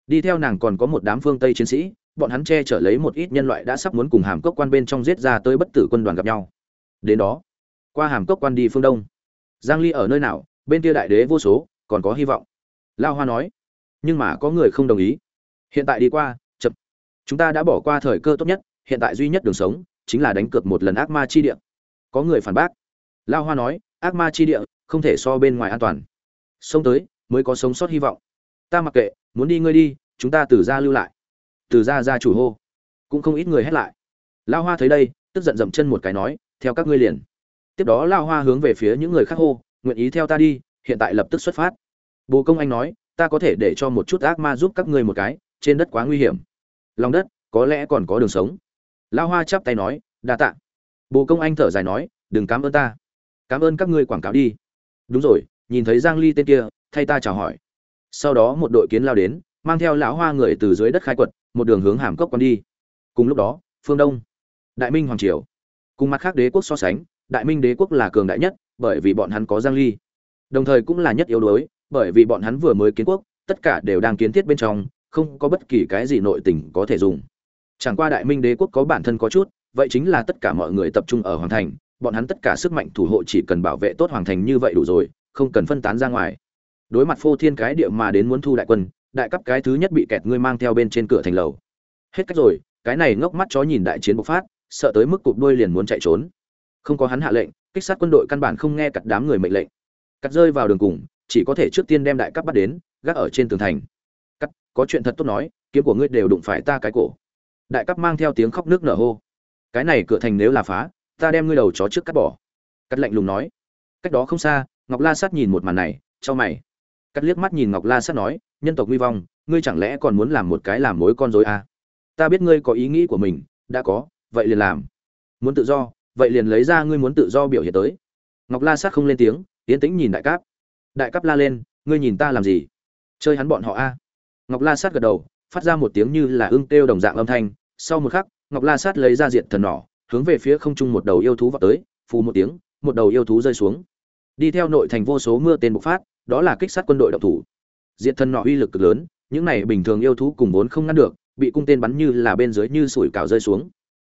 Đi theo nàng còn có một đám phương tây chiến sĩ, bọn hắn che chở lấy một ít nhân loại đã sắp muốn cùng hàm cốc quan bên trong giết ra tới bất tử quân đoàn gặp nhau đến đó. Qua hàm cốc quan đi phương đông. Giang ly ở nơi nào, bên kia đại đế vô số, còn có hy vọng. Lao hoa nói, nhưng mà có người không đồng ý. Hiện tại đi qua, chậm. Chúng ta đã bỏ qua thời cơ tốt nhất, hiện tại duy nhất đường sống, chính là đánh cược một lần ác ma chi địa. Có người phản bác. Lao hoa nói, ác ma chi địa, không thể so bên ngoài an toàn. Sống tới, mới có sống sót hy vọng. Ta mặc kệ, muốn đi ngươi đi, chúng ta từ ra lưu lại. Từ ra ra chủ hô. Cũng không ít người hét lại. Lao hoa thấy đây, tức giận dậm chân một cái nói theo các ngươi liền. Tiếp đó lao hoa hướng về phía những người khác hô, nguyện ý theo ta đi, hiện tại lập tức xuất phát. Bồ công anh nói, ta có thể để cho một chút ác ma giúp các ngươi một cái, trên đất quá nguy hiểm. Lòng đất, có lẽ còn có đường sống. Lao hoa chắp tay nói, đa tạ. Bồ công anh thở dài nói, đừng cảm ơn ta. Cảm ơn các ngươi quảng cáo đi. Đúng rồi, nhìn thấy giang ly tên kia, thay ta chào hỏi. Sau đó một đội kiến lao đến, mang theo lão hoa người từ dưới đất khai quật, một đường hướng hàm cốc con đi. Cùng lúc đó, phương đông, đại minh hoàng triều cùng mặt khác đế quốc so sánh, đại minh đế quốc là cường đại nhất, bởi vì bọn hắn có giang ly. Đồng thời cũng là nhất yếu đuối, bởi vì bọn hắn vừa mới kiến quốc, tất cả đều đang kiến thiết bên trong, không có bất kỳ cái gì nội tình có thể dùng. Chẳng qua đại minh đế quốc có bản thân có chút, vậy chính là tất cả mọi người tập trung ở hoàng thành, bọn hắn tất cả sức mạnh thủ hộ chỉ cần bảo vệ tốt hoàng thành như vậy đủ rồi, không cần phân tán ra ngoài. Đối mặt phô thiên cái địa mà đến muốn thu đại quân, đại cấp cái thứ nhất bị kẹt ngươi mang theo bên trên cửa thành lầu. Hết cách rồi, cái này ngốc mắt chó nhìn đại chiến bộc phát sợ tới mức cụp đuôi liền muốn chạy trốn. Không có hắn hạ lệnh, kích sát quân đội căn bản không nghe cặt đám người mệnh lệnh. Cắt rơi vào đường cùng, chỉ có thể trước tiên đem đại cấp bắt đến, gác ở trên tường thành. Cắt, có chuyện thật tốt nói, kiếm của ngươi đều đụng phải ta cái cổ. Đại cấp mang theo tiếng khóc nước nở hô. Cái này cửa thành nếu là phá, ta đem ngươi đầu chó trước cắt bỏ. Cắt lạnh lùng nói. Cách đó không xa, ngọc la sát nhìn một màn này, cho mày. Cắt liếc mắt nhìn ngọc la sát nói, nhân tộc nguy vong, ngươi chẳng lẽ còn muốn làm một cái làm mối con dối à? ta biết ngươi có ý nghĩ của mình, đã có vậy liền làm. Muốn tự do, vậy liền lấy ra ngươi muốn tự do biểu hiện tới. Ngọc la sát không lên tiếng tiến tĩnh nhìn đại cáp. Đại cáp la lên, ngươi nhìn ta làm gì? Chơi hắn bọn họ a. Ngọc la sát gật đầu, phát ra một tiếng như là ưng kêu đồng dạng âm thanh. Sau một khắc, ngọc la sát lấy ra diện thần nỏ, hướng về phía không trung một đầu yêu thú vào tới, phù một tiếng, một đầu yêu thú rơi xuống. Đi theo nội thành vô số mưa tên bộc phát, đó là kích sát quân đội động thủ. Diện thần nọ uy lực cực lớn, những này bình thường yêu thú cùng vốn không ngăn được, bị cung tên bắn như là bên dưới như sủi cảo rơi xuống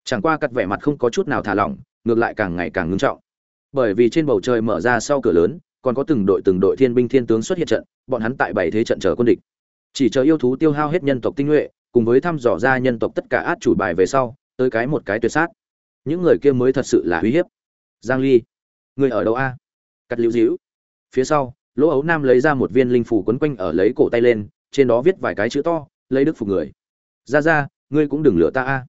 chẳng qua cắt vẻ mặt không có chút nào thả lỏng ngược lại càng ngày càng ngưng trọng. Bởi vì trên bầu trời mở ra sau cửa lớn còn có từng đội từng đội thiên binh thiên tướng xuất hiện trận bọn hắn tại bảy thế trận chờ quân địch. Chỉ chờ yêu thú tiêu hao hết nhân tộc tinh nhuệ cùng với thăm dò ra nhân tộc tất cả át chủ bài về sau tới cái một cái tuyệt sát. Những người kia mới thật sự là uy hiếp. Giang ly người ở đâu a? Cắt liễu Diễu, phía sau lỗ ấu nam lấy ra một viên linh phủ quấn quanh ở lấy cổ tay lên trên đó viết vài cái chữ to lấy đức phục người. Ra ra ngươi cũng đừng lừa ta a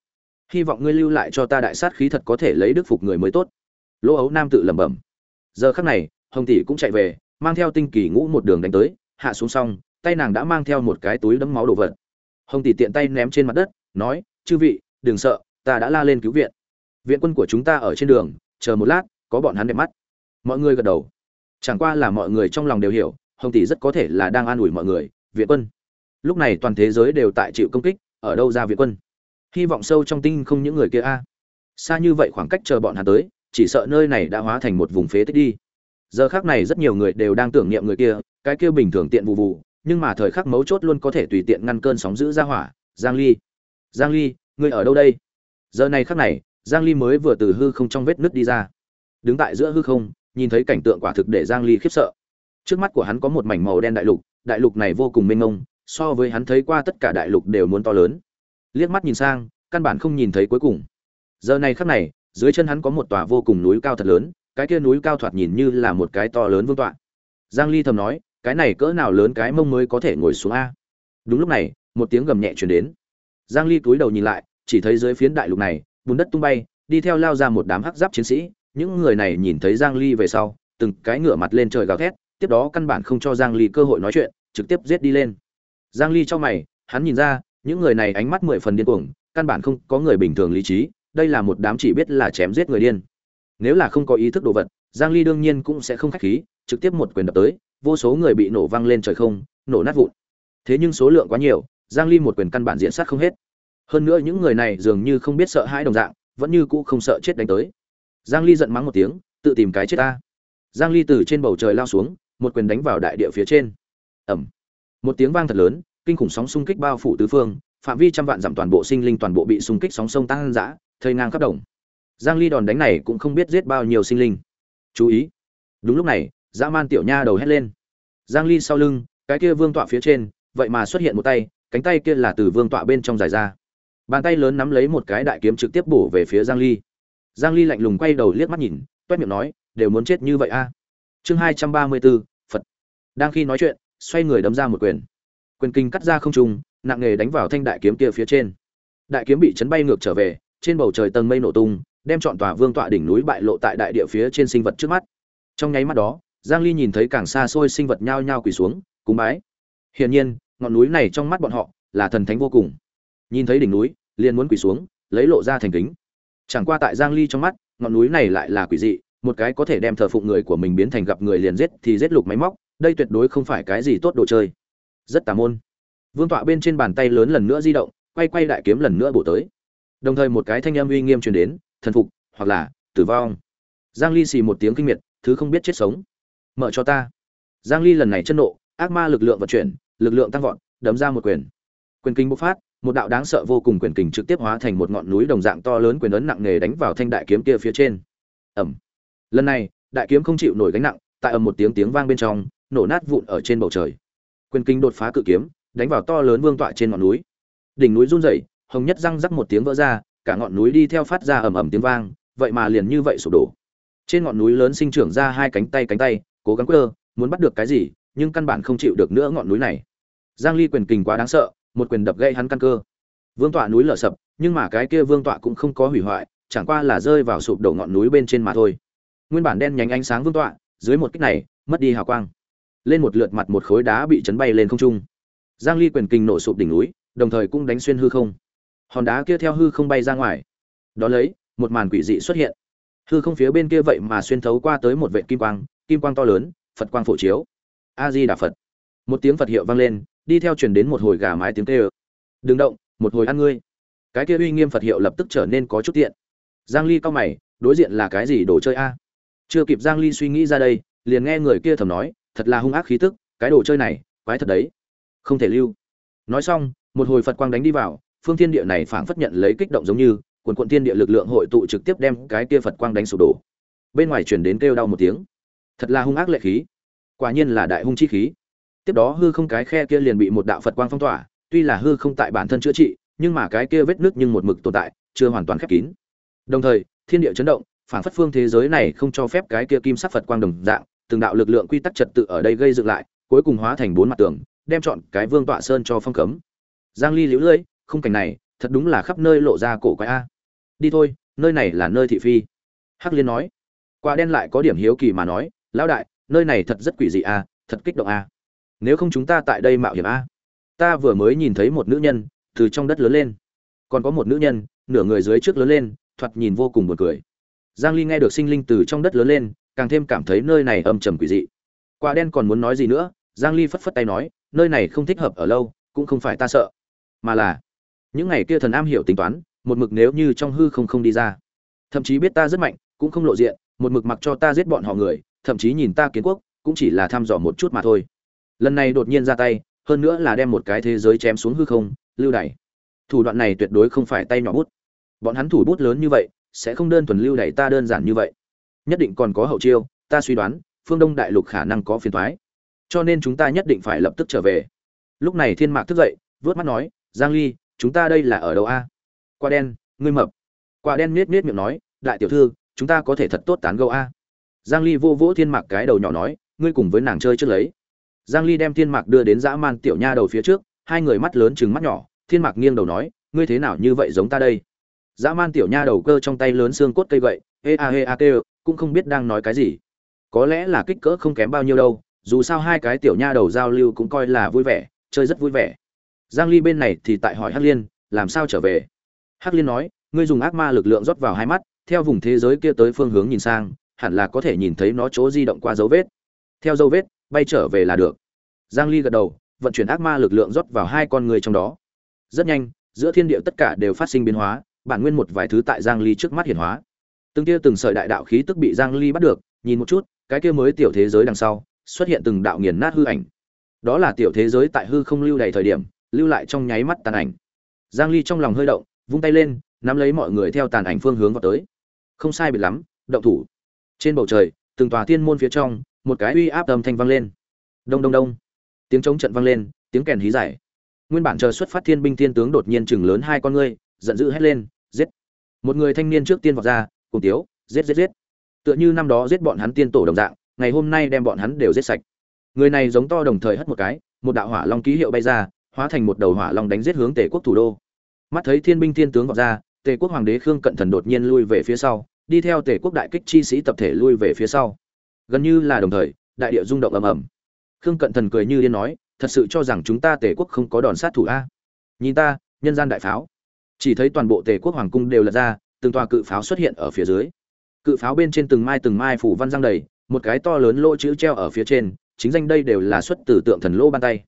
hy vọng ngươi lưu lại cho ta đại sát khí thật có thể lấy đức phục người mới tốt. Lỗ ấu nam tự lẩm bẩm. Giờ khắc này, hồng tỷ cũng chạy về, mang theo tinh kỳ ngũ một đường đánh tới, hạ xuống xong, tay nàng đã mang theo một cái túi đấm máu đồ vật. Hồng tỷ tiện tay ném trên mặt đất, nói, chư vị, đừng sợ, ta đã la lên cứu viện. Viện quân của chúng ta ở trên đường, chờ một lát, có bọn hắn đẹp mắt. Mọi người gật đầu. Chẳng qua là mọi người trong lòng đều hiểu, hồng tỷ rất có thể là đang an ủi mọi người, viện quân. Lúc này toàn thế giới đều tại chịu công kích, ở đâu ra viện quân? Hy vọng sâu trong tinh không những người kia a. Xa như vậy khoảng cách chờ bọn hắn tới, chỉ sợ nơi này đã hóa thành một vùng phế tích đi. Giờ khác này rất nhiều người đều đang tưởng niệm người kia, cái kia bình thường tiện vụ vụ, nhưng mà thời khắc mấu chốt luôn có thể tùy tiện ngăn cơn sóng giữ ra hỏa. Giang ly giang ly, ngươi ở đâu đây? Giờ này khắc này, giang ly mới vừa từ hư không trong vết nứt đi ra. Đứng tại giữa hư không, nhìn thấy cảnh tượng quả thực để giang ly khiếp sợ. Trước mắt của hắn có một mảnh màu đen đại lục đại lục này vô cùng mênh mông, so với hắn thấy qua tất cả đại lục đều muốn to lớn liếc mắt nhìn sang, căn bản không nhìn thấy cuối cùng. Giờ này khắc này, dưới chân hắn có một tòa vô cùng núi cao thật lớn, cái kia núi cao thoạt nhìn như là một cái to lớn vương tọa. Giang ly thầm nói, cái này cỡ nào lớn cái mông mới có thể ngồi xuống a? Đúng lúc này, một tiếng gầm nhẹ truyền đến. Giang ly cúi đầu nhìn lại, chỉ thấy dưới phiến đại lục này, bùn đất tung bay, đi theo lao ra một đám hắc giáp chiến sĩ. Những người này nhìn thấy giang ly về sau, từng cái ngửa mặt lên trời gào thét, tiếp đó căn bản không cho giang ly cơ hội nói chuyện, trực tiếp giết đi lên. Giang ly cho mày, hắn nhìn ra những người này ánh mắt mười phần điên cuồng căn bản không có người bình thường lý trí đây là một đám chỉ biết là chém giết người điên. Nếu là không có ý thức đồ vật giang ly đương nhiên cũng sẽ không khách khí trực tiếp một quyền đập tới vô số người bị nổ văng lên trời không nổ nát vụn. Thế nhưng số lượng quá nhiều giang ly một quyền căn bản diện sát không hết. Hơn nữa những người này dường như không biết sợ hãi đồng dạng vẫn như cũ không sợ chết đánh tới. Giang ly giận mắng một tiếng tự tìm cái chết ta. Giang ly từ trên bầu trời lao xuống một quyền đánh vào đại địa phía trên. Ầm, một tiếng vang thật lớn kinh khủng sóng xung kích bao phủ tứ phương phạm vi trăm vạn dặm toàn bộ sinh linh toàn bộ bị xung kích sóng sông tăng dã thây ngang khắp đồng. Giang ly đòn đánh này cũng không biết giết bao nhiêu sinh linh. Chú ý. Đúng lúc này dã man tiểu nha đầu hét lên. Giang ly sau lưng cái kia vương tọa phía trên vậy mà xuất hiện một tay cánh tay kia là từ vương tọa bên trong dài ra. Bàn tay lớn nắm lấy một cái đại kiếm trực tiếp bổ về phía giang ly. Giang ly lạnh lùng quay đầu liếc mắt nhìn toét miệng nói đều muốn chết như vậy a. À? chương 234, phật. Đang khi nói chuyện xoay người đấm ra một quyền quyền kinh cắt ra không trung, nặng nghề đánh vào thanh đại kiếm kia phía trên. Đại kiếm bị chấn bay ngược trở về, trên bầu trời tầng mây nổ tung, đem chọn tòa vương tọa đỉnh núi bại lộ tại đại địa phía trên sinh vật trước mắt. Trong nháy mắt đó, giang ly nhìn thấy càng xa xôi sinh vật nhao nhao quỳ xuống, cúng bái. Hiển nhiên, ngọn núi này trong mắt bọn họ là thần thánh vô cùng. Nhìn thấy đỉnh núi, liền muốn quỳ xuống, lấy lộ ra thành kính. Chẳng qua tại giang ly trong mắt, ngọn núi này lại là quỷ dị, một cái có thể đem thờ phụng người của mình biến thành gặp người liền giết thì giết lục máy móc, đây tuyệt đối không phải cái gì tốt đồ chơi rất tà môn. Vương tọa bên trên bàn tay lớn lần nữa di động quay quay đại kiếm lần nữa bổ tới. Đồng thời một cái thanh âm uy nghiêm truyền đến thần phục hoặc là tử vong. Giang ly xì một tiếng kinh miệt thứ không biết chết sống. Mở cho ta. Giang ly lần này chân nộ ác ma lực lượng vận chuyển lực lượng tăng vọt đấm ra một quyền. Quyền kinh bộc phát một đạo đáng sợ vô cùng quyền kình trực tiếp hóa thành một ngọn núi đồng dạng to lớn quyền ấn nặng nề đánh vào thanh đại kiếm kia phía trên. Ầm, lần này đại kiếm không chịu nổi gánh nặng tại ầm một tiếng tiếng vang bên trong nổ nát vụn ở trên bầu trời quyền kinh đột phá cự kiếm, đánh vào to lớn vương tọa trên ngọn núi. Đỉnh núi run rẩy, hồng nhất răng rắc một tiếng vỡ ra, cả ngọn núi đi theo phát ra ầm ầm tiếng vang, vậy mà liền như vậy sụp đổ. Trên ngọn núi lớn sinh trưởng ra hai cánh tay cánh tay, cố gắng quơ, muốn bắt được cái gì, nhưng căn bản không chịu được nữa ngọn núi này. Giang ly quyền kình quá đáng sợ, một quyền đập gây hắn căn cơ. Vương tọa núi lở sập, nhưng mà cái kia vương tọa cũng không có hủy hoại, chẳng qua là rơi vào sụp đổ ngọn núi bên trên mà thôi. Nguyên bản đen nhánh ánh sáng vương tọa, dưới một kích này, mất đi hào quang lên một lượt mặt một khối đá bị chấn bay lên không trung. Giang ly quyền kinh nổ sụp đỉnh núi, đồng thời cũng đánh xuyên hư không. Hòn đá kia theo hư không bay ra ngoài. Đó lấy, một màn quỷ dị xuất hiện. Hư không phía bên kia vậy mà xuyên thấu qua tới một vệ kim quang kim quang to lớn, phật quang phổ chiếu. A di đà phật. Một tiếng phật hiệu vang lên, đi theo truyền đến một hồi gà mái tiếng kêu. Đừng động, một hồi ăn ngươi. Cái kia uy nghiêm phật hiệu lập tức trở nên có chút tiện. Giang ly cao mày, đối diện là cái gì đồ chơi a? Chưa kịp giang ly suy nghĩ ra đây, liền nghe người kia thầm nói thật là hung ác khí tức, cái đồ chơi này, quái thật đấy. Không thể lưu. Nói xong, một hồi phật quang đánh đi vào, phương thiên địa này phảng phất nhận lấy kích động giống như, quần quận thiên địa lực lượng hội tụ trực tiếp đem cái kia phật quang đánh sụp đổ. Bên ngoài chuyển đến kêu đau một tiếng. Thật là hung ác lệ khí. Quả nhiên là đại hung chi khí. Tiếp đó hư không cái khe kia liền bị một đạo phật quang phong tỏa, tuy là hư không tại bản thân chữa trị, nhưng mà cái kia vết nước nhưng một mực tồn tại, chưa hoàn toàn khép kín. Đồng thời, thiên địa chấn động phản phất phương thế giới này không cho phép cái kia kim sắc phật quang đồng dạng từng đạo lực lượng quy tắc trật tự ở đây gây dựng lại, cuối cùng hóa thành bốn mặt tường, đem chọn cái vương tọa sơn cho phong cấm. Giang ly liễu lưỡi, khung cảnh này, thật đúng là khắp nơi lộ ra cổ quái a. Đi thôi, nơi này là nơi thị phi. Hắc liên nói, quả đen lại có điểm hiếu kỳ mà nói, lão đại, nơi này thật rất quỷ dị a, thật kích động a. Nếu không chúng ta tại đây mạo hiểm a. Ta vừa mới nhìn thấy một nữ nhân, từ trong đất lớn lên. Còn có một nữ nhân, nửa người dưới trước lớn lên, thoạt nhìn vô cùng buồn cười. Giang ly nghe được sinh linh từ trong đất lớn lên càng thêm cảm thấy nơi này âm trầm quỷ dị. Quả đen còn muốn nói gì nữa, giang ly phất phất tay nói, nơi này không thích hợp ở lâu, cũng không phải ta sợ. Mà là, những ngày kia thần am hiểu tính toán, một mực nếu như trong hư không không đi ra. Thậm chí biết ta rất mạnh, cũng không lộ diện, một mực mặc cho ta giết bọn họ người, thậm chí nhìn ta kiến quốc, cũng chỉ là thăm dò một chút mà thôi. Lần này đột nhiên ra tay, hơn nữa là đem một cái thế giới chém xuống hư không, lưu đày. Thủ đoạn này tuyệt đối không phải tay nhỏ bút. Bọn hắn thủ bút lớn như vậy, sẽ không đơn thuần lưu đày ta đơn giản như vậy nhất định còn có hậu chiêu, ta suy đoán, phương đông đại lục khả năng có phiền thoái cho nên chúng ta nhất định phải lập tức trở về. Lúc này thiên mạc thức dậy, vớt mắt nói, giang ly, chúng ta đây là ở đâu a? Quả đen, ngươi mập. Quả đen nết nết miệng nói, đại tiểu thư, chúng ta có thể thật tốt tán gẫu a. Giang ly vô vỗ thiên mạc cái đầu nhỏ nói, ngươi cùng với nàng chơi trước lấy. Giang ly đem thiên mạc đưa đến dã man tiểu nha đầu phía trước, hai người mắt lớn trừng mắt nhỏ, thiên mạc nghiêng đầu nói, ngươi thế nào như vậy giống ta đây? Dã man tiểu nha đầu cơ trong tay lớn xương cốt cây gậy, ê a ê a, kêu cũng không biết đang nói cái gì. Có lẽ là kích cỡ không kém bao nhiêu đâu, dù sao hai cái tiểu nha đầu giao lưu cũng coi là vui vẻ, chơi rất vui vẻ. Giang ly bên này thì tại hỏi hắc liên, làm sao trở về? Hắc liên nói, ngươi dùng ác ma lực lượng rót vào hai mắt, theo vùng thế giới kia tới phương hướng nhìn sang, hẳn là có thể nhìn thấy nó chỗ di động qua dấu vết. Theo dấu vết, bay trở về là được. Giang ly gật đầu, vận chuyển ác ma lực lượng rót vào hai con người trong đó. Rất nhanh, giữa thiên địa tất cả đều phát sinh biến hóa, bản nguyên một vài thứ tại giang ly trước mắt hiển hóa từng tia từng sợi đại đạo khí tức bị giang ly bắt được, nhìn một chút, cái kia mới tiểu thế giới đằng sau, xuất hiện từng đạo nghiền nát hư ảnh. Đó là tiểu thế giới tại hư không lưu đầy thời điểm, lưu lại trong nháy mắt tàn ảnh. Giang ly trong lòng hơi động, vung tay lên, nắm lấy mọi người theo tàn ảnh phương hướng vào tới. Không sai biệt lắm, động thủ. Trên bầu trời, từng tòa thiên môn phía trong, một cái uy áp âm thanh vang lên. Đông đông đông. Tiếng chống trận vang lên, tiếng kèn hí giải nguyên bản chờ xuất phát thiên binh thiên tướng đột nhiên chừng lớn hai con ngươi, giận dữ hét lên, giết. Một người thanh niên trước tiên vọt ra cùng tiếu, giết giết giết. Tựa như năm đó giết bọn hắn tiên tổ đồng dạng, ngày hôm nay đem bọn hắn đều giết sạch. Người này giống to đồng thời hất một cái, một đạo hỏa long ký hiệu bay ra, hóa thành một đầu hỏa long đánh giết hướng tề quốc thủ đô. Mắt thấy thiên binh thiên tướng vọt ra, tề quốc hoàng đế khương cận thần đột nhiên lui về phía sau, đi theo tề quốc đại kích chi sĩ tập thể lui về phía sau. Gần như là đồng thời, đại địa rung động ầm ầm. Khương cận thần cười như điên nói, thật sự cho rằng chúng ta tề quốc không có đòn sát thủ a? Nhìn ta, nhân gian đại pháo. Chỉ thấy toàn bộ tề quốc hoàng cung đều lật ra từng tòa cự pháo xuất hiện ở phía dưới. Cự pháo bên trên từng mai từng mai phủ văn răng đầy, một cái to lớn lỗ chữ treo ở phía trên, chính danh đây đều là xuất từ tượng thần lỗ ban tay.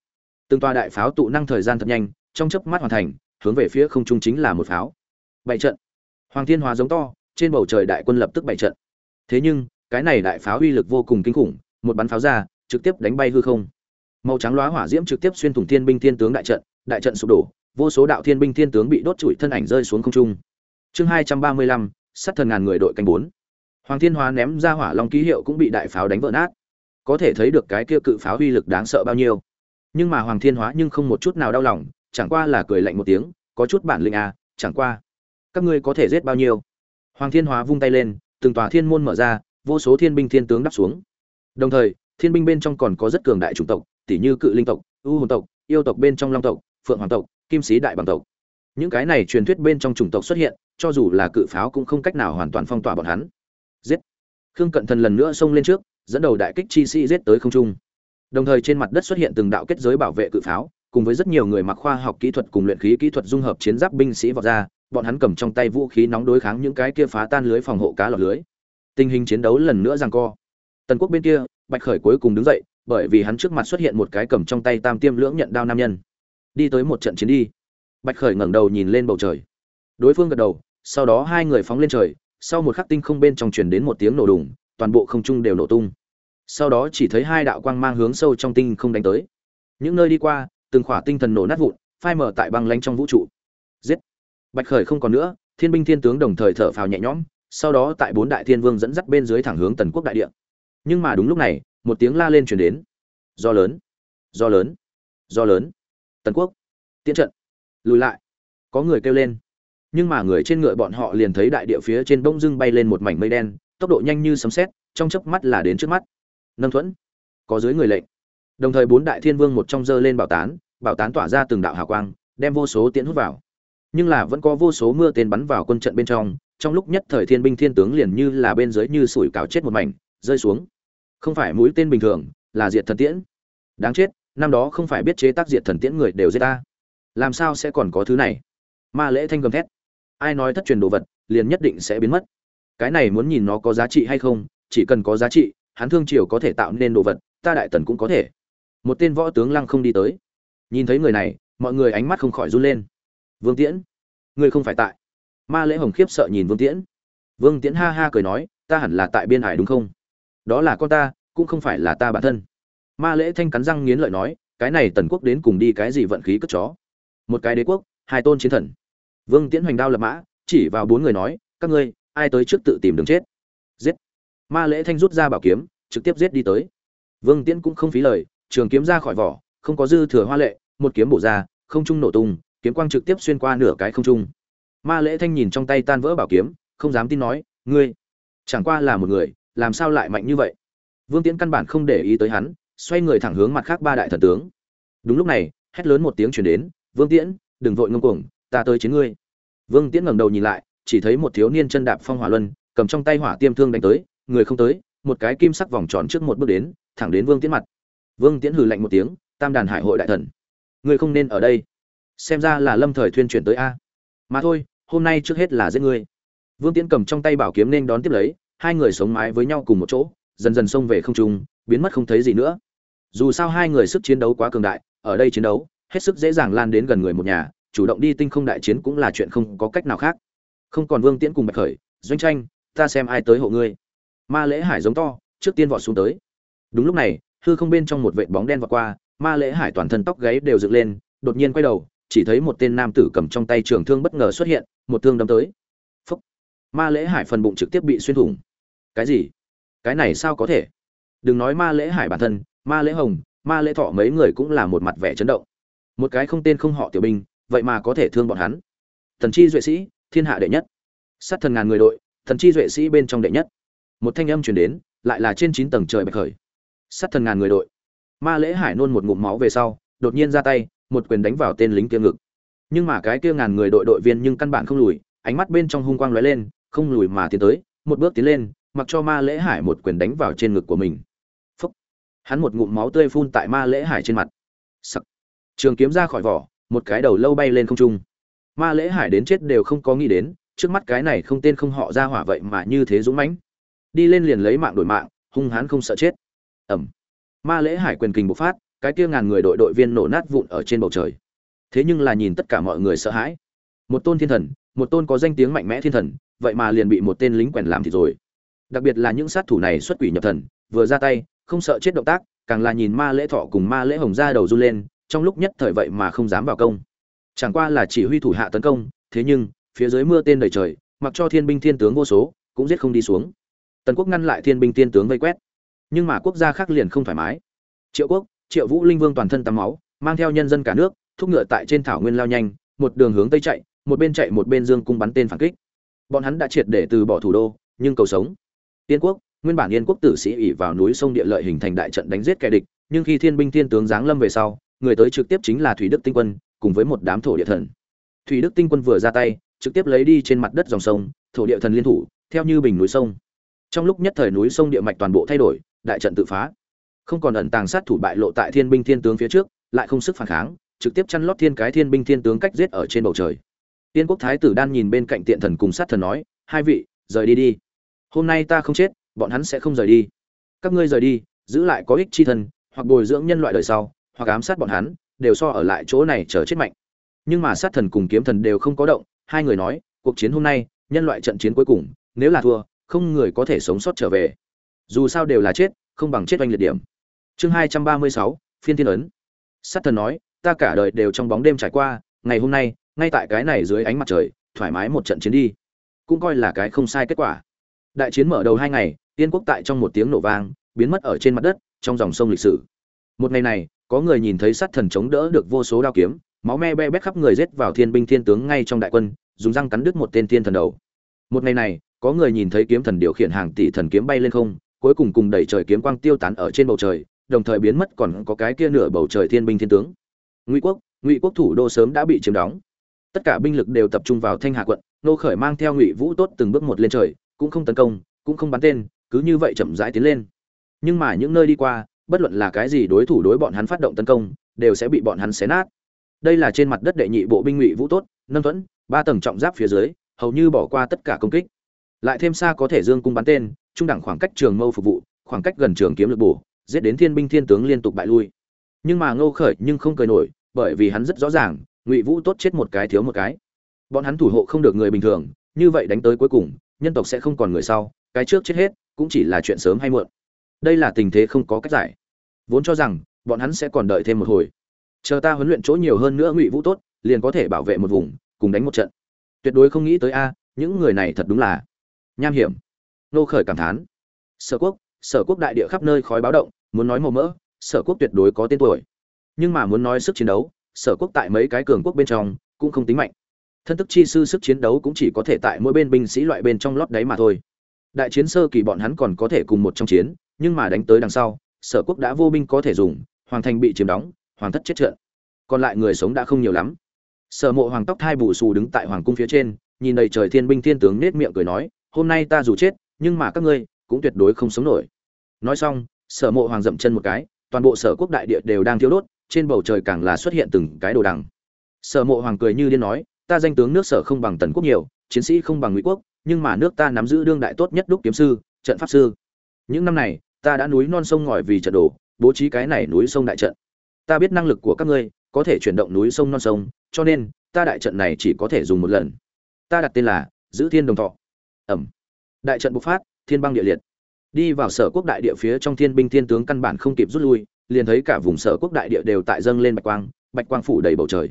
Từng tòa đại pháo tụ năng thời gian thật nhanh, trong chớp mắt hoàn thành, hướng về phía không trung chính là một pháo. Bảy trận. Hoàng thiên hòa giống to, trên bầu trời đại quân lập tức bảy trận. Thế nhưng, cái này đại pháo uy lực vô cùng kinh khủng, một bắn pháo ra, trực tiếp đánh bay hư không. Màu trắng lóa hỏa diễm trực tiếp xuyên thủng thiên binh thiên tướng đại trận đại trận sụp đổ, vô số đạo thiên binh thiên tướng bị đốt trụi thân ảnh rơi xuống không trung chương hai trăm ba mươi lăm, sát thần ngàn người đội canh bốn. Hoàng thiên hóa ném ra hỏa long ký hiệu cũng bị đại pháo đánh vỡ nát. Có thể thấy được cái kia cự pháo uy lực đáng sợ bao nhiêu. Nhưng mà hoàng thiên hóa nhưng không một chút nào đau lòng, chẳng qua là cười lạnh một tiếng, có chút bản lĩnh à chẳng qua, các ngươi có thể giết bao nhiêu? Hoàng thiên hóa vung tay lên, từng tòa thiên môn mở ra, vô số thiên binh thiên tướng đắp xuống. Đồng thời, thiên binh bên trong còn có rất cường đại chủng tộc tỷ như cự linh tộc ưu hồn tộc, yêu tộc bên trong long tộc, phượng hoàng tộc, kim sĩ đại bằng tộc những cái này truyền thuyết bên trong chủng tộc xuất hiện, cho dù là cự pháo cũng không cách nào hoàn toàn phong tỏa bọn hắn. Giết! Khương cận thần lần nữa xông lên trước, dẫn đầu đại kích chi sĩ giết tới không trung. Đồng thời trên mặt đất xuất hiện từng đạo kết giới bảo vệ cự pháo, cùng với rất nhiều người mặc khoa học kỹ thuật cùng luyện khí kỹ thuật dung hợp chiến giáp binh sĩ vọt ra, bọn hắn cầm trong tay vũ khí nóng đối kháng những cái kia phá tan lưới phòng hộ cá lọc lưới. Tình hình chiến đấu lần nữa giằng co. Tần quốc bên kia, bạch khởi cuối cùng đứng dậy, bởi vì hắn trước mặt xuất hiện một cái cầm trong tay tam tiêm lưỡng nhận đao nam nhân. Đi tới một trận chiến đi bạch khởi ngẩng đầu nhìn lên bầu trời. Đối phương gật đầu, sau đó hai người phóng lên trời, sau một khắc tinh không bên trong truyền đến một tiếng nổ đùng, toàn bộ không trung đều nổ tung. Sau đó chỉ thấy hai đạo quang mang hướng sâu trong tinh không đánh tới. Những nơi đi qua, từng khỏa tinh thần nổ nát vụn, phai mở tại băng lanh trong vũ trụ. Giết! Bạch khởi không còn nữa, thiên binh thiên tướng đồng thời thở phào nhẹ nhõm, sau đó tại bốn đại thiên vương dẫn dắt bên dưới thẳng hướng tần quốc đại địa. Nhưng mà đúng lúc này, một tiếng la lên chuyển đến. Do lớn! Do lớn! Do lớn! Tần quốc! Tiến trận! Lùi lại. Có người kêu lên. Nhưng mà người trên ngựa bọn họ liền thấy đại địa phía trên bông dưng bay lên một mảnh mây đen, tốc độ nhanh như sấm sét, trong chớp mắt là đến trước mắt. Nâng thuẫn. Có dưới người lệnh. Đồng thời bốn đại thiên vương một trong dơ lên bảo tán bảo tán tỏa ra từng đạo hào quang, đem vô số tiễn hút vào. Nhưng là vẫn có vô số mưa tên bắn vào quân trận bên trong trong lúc nhất thời thiên binh thiên tướng liền như là bên dưới như sủi cào chết một mảnh, rơi xuống. Không phải mũi tên bình thường, là diệt thần tiễn. Đáng chết, năm đó không phải biết chế tác diệt thần tiễn người đều giết ta làm sao sẽ còn có thứ này? Ma lễ thanh gầm thét. Ai nói thất truyền đồ vật, liền nhất định sẽ biến mất. Cái này muốn nhìn nó có giá trị hay không, chỉ cần có giá trị, hắn thương triều có thể tạo nên đồ vật, ta đại tần cũng có thể. Một tên võ tướng lăng không đi tới. Nhìn thấy người này, mọi người ánh mắt không khỏi run lên. Vương tiễn, ngươi không phải tại. Ma lễ hồng khiếp sợ nhìn vương tiễn. Vương tiễn ha ha cười nói, ta hẳn là tại biên hải đúng không? Đó là con ta, cũng không phải là ta bản thân. Ma lễ thanh cắn răng nghiến lợi nói, cái này tần quốc đến cùng đi cái gì vận khí cất chó? Một cái đế quốc, hai tôn chiến thần. Vương tiễn hoành đao lập mã, chỉ vào bốn người nói, các ngươi, ai tới trước tự tìm đường chết? Giết. Ma lễ thanh rút ra bảo kiếm, trực tiếp giết đi tới. Vương tiễn cũng không phí lời, trường kiếm ra khỏi vỏ, không có dư thừa hoa lệ, một kiếm bổ ra, không trung nổ tung, kiếm quang trực tiếp xuyên qua nửa cái không trung. Ma lễ thanh nhìn trong tay tan vỡ bảo kiếm, không dám tin nói, ngươi, chẳng qua là một người, làm sao lại mạnh như vậy? Vương tiễn căn bản không để ý tới hắn, xoay người thẳng hướng mặt khác ba đại thần tướng. Đúng lúc này, hét lớn một tiếng chuyển đến vương tiễn, đừng vội ngông cuồng, ta tới chiến ngươi. Vương tiễn ngẩng đầu nhìn lại, chỉ thấy một thiếu niên chân đạp phong hỏa luân, cầm trong tay hỏa tiêm thương đánh tới, người không tới, một cái kim sắc vòng tròn trước một bước đến, thẳng đến vương tiễn mặt. Vương tiễn hừ lạnh một tiếng, tam đàn hải hội đại thần. Ngươi không nên ở đây. Xem ra là lâm thời thuyên chuyển tới a. Mà thôi, hôm nay trước hết là giết ngươi. Vương tiễn cầm trong tay bảo kiếm nên đón tiếp lấy, hai người sống mái với nhau cùng một chỗ, dần dần xông về không trung, biến mất không thấy gì nữa. Dù sao hai người sức chiến đấu quá cường đại, ở đây chiến đấu hết sức dễ dàng lan đến gần người một nhà, chủ động đi tinh không đại chiến cũng là chuyện không có cách nào khác. Không còn vương tiễn cùng bạch khởi, doanh tranh, ta xem ai tới hộ ngươi. Ma lễ hải giống to, trước tiên vọt xuống tới. Đúng lúc này, hư không bên trong một vệ bóng đen vọt qua, ma lễ hải toàn thân tóc gáy đều dựng lên, đột nhiên quay đầu, chỉ thấy một tên nam tử cầm trong tay trường thương bất ngờ xuất hiện, một thương đâm tới. Phúc. Ma lễ hải phần bụng trực tiếp bị xuyên thủng. Cái gì? Cái này sao có thể? Đừng nói ma lễ hải bản thân, ma lễ hồng, ma lễ thọ mấy người cũng là một mặt vẻ chấn động một cái không tên không họ tiểu binh, vậy mà có thể thương bọn hắn. Thần chi duệ sĩ, thiên hạ đệ nhất. Sát thần ngàn người đội, thần chi duệ sĩ bên trong đệ nhất. Một thanh âm truyền đến, lại là trên chín tầng trời bạch khởi. Sát thần ngàn người đội. Ma lễ hải nôn một ngụm máu về sau, đột nhiên ra tay, một quyền đánh vào tên lính kia ngực. Nhưng mà cái kia ngàn người đội đội viên nhưng căn bản không lùi, ánh mắt bên trong hung quang lóe lên, không lùi mà tiến tới, một bước tiến lên, mặc cho ma lễ hải một quyền đánh vào trên ngực của mình. Phúc. hắn một ngụm máu tươi phun tại ma lễ hải trên mặt. Sắc trường kiếm ra khỏi vỏ, một cái đầu lâu bay lên không trung. Ma lễ hải đến chết đều không có nghĩ đến, trước mắt cái này không tên không họ ra hỏa vậy mà như thế dũng mãnh. Đi lên liền lấy mạng đổi mạng, hung hãn không sợ chết. Ẩm. Ma lễ hải quyền kình bộc phát, cái kia ngàn người đội đội viên nổ nát vụn ở trên bầu trời. Thế nhưng là nhìn tất cả mọi người sợ hãi. Một tôn thiên thần, một tôn có danh tiếng mạnh mẽ thiên thần, vậy mà liền bị một tên lính quèn làm thì rồi. Đặc biệt là những sát thủ này xuất quỷ nhập thần, vừa ra tay, không sợ chết động tác, càng là nhìn ma lễ thọ cùng ma lễ hồng ra đầu run lên trong lúc nhất thời vậy mà không dám vào công. Chẳng qua là chỉ huy thủ hạ tấn công, thế nhưng, phía dưới mưa tên đầy trời, mặc cho thiên binh thiên tướng vô số, cũng giết không đi xuống. Tần quốc ngăn lại thiên binh thiên tướng vây quét. Nhưng mà quốc gia khác liền không thoải mái. Triệu quốc, triệu vũ linh vương toàn thân tắm máu, mang theo nhân dân cả nước, thúc ngựa tại trên thảo nguyên lao nhanh, một đường hướng tây chạy, một bên chạy một bên dương cung bắn tên phản kích. Bọn hắn đã triệt để từ bỏ thủ đô, nhưng cầu sống. Yên quốc, nguyên bản yên quốc tử sĩ ỉ vào núi sông địa lợi hình thành đại trận đánh giết kẻ địch, nhưng khi thiên binh thiên tướng giáng lâm về sau người tới trực tiếp chính là thủy đức tinh quân, cùng với một đám thổ địa thần. Thủy đức tinh quân vừa ra tay, trực tiếp lấy đi trên mặt đất dòng sông, thổ địa thần liên thủ, theo như bình núi sông. Trong lúc nhất thời núi sông địa mạch toàn bộ thay đổi, đại trận tự phá. Không còn ẩn tàng sát thủ bại lộ tại thiên binh thiên tướng phía trước, lại không sức phản kháng, trực tiếp chăn lót thiên cái thiên binh thiên tướng cách giết ở trên bầu trời. Tiên quốc thái tử đan nhìn bên cạnh tiện thần cùng sát thần nói, hai vị, rời đi đi. Hôm nay ta không chết, bọn hắn sẽ không rời đi. Các ngươi rời đi, giữ lại có ích chi thân, hoặc bồi dưỡng nhân loại đời sau hoặc ám sát bọn hắn, đều so ở lại chỗ này chờ chết mạnh. Nhưng mà sát thần cùng kiếm thần đều không có động, hai người nói, cuộc chiến hôm nay, nhân loại trận chiến cuối cùng, nếu là thua, không người có thể sống sót trở về. Dù sao đều là chết, không bằng chết oanh liệt điểm. Chương hai trăm ba mươi sáu, phiên thiên ấn. Sát thần nói, ta cả đời đều trong bóng đêm trải qua, ngày hôm nay, ngay tại cái này dưới ánh mặt trời, thoải mái một trận chiến đi. Cũng coi là cái không sai kết quả. Đại chiến mở đầu hai ngày, tiên quốc tại trong một tiếng nổ vang, biến mất ở trên mặt đất, trong dòng sông lịch sử. Một ngày này có người nhìn thấy sát thần chống đỡ được vô số đao kiếm, máu me be bét khắp người rết vào thiên binh thiên tướng ngay trong đại quân, dùng răng cắn đứt một tên thiên thần đầu. Một ngày này, có người nhìn thấy kiếm thần điều khiển hàng tỷ thần kiếm bay lên không, cuối cùng cùng đẩy trời kiếm quang tiêu tán ở trên bầu trời, đồng thời biến mất còn có cái kia nửa bầu trời thiên binh thiên tướng. Ngụy quốc ngụy quốc thủ đô sớm đã bị chiếm đóng. Tất cả binh lực đều tập trung vào thanh hà quận, nô khởi mang theo ngụy vũ tốt từng bước một lên trời, cũng không tấn công, cũng không bắn tên, cứ như vậy chậm rãi tiến lên. Nhưng mà những nơi đi qua bất luận là cái gì đối thủ đối bọn hắn phát động tấn công, đều sẽ bị bọn hắn xé nát. Đây là trên mặt đất đệ nhị bộ binh ngụy vũ tốt, nâng thuẫn, ba tầng trọng giáp phía dưới, hầu như bỏ qua tất cả công kích. Lại thêm xa có thể dương cung bắn tên, trung đẳng khoảng cách trường mâu phục vụ, khoảng cách gần trường kiếm lực bổ, giết đến thiên binh thiên tướng liên tục bại lui. Nhưng mà ngô khởi nhưng không cười nổi, bởi vì hắn rất rõ ràng, ngụy vũ tốt chết một cái thiếu một cái. Bọn hắn thủ hộ không được người bình thường, như vậy đánh tới cuối cùng, nhân tộc sẽ không còn người sau, cái trước chết hết, cũng chỉ là chuyện sớm hay muộn đây là tình thế không có cách giải. Vốn cho rằng, bọn hắn sẽ còn đợi thêm một hồi. Chờ ta huấn luyện chỗ nhiều hơn nữa ngụy vũ tốt, liền có thể bảo vệ một vùng, cùng đánh một trận. Tuyệt đối không nghĩ tới a, những người này thật đúng là nham hiểm. Nô khởi cảm thán. Sở quốc sở quốc đại địa khắp nơi khói báo động, muốn nói màu mỡ, sở quốc tuyệt đối có tên tuổi. Nhưng mà muốn nói sức chiến đấu, sở quốc tại mấy cái cường quốc bên trong cũng không tính mạnh. Thân tức chi sư sức chiến đấu cũng chỉ có thể tại mỗi bên binh sĩ loại bên trong lót đáy mà thôi. Đại chiến sơ kỳ bọn hắn còn có thể cùng một trong chiến nhưng mà đánh tới đằng sau, sở quốc đã vô binh có thể dùng, hoàng thành bị chiếm đóng, hoàng thất chết trận còn lại người sống đã không nhiều lắm. Sở mộ hoàng tóc thai bù xù đứng tại hoàng cung phía trên, nhìn đầy trời thiên binh thiên tướng nết miệng cười nói, hôm nay ta dù chết, nhưng mà các ngươi cũng tuyệt đối không sống nổi. Nói xong, sở mộ hoàng dậm chân một cái, toàn bộ sở quốc đại địa đều đang thiếu đốt, trên bầu trời càng là xuất hiện từng cái đồ đằng. Sở mộ hoàng cười như điên nói, ta danh tướng nước sở không bằng tần quốc nhiều, chiến sĩ không bằng ngụy quốc, nhưng mà nước ta nắm giữ đương đại tốt nhất đúc kiếm sư, trận pháp sư. Những năm này ta đã núi non sông ngòi vì trận đồ, bố trí cái này núi sông đại trận. Ta biết năng lực của các ngươi, có thể chuyển động núi sông non sông, cho nên, ta đại trận này chỉ có thể dùng một lần. Ta đặt tên là giữ thiên đồng thọ. Ẩm. Đại trận bộc phát, thiên băng địa liệt. Đi vào sở quốc đại địa phía trong thiên binh thiên tướng căn bản không kịp rút lui, liền thấy cả vùng sở quốc đại địa đều tại dâng lên bạch quang bạch quang phủ đầy bầu trời.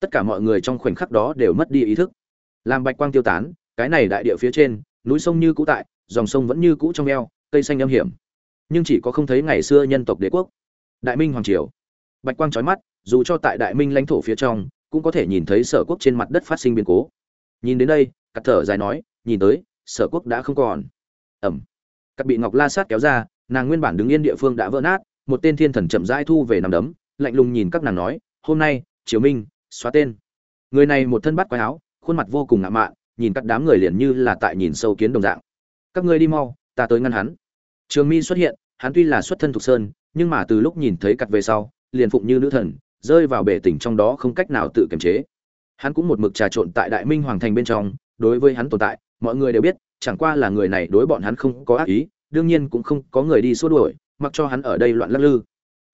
Tất cả mọi người trong khoảnh khắc đó đều mất đi ý thức. Làm bạch quang tiêu tán, cái này đại địa phía trên, núi sông như cũ tại, dòng sông vẫn như cũ trong eo, cây xanh âm hiểm nhưng chỉ có không thấy ngày xưa nhân tộc đế quốc. Đại minh hoàng triều. Bạch quang trói mắt, dù cho tại đại minh lãnh thổ phía trong, cũng có thể nhìn thấy sở quốc trên mặt đất phát sinh biến cố. Nhìn đến đây cắt thở dài nói, nhìn tới, sở quốc đã không còn. Ẩm. Cắt bị ngọc la sát kéo ra, nàng nguyên bản đứng yên địa phương đã vỡ nát, một tên thiên thần chậm rãi thu về nằm đấm, lạnh lùng nhìn các nàng nói, hôm nay, triều minh, xóa tên. Người này một thân bắt quái áo, khuôn mặt vô cùng ngạo mạn, nhìn các đám người liền như là tại nhìn sâu kiến đồng dạng. Các ngươi đi mau, ta tới ngăn hắn trường mi xuất hiện, hắn tuy là xuất thân thuộc sơn, nhưng mà từ lúc nhìn thấy cặt về sau, liền phụng như nữ thần, rơi vào bể tỉnh trong đó không cách nào tự kiềm chế. Hắn cũng một mực trà trộn tại đại minh hoàng thành bên trong, đối với hắn tồn tại, mọi người đều biết, chẳng qua là người này đối bọn hắn không có ác ý, đương nhiên cũng không có người đi xua đuổi, mặc cho hắn ở đây loạn lắc lư.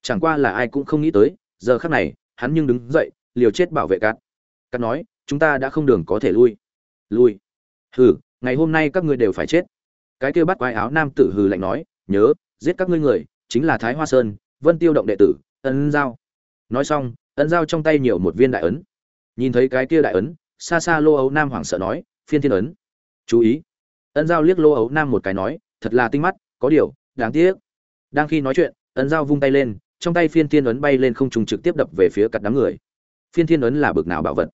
Chẳng qua là ai cũng không nghĩ tới, giờ khắc này, hắn nhưng đứng dậy, liều chết bảo vệ cát. Cát nói, chúng ta đã không đường có thể lui. Lui? Hừ, ngày hôm nay các ngươi đều phải chết cái kia bắt quái áo nam tử hừ lạnh nói, nhớ, giết các ngươi người, chính là thái hoa sơn, vân tiêu động đệ tử, ân giao. Nói xong, ân giao trong tay nhiều một viên đại ấn. Nhìn thấy cái kia đại ấn, xa xa lô ấu nam hoảng sợ nói, phiên thiên ấn. Chú ý. Ân giao liếc lô ấu nam một cái nói, thật là tinh mắt, có điều, đáng tiếc. Đang khi nói chuyện, ân giao vung tay lên, trong tay phiên thiên ấn bay lên không trùng trực tiếp đập về phía cặt đám người. Phiên thiên ấn là bực nào bảo vật?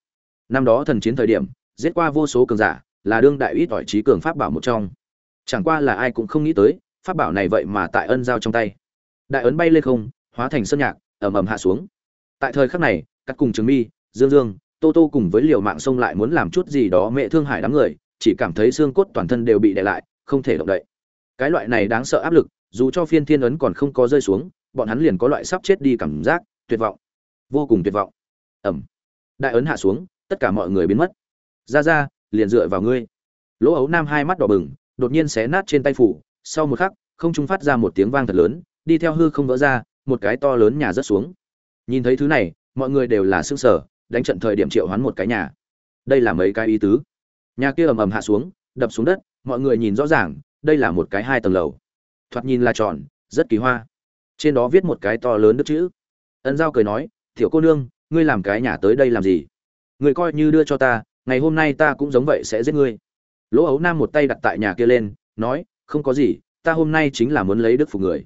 Năm đó thần chiến thời điểm, giết qua vô số cường giả, là đương đại ít ỏi trí cường pháp bảo một trong chẳng qua là ai cũng không nghĩ tới, pháp bảo này vậy mà tại ân giao trong tay. Đại ấn bay lên không, hóa thành sơn nhạc, ầm ầm hạ xuống. Tại thời khắc này các cùng trường mi, dương dương, tô tô cùng với liều mạng sông lại muốn làm chút gì đó mẹ thương hại đám người, chỉ cảm thấy xương cốt toàn thân đều bị đè lại, không thể động đậy. Cái loại này đáng sợ áp lực, dù cho phiên thiên ấn còn không có rơi xuống, bọn hắn liền có loại sắp chết đi cảm giác, tuyệt vọng. Vô cùng tuyệt vọng. Ẩm đại ấn hạ xuống, tất cả mọi người biến mất. Ra ra, liền dựa vào ngươi. Lỗ ấu nam hai mắt đỏ bừng đột nhiên xé nát trên tay phủ, sau một khắc, không trung phát ra một tiếng vang thật lớn, đi theo hư không vỡ ra, một cái to lớn nhà rớt xuống. Nhìn thấy thứ này, mọi người đều là xương sở đánh trận thời điểm triệu hoán một cái nhà. Đây là mấy cái ý tứ? Nhà kia ầm ầm hạ xuống, đập xuống đất, mọi người nhìn rõ ràng, đây là một cái hai tầng lầu. Thoạt nhìn là tròn, rất kỳ hoa. Trên đó viết một cái to lớn đức chữ. Ân giao cười nói thiểu cô nương, ngươi làm cái nhà tới đây làm gì? Người coi như đưa cho ta, ngày hôm nay ta cũng giống vậy sẽ giết ngươi lỗ ấu nam một tay đặt tại nhà kia lên, nói, không có gì, ta hôm nay chính là muốn lấy đức phục người.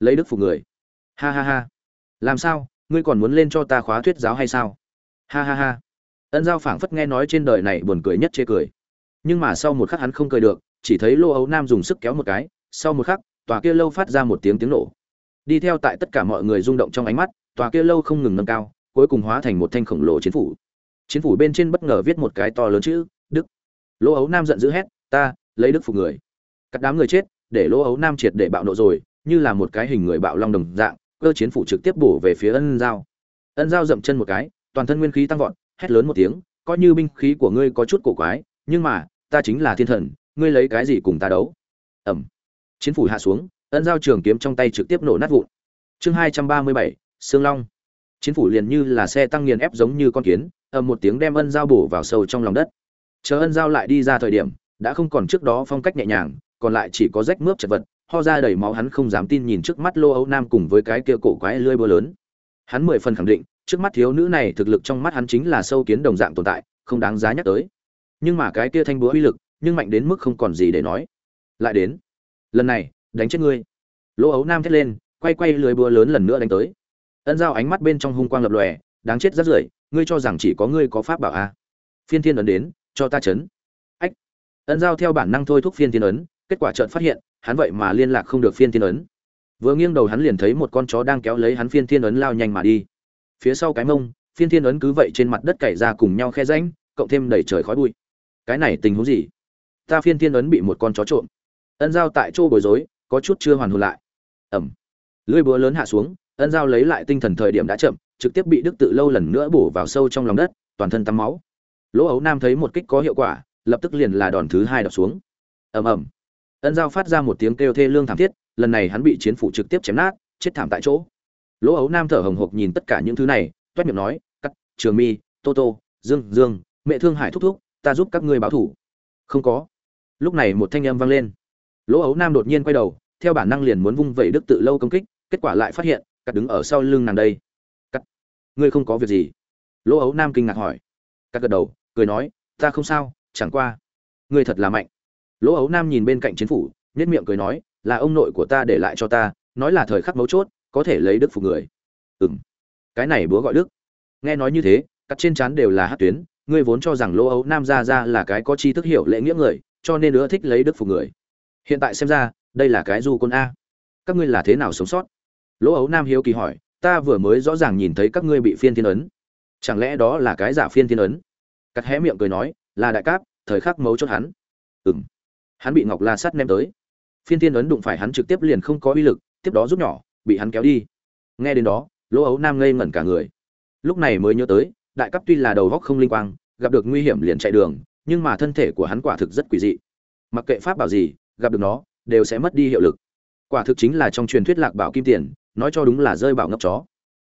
Lấy đức phục người? Ha ha ha. Làm sao? Ngươi còn muốn lên cho ta khóa thuyết giáo hay sao? Ha ha ha. Ân giao phảng phất nghe nói trên đời này buồn cười nhất chê cười. Nhưng mà sau một khắc hắn không cười được, chỉ thấy lô ấu nam dùng sức kéo một cái, sau một khắc, tòa kia lâu phát ra một tiếng tiếng nổ. Đi theo tại tất cả mọi người rung động trong ánh mắt, tòa kia lâu không ngừng nâng cao, cuối cùng hóa thành một thanh khổng lồ chiến phủ. Chiến phủ bên trên bất ngờ viết một cái to lớn chữ lỗ ấu nam giận dữ hét, ta, lấy đức phục người. Cắt đám người chết, để lỗ ấu nam triệt để bạo nộ rồi, như là một cái hình người bạo long đồng dạng, cơ chiến phủ trực tiếp bổ về phía ân giao. Ân giao dậm chân một cái, toàn thân nguyên khí tăng vọt, hét lớn một tiếng, coi như binh khí của ngươi có chút cổ quái, nhưng mà, ta chính là thiên thần, ngươi lấy cái gì cùng ta đấu? Ẩm. Chiến phủ hạ xuống, ân giao trường kiếm trong tay trực tiếp nổ nát vụn. Chương hai trăm ba mươi bảy, sương long. Chiến phủ liền như là xe tăng nghiền ép giống như con kiến, ầm một tiếng đem ân giao bổ vào sâu trong lòng đất chờ ân giao lại đi ra thời điểm, đã không còn trước đó phong cách nhẹ nhàng, còn lại chỉ có rách mướp chật vật, ho ra đầy máu hắn không dám tin nhìn trước mắt lô âu nam cùng với cái kia cổ quái lưỡi búa lớn. Hắn mười phần khẳng định, trước mắt thiếu nữ này thực lực trong mắt hắn chính là sâu kiến đồng dạng tồn tại, không đáng giá nhắc tới. Nhưng mà cái kia thanh búa uy lực, nhưng mạnh đến mức không còn gì để nói. Lại đến. Lần này, đánh chết ngươi. Lỗ ấu nam thét lên, quay quay lưới búa lớn lần nữa đánh tới. Ân giao ánh mắt bên trong hung quang lập lòe, đáng chết rất rưởi, ngươi cho rằng chỉ có ngươi có pháp bảo a à. phiên thiên ấn đến cho ta chấn. Ách. Ân giao theo bản năng thôi thúc phiên thiên ấn, kết quả chợt phát hiện, hắn vậy mà liên lạc không được phiên thiên ấn. Vừa nghiêng đầu hắn liền thấy một con chó đang kéo lấy hắn phiên thiên ấn lao nhanh mà đi. Phía sau cái mông, phiên thiên ấn cứ vậy trên mặt đất cày ra cùng nhau khe rãnh, cộng thêm đầy trời khói bụi. Cái này tình huống gì? Ta phiên thiên ấn bị một con chó trộm. Ân giao tại chỗ bối rối, có chút chưa hoàn hồn lại. Ẩm. Lưỡi búa lớn hạ xuống, ân giao lấy lại tinh thần thời điểm đã chậm, trực tiếp bị đức tự lâu lần nữa bổ vào sâu trong lòng đất, toàn thân tắm máu lỗ ấu nam thấy một kích có hiệu quả, lập tức liền là đòn thứ hai đập xuống. Ầm ầm. Ân giao phát ra một tiếng kêu thê lương thảm thiết, lần này hắn bị chiến phủ trực tiếp chém nát, chết thảm tại chỗ. Lỗ ấu nam thở hồng hộc nhìn tất cả những thứ này, toét miệng nói, cắt, trường mi, tô tô, dương dương, mẹ thương hải thúc thúc, ta giúp các ngươi báo thủ. Không có. Lúc này một thanh âm vang lên. Lỗ ấu nam đột nhiên quay đầu, theo bản năng liền muốn vung vẩy đức tự lâu công kích, kết quả lại phát hiện, cắt đứng ở sau lưng nàng đây. Cắt, ngươi không có việc gì. Lỗ ấu nam kinh ngạc hỏi cắt gật đầu, cười nói, ta không sao, chẳng qua, ngươi thật là mạnh. Lỗ ấu nam nhìn bên cạnh chiến phủ nhất miệng cười nói, là ông nội của ta để lại cho ta, nói là thời khắc mấu chốt, có thể lấy đức phục người. Ừ m cái này búa gọi đức. Nghe nói như thế, cắt trên trán đều là hát tuyến, ngươi vốn cho rằng lỗ ấu nam ra ra là cái có chi thức hiểu lễ nghĩa người, cho nên nữa thích lấy đức phục người. Hiện tại xem ra, đây là cái du côn a. Các ngươi là thế nào sống sót? Lỗ ấu nam hiếu kỳ hỏi, ta vừa mới rõ ràng nhìn thấy các ngươi bị phiên thiên ấn. Chẳng lẽ đó là cái giả phiên thiên ấn? Cắt hé miệng cười nói, là đại cáp, thời khắc mấu chốt hắn. Ừng hắn bị ngọc la sắt ném tới. Phiên thiên ấn đụng phải hắn trực tiếp liền không có uy lực, tiếp đó rút nhỏ, bị hắn kéo đi. Nghe đến đó lỗ ấu nam ngây ngẩn cả người. Lúc này mới nhớ tới, đại cấp tuy là đầu góc không linh quang, gặp được nguy hiểm liền chạy đường, nhưng mà thân thể của hắn quả thực rất quỷ dị. Mặc kệ pháp bảo gì, gặp được nó, đều sẽ mất đi hiệu lực. Quả thực chính là trong truyền thuyết lạc bảo kim tiền, nói cho đúng là rơi bảo ngốc chó.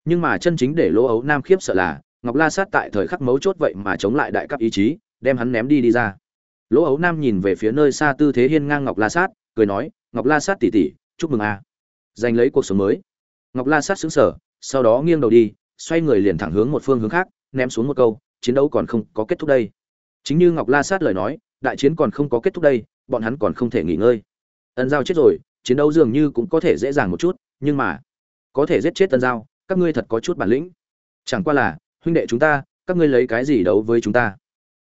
Nhưng mà chân chính để lỗ ấu nam khiếp sợ là ngọc la sát tại thời khắc mấu chốt vậy mà chống lại đại cấp ý chí, đem hắn ném đi đi ra. Lỗ ấu nam nhìn về phía nơi xa tư thế hiên ngang ngọc la sát, cười nói, ngọc la sát tỉ tỉ chúc mừng a. Giành lấy cuộc sống mới. Ngọc la sát xứng sở sau đó nghiêng đầu đi, xoay người liền thẳng hướng một phương hướng khác, ném xuống một câu, chiến đấu còn không có kết thúc đây. Chính như ngọc la sát lời nói, đại chiến còn không có kết thúc đây, bọn hắn còn không thể nghỉ ngơi. Ân giao chết rồi, chiến đấu dường như cũng có thể dễ dàng một chút, nhưng mà, có thể giết chết ân giao, các ngươi thật có chút bản lĩnh. Chẳng qua là huynh đệ chúng ta, các ngươi lấy cái gì đấu với chúng ta?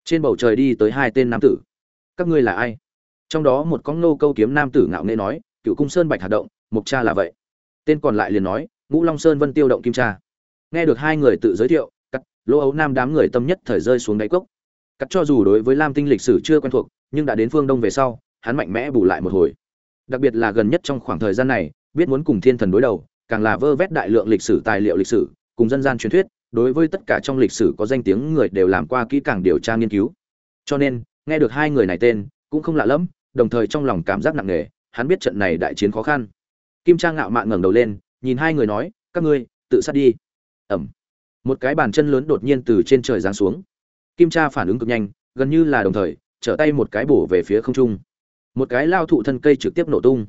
Trên bầu trời đi tới hai tên nam tử. Các ngươi là ai? Trong đó một con nô câu kiếm nam tử ngạo nghễ nói, cựu cung sơn bạch hạt động, mục cha là vậy. Tên còn lại liền nói, ngũ long sơn vân tiêu động kim cha. Nghe được hai người tự giới thiệu, cắt lỗ ấu nam đám người tâm nhất thời rơi xuống đáy cốc. Cắt cho dù đối với lam tinh lịch sử chưa quen thuộc, nhưng đã đến phương đông về sau, hắn mạnh mẽ bù lại một hồi. Đặc biệt là gần nhất trong khoảng thời gian này, biết muốn cùng thiên thần đối đầu, càng là vơ vét đại lượng lịch sử tài liệu lịch sử, cùng dân gian truyền thuyết đối với tất cả trong lịch sử có danh tiếng người đều làm qua kỹ càng điều tra nghiên cứu. Cho nên, nghe được hai người này tên, cũng không lạ lẫm, đồng thời trong lòng cảm giác nặng nề, hắn biết trận này đại chiến khó khăn. Kim trang ngạo mạn ngẩng đầu lên, nhìn hai người nói, các ngươi, tự sát đi. Ẩm. Một cái bàn chân lớn đột nhiên từ trên trời giáng xuống. Kim cha phản ứng cực nhanh, gần như là đồng thời, trở tay một cái bổ về phía không trung. Một cái lao thụ thân cây trực tiếp nổ tung.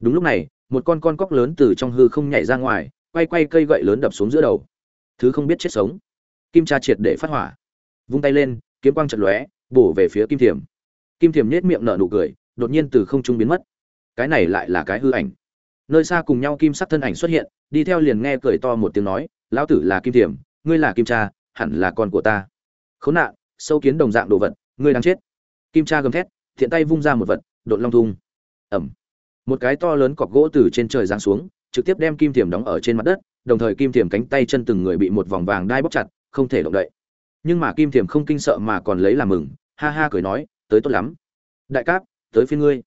Đúng lúc này, một con con cóc lớn từ trong hư không nhảy ra ngoài, quay quay cây gậy lớn đập xuống giữa đầu thứ không biết chết sống. Kim cha triệt để phát hỏa. Vung tay lên, kiếm quang trận lóe, bổ về phía kim thiềm kim thiềm nhếch miệng nở nụ cười, đột nhiên từ không trung biến mất. Cái này lại là cái hư ảnh. Nơi xa cùng nhau kim sắc thân ảnh xuất hiện, đi theo liền nghe cười to một tiếng nói, lão tử là kim thiềm ngươi là kim cha, hẳn là con của ta. Khốn nạn, sâu kiến đồng dạng đồ vật, ngươi đang chết. Kim cha gầm thét, thiện tay vung ra một vật, đột long thung. Ẩm. Một cái to lớn cọc gỗ từ trên trời giáng xuống, trực tiếp đem kim thiềm đóng ở trên mặt đất đồng thời kim thiềm cánh tay chân từng người bị một vòng vàng đai bóc chặt, không thể động đậy. Nhưng mà kim thiềm không kinh sợ mà còn lấy làm mừng, ha ha cười nói, tới tốt lắm. Đại cáp, tới phiên ngươi.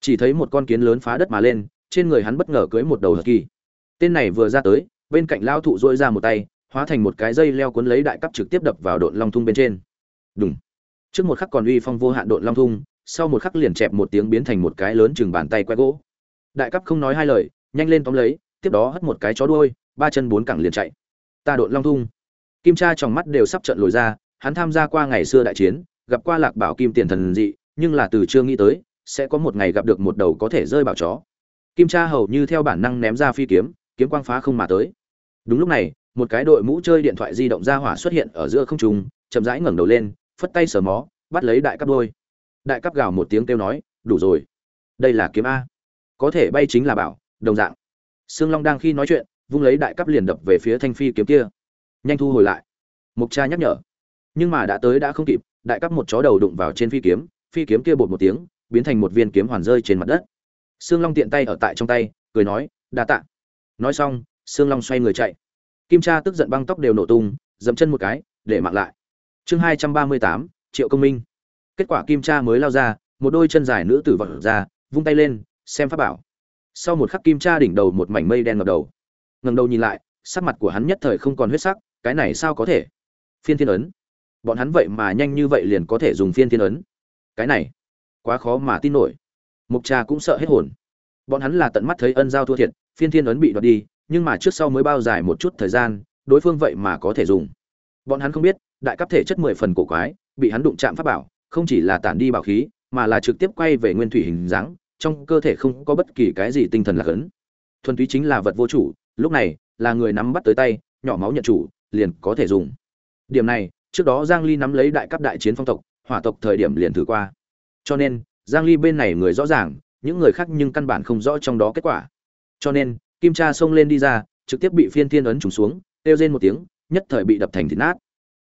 Chỉ thấy một con kiến lớn phá đất mà lên, trên người hắn bất ngờ cưới một đầu hờ kỳ. Tên này vừa ra tới, bên cạnh lao thụ dỗi ra một tay, hóa thành một cái dây leo cuốn lấy đại cấp trực tiếp đập vào độn long thung bên trên. Đúng trước một khắc còn uy phong vô hạn độn long thung, sau một khắc liền chẹp một tiếng biến thành một cái lớn chừng bàn tay que gỗ. Đại cấp không nói hai lời, nhanh lên tóm lấy tiếp đó hất một cái chó đuôi, ba chân bốn cẳng liền chạy. Ta độn long thung. Kim cha trong mắt đều sắp trận lồi ra, hắn tham gia qua ngày xưa đại chiến, gặp qua lạc bảo kim tiền thần dị, nhưng là từ chưa nghĩ tới, sẽ có một ngày gặp được một đầu có thể rơi bảo chó. Kim cha hầu như theo bản năng ném ra phi kiếm kiếm quang phá không mà tới. Đúng lúc này, một cái đội mũ chơi điện thoại di động ra hỏa xuất hiện ở giữa không trung, chậm rãi ngẩng đầu lên, phất tay sờ mó, bắt lấy đại cấp đôi đại cấp gào một tiếng kêu nói, đủ rồi. Đây là kiếm a. Có thể bay chính là bảo, đồng dạng sương long đang khi nói chuyện, vung lấy đại cấp liền đập về phía thanh phi kiếm kia. Nhanh thu hồi lại. Mục cha nhắc nhở. Nhưng mà đã tới đã không kịp, đại cấp một chó đầu đụng vào trên phi kiếm phi kiếm kia bột một tiếng, biến thành một viên kiếm hoàn rơi trên mặt đất. Sương long tiện tay ở tại trong tay, cười nói, đa tạ. Nói xong, sương long xoay người chạy. Kim cha tức giận băng tóc đều nổ tung dậm chân một cái, để mặc lại. Chương hai trăm ba mươi tám, triệu công minh. Kết quả kim cha mới lao ra, một đôi chân dài nữ tử vọt ra, vung tay lên, xem pháp bảo sau một khắc kim cha đỉnh đầu một mảnh mây đen ngập đầu. Ngầm đầu nhìn lại, sắc mặt của hắn nhất thời không còn huyết sắc, cái này sao có thể? Phiên thiên ấn. Bọn hắn vậy mà nhanh như vậy liền có thể dùng phiên thiên ấn? Cái này, quá khó mà tin nổi. Mục cha cũng sợ hết hồn. Bọn hắn là tận mắt thấy ân giao thua thiệt, phiên thiên ấn bị đoạt đi, nhưng mà trước sau mới bao dài một chút thời gian, đối phương vậy mà có thể dùng. Bọn hắn không biết, đại cấp thể chất mười phần cổ quái, bị hắn đụng chạm pháp bảo, không chỉ là tản đi bảo khí, mà là trực tiếp quay về nguyên thủy hình dáng trong cơ thể không có bất kỳ cái gì tinh thần lạc ấn. Thuần túy chính là vật vô chủ, lúc này, là người nắm bắt tới tay, nhỏ máu nhận chủ, liền có thể dùng. Điểm này, trước đó giang ly nắm lấy đại cấp đại chiến phong tộc, hỏa tộc thời điểm liền thử qua. Cho nên, giang ly bên này người rõ ràng, những người khác nhưng căn bản không rõ trong đó kết quả. Cho nên, kim cha xông lên đi ra, trực tiếp bị phiên thiên ấn trùng xuống, kêu rên một tiếng, nhất thời bị đập thành thịt nát.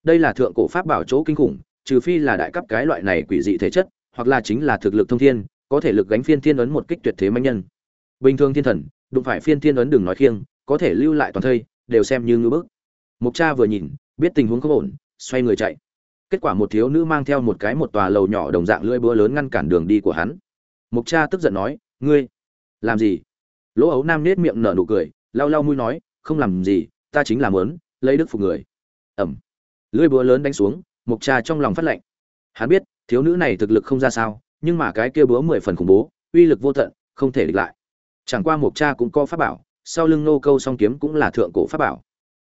Đây là thượng cổ pháp bảo chỗ kinh khủng, trừ phi là đại cấp cái loại này quỷ dị thể chất, hoặc là chính là thực lực thông thiên có thể lực gánh phiên thiên ấn một kích tuyệt thế manh nhân. Bình thường thiên thần, đụng phải phiên thiên ấn đừng nói khiêng, có thể lưu lại toàn thây, đều xem như ngưỡng bức. Mục cha vừa nhìn, biết tình huống không ổn, xoay người chạy. Kết quả một thiếu nữ mang theo một cái một tòa lầu nhỏ đồng dạng lưỡi búa lớn ngăn cản đường đi của hắn. Mục cha tức giận nói, ngươi, làm gì? Lỗ ấu nam nết miệng nở nụ cười, lau lau mũi nói, không làm gì, ta chính là lớn lấy đức phục người. Ẩm. Lưỡi búa lớn đánh xuống, mục cha trong lòng phát lạnh hắn biết, thiếu nữ này thực lực không ra sao nhưng mà cái kia búa mười phần khủng bố, uy lực vô tận, không thể địch lại. Chẳng qua mộc cha cũng có pháp bảo, sau lưng nô câu song kiếm cũng là thượng cổ pháp bảo.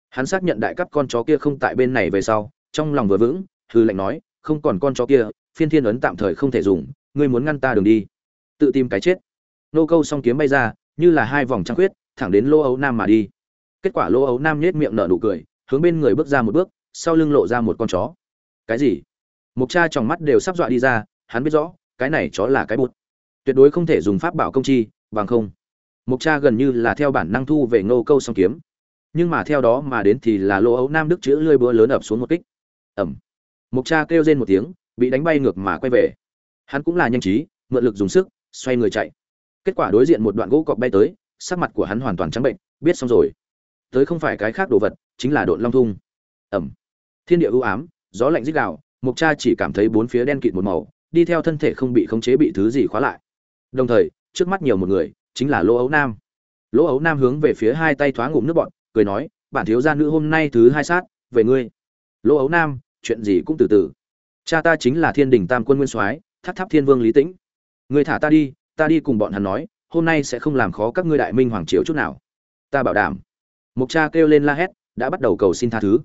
Hắn xác nhận đại cấp con chó kia không tại bên này về sau, trong lòng vừa vững, hư lệnh nói, không còn con chó kia, phiên thiên ấn tạm thời không thể dùng, ngươi muốn ngăn ta đường đi. Tự tìm cái chết. Nô câu song kiếm bay ra, như là hai vòng trăng khuyết, thẳng đến lô ấu nam mà đi. Kết quả lô ấu nam nhếch miệng nở nụ cười, hướng bên người bước ra một bước, sau lưng lộ ra một con chó. Cái gì? Mục cha trong mắt đều sắp dọa đi ra, hắn biết rõ cái này chó là cái bụt. Tuyệt đối không thể dùng pháp bảo công chi, bằng không. Mục cha gần như là theo bản năng thu về nô câu song kiếm. Nhưng mà theo đó mà đến thì là lô ấu nam đức chữ lươi búa lớn ập xuống một kích. Ẩm. Mục cha kêu rên một tiếng, bị đánh bay ngược mà quay về. Hắn cũng là nhanh trí, mượn lực dùng sức, xoay người chạy. Kết quả đối diện một đoạn gỗ cọc bay tới, sắc mặt của hắn hoàn toàn trắng bệnh, biết xong rồi. Tới không phải cái khác đồ vật, chính là độn long thung. Ẩm. Thiên địa ưu ám, gió lạnh rít gào, mục cha chỉ cảm thấy bốn phía đen kịt một màu đi theo thân thể không bị khống chế bị thứ gì khóa lại. Đồng thời, trước mắt nhiều một người, chính là lỗ ấu nam. Lỗ ấu nam hướng về phía hai tay thoá ngụm nước bọn cười nói, bản thiếu gia nữ hôm nay thứ hai sát, về ngươi. Lỗ ấu nam, chuyện gì cũng từ từ. Cha ta chính là thiên đình tam quân nguyên soái tháp tháp thiên vương lý tĩnh. Người thả ta đi ta đi cùng bọn hắn nói, hôm nay sẽ không làm khó các ngươi đại minh hoàng triều chút nào. Ta bảo đảm. Mục cha kêu lên la hét, đã bắt đầu cầu xin tha thứ.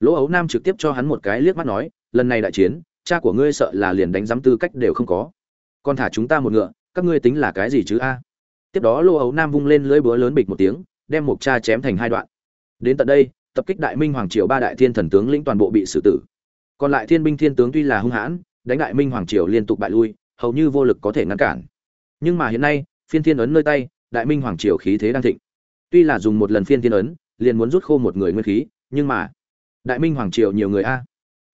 Lỗ ấu nam trực tiếp cho hắn một cái liếc mắt nói, lần này đại chiến cha của ngươi sợ là liền đánh giám tư cách đều không có. Còn thả chúng ta một ngựa, các ngươi tính là cái gì chứ a? Tiếp đó lô ấu nam vung lên lưỡi búa lớn bịch một tiếng, đem mục cha chém thành hai đoạn. Đến tận đây, tập kích đại minh hoàng triều ba đại thiên thần tướng lĩnh toàn bộ bị xử tử. Còn lại thiên binh thiên tướng tuy là hung hãn, đánh đại minh hoàng triều liên tục bại lui, hầu như vô lực có thể ngăn cản. Nhưng mà hiện nay, phiên thiên ấn nơi tay, đại minh hoàng triều khí thế đang thịnh. Tuy là dùng một lần phiên thiên ấn, liền muốn rút khô một người nguyên khí, nhưng mà đại minh hoàng triều nhiều người a.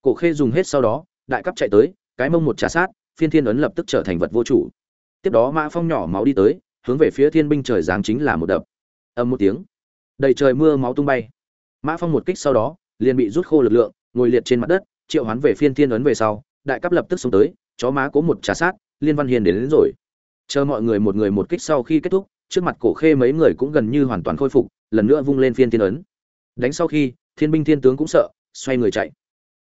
Cổ khê dùng hết sau đó đại cấp chạy tới cái mông một trà sát phiên thiên ấn lập tức trở thành vật vô chủ. Tiếp đó mã phong nhỏ máu đi tới hướng về phía thiên binh trời giáng chính là một đập. Ầm một tiếng đầy trời mưa máu tung bay. Mã phong một kích sau đó liền bị rút khô lực lượng ngồi liệt trên mặt đất triệu hoán về phiên thiên ấn về sau đại cấp lập tức xuống tới chó má cố một trà sát liên văn hiền đến, đến rồi. Chờ mọi người một người một kích sau khi kết thúc trước mặt cổ khê mấy người cũng gần như hoàn toàn khôi phục lần nữa vung lên phiên thiên ấn. Đánh sau khi thiên binh thiên tướng cũng sợ xoay người chạy.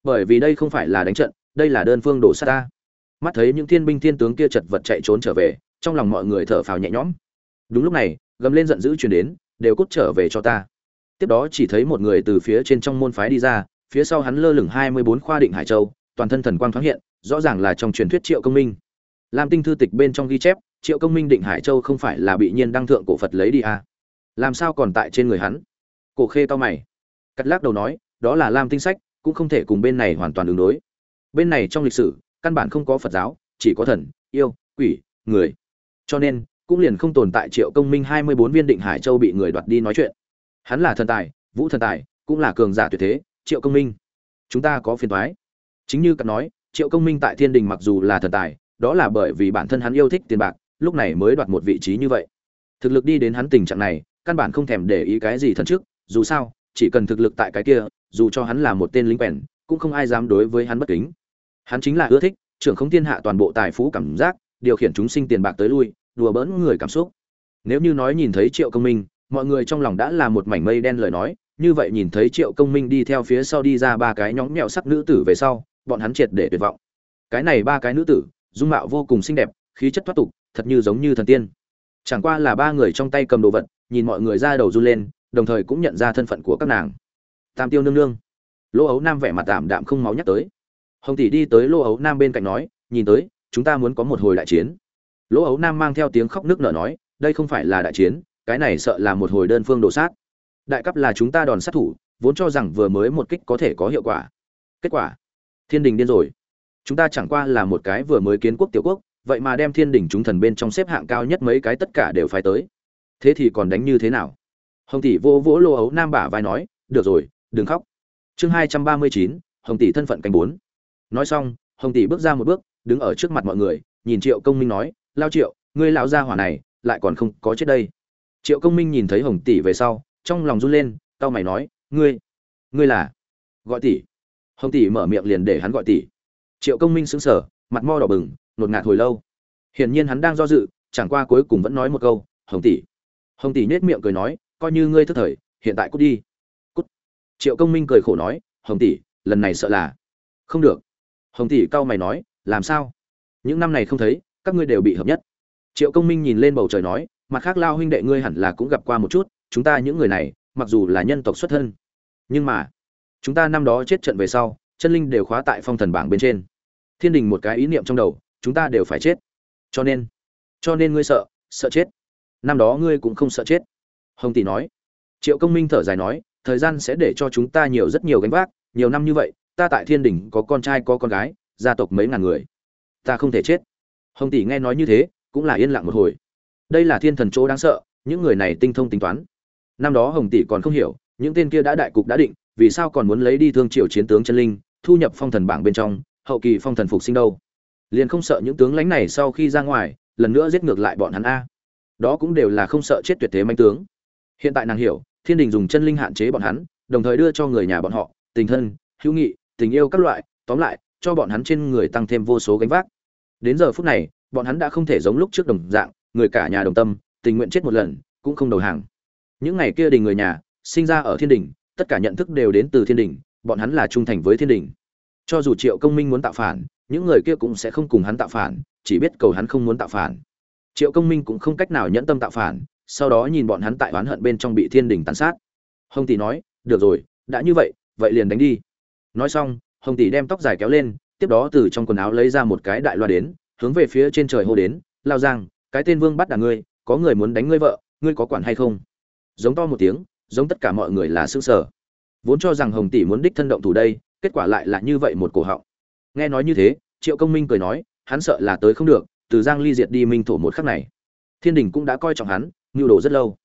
Bởi vì đây không phải là đánh trận đây là đơn phương đổ sát ta. Mắt thấy những thiên binh thiên tướng kia chật vật chạy trốn trở về, trong lòng mọi người thở phào nhẹ nhõm. Đúng lúc này, gầm lên giận dữ chuyển đến, đều cút trở về cho ta. Tiếp đó chỉ thấy một người từ phía trên trong môn phái đi ra, phía sau hắn lơ lửng hai mươi bốn khoa định hải châu, toàn thân thần quang thoáng hiện, rõ ràng là trong truyền thuyết triệu công minh. Lam tinh thư tịch bên trong ghi chép, triệu công minh định hải châu không phải là bị nhiên đăng thượng cổ phật lấy đi à. làm sao còn tại trên người hắn? Cổ khê to mày, cắt lắc đầu nói, đó là lam tinh sách, cũng không thể cùng bên này hoàn toàn đường đối bên này trong lịch sử, căn bản không có phật giáo, chỉ có thần, yêu, quỷ, người. Cho nên, cũng liền không tồn tại triệu công minh hai mươi bốn viên định hải châu bị người đoạt đi nói chuyện. Hắn là thần tài, vũ thần tài, cũng là cường giả tuyệt thế, triệu công minh. Chúng ta có phiền thoái chính như cặp nói, triệu công minh tại thiên đình mặc dù là thần tài, đó là bởi vì bản thân hắn yêu thích tiền bạc, lúc này mới đoạt một vị trí như vậy. Thực lực đi đến hắn tình trạng này, căn bản không thèm để ý cái gì thần trước, dù sao, chỉ cần thực lực tại cái kia, dù cho hắn là một tên lính quèn cũng không ai dám đối với hắn bất kính. Hắn chính là ưa thích, trưởng không thiên hạ toàn bộ tài phú cảm giác, điều khiển chúng sinh tiền bạc tới lui, đùa bỡn người cảm xúc. Nếu như nói nhìn thấy triệu công minh, mọi người trong lòng đã là một mảnh mây đen lời nói, như vậy nhìn thấy triệu công minh đi theo phía sau đi ra ba cái nhóng nhẽo sắc nữ tử về sau, bọn hắn triệt để tuyệt vọng. Cái này ba cái nữ tử, dung mạo vô cùng xinh đẹp, khí chất thoát tục, thật như giống như thần tiên. Chẳng qua là ba người trong tay cầm đồ vật, nhìn mọi người ra đầu run lên, đồng thời cũng nhận ra thân phận của các nàng. Tam tiêu nương nương lỗ ấu nam vẻ mặt tạm đạm không máu nhắc tới. Hồng tỷ đi tới lỗ ấu nam bên cạnh nói, nhìn tới, chúng ta muốn có một hồi đại chiến. Lỗ ấu nam mang theo tiếng khóc nước nở nói, đây không phải là đại chiến, cái này sợ là một hồi đơn phương đổ sát. Đại cấp là chúng ta đòn sát thủ, vốn cho rằng vừa mới một kích có thể có hiệu quả. Kết quả, thiên đình điên rồi. Chúng ta chẳng qua là một cái vừa mới kiến quốc tiểu quốc, vậy mà đem thiên đình chúng thần bên trong xếp hạng cao nhất mấy cái tất cả đều phải tới. Thế thì còn đánh như thế nào? Hồng tỷ vô vỗ lô ấu nam bả vai nói, được rồi, đừng khóc chương hai trăm ba mươi chín, hồng tỷ thân phận canh bốn. Nói xong, hồng tỷ bước ra một bước, đứng ở trước mặt mọi người, nhìn triệu công minh nói, lao triệu, ngươi lão gia hỏa này lại còn không có chết đây. Triệu công minh nhìn thấy hồng tỷ về sau, trong lòng run lên tao mày nói, ngươi ngươi là gọi tỷ? Hồng tỷ mở miệng liền để hắn gọi tỷ. Triệu công minh sững sờ, mặt mo đỏ bừng, nột ngạt hồi lâu. Hiển nhiên hắn đang do dự, chẳng qua cuối cùng vẫn nói một câu, hồng tỷ. Hồng tỷ nết miệng cười nói, coi như ngươi thức thời, hiện tại cút đi triệu công minh cười khổ nói, hồng tỷ, lần này sợ là không được. Hồng tỷ cau mày nói, làm sao? Những năm này không thấy, các ngươi đều bị hợp nhất. Triệu công minh nhìn lên bầu trời nói, mặt khác lao huynh đệ ngươi hẳn là cũng gặp qua một chút, chúng ta những người này, mặc dù là nhân tộc xuất thân, nhưng mà chúng ta năm đó chết trận về sau, chân linh đều khóa tại phong thần bảng bên trên. Thiên đình một cái ý niệm trong đầu, chúng ta đều phải chết. Cho nên cho nên ngươi sợ sợ chết. Năm đó ngươi cũng không sợ chết. Hồng tỷ nói. Triệu công minh thở dài nói thời gian sẽ để cho chúng ta nhiều rất nhiều gánh vác, nhiều năm như vậy, ta tại thiên đình có con trai có con gái, gia tộc mấy ngàn người. Ta không thể chết. Hồng tỷ nghe nói như thế, cũng là yên lặng một hồi. Đây là thiên thần chỗ đáng sợ, những người này tinh thông tính toán. Năm đó hồng tỷ còn không hiểu, những tên kia đã đại cục đã định, vì sao còn muốn lấy đi thương triều chiến tướng chân linh, thu nhập phong thần bảng bên trong, hậu kỳ phong thần phục sinh đâu? Liền không sợ những tướng lãnh này sau khi ra ngoài, lần nữa giết ngược lại bọn hắn a. Đó cũng đều là không sợ chết tuyệt thế manh tướng. Hiện tại nàng hiểu thiên đình dùng chân linh hạn chế bọn hắn, đồng thời đưa cho người nhà bọn họ, tình thân, hữu nghị, tình yêu các loại, tóm lại, cho bọn hắn trên người tăng thêm vô số gánh vác. Đến giờ phút này, bọn hắn đã không thể giống lúc trước đồng dạng, người cả nhà đồng tâm, tình nguyện chết một lần, cũng không đầu hàng. Những ngày kia đình người nhà, sinh ra ở thiên đình, tất cả nhận thức đều đến từ thiên đình, bọn hắn là trung thành với thiên đình. Cho dù triệu công minh muốn tạo phản, những người kia cũng sẽ không cùng hắn tạo phản, chỉ biết cầu hắn không muốn tạo phản. Triệu công minh cũng không cách nào nhẫn tâm tạo phản sau đó nhìn bọn hắn tại oán hận bên trong bị thiên đình tàn sát. Hồng tỷ nói, được rồi, đã như vậy vậy liền đánh đi. Nói xong, hồng tỷ đem tóc dài kéo lên, tiếp đó từ trong quần áo lấy ra một cái đại loa đến, hướng về phía trên trời hô đến, lao giang, cái tên vương bắt đà ngươi, có người muốn đánh ngươi vợ, ngươi có quản hay không? Giống to một tiếng, giống tất cả mọi người là xương sở vốn cho rằng hồng tỷ muốn đích thân động thủ đây, kết quả lại là như vậy một cổ họng. Nghe nói như thế, triệu công minh cười nói, hắn sợ là tới không được, từ giang ly diệt đi minh thổ một khắc này. Thiên đình cũng đã coi trọng hắn nhu đồ rất lâu.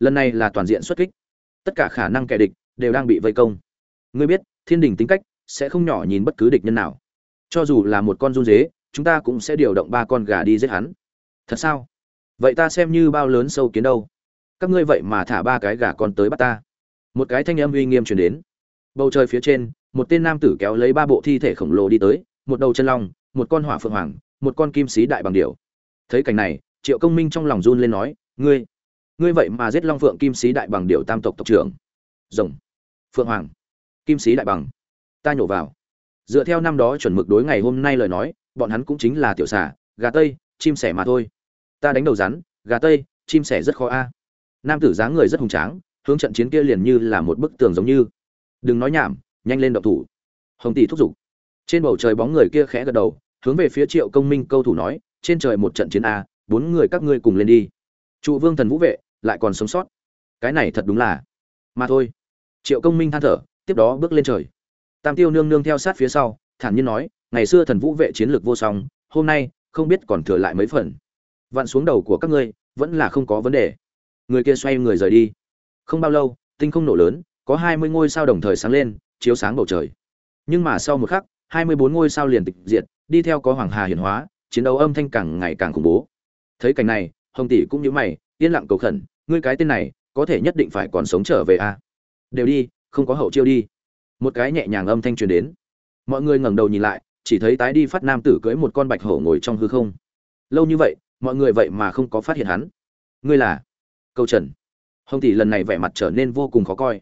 Lần này là toàn diện xuất kích. Tất cả khả năng kẻ địch đều đang bị vây công. Ngươi biết, thiên đình tính cách sẽ không nhỏ nhìn bất cứ địch nhân nào. Cho dù là một con run dế, chúng ta cũng sẽ điều động ba con gà đi giết hắn. Thật sao? Vậy ta xem như bao lớn sâu kiến đâu. Các ngươi vậy mà thả ba cái gà con tới bắt ta. Một cái thanh âm uy nghiêm truyền đến. Bầu trời phía trên, một tên nam tử kéo lấy ba bộ thi thể khổng lồ đi tới, một đầu chân long, một con hỏa phượng hoàng, một con kim sĩ đại bằng điểu. Thấy cảnh này, triệu công minh trong lòng run lên nói ngươi ngươi vậy mà giết long phượng kim sĩ đại bằng Điệu tam tộc tộc trưởng. Rồng, phượng hoàng, kim sĩ đại bằng, ta nhổ vào. Dựa theo năm đó chuẩn mực đối ngày hôm nay lời nói, bọn hắn cũng chính là tiểu xà, gà tây, chim sẻ mà thôi. Ta đánh đầu rắn, gà tây, chim sẻ rất khó a. Nam tử dáng người rất hùng tráng, hướng trận chiến kia liền như là một bức tường giống như. Đừng nói nhảm, nhanh lên động thủ. Hồng tỷ thúc giục. Trên bầu trời bóng người kia khẽ gật đầu, hướng về phía triệu công minh câu thủ nói, trên trời một trận chiến a, bốn người các ngươi cùng lên đi trụ vương thần vũ vệ, lại còn sống sót. Cái này thật đúng là. Mà thôi. Triệu công minh than thở, tiếp đó bước lên trời. Tam tiêu nương nương theo sát phía sau, thản nhiên nói, ngày xưa thần vũ vệ chiến lược vô song, hôm nay, không biết còn thừa lại mấy phần. Vặn xuống đầu của các ngươi, vẫn là không có vấn đề. Người kia xoay người rời đi. Không bao lâu, tinh không nổ lớn, có hai mươi ngôi sao đồng thời sáng lên, chiếu sáng bầu trời. Nhưng mà sau một khắc, hai mươi bốn ngôi sao liền tịch diệt, đi theo có hoàng hà hiển hóa, chiến đấu âm thanh càng ngày càng khủng bố. Thấy cảnh này hồng tỷ cũng như mày, yên lặng cầu khẩn, ngươi cái tên này, có thể nhất định phải còn sống trở về a à? đều đi, không có hậu chiêu đi. Một cái nhẹ nhàng âm thanh truyền đến. Mọi người ngẩng đầu nhìn lại, chỉ thấy tái đi phát nam tử cưỡi một con bạch hổ ngồi trong hư không. Lâu như vậy, mọi người vậy mà không có phát hiện hắn. Ngươi là? Câu trần. Hồng tỷ lần này vẻ mặt trở nên vô cùng khó coi.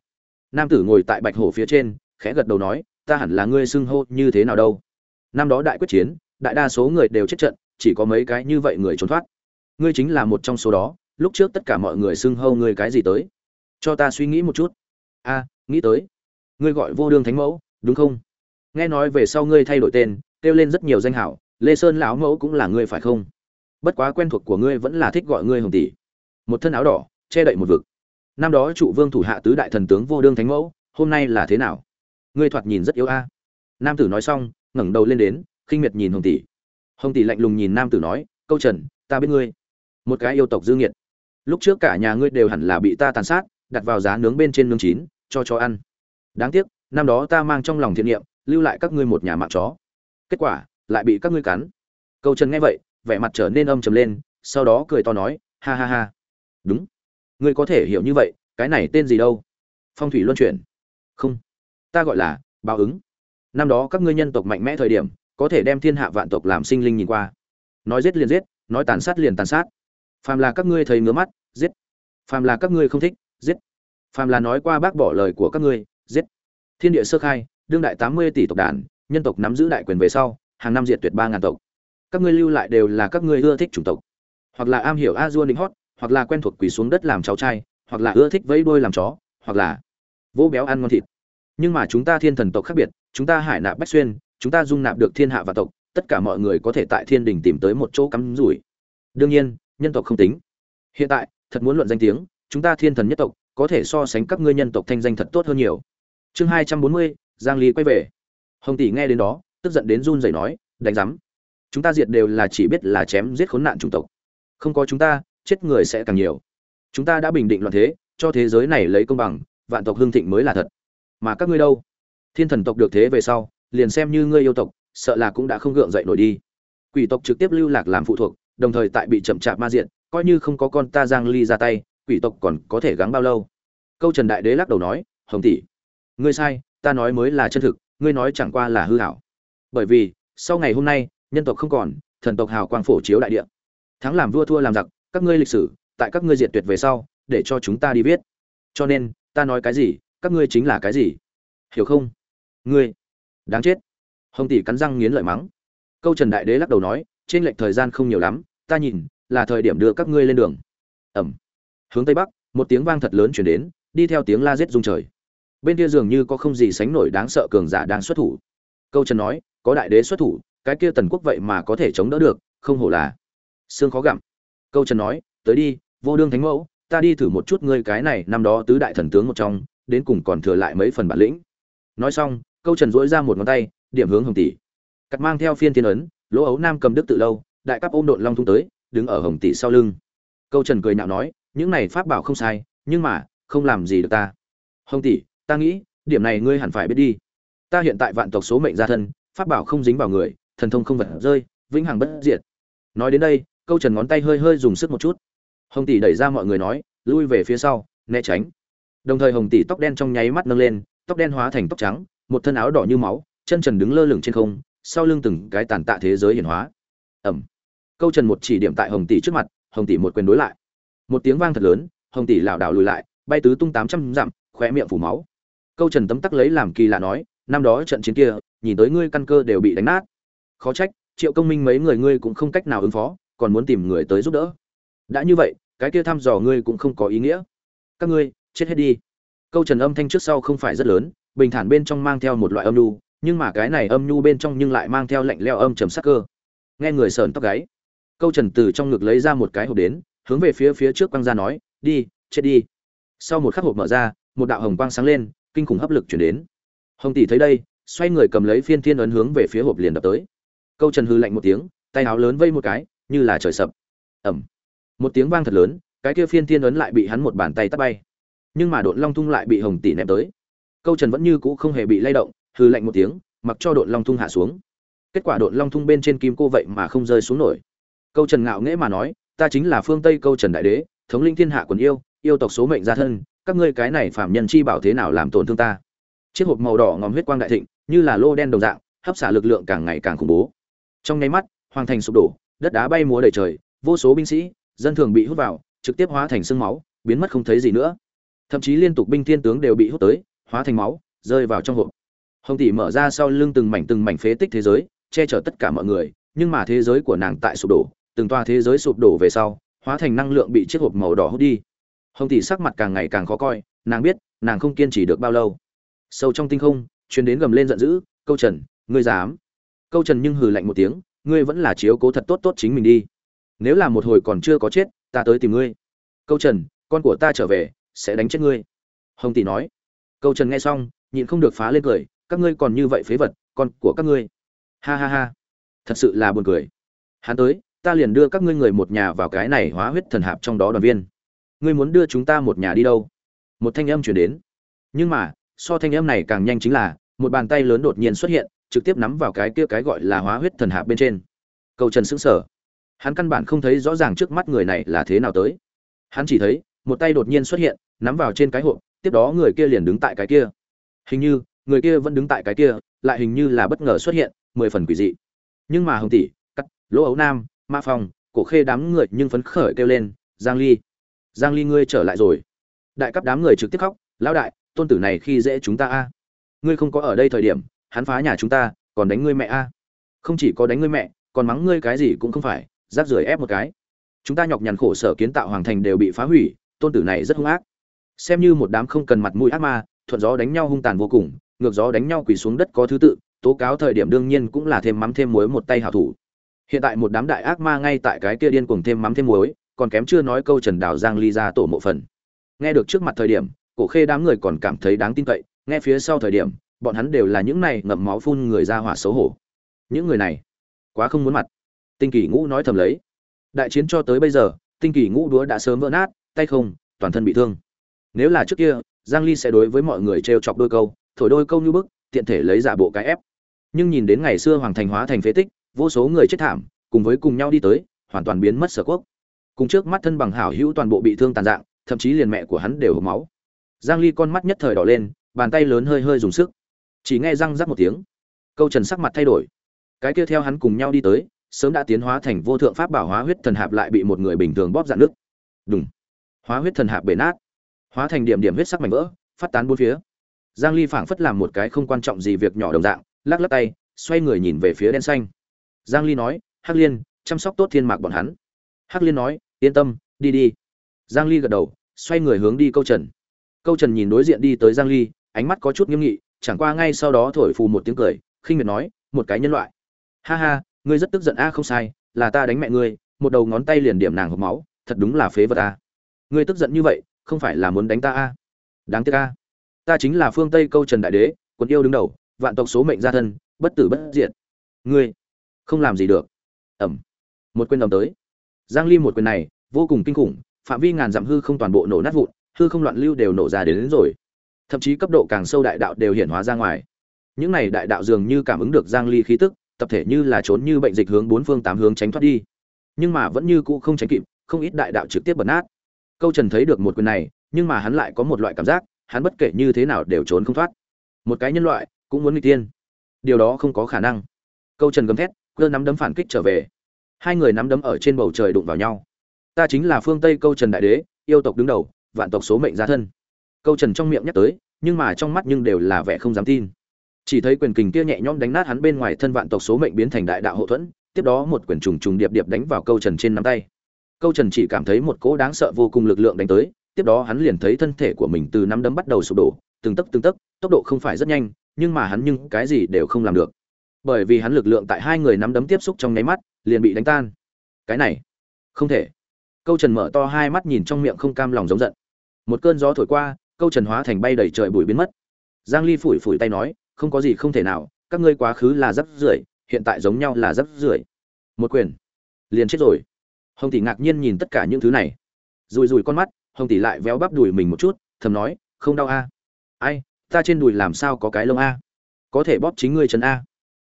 Nam tử ngồi tại bạch hổ phía trên, khẽ gật đầu nói, ta hẳn là ngươi xưng hô như thế nào đâu? Năm đó đại quyết chiến, đại đa số người đều chết trận, chỉ có mấy cái như vậy người trốn thoát ngươi chính là một trong số đó, lúc trước tất cả mọi người xưng hâu ngươi cái gì tới. Cho ta suy nghĩ một chút. A, nghĩ tới. Ngươi gọi vô đương thánh mẫu, đúng không? Nghe nói về sau ngươi thay đổi tên, kêu lên rất nhiều danh hảo, lê sơn lão mẫu cũng là ngươi phải không? Bất quá quen thuộc của ngươi vẫn là thích gọi ngươi hồng tỷ. Một thân áo đỏ, che đậy một vực. Năm đó trụ vương thủ hạ tứ đại thần tướng vô đương thánh mẫu, hôm nay là thế nào? Ngươi thoạt nhìn rất yếu a. Nam tử nói xong, ngẩng đầu lên đến, khinh miệt nhìn hồng tỷ. Hồng tỷ lạnh lùng nhìn nam tử nói, câu trần, ta biết ngươi một cái yêu tộc dư nghiệt. Lúc trước cả nhà ngươi đều hẳn là bị ta tàn sát, đặt vào giá nướng bên trên nướng chín, cho chó ăn. Đáng tiếc, năm đó ta mang trong lòng thiện niệm, lưu lại các ngươi một nhà mạng chó. Kết quả, lại bị các ngươi cắn. Câu trần nghe vậy, vẻ mặt trở nên âm trầm lên, sau đó cười to nói, ha ha ha. Đúng. Ngươi có thể hiểu như vậy, cái này tên gì đâu? Phong thủy luân chuyển. Không. Ta gọi là báo ứng. Năm đó các ngươi nhân tộc mạnh mẽ thời điểm, có thể đem thiên hạ vạn tộc làm sinh linh nhìn qua. Nói giết liền giết, nói tàn sát liền tàn sát phàm là các ngươi thấy ngứa mắt, giết. Phàm là các ngươi không thích, giết. Phàm là nói qua bác bỏ lời của các ngươi, giết. Thiên địa sơ khai, đương đại tám mươi tỷ tộc đàn, nhân tộc nắm giữ đại quyền về sau, hàng năm diệt tuyệt ba ngàn tộc. Các ngươi lưu lại đều là các ngươi ưa thích chủng tộc. Hoặc là am hiểu a dua lính hót, hoặc là quen thuộc quỳ xuống đất làm cháu trai, hoặc là ưa thích vẫy đuôi làm chó, hoặc là vỗ béo ăn ngon thịt. Nhưng mà chúng ta thiên thần tộc khác biệt, chúng ta hải nạp bách xuyên, chúng ta dung nạp được thiên hạ và tộc, tất cả mọi người có thể tại thiên đình tìm tới một chỗ cắm rủi. Đương nhiên nhân tộc không tính. Hiện tại, thật muốn luận danh tiếng, chúng ta thiên thần nhất tộc, có thể so sánh các ngươi nhân tộc thanh danh thật tốt hơn nhiều. Chương hai trăm bốn mươi, giang ly quay về. Hồng tỷ nghe đến đó, tức giận đến run rẩy nói, đánh rắm chúng ta diệt đều là chỉ biết là chém giết khốn nạn chủng tộc. Không có chúng ta, chết người sẽ càng nhiều. Chúng ta đã bình định loạn thế, cho thế giới này lấy công bằng, vạn tộc hương thịnh mới là thật. Mà các ngươi đâu? Thiên thần tộc được thế về sau, liền xem như ngươi yêu tộc, sợ là cũng đã không gượng dậy nổi đi. Quỷ tộc trực tiếp lưu lạc làm phụ thuộc đồng thời tại bị chậm chạp ma diện coi như không có con ta giang ly ra tay, quỷ tộc còn có thể gắng bao lâu? Câu trần đại đế lắc đầu nói, hồng tỷ, ngươi sai, ta nói mới là chân thực, ngươi nói chẳng qua là hư hảo. Bởi vì, sau ngày hôm nay, nhân tộc không còn, thần tộc hào quang phổ chiếu đại địa. Thắng làm vua thua làm giặc, các ngươi lịch sử, tại các ngươi diệt tuyệt về sau, để cho chúng ta đi viết. Cho nên, ta nói cái gì, các ngươi chính là cái gì? Hiểu không? Ngươi, đáng chết. Hồng tỷ cắn răng nghiến lợi mắng. Câu trần đại đế lắc đầu nói, trên lệch thời gian không nhiều lắm ta nhìn, là thời điểm đưa các ngươi lên đường. Ẩm. Hướng tây bắc, một tiếng vang thật lớn chuyển đến, đi theo tiếng la rết rung trời. Bên kia dường như có không gì sánh nổi đáng sợ cường giả đang xuất thủ. Câu trần nói, có đại đế xuất thủ, cái kia tần quốc vậy mà có thể chống đỡ được, không hổ là xương khó gặm. Câu trần nói, tới đi, vô đương thánh mẫu, ta đi thử một chút ngươi cái này, năm đó tứ đại thần tướng một trong, đến cùng còn thừa lại mấy phần bản lĩnh. Nói xong, câu trần dỗi ra một ngón tay, điểm hướng hồng tỷ. Cắt mang theo phiên thiên ấn, lỗ ấu nam cầm đức tự lâu đại cấp ôm độn long thung tới, đứng ở hồng tỷ sau lưng. Câu trần cười nhạo nói, những này pháp bảo không sai, nhưng mà, không làm gì được ta. Hồng tỷ, ta nghĩ, điểm này ngươi hẳn phải biết đi. Ta hiện tại vạn tộc số mệnh gia thân, pháp bảo không dính vào người, thần thông không vật rơi, vĩnh hằng bất diệt. Nói đến đây, câu trần ngón tay hơi hơi dùng sức một chút. Hồng tỷ đẩy ra mọi người nói, lui về phía sau, né tránh. Đồng thời hồng tỷ tóc đen trong nháy mắt nâng lên, tóc đen hóa thành tóc trắng, một thân áo đỏ như máu, chân trần đứng lơ lửng trên không, sau lưng từng cái tàn tạ thế giới hiển hóa ẩm. Câu trần một chỉ điểm tại hồng tỷ trước mặt, hồng tỷ một quyền đối lại. Một tiếng vang thật lớn, hồng tỷ lảo đảo lùi lại, bay tứ tung tám trăm dặm, khóe miệng phủ máu. Câu trần tấm tắc lấy làm kỳ lạ nói, năm đó trận chiến kia, nhìn tới ngươi căn cơ đều bị đánh nát. Khó trách, triệu công minh mấy người ngươi cũng không cách nào ứng phó, còn muốn tìm người tới giúp đỡ. Đã như vậy, cái kia thăm dò ngươi cũng không có ý nghĩa. Các ngươi, chết hết đi. Câu trần âm thanh trước sau không phải rất lớn, bình thản bên trong mang theo một loại âm nhu, nhưng mà cái này âm nhu bên trong nhưng lại mang theo lạnh leo âm trầm sắc cơ nghe người sờn tóc gáy. Câu trần từ trong ngực lấy ra một cái hộp đến, hướng về phía phía trước quăng ra nói, đi, chết đi. Sau một khắc hộp mở ra, một đạo hồng quang sáng lên, kinh khủng hấp lực chuyển đến. Hồng tỷ thấy đây, xoay người cầm lấy phiên thiên ấn hướng về phía hộp liền đập tới. Câu trần hư lạnh một tiếng, tay áo lớn vây một cái, như là trời sập. Ẩm. Một tiếng vang thật lớn, cái kia phiên thiên ấn lại bị hắn một bàn tay tắt bay. Nhưng mà độn long thung lại bị hồng tỷ ném tới. Câu trần vẫn như cũ không hề bị lay động hư lạnh một tiếng, mặc cho độn long thung hạ xuống kết quả độn long thung bên trên kim cô vậy mà không rơi xuống nổi. Câu trần ngạo nghễ mà nói, ta chính là phương tây câu trần đại đế, thống linh thiên hạ quần yêu yêu tộc số mệnh gia thân, các ngươi cái này phạm nhân chi bảo thế nào làm tổn thương ta? Chiếc hộp màu đỏ ngòm huyết quang đại thịnh, như là lô đen đồng dạng, hấp xả lực lượng càng ngày càng khủng bố. Trong nháy mắt, hoàng thành sụp đổ, đất đá bay múa đầy trời, vô số binh sĩ, dân thường bị hút vào, trực tiếp hóa thành sương máu, biến mất không thấy gì nữa. Thậm chí liên tục binh thiên tướng đều bị hút tới, hóa thành máu, rơi vào trong hộp. Hồng tỷ mở ra sau lưng từng mảnh từng mảnh phế tích thế giới che chở tất cả mọi người, nhưng mà thế giới của nàng tại sụp đổ, từng toa thế giới sụp đổ về sau, hóa thành năng lượng bị chiếc hộp màu đỏ hút đi. Hồng tỷ sắc mặt càng ngày càng khó coi, nàng biết, nàng không kiên trì được bao lâu. Sâu trong tinh không chuyến đến gầm lên giận dữ, câu trần, ngươi dám? Câu trần nhưng hừ lạnh một tiếng, ngươi vẫn là chiếu cố thật tốt tốt chính mình đi. Nếu là một hồi còn chưa có chết, ta tới tìm ngươi. Câu trần, con của ta trở về, sẽ đánh chết ngươi. Hồng tỷ nói. Câu trần nghe xong, nhịn không được phá lên cười, các ngươi còn như vậy phế vật, con của các ngươi ha ha ha. Thật sự là buồn cười. Hắn tới, ta liền đưa các ngươi người một nhà vào cái này hóa huyết thần hạp trong đó đoàn viên. Ngươi muốn đưa chúng ta một nhà đi đâu? Một thanh âm chuyển đến. Nhưng mà, so thanh âm này càng nhanh chính là, một bàn tay lớn đột nhiên xuất hiện, trực tiếp nắm vào cái kia cái gọi là hóa huyết thần hạp bên trên. Câu trần sững sờ. Hắn căn bản không thấy rõ ràng trước mắt người này là thế nào tới. Hắn chỉ thấy, một tay đột nhiên xuất hiện, nắm vào trên cái hộp, tiếp đó người kia liền đứng tại cái kia. Hình như, người kia vẫn đứng tại cái kia, lại hình như là bất ngờ xuất hiện mười phần quỷ dị. Nhưng mà hồng tỷ, cắt, lỗ ấu nam, ma phong, cổ khê đám người nhưng phấn khởi kêu lên, giang ly giang ly ngươi trở lại rồi. Đại cấp đám người trực tiếp khóc, lão đại, tôn tử này khi dễ chúng ta a. Ngươi không có ở đây thời điểm, hắn phá nhà chúng ta, còn đánh ngươi mẹ a. Không chỉ có đánh ngươi mẹ, còn mắng ngươi cái gì cũng không phải, rác rưởi ép một cái. Chúng ta nhọc nhằn khổ sở kiến tạo hoàng thành đều bị phá hủy, tôn tử này rất hung ác. Xem như một đám không cần mặt mũi ác ma, thuận gió đánh nhau hung tàn vô cùng, ngược gió đánh nhau quỳ xuống đất có thứ tự tố cáo thời điểm đương nhiên cũng là thêm mắm thêm muối một tay hảo thủ. Hiện tại một đám đại ác ma ngay tại cái kia điên cuồng thêm mắm thêm muối, còn kém chưa nói câu trần đào giang ly ra tổ mộ phần. Nghe được trước mặt thời điểm, cổ khê đám người còn cảm thấy đáng tin cậy, nghe phía sau thời điểm, bọn hắn đều là những này ngậm máu phun người ra hỏa xấu hổ. Những người này, quá không muốn mặt. Tinh kỳ ngũ nói thầm lấy. Đại chiến cho tới bây giờ, tinh kỳ ngũ đúa đã sớm vỡ nát, tay không, toàn thân bị thương. Nếu là trước kia, giang ly sẽ đối với mọi người trêu chọc đôi câu, thổi đôi câu như bức tiện thể lấy giả bộ cái ép. Nhưng nhìn đến ngày xưa hoàng thành hóa thành phế tích, vô số người chết thảm, cùng với cùng nhau đi tới, hoàn toàn biến mất sở quốc. Cùng trước mắt thân bằng hảo hữu toàn bộ bị thương tàn dạng, thậm chí liền mẹ của hắn đều hộp máu. Giang ly con mắt nhất thời đỏ lên, bàn tay lớn hơi hơi dùng sức. Chỉ nghe răng rắc một tiếng. Câu trần sắc mặt thay đổi. Cái kia theo hắn cùng nhau đi tới, sớm đã tiến hóa thành vô thượng pháp bảo hóa huyết thần hạp lại bị một người bình thường bóp dạn nước đúng hóa huyết thần hạp bể nát. Hóa thành điểm điểm huyết sắc mảnh vỡ, phát tán bốn phía giang ly phảng phất làm một cái không quan trọng gì việc nhỏ đồng dạng, lắc lắc tay, xoay người nhìn về phía đen xanh. Giang ly nói, hắc liên, chăm sóc tốt thiên mạc bọn hắn. Hắc liên nói, yên tâm, đi đi. Giang ly gật đầu, xoay người hướng đi câu trần. Câu trần nhìn đối diện đi tới giang ly, ánh mắt có chút nghiêm nghị, chẳng qua ngay sau đó thổi phù một tiếng cười, khinh miệt nói, một cái nhân loại. Ha ha, ngươi rất tức giận a, không sai, là ta đánh mẹ ngươi, một đầu ngón tay liền điểm nàng hộp máu, thật đúng là phế vật a. Ngươi tức giận như vậy, không phải là muốn đánh ta a? À? đáng tiếc a ta chính là phương tây câu trần đại đế quân yêu đứng đầu vạn tộc số mệnh gia thân bất tử bất diệt. Ngươi không làm gì được. Ẩm. Một quyền ầm tới. Giang ly một quyền này vô cùng kinh khủng phạm vi ngàn dặm hư không toàn bộ nổ nát vụn hư không loạn lưu đều nổ ra đến, đến rồi. Thậm chí cấp độ càng sâu đại đạo đều hiển hóa ra ngoài. Những này đại đạo dường như cảm ứng được giang ly khí tức tập thể như là trốn như bệnh dịch hướng bốn phương tám hướng tránh thoát đi. Nhưng mà vẫn như cũ không tránh kịp không ít đại đạo trực tiếp bật nát. Câu trần thấy được một quyền này nhưng mà hắn lại có một loại cảm giác hắn bất kể như thế nào đều trốn không thoát. Một cái nhân loại cũng muốn nguy tiên điều đó không có khả năng. Câu trần gầm thét cơ nắm đấm phản kích trở về. Hai người nắm đấm ở trên bầu trời đụng vào nhau. Ta chính là phương tây câu trần đại đế, yêu tộc đứng đầu, vạn tộc số mệnh gia thân. Câu trần trong miệng nhắc tới, nhưng mà trong mắt nhưng đều là vẻ không dám tin. Chỉ thấy quyền kình kia nhẹ nhõm đánh nát hắn bên ngoài thân vạn tộc số mệnh biến thành đại đạo hậu thuẫn, tiếp đó một quyền trùng trùng điệp điệp đánh vào câu trần trên nắm tay. Câu trần chỉ cảm thấy một cỗ đáng sợ vô cùng lực lượng đánh tới tiếp đó hắn liền thấy thân thể của mình từ nắm đấm bắt đầu sụp đổ, từng tấc từng tấc, tốc độ không phải rất nhanh, nhưng mà hắn nhưng cái gì đều không làm được. Bởi vì hắn lực lượng tại hai người nắm đấm tiếp xúc trong nháy mắt, liền bị đánh tan. Cái này, không thể. Câu trần mở to hai mắt nhìn trong miệng không cam lòng giống giận. Một cơn gió thổi qua, câu trần hóa thành bay đầy trời bụi biến mất. Giang ly phủi phủi tay nói, không có gì không thể nào, các ngươi quá khứ là rất rưởi, hiện tại giống nhau là rất rưởi. Một quyền. Liền chết rồi. Hồng tỷ ngạc nhiên nhìn tất cả những thứ này. Rùi rùi con mắt hồng tỷ lại véo bắp đùi mình một chút, thầm nói, không đau a. Ai, ta trên đùi làm sao có cái lông a? Có thể bóp chính ngươi chân a.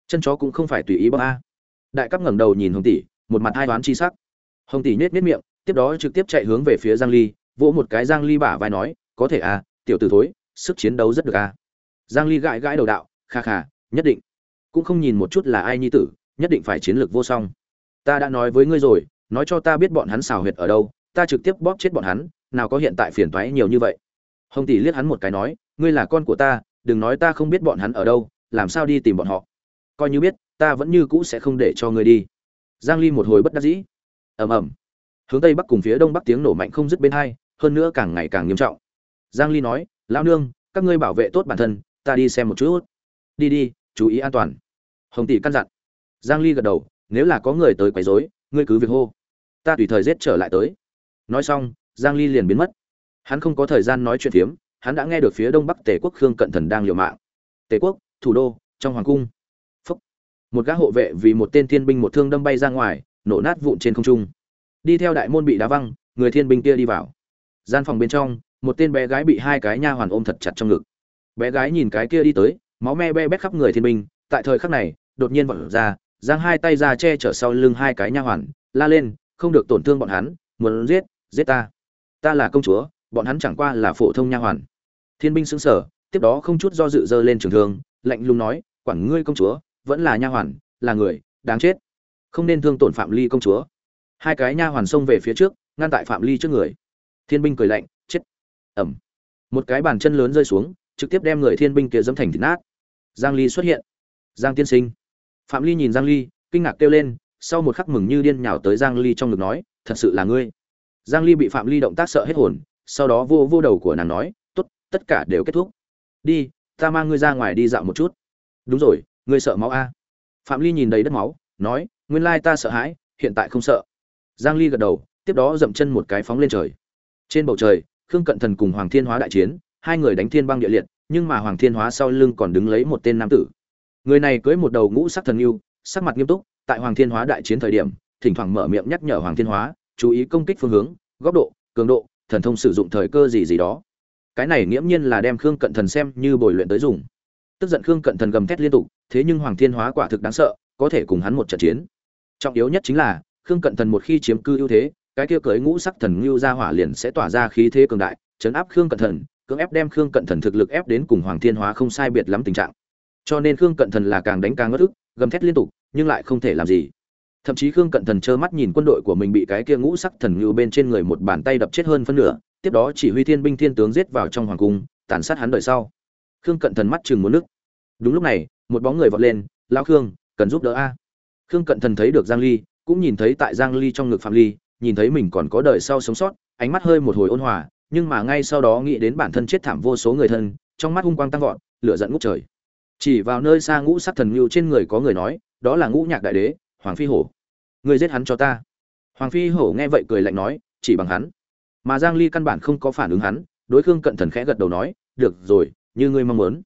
Chân chó cũng không phải tùy ý bóp a. Đại cấp ngẩng đầu nhìn hồng tỷ, một mặt hai đoán chi sắc. Hồng tỷ nết nết miệng, tiếp đó trực tiếp chạy hướng về phía giang ly, vỗ một cái giang ly bả vai nói, có thể a, tiểu tử thối, sức chiến đấu rất được a. Giang ly gãi gãi đầu đạo, kha kha, nhất định. Cũng không nhìn một chút là ai nhi tử, nhất định phải chiến lược vô song. Ta đã nói với ngươi rồi, nói cho ta biết bọn hắn xào huyệt ở đâu, ta trực tiếp bóp chết bọn hắn nào có hiện tại phiền toái nhiều như vậy. Hồng tỷ liếc hắn một cái nói, ngươi là con của ta, đừng nói ta không biết bọn hắn ở đâu, làm sao đi tìm bọn họ? Coi như biết, ta vẫn như cũ sẽ không để cho ngươi đi. Giang ly một hồi bất đắc dĩ. Ầm ầm. Hướng tây bắc cùng phía đông bắc tiếng nổ mạnh không dứt bên hai, hơn nữa càng ngày càng nghiêm trọng. Giang ly nói, lão nương, các ngươi bảo vệ tốt bản thân, ta đi xem một chút. Đi đi, chú ý an toàn. Hồng tỷ căn dặn. Giang ly gật đầu, nếu là có người tới quấy rối, ngươi cứ việc hô. Ta tùy thời giết trở lại tới. Nói xong giang ly liền biến mất. Hắn không có thời gian nói chuyện phiếm, hắn đã nghe được phía đông bắc tề quốc khương cận thần đang liều mạng. Tề quốc, thủ đô, trong hoàng cung. Phúc. một gã hộ vệ vì một tên thiên binh một thương đâm bay ra ngoài, nổ nát vụn trên không trung. Đi theo đại môn bị đá văng, người thiên binh kia đi vào. Gian phòng bên trong, một tên bé gái bị hai cái nha hoàn ôm thật chặt trong ngực. Bé gái nhìn cái kia đi tới, máu me be bét khắp người thiên binh, tại thời khắc này, đột nhiên vọt ra, giang hai tay ra che chở sau lưng hai cái nha hoàn, la lên, không được tổn thương bọn hắn, muốn giết giết ta ta là công chúa, bọn hắn chẳng qua là phổ thông nha hoàn. Thiên binh xứng sở tiếp đó không chút do dự dơ lên trường thương, lạnh lùng nói, quản ngươi công chúa, vẫn là nha hoàn, là người, đáng chết. Không nên thương tổn phạm ly công chúa. Hai cái nha hoàn xông về phía trước, ngăn tại phạm ly trước người. Thiên binh cười lạnh, chết. Ẩm một cái bàn chân lớn rơi xuống, trực tiếp đem người thiên binh kia dẫm thành thịt nát. Giang ly xuất hiện. Giang tiên sinh. Phạm ly nhìn giang ly, kinh ngạc kêu lên, sau một khắc mừng như điên nhào tới giang ly trong ngực nói, thật sự là ngươi giang ly bị phạm ly động tác sợ hết hồn, sau đó vô vô đầu của nàng nói, tốt, tất cả đều kết thúc. Đi, ta mang ngươi ra ngoài đi dạo một chút. Đúng rồi, ngươi sợ máu a? À? phạm ly nhìn đầy đất máu, nói, nguyên lai ta sợ hãi, hiện tại không sợ. Giang ly gật đầu, tiếp đó dậm chân một cái phóng lên trời. Trên bầu trời, khương cận thần cùng hoàng thiên hóa đại chiến, hai người đánh thiên băng địa liệt, nhưng mà hoàng thiên hóa sau lưng còn đứng lấy một tên nam tử. Người này cưới một đầu ngũ sắc thần yêu, sắc mặt nghiêm túc, tại hoàng thiên hóa đại chiến thời điểm, thỉnh thoảng mở miệng nhắc nhở hoàng thiên hóa chú ý công kích phương hướng, góc độ, cường độ, thần thông sử dụng thời cơ gì gì đó. Cái này nghiễm nhiên là đem khương cận thần xem như bồi luyện tới dùng. Tức giận khương cận thần gầm thét liên tục, thế nhưng hoàng thiên hóa quả thực đáng sợ, có thể cùng hắn một trận chiến. Trọng yếu nhất chính là, khương cận thần một khi chiếm cư ưu thế, cái kia cưới ngũ sắc thần ngưu ra hỏa liền sẽ tỏa ra khí thế cường đại, chấn áp khương cận thần, cưỡng ép đem khương cận thần thực lực ép đến cùng hoàng thiên hóa không sai biệt lắm tình trạng. Cho nên khương cận thần là càng đánh càng ngất ức, gầm thét liên tục, nhưng lại không thể làm gì thậm chí khương cận thần trơ mắt nhìn quân đội của mình bị cái kia ngũ sắc thần ngưu bên trên người một bàn tay đập chết hơn phân nửa, tiếp đó chỉ huy thiên binh thiên tướng giết vào trong hoàng cung, tàn sát hắn đợi sau. Khương cận thần mắt chừng muốn nước. Đúng lúc này, một bóng người vọt lên, lão khương, cần giúp đỡ a? Khương cận thần thấy được giang ly, cũng nhìn thấy tại giang ly trong ngực phạm ly, nhìn thấy mình còn có đời sau sống sót, ánh mắt hơi một hồi ôn hòa, nhưng mà ngay sau đó nghĩ đến bản thân chết thảm vô số người thân, trong mắt hung quang tăng vọt, lửa giận ngút trời. Chỉ vào nơi xa ngũ sắc thần ngưu trên người có người nói, đó là ngũ nhạc đại đế hoàng phi hổ. Người giết hắn cho ta. Hoàng phi hổ nghe vậy cười lạnh nói, chỉ bằng hắn. Mà giang ly căn bản không có phản ứng hắn, đối khương cận thần khẽ gật đầu nói, được rồi, như ngươi mong muốn.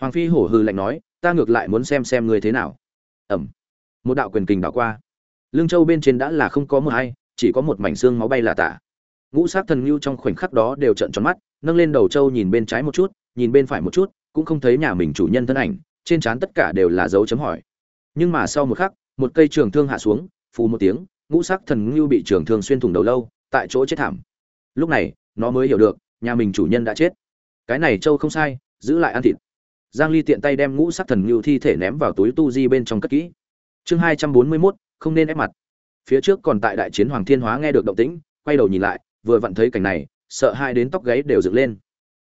Hoàng phi hổ hừ lạnh nói, ta ngược lại muốn xem xem ngươi thế nào. Ẩm. Một đạo quyền kình đảo qua. Lương châu bên trên đã là không có mưa hay, chỉ có một mảnh xương máu bay là tả. Ngũ sát thần lưu trong khoảnh khắc đó đều trợn tròn mắt, nâng lên đầu châu nhìn bên trái một chút, nhìn bên phải một chút, cũng không thấy nhà mình chủ nhân thân ảnh, trên trán tất cả đều là dấu chấm hỏi. Nhưng mà sau một khắc một cây trường thương hạ xuống phù một tiếng ngũ sắc thần ngưu bị trường thương xuyên thủng đầu lâu tại chỗ chết thảm. Lúc này nó mới hiểu được nhà mình chủ nhân đã chết. Cái này châu không sai giữ lại ăn thịt. Giang ly tiện tay đem ngũ sắc thần ngưu thi thể ném vào túi tu di bên trong cất kỹ. Chương 241, không nên ép mặt. Phía trước còn tại đại chiến hoàng thiên hóa nghe được động tĩnh quay đầu nhìn lại vừa vặn thấy cảnh này sợ hai đến tóc gáy đều dựng lên.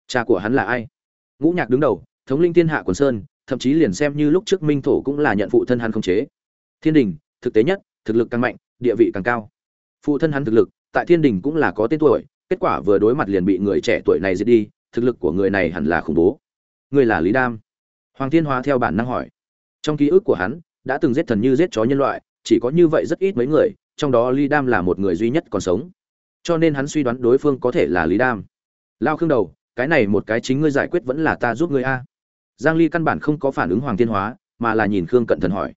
Cha của hắn là ai? Ngũ nhạc đứng đầu thống linh thiên hạ quần sơn thậm chí liền xem như lúc trước minh thổ cũng là nhận phụ thân hắn không chế thiên đình, thực tế nhất, thực lực càng mạnh, địa vị càng cao. Phụ thân hắn thực lực, tại thiên đình cũng là có tên tuổi, kết quả vừa đối mặt liền bị người trẻ tuổi này giết đi, thực lực của người này hẳn là khủng bố. Người là lý đam. Hoàng thiên hóa theo bản năng hỏi. Trong ký ức của hắn, đã từng giết thần như giết chó nhân loại, chỉ có như vậy rất ít mấy người, trong đó lý đam là một người duy nhất còn sống. Cho nên hắn suy đoán đối phương có thể là lý đam. Lao khương đầu, cái này một cái chính ngươi giải quyết vẫn là ta giúp ngươi a. Giang ly căn bản không có phản ứng hoàng thiên hóa, mà là nhìn khương cận thần hỏi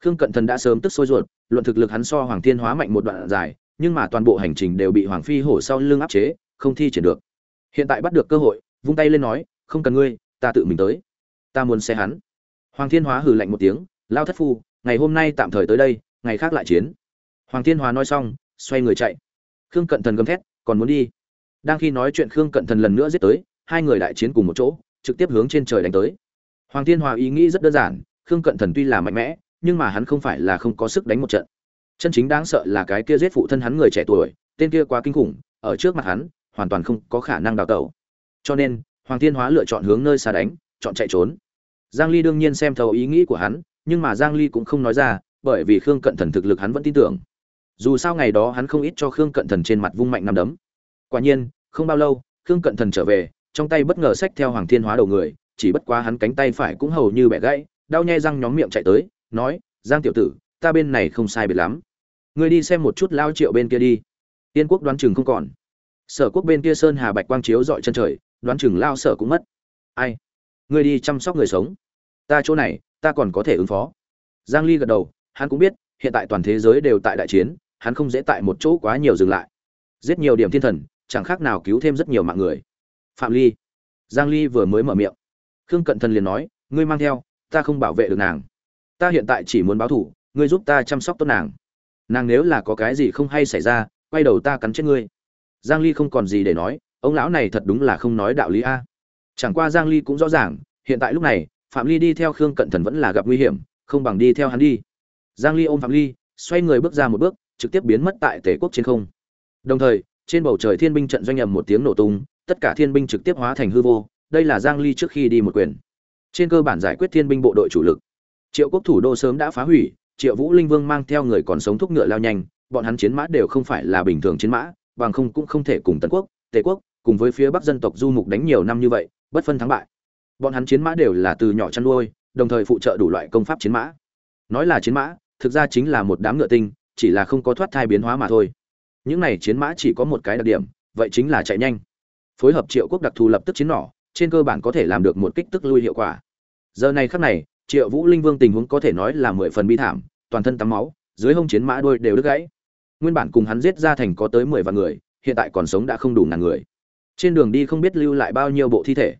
khương cận thần đã sớm tức sôi ruột, luận thực lực hắn so hoàng thiên hóa mạnh một đoạn dài, nhưng mà toàn bộ hành trình đều bị hoàng phi hổ sau lưng áp chế, không thi triển được. Hiện tại bắt được cơ hội, vung tay lên nói, không cần ngươi, ta tự mình tới. Ta muốn xe hắn. Hoàng thiên hóa hừ lạnh một tiếng, lao thất phu, ngày hôm nay tạm thời tới đây, ngày khác lại chiến. Hoàng thiên hóa nói xong, xoay người chạy. Khương cận thần gầm thét, còn muốn đi? Đang khi nói chuyện khương cận thần lần nữa giết tới, hai người đại chiến cùng một chỗ, trực tiếp hướng trên trời đánh tới. Hoàng thiên Hóa ý nghĩ rất đơn giản, khương cận thần tuy là mạnh mẽ nhưng mà hắn không phải là không có sức đánh một trận. Chân chính đáng sợ là cái kia giết phụ thân hắn người trẻ tuổi, tên kia quá kinh khủng, ở trước mặt hắn, hoàn toàn không có khả năng đào tẩu. Cho nên, hoàng thiên hóa lựa chọn hướng nơi xa đánh, chọn chạy trốn. Giang ly đương nhiên xem thấu ý nghĩ của hắn, nhưng mà giang ly cũng không nói ra, bởi vì khương cận thần thực lực hắn vẫn tin tưởng. Dù sao ngày đó hắn không ít cho khương cận thần trên mặt vung mạnh năm đấm. Quả nhiên, không bao lâu, khương cận thần trở về, trong tay bất ngờ xách theo hoàng thiên hóa đầu người, chỉ bất quá hắn cánh tay phải cũng hầu như bẻ gãy, đau nhè răng nhóm miệng chạy tới nói, giang tiểu tử, ta bên này không sai biệt lắm. Ngươi đi xem một chút lao triệu bên kia đi. Tiên quốc đoán chừng không còn. Sở quốc bên kia sơn hà bạch quang chiếu dọi chân trời, đoán chừng lao sở cũng mất. Ai? Ngươi đi chăm sóc người sống. Ta chỗ này, ta còn có thể ứng phó. Giang ly gật đầu, hắn cũng biết, hiện tại toàn thế giới đều tại đại chiến, hắn không dễ tại một chỗ quá nhiều dừng lại. Giết nhiều điểm thiên thần, chẳng khác nào cứu thêm rất nhiều mạng người. Phạm ly. Giang ly vừa mới mở miệng. Khương cận thần liền nói, ngươi mang theo, ta không bảo vệ được nàng ta hiện tại chỉ muốn báo thủ ngươi giúp ta chăm sóc tốt nàng. Nàng nếu là có cái gì không hay xảy ra, quay đầu ta cắn chết ngươi. Giang ly không còn gì để nói, ông lão này thật đúng là không nói đạo lý a. Chẳng qua giang ly cũng rõ ràng, hiện tại lúc này, phạm ly đi theo khương cận thần vẫn là gặp nguy hiểm, không bằng đi theo hắn đi. Giang ly ôm phạm ly, xoay người bước ra một bước, trực tiếp biến mất tại tể quốc trên không. Đồng thời, trên bầu trời thiên binh trận doanh ầm một tiếng nổ tung, tất cả thiên binh trực tiếp hóa thành hư vô, đây là giang ly trước khi đi một quyền. Trên cơ bản giải quyết thiên binh bộ đội chủ lực triệu quốc thủ đô sớm đã phá hủy, triệu vũ linh vương mang theo người còn sống thúc ngựa lao nhanh, bọn hắn chiến mã đều không phải là bình thường chiến mã, bằng không cũng không thể cùng tần quốc, tề quốc, cùng với phía bắc dân tộc du mục đánh nhiều năm như vậy, bất phân thắng bại. Bọn hắn chiến mã đều là từ nhỏ chăn nuôi, đồng thời phụ trợ đủ loại công pháp chiến mã. Nói là chiến mã, thực ra chính là một đám ngựa tinh, chỉ là không có thoát thai biến hóa mà thôi. Những này chiến mã chỉ có một cái đặc điểm, vậy chính là chạy nhanh. Phối hợp triệu quốc đặc thù lập tức chiến nỏ, trên cơ bản có thể làm được một kích tức lui hiệu quả. Giờ này khắc này triệu vũ linh vương tình huống có thể nói là mười phần bi thảm, toàn thân tắm máu, dưới hông chiến mã đôi đều đứt gãy. Nguyên bản cùng hắn giết ra thành có tới mười vạn người, hiện tại còn sống đã không đủ ngàn người. Trên đường đi không biết lưu lại bao nhiêu bộ thi thể.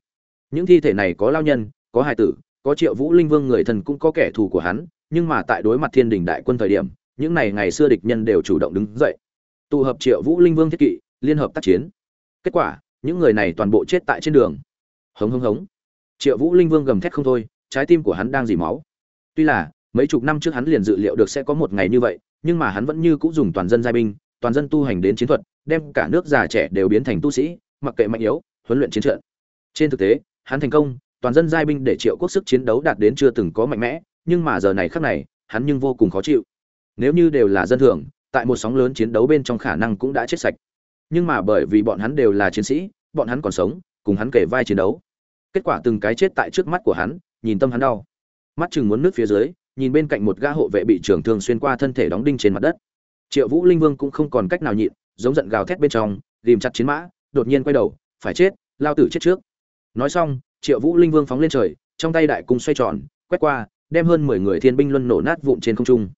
Những thi thể này có lao nhân, có hài tử, có triệu vũ linh vương người thần cũng có kẻ thù của hắn, nhưng mà tại đối mặt thiên đình đại quân thời điểm, những này ngày xưa địch nhân đều chủ động đứng dậy. Tụ hợp triệu vũ linh vương thiết kỵ, liên hợp tác chiến. Kết quả, những người này toàn bộ chết tại trên đường. Hống hống hống. Triệu vũ linh vương gầm thét không thôi trái tim của hắn đang dì máu. Tuy là, mấy chục năm trước hắn liền dự liệu được sẽ có một ngày như vậy, nhưng mà hắn vẫn như cũng dùng toàn dân giai binh, toàn dân tu hành đến chiến thuật, đem cả nước già trẻ đều biến thành tu sĩ, mặc kệ mạnh yếu, huấn luyện chiến trận. Trên thực tế, hắn thành công, toàn dân giai binh để triệu quốc sức chiến đấu đạt đến chưa từng có mạnh mẽ, nhưng mà giờ này khác này, hắn nhưng vô cùng khó chịu. Nếu như đều là dân thường, tại một sóng lớn chiến đấu bên trong khả năng cũng đã chết sạch. Nhưng mà bởi vì bọn hắn đều là chiến sĩ, bọn hắn còn sống, cùng hắn kể vai chiến đấu. Kết quả từng cái chết tại trước mắt của hắn nhìn tâm hắn đau. Mắt chừng muốn nước phía dưới, nhìn bên cạnh một gã hộ vệ bị trưởng thương xuyên qua thân thể đóng đinh trên mặt đất. Triệu vũ linh vương cũng không còn cách nào nhịn, giống giận gào thét bên trong ghìm chặt chiến mã, đột nhiên quay đầu, phải chết, lao tử chết trước. Nói xong, triệu vũ linh vương phóng lên trời, trong tay đại cung xoay tròn, quét qua, đem hơn mười người thiên binh luân nổ nát vụn trên không trung.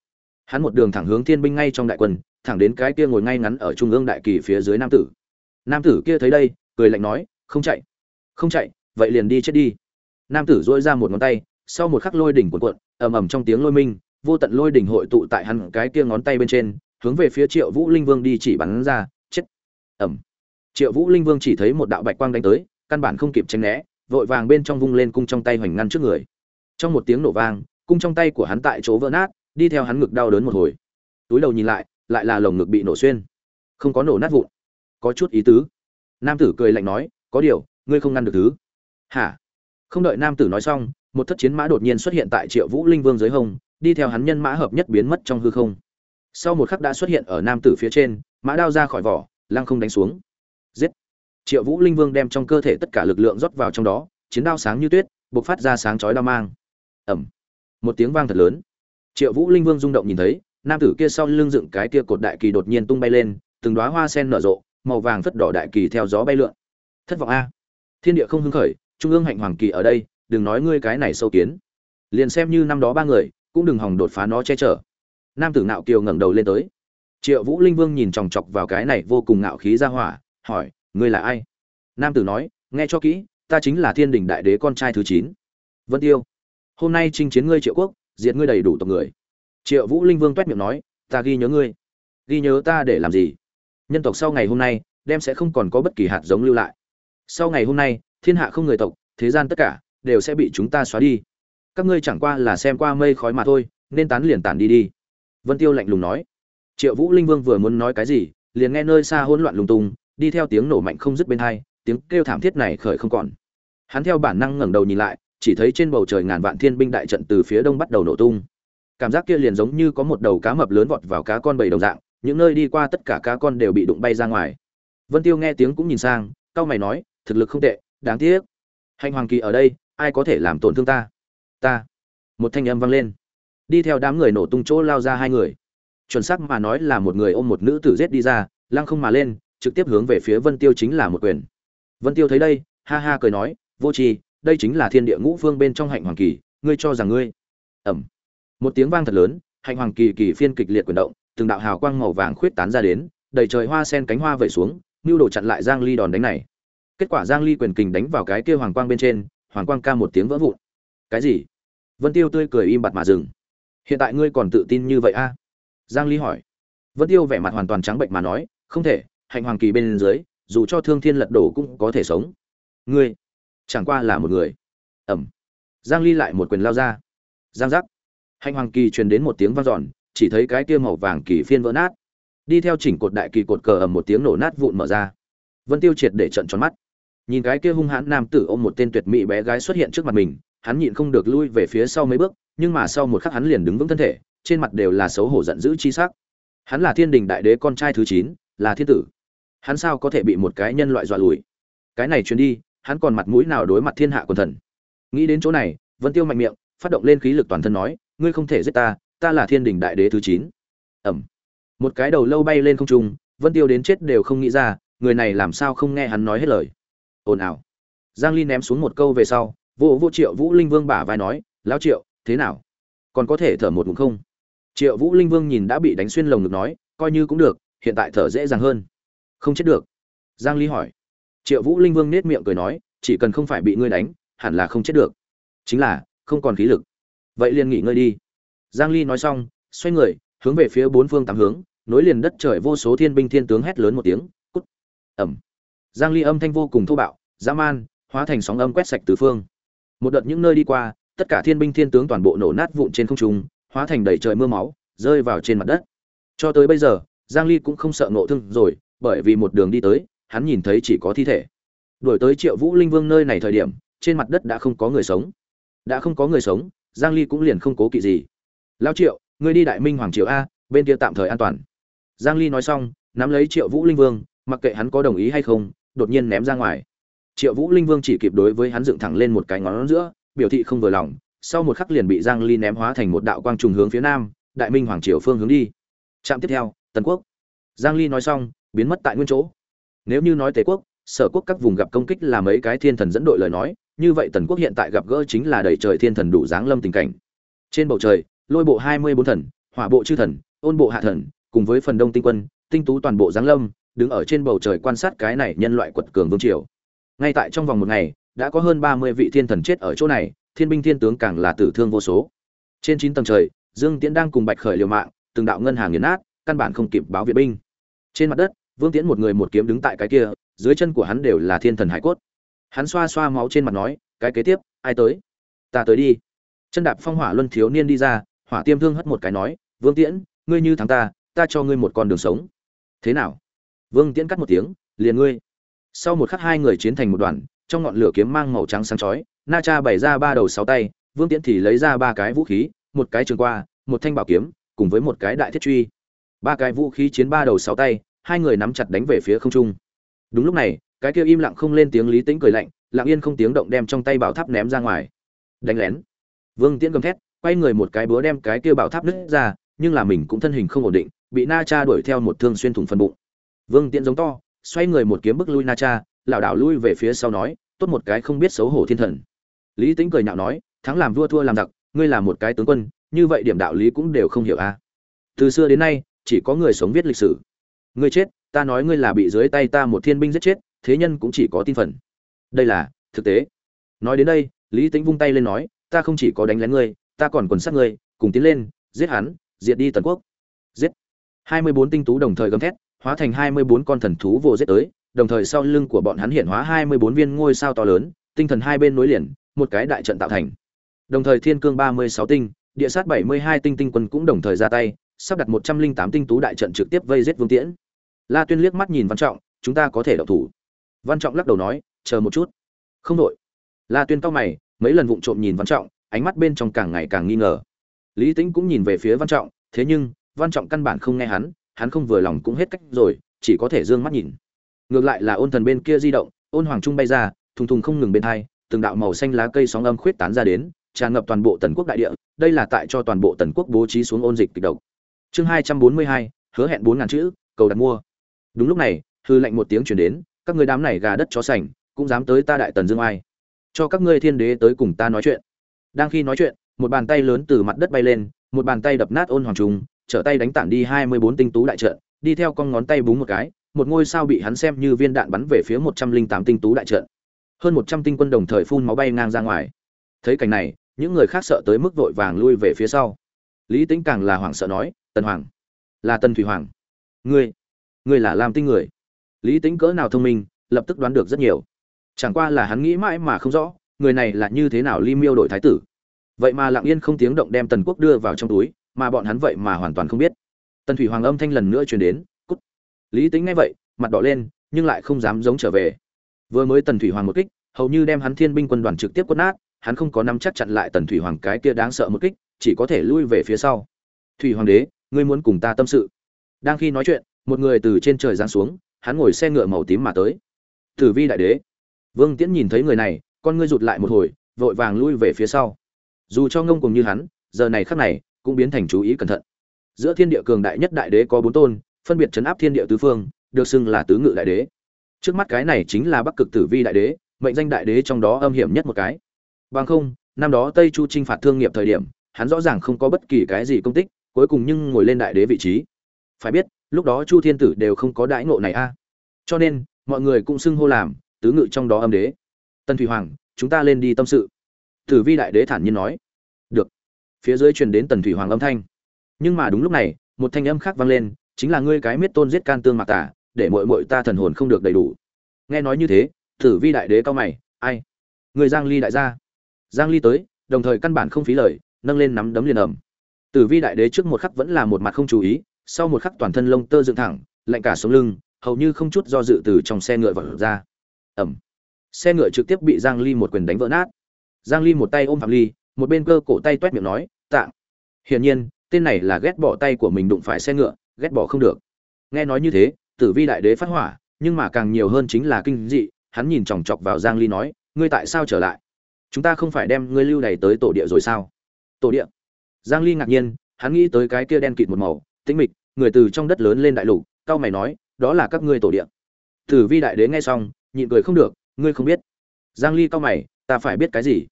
Hắn một đường thẳng hướng thiên binh ngay trong đại quân, thẳng đến cái kia ngồi ngay ngắn ở trung ương đại kỳ phía dưới nam tử. Nam tử kia thấy đây, cười lạnh nói, không chạy không chạy, vậy liền đi chết đi nam tử dỗi ra một ngón tay, sau một khắc lôi đỉnh cuộn cuộn, ầm ầm trong tiếng lôi minh, vô tận lôi đỉnh hội tụ tại hắn cái kia ngón tay bên trên, hướng về phía triệu vũ linh vương đi chỉ bắn ra, chết. Ầm. Triệu vũ linh vương chỉ thấy một đạo bạch quang đánh tới, căn bản không kịp tránh né, vội vàng bên trong vung lên cung trong tay hoành ngăn trước người. Trong một tiếng nổ vang, cung trong tay của hắn tại chỗ vỡ nát, đi theo hắn ngực đau đớn một hồi. Túi đầu nhìn lại lại là lồng ngực bị nổ xuyên. Không có nổ nát vụn. Có chút ý tứ. Nam tử cười lạnh nói, có điều, ngươi không ngăn được thứ. Hả? Không đợi nam tử nói xong, một thất chiến mã đột nhiên xuất hiện tại triệu vũ linh vương dưới hông, đi theo hắn nhân mã hợp nhất biến mất trong hư không. Sau một khắc đã xuất hiện ở nam tử phía trên, mã đao ra khỏi vỏ, lăng không đánh xuống. Giết! Triệu vũ linh vương đem trong cơ thể tất cả lực lượng rót vào trong đó, chiến đao sáng như tuyết, bộc phát ra sáng chói đao mang. Ẩm một tiếng vang thật lớn. Triệu vũ linh vương rung động nhìn thấy, nam tử kia sau lưng dựng cái kia cột đại kỳ đột nhiên tung bay lên, từng đoá hoa sen nở rộ, màu vàng phất đỏ đại kỳ theo gió bay lượn. Thất vọng a! Thiên địa không hưng khởi trung ương hạnh hoàng kỳ ở đây, đừng nói ngươi cái này sâu kiến. Liền xem như năm đó ba người, cũng đừng hòng đột phá nó che chở. Nam tử nạo kiều ngẩng đầu lên tới. Triệu vũ linh vương nhìn chòng chọc vào cái này vô cùng ngạo khí ra hỏa, hỏi, ngươi là ai? Nam tử nói, nghe cho kỹ, ta chính là thiên đình đại đế con trai thứ chín. Vân tiêu, hôm nay chinh chiến ngươi triệu quốc, diệt ngươi đầy đủ tộc người. Triệu vũ linh vương t miệng nói, ta ghi nhớ ngươi. Ghi nhớ ta để làm gì? Nhân tộc sau ngày hôm nay, đem sẽ không còn có bất kỳ hạt giống lưu lại. Sau ngày hôm nay thiên hạ không người tộc, thế gian tất cả đều sẽ bị chúng ta xóa đi. Các ngươi chẳng qua là xem qua mây khói mà thôi, nên tán liền tản đi đi. Vân tiêu lạnh lùng nói. Triệu vũ linh vương vừa muốn nói cái gì, liền nghe nơi xa hỗn loạn lung tung, đi theo tiếng nổ mạnh không dứt bên hai, tiếng kêu thảm thiết này khởi không còn. Hắn theo bản năng ngẩng đầu nhìn lại, chỉ thấy trên bầu trời ngàn vạn thiên binh đại trận từ phía đông bắt đầu nổ tung. Cảm giác kia liền giống như có một đầu cá mập lớn vọt vào cá con bầy đồng dạng, những nơi đi qua tất cả cá con đều bị đụng bay ra ngoài. Vân tiêu nghe tiếng cũng nhìn sang cao mày nói, thực lực không tệ đáng tiếc. Hạnh hoàng kỳ ở đây, ai có thể làm tổn thương ta? Ta. Một thanh âm vang lên. Đi theo đám người nổ tung chỗ lao ra hai người. Chuẩn xác mà nói là một người ôm một nữ tử giết đi ra, lăng không mà lên, trực tiếp hướng về phía vân tiêu chính là một quyền. Vân tiêu thấy đây, ha ha cười nói, vô tri, đây chính là thiên địa ngũ phương bên trong hạnh hoàng kỳ, ngươi cho rằng ngươi ẩm. Một tiếng vang thật lớn, hạnh hoàng kỳ kỳ phiên kịch liệt quyền động, từng đạo hào quang màu vàng khuyết tán ra đến, đầy trời hoa sen cánh hoa vẩy xuống nhu đồ chặn lại giang ly đòn đánh này kết quả giang ly quyền kình đánh vào cái kia hoàng quang bên trên, hoàng quang ca một tiếng vỡ vụn. Cái gì? Vân tiêu tươi cười im bặt mà dừng. Hiện tại ngươi còn tự tin như vậy a giang ly hỏi. Vân tiêu vẻ mặt hoàn toàn trắng bệnh mà nói, không thể, hạnh hoàng kỳ bên dưới, dù cho thương thiên lật đổ cũng có thể sống. Ngươi, chẳng qua là một người. Ẩm. Giang ly lại một quyền lao ra. Giang giác. Hạnh hoàng kỳ truyền đến một tiếng vang dọn, chỉ thấy cái kia màu vàng kỳ phiên vỡ nát. Đi theo chỉnh cột đại kỳ cột cờ ầm một tiếng nổ nát vụn mở ra. Vân tiêu triệt để trận tròn mắt nhìn cái kia hung hãn nam tử ôm một tên tuyệt mỹ bé gái xuất hiện trước mặt mình, hắn nhịn không được lui về phía sau mấy bước, nhưng mà sau một khắc hắn liền đứng vững thân thể, trên mặt đều là xấu hổ giận dữ chi sắc. Hắn là thiên đình đại đế con trai thứ chín, là thiên tử. Hắn sao có thể bị một cái nhân loại dọa lùi? Cái này chuyến đi, hắn còn mặt mũi nào đối mặt thiên hạ quần thần? Nghĩ đến chỗ này, vân tiêu mạnh miệng, phát động lên khí lực toàn thân nói, ngươi không thể giết ta ta là thiên đình đại đế thứ chín. Ẩm một cái đầu lâu bay lên không trung, vân tiêu đến chết đều không nghĩ ra, người này làm sao không nghe hắn nói hết lời? Ồn ào. Giang ly ném xuống một câu về sau, vô vô triệu vũ linh vương bả vai nói, lão triệu, thế nào? Còn có thể thở một ngụm không? Triệu vũ linh vương nhìn đã bị đánh xuyên lồng ngực nói, coi như cũng được, hiện tại thở dễ dàng hơn. Không chết được? Giang ly hỏi. Triệu vũ linh vương nết miệng cười nói, chỉ cần không phải bị ngươi đánh, hẳn là không chết được. Chính là, không còn khí lực. Vậy liền nghỉ ngơi đi. Giang ly nói xong, xoay người, hướng về phía bốn phương tám hướng, nối liền đất trời vô số thiên binh thiên tướng hét lớn một tiếng, cút. Ẩm giang ly âm thanh vô cùng thô bạo, dã man, hóa thành sóng âm quét sạch tứ phương. Một đợt những nơi đi qua, tất cả thiên binh thiên tướng toàn bộ nổ nát vụn trên không trung, hóa thành đầy trời mưa máu, rơi vào trên mặt đất. Cho tới bây giờ, giang ly cũng không sợ ngộ thương rồi, bởi vì một đường đi tới, hắn nhìn thấy chỉ có thi thể. Đuổi tới triệu vũ linh vương nơi này thời điểm, trên mặt đất đã không có người sống. Đã không có người sống, giang ly cũng liền không cố kỵ gì. Lão triệu, ngươi đi đại minh hoàng triều a, bên kia tạm thời an toàn. Giang ly nói xong, nắm lấy triệu vũ linh vương, mặc kệ hắn có đồng ý hay không đột nhiên ném ra ngoài. Triệu vũ linh vương chỉ kịp đối với hắn dựng thẳng lên một cái ngón giữa, biểu thị không vừa lòng, sau một khắc liền bị giang ly ném hóa thành một đạo quang trùng hướng phía nam, đại minh hoàng triều phương hướng đi. Trạm tiếp theo, tần quốc. Giang ly nói xong, biến mất tại nguyên chỗ. Nếu như nói tề quốc, sở quốc các vùng gặp công kích là mấy cái thiên thần dẫn đội lời nói, như vậy tần quốc hiện tại gặp gỡ chính là đầy trời thiên thần đủ dáng lâm tình cảnh. Trên bầu trời, lôi bộ hai mươi bốn thần, hỏa bộ chư thần, ôn bộ hạ thần, cùng với phần đông tinh quân, tinh tú toàn bộ dáng lâm đứng ở trên bầu trời quan sát cái này nhân loại quật cường vương triều. Ngay tại trong vòng một ngày, đã có hơn ba mươi vị thiên thần chết ở chỗ này, thiên binh thiên tướng càng là tử thương vô số. Trên chín tầng trời, dương tiễn đang cùng bạch khởi liều mạng, từng đạo ngân hàng nghiền nát, căn bản không kịp báo viện binh. Trên mặt đất, vương tiễn một người một kiếm đứng tại cái kia, dưới chân của hắn đều là thiên thần hải cốt. Hắn xoa xoa máu trên mặt nói, cái kế tiếp, ai tới? Ta tới đi. Chân đạp phong hỏa luân thiếu niên đi ra, hỏa tiêm thương hất một cái nói, vương tiễn, ngươi như thắng ta ta cho ngươi một con đường sống. Thế nào? Vương tiễn cắt một tiếng, liền ngươi. Sau một khắc hai người chiến thành một đoàn, trong ngọn lửa kiếm mang màu trắng sáng chói, na cha bày ra ba đầu sáu tay, vương tiễn thì lấy ra ba cái vũ khí, một cái trường qua, một thanh bảo kiếm, cùng với một cái đại thiết truy. Ba cái vũ khí chiến ba đầu sáu tay, hai người nắm chặt đánh về phía không trung. Đúng lúc này, cái kia im lặng không lên tiếng lý tĩnh cười lạnh, lặng yên không tiếng động đem trong tay bảo tháp ném ra ngoài. Đánh lén. Vương tiễn gầm thét, quay người một cái búa đem cái kia bảo tháp nứt ra, nhưng là mình cũng thân hình không ổn định, bị na cha đuổi theo một thương xuyên thủng phần bụng vương tiễn giống to, xoay người một kiếm bức lui na cha, lảo đảo lui về phía sau nói, tốt một cái không biết xấu hổ thiên thần. Lý tĩnh cười nhạo nói, thắng làm vua thua làm giặc, ngươi là một cái tướng quân, như vậy điểm đạo lý cũng đều không hiểu a à. từ xưa đến nay, chỉ có người sống viết lịch sử. Ngươi chết, ta nói ngươi là bị dưới tay ta một thiên binh giết chết, thế nhân cũng chỉ có tin phần. Đây là, thực tế. Nói đến đây, lý tính vung tay lên nói, ta không chỉ có đánh lén ngươi, ta còn quần sát ngươi, cùng tiến lên, giết hắn, diệt đi tần quốc. Giết. Hai mươi bốn tinh tú đồng thời gầm thét hóa thành hai mươi bốn con thần thú vô giết tới, đồng thời sau lưng của bọn hắn hiện hóa hai mươi bốn viên ngôi sao to lớn, tinh thần hai bên nối liền, một cái đại trận tạo thành. Đồng thời thiên cương ba mươi sáu tinh, địa sát bảy mươi hai tinh tinh quân cũng đồng thời ra tay, sắp đặt một trăm linh tám tinh tú đại trận trực tiếp vây giết vương tiễn. La tuyên liếc mắt nhìn văn trọng, chúng ta có thể động thủ. Văn trọng lắc đầu nói, chờ một chút. Không đợi. la tuyên cau mày, mấy lần vụng trộm nhìn văn trọng, ánh mắt bên trong càng ngày càng nghi ngờ. Lý tĩnh cũng nhìn về phía văn trọng, thế nhưng, văn trọng căn bản không nghe hắn hắn không vừa lòng cũng hết cách rồi, chỉ có thể dương mắt nhìn. Ngược lại là ôn thần bên kia di động, ôn hoàng trung bay ra, thùng thùng không ngừng bên hai, từng đạo màu xanh lá cây sóng âm khuyết tán ra đến, tràn ngập toàn bộ tần quốc đại địa, đây là tại cho toàn bộ tần quốc bố trí xuống ôn dịch kịch độc. Chương hai trăm bốn mươi hai, hứa hẹn bốn ngàn chữ, cầu đặt mua. Đúng lúc này, hư lệnh một tiếng chuyển đến, các người đám này gà đất chó sành, cũng dám tới ta đại tần dương ai. Cho các ngươi thiên đế tới cùng ta nói chuyện. Đang khi nói chuyện, một bàn tay lớn từ mặt đất bay lên, một bàn tay đập nát ôn hoàng trung trở tay đánh tản đi hai mươi bốn tinh tú đại trận, đi theo con ngón tay búng một cái, một ngôi sao bị hắn xem như viên đạn bắn về phía một trăm linh tám tinh tú đại trận. Hơn một trăm tinh quân đồng thời phun máu bay ngang ra ngoài. Thấy cảnh này, những người khác sợ tới mức vội vàng lui về phía sau. Lý tĩnh càng là hoảng sợ nói, tần hoàng, là tần thủy hoàng. Ngươi ngươi là làm tinh người. Lý tĩnh cỡ nào thông minh, lập tức đoán được rất nhiều. Chẳng qua là hắn nghĩ mãi mà không rõ, người này là như thế nào li miêu đổi thái tử. Vậy mà lặng yên không tiếng động đem tần quốc đưa vào trong túi mà bọn hắn vậy mà hoàn toàn không biết. Tần thủy hoàng âm thanh lần nữa truyền đến, cút. Lý tính ngay vậy, mặt đỏ lên, nhưng lại không dám giống trở về. Vừa mới tần thủy hoàng một kích, hầu như đem hắn thiên binh quân đoàn trực tiếp quất nát, hắn không có nắm chắc chặn lại tần thủy hoàng cái kia đáng sợ một kích, chỉ có thể lui về phía sau. Thủy hoàng đế, ngươi muốn cùng ta tâm sự. Đang khi nói chuyện, một người từ trên trời giáng xuống, hắn ngồi xe ngựa màu tím mà tới. Tử vi đại đế. Vương tiễn nhìn thấy người này, con ngươi rụt lại một hồi, vội vàng lui về phía sau. Dù cho ngông cùng như hắn, giờ này khắc này cũng biến thành chú ý cẩn thận. Giữa thiên địa cường đại nhất đại đế có bốn tôn, phân biệt chấn áp thiên địa tứ phương, được xưng là tứ ngự đại đế. Trước mắt cái này chính là bắc cực tử vi đại đế, mệnh danh đại đế trong đó âm hiểm nhất một cái. Bằng không, năm đó tây chu chinh phạt thương nghiệp thời điểm, hắn rõ ràng không có bất kỳ cái gì công tích, cuối cùng nhưng ngồi lên đại đế vị trí. Phải biết, lúc đó chu thiên tử đều không có đãi ngộ này a. Cho nên, mọi người cũng xưng hô làm tứ ngự trong đó âm đế. Tân thủy hoàng, chúng ta lên đi tâm sự. Tử vi đại đế thản nhiên nói phía dưới truyền đến tần thủy hoàng âm thanh. Nhưng mà đúng lúc này, một thanh âm khác vang lên, chính là ngươi cái miết tôn giết can tương mạc tả để mội mội ta thần hồn không được đầy đủ. Nghe nói như thế tử vi đại đế cao mày, ai? Người giang ly đại gia? Giang ly tới, đồng thời căn bản không phí lời, nâng lên nắm đấm liền ẩm. Tử vi đại đế trước một khắc vẫn là một mặt không chú ý, sau một khắc toàn thân lông tơ dựng thẳng, lạnh cả sống lưng, hầu như không chút do dự từ trong xe ngựa vọt ra. Ẩm. Xe ngựa trực tiếp bị giang ly một quyền đánh vỡ nát. Giang ly một tay ôm phạm ly một bên cơ cổ tay toét miệng nói tạm. hiển nhiên, tên này là ghét bỏ tay của mình đụng phải xe ngựa, ghét bỏ không được. Nghe nói như thế, tử vi đại đế phát hỏa, nhưng mà càng nhiều hơn chính là kinh dị, hắn nhìn chòng chọc vào giang ly nói, ngươi tại sao trở lại? Chúng ta không phải đem ngươi lưu đày tới tổ địa rồi sao? Tổ địa? Giang ly ngạc nhiên, hắn nghĩ tới cái kia đen kịt một màu, tĩnh mịch, người từ trong đất lớn lên đại lục, cao mày nói, đó là các ngươi tổ địa. Tử vi đại đế nghe xong, nhịn cười không được, ngươi không biết. Giang ly cao mày, ta phải biết cái gì?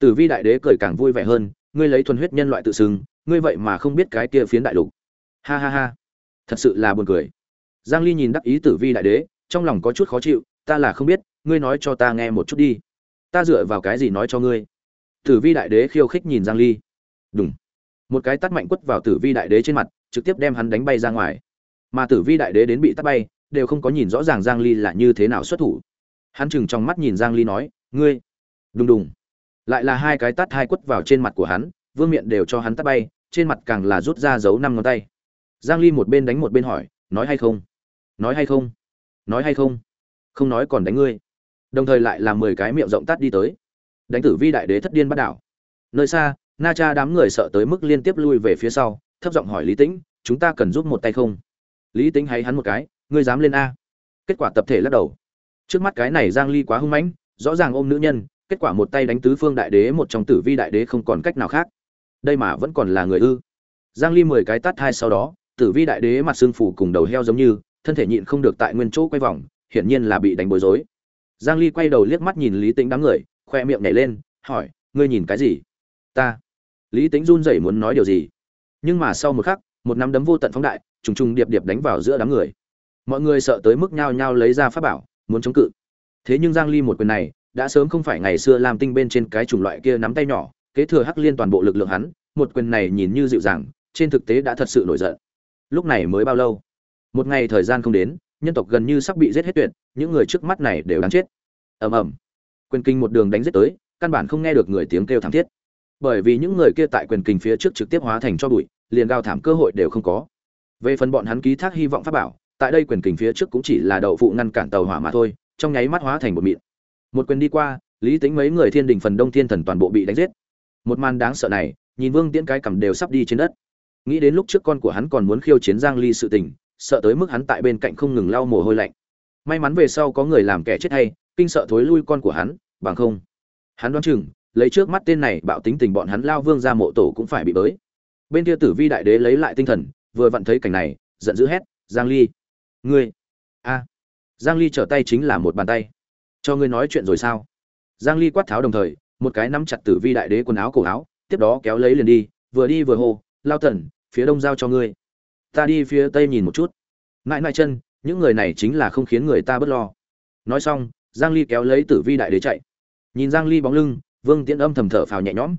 Tử vi đại đế cười càng vui vẻ hơn ngươi lấy thuần huyết nhân loại tự xưng ngươi vậy mà không biết cái kia phiến đại lục. Ha ha ha. Thật sự là buồn cười. Giang ly nhìn đắc ý tử vi đại đế trong lòng có chút khó chịu ta là không biết ngươi nói cho ta nghe một chút đi. Ta dựa vào cái gì nói cho ngươi? Tử vi đại đế khiêu khích nhìn giang ly. Đùng, một cái tát mạnh quất vào tử vi đại đế trên mặt trực tiếp đem hắn đánh bay ra ngoài. Mà tử vi đại đế đến bị tát bay đều không có nhìn rõ ràng giang ly là như thế nào xuất thủ. Hắn chừng trong mắt nhìn giang ly nói ngươi. Đùng đùng lại là hai cái tát hai quất vào trên mặt của hắn, vương miện đều cho hắn tát bay, trên mặt càng là rút ra giấu năm ngón tay. Giang ly một bên đánh một bên hỏi, nói hay không? Nói hay không? Nói hay không? Không nói còn đánh ngươi. Đồng thời lại làm mười cái miệng rộng tát đi tới. Đánh tử vi đại đế thất điên bắt đảo. Nơi xa, na cha đám người sợ tới mức liên tiếp lui về phía sau, thấp giọng hỏi lý tĩnh, chúng ta cần giúp một tay không? Lý tĩnh hay hắn một cái, ngươi dám lên a. Kết quả tập thể lắc đầu. Trước mắt cái này giang ly quá hung mãnh, rõ ràng ôm nữ nhân kết quả một tay đánh tứ phương đại đế, một trong tử vi đại đế không còn cách nào khác. Đây mà vẫn còn là người ư? Giang ly mười cái tát hai sau đó, tử vi đại đế mặt xương phủ cùng đầu heo giống như, thân thể nhịn không được tại nguyên chỗ quay vòng, hiển nhiên là bị đánh bối rối. Giang ly quay đầu liếc mắt nhìn lý tính đám người, khoe miệng nhảy lên, hỏi, ngươi nhìn cái gì? Ta. Lý tính run rẩy muốn nói điều gì. Nhưng mà sau một khắc, một nắm đấm vô tận phóng đại, trùng trùng điệp điệp đánh vào giữa đám người. Mọi người sợ tới mức nhao nhao lấy ra pháp bảo, muốn chống cự. Thế nhưng giang ly một quyền này đã sớm không phải ngày xưa làm tinh bên trên cái chủng loại kia nắm tay nhỏ, kế thừa hắc liên toàn bộ lực lượng hắn, một quyền này nhìn như dịu dàng, trên thực tế đã thật sự nổi giận. Lúc này mới bao lâu? Một ngày thời gian không đến, nhân tộc gần như sắp bị giết hết tuyệt, những người trước mắt này đều đáng chết. Ầm ầm. Quyền kinh một đường đánh giết tới, căn bản không nghe được người tiếng kêu thảm thiết. Bởi vì những người kia tại quyền kinh phía trước trực tiếp hóa thành cho bụi, liền gào thảm cơ hội đều không có. Về phần bọn hắn ký thác hy vọng pháp bảo, tại đây quyền kinh phía trước cũng chỉ là đậu phụ ngăn cản tàu hỏa mà thôi, trong nháy mắt hóa thành một mịn một quyền đi qua, lý tính mấy người thiên đình phần đông thiên thần toàn bộ bị đánh giết. Một màn đáng sợ này, nhìn vương tiễn cái cầm đều sắp đi trên đất. Nghĩ đến lúc trước con của hắn còn muốn khiêu chiến giang ly sự tình, sợ tới mức hắn tại bên cạnh không ngừng lau mồ hôi lạnh. May mắn về sau có người làm kẻ chết hay, kinh sợ thối lui con của hắn, bằng không. Hắn đoán chừng, lấy trước mắt tên này, bạo tính tình bọn hắn lao vương ra mộ tổ cũng phải bị bới. Bên kia tử vi đại đế lấy lại tinh thần, vừa vặn thấy cảnh này, giận dữ hét, giang ly, ngươi, a. Giang ly trở tay chính là một bàn tay cho ngươi nói chuyện rồi sao? Giang ly quát tháo đồng thời, một cái nắm chặt tử vi đại đế quần áo cổ áo, tiếp đó kéo lấy liền đi, vừa đi vừa hô, lao tần phía đông giao cho ngươi. Ta đi phía tây nhìn một chút. Mãi mãi chân, những người này chính là không khiến người ta bất lo. Nói xong, giang ly kéo lấy tử vi đại đế chạy. Nhìn giang ly bóng lưng, vương tiễn âm thầm thở phào nhẹ nhõm.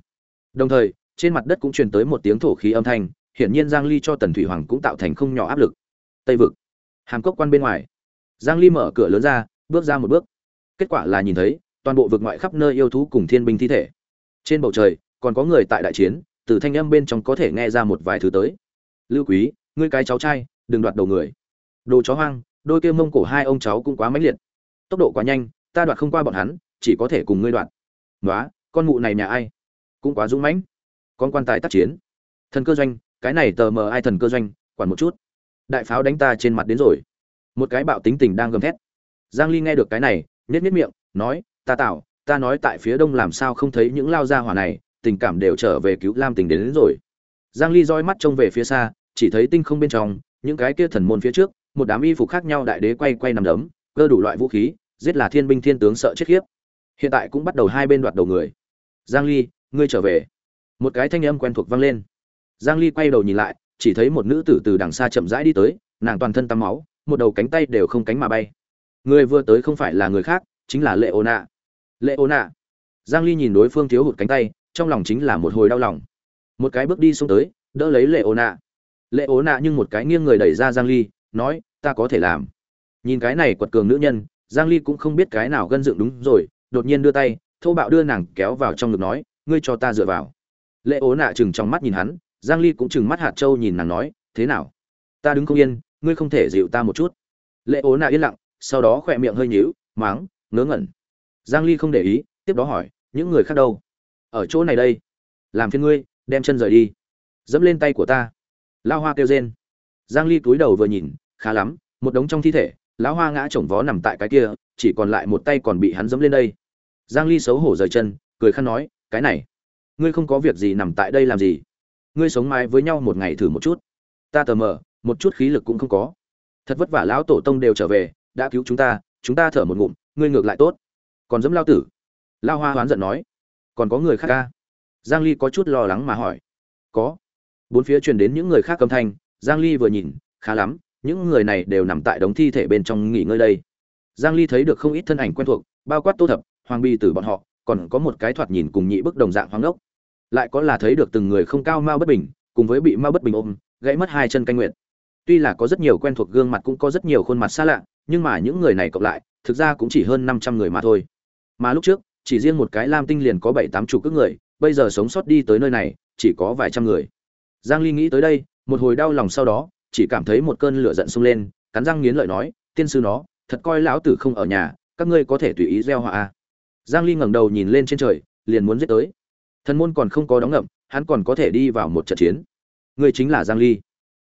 Đồng thời, trên mặt đất cũng truyền tới một tiếng thổ khí âm thanh, hiển nhiên giang ly cho tần thủy hoàng cũng tạo thành không nhỏ áp lực. Tây vực, hàm cốc quan bên ngoài. Giang ly mở cửa lớn ra, bước ra một bước kết quả là nhìn thấy, toàn bộ vực ngoại khắp nơi yêu thú cùng thiên binh thi thể. Trên bầu trời, còn có người tại đại chiến, từ thanh âm bên trong có thể nghe ra một vài thứ tới. Lưu quý, ngươi cái cháu trai, đừng đoạt đầu người. Đồ chó hoang, đôi kia mông cổ hai ông cháu cũng quá mãnh liệt. Tốc độ quá nhanh, ta đoạt không qua bọn hắn, chỉ có thể cùng ngươi đoạt. Nói con mụ này nhà ai? Cũng quá dũng mãnh. Con quan tài tác chiến. Thần cơ doanh, cái này tờ mờ ai thần cơ doanh, quản một chút. Đại pháo đánh ta trên mặt đến rồi. Một cái bạo tính tình đang gầm thét. Giang ly nghe được cái này nhếch nhếch miệng nói ta tạo ta nói tại phía đông làm sao không thấy những lao gia hỏa này tình cảm đều trở về cứu lam tình đến, đến rồi. Giang ly dõi mắt trông về phía xa chỉ thấy tinh không bên trong những cái kia thần môn phía trước một đám y phục khác nhau đại đế quay quay nằm đấm cơ đủ loại vũ khí giết là thiên binh thiên tướng sợ chết khiếp. Hiện tại cũng bắt đầu hai bên đoạt đầu người. Giang ly ngươi trở về. Một cái thanh âm quen thuộc vang lên. Giang ly quay đầu nhìn lại chỉ thấy một nữ tử từ đằng xa chậm rãi đi tới nàng toàn thân tắm máu một đầu cánh tay đều không cánh mà bay người vừa tới không phải là người khác, chính là lệ ô nạ lệ ô nạ giang ly nhìn đối phương thiếu hụt cánh tay, trong lòng chính là một hồi đau lòng. Một cái bước đi xuống tới, đỡ lấy lệ ô nạ lệ ô nạ nhưng một cái nghiêng người đẩy ra giang ly, nói, ta có thể làm. Nhìn cái này quật cường nữ nhân, giang ly cũng không biết cái nào gân dựng đúng rồi, đột nhiên đưa tay, thô bạo đưa nàng kéo vào trong ngực nói, ngươi cho ta dựa vào. Lệ ố nạ chừng trong mắt nhìn hắn, giang ly cũng chừng mắt hạt châu nhìn nàng nói, thế nào? Ta đứng không yên, ngươi không thể dịu ta một chút. Lệ ố nạ yên lặng sau đó khỏe miệng hơi nhíu, máng, ngớ ngẩn. Giang ly không để ý, tiếp đó hỏi, những người khác đâu? Ở chỗ này đây. Làm phiền ngươi, đem chân rời đi. Dẫm lên tay của ta. Lao hoa kêu rên. Giang ly cúi đầu vừa nhìn, khá lắm, một đống trong thi thể, lão hoa ngã chồng vó nằm tại cái kia, chỉ còn lại một tay còn bị hắn dẫm lên đây. Giang ly xấu hổ rời chân, cười khăn nói, cái này, ngươi không có việc gì nằm tại đây làm gì? Ngươi sống mái với nhau một ngày thử một chút. Ta tờ mờ, một chút khí lực cũng không có. Thật vất vả lão tổ tông đều trở về đã cứu chúng ta chúng ta thở một ngụm, ngươi ngược lại tốt. Còn dẫm lao tử? Lao hoa hoán giận nói. Còn có người khác ca? Giang ly có chút lo lắng mà hỏi. Có. Bốn phía truyền đến những người khác cầm thanh, giang ly vừa nhìn, khá lắm, những người này đều nằm tại đống thi thể bên trong nghỉ ngơi đây. Giang ly thấy được không ít thân ảnh quen thuộc, bao quát tô thập, hoàng bi tử bọn họ, còn có một cái thoạt nhìn cùng nhị bức đồng dạng hoang ốc lại có là thấy được từng người không cao mau bất bình, cùng với bị mao bất bình ôm, gãy mất hai chân canh nguyện tuy là có rất nhiều quen thuộc gương mặt cũng có rất nhiều khuôn mặt xa lạ nhưng mà những người này cộng lại, thực ra cũng chỉ hơn 500 người mà thôi. Mà lúc trước, chỉ riêng một cái lam tinh liền có bảy tám chục cước người, bây giờ sống sót đi tới nơi này, chỉ có vài trăm người. Giang ly nghĩ tới đây, một hồi đau lòng sau đó, chỉ cảm thấy một cơn lửa giận sung lên, cắn răng nghiến lợi nói, tiên sư nó, thật coi lão tử không ở nhà, các ngươi có thể tùy ý gieo họa à? giang ly ngẩng đầu nhìn lên trên trời, liền muốn giết tới. Thần môn còn không có đóng ngậm, hắn còn có thể đi vào một trận chiến. Ngươi chính là giang ly.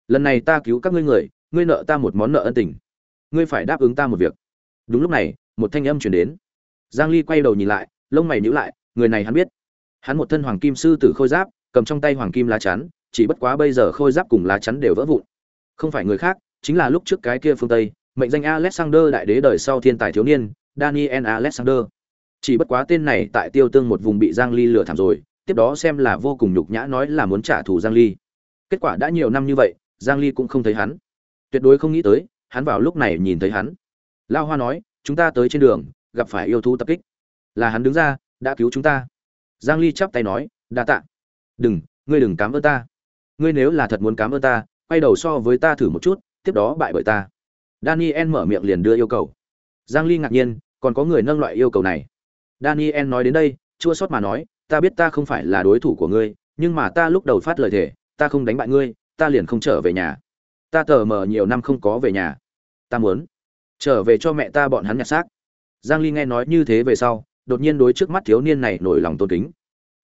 Lần này ta cứu các ngươi người, ngươi nợ ta một món nợ ân tình ngươi phải đáp ứng ta một việc. Đúng lúc này, một thanh âm truyền đến. Giang ly quay đầu nhìn lại, lông mày nhíu lại, người này hắn biết. Hắn một thân hoàng kim sư tử khôi giáp, cầm trong tay hoàng kim lá chắn, chỉ bất quá bây giờ khôi giáp cùng lá chắn đều vỡ vụn. Không phải người khác, chính là lúc trước cái kia phương tây, mệnh danh alexander đại đế đời sau thiên tài thiếu niên, daniel alexander. Chỉ bất quá tên này tại tiêu tương một vùng bị giang ly lừa thảm rồi, tiếp đó xem là vô cùng nhục nhã nói là muốn trả thù giang ly. Kết quả đã nhiều năm như vậy, giang ly cũng không thấy hắn. Tuyệt đối không nghĩ tới hắn vào lúc này nhìn thấy hắn. Lao hoa nói, chúng ta tới trên đường, gặp phải yêu thú tập kích. Là hắn đứng ra, đã cứu chúng ta. Giang ly chắp tay nói, đa tạ. Đừng, ngươi đừng cảm ơn ta. Ngươi nếu là thật muốn cảm ơn ta, quay đầu so với ta thử một chút, tiếp đó bại bởi ta. Daniel mở miệng liền đưa yêu cầu. Giang ly ngạc nhiên, còn có người nâng loại yêu cầu này? Daniel nói đến đây, chua sót mà nói, ta biết ta không phải là đối thủ của ngươi, nhưng mà ta lúc đầu phát lời thề, ta không đánh bại ngươi, ta liền không trở về nhà. Ta tờ mờ nhiều năm không có về nhà ta muốn. Trở về cho mẹ ta bọn hắn nhặt xác. Giang ly nghe nói như thế về sau, đột nhiên đối trước mắt thiếu niên này nổi lòng tôn kính.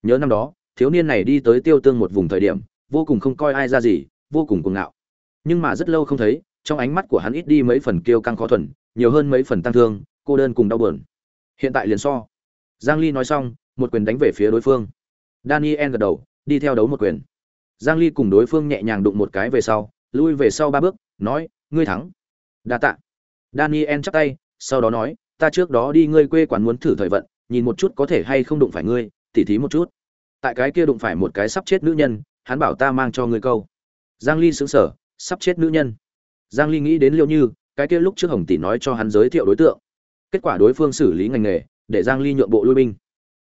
Nhớ năm đó, thiếu niên này đi tới tiêu tương một vùng thời điểm, vô cùng không coi ai ra gì, vô cùng cuồng ngạo. Nhưng mà rất lâu không thấy, trong ánh mắt của hắn ít đi mấy phần kiêu căng khó thuần, nhiều hơn mấy phần tăng thương, cô đơn cùng đau buồn. Hiện tại liền so. Giang ly nói xong, một quyền đánh về phía đối phương. Daniel gật đầu, đi theo đấu một quyền. Giang ly cùng đối phương nhẹ nhàng đụng một cái về sau, lui về sau ba bước, nói, ngươi thắng đa tạ. Daniel chắp tay sau đó nói ta trước đó đi ngươi quê quán muốn thử thời vận nhìn một chút có thể hay không đụng phải ngươi tỉ thí một chút. Tại cái kia đụng phải một cái sắp chết nữ nhân hắn bảo ta mang cho ngươi câu. Giang ly sững sở, sắp chết nữ nhân. Giang ly nghĩ đến liệu như cái kia lúc trước hồng tỷ nói cho hắn giới thiệu đối tượng. Kết quả đối phương xử lý ngành nghề để giang ly nhượng bộ lui binh.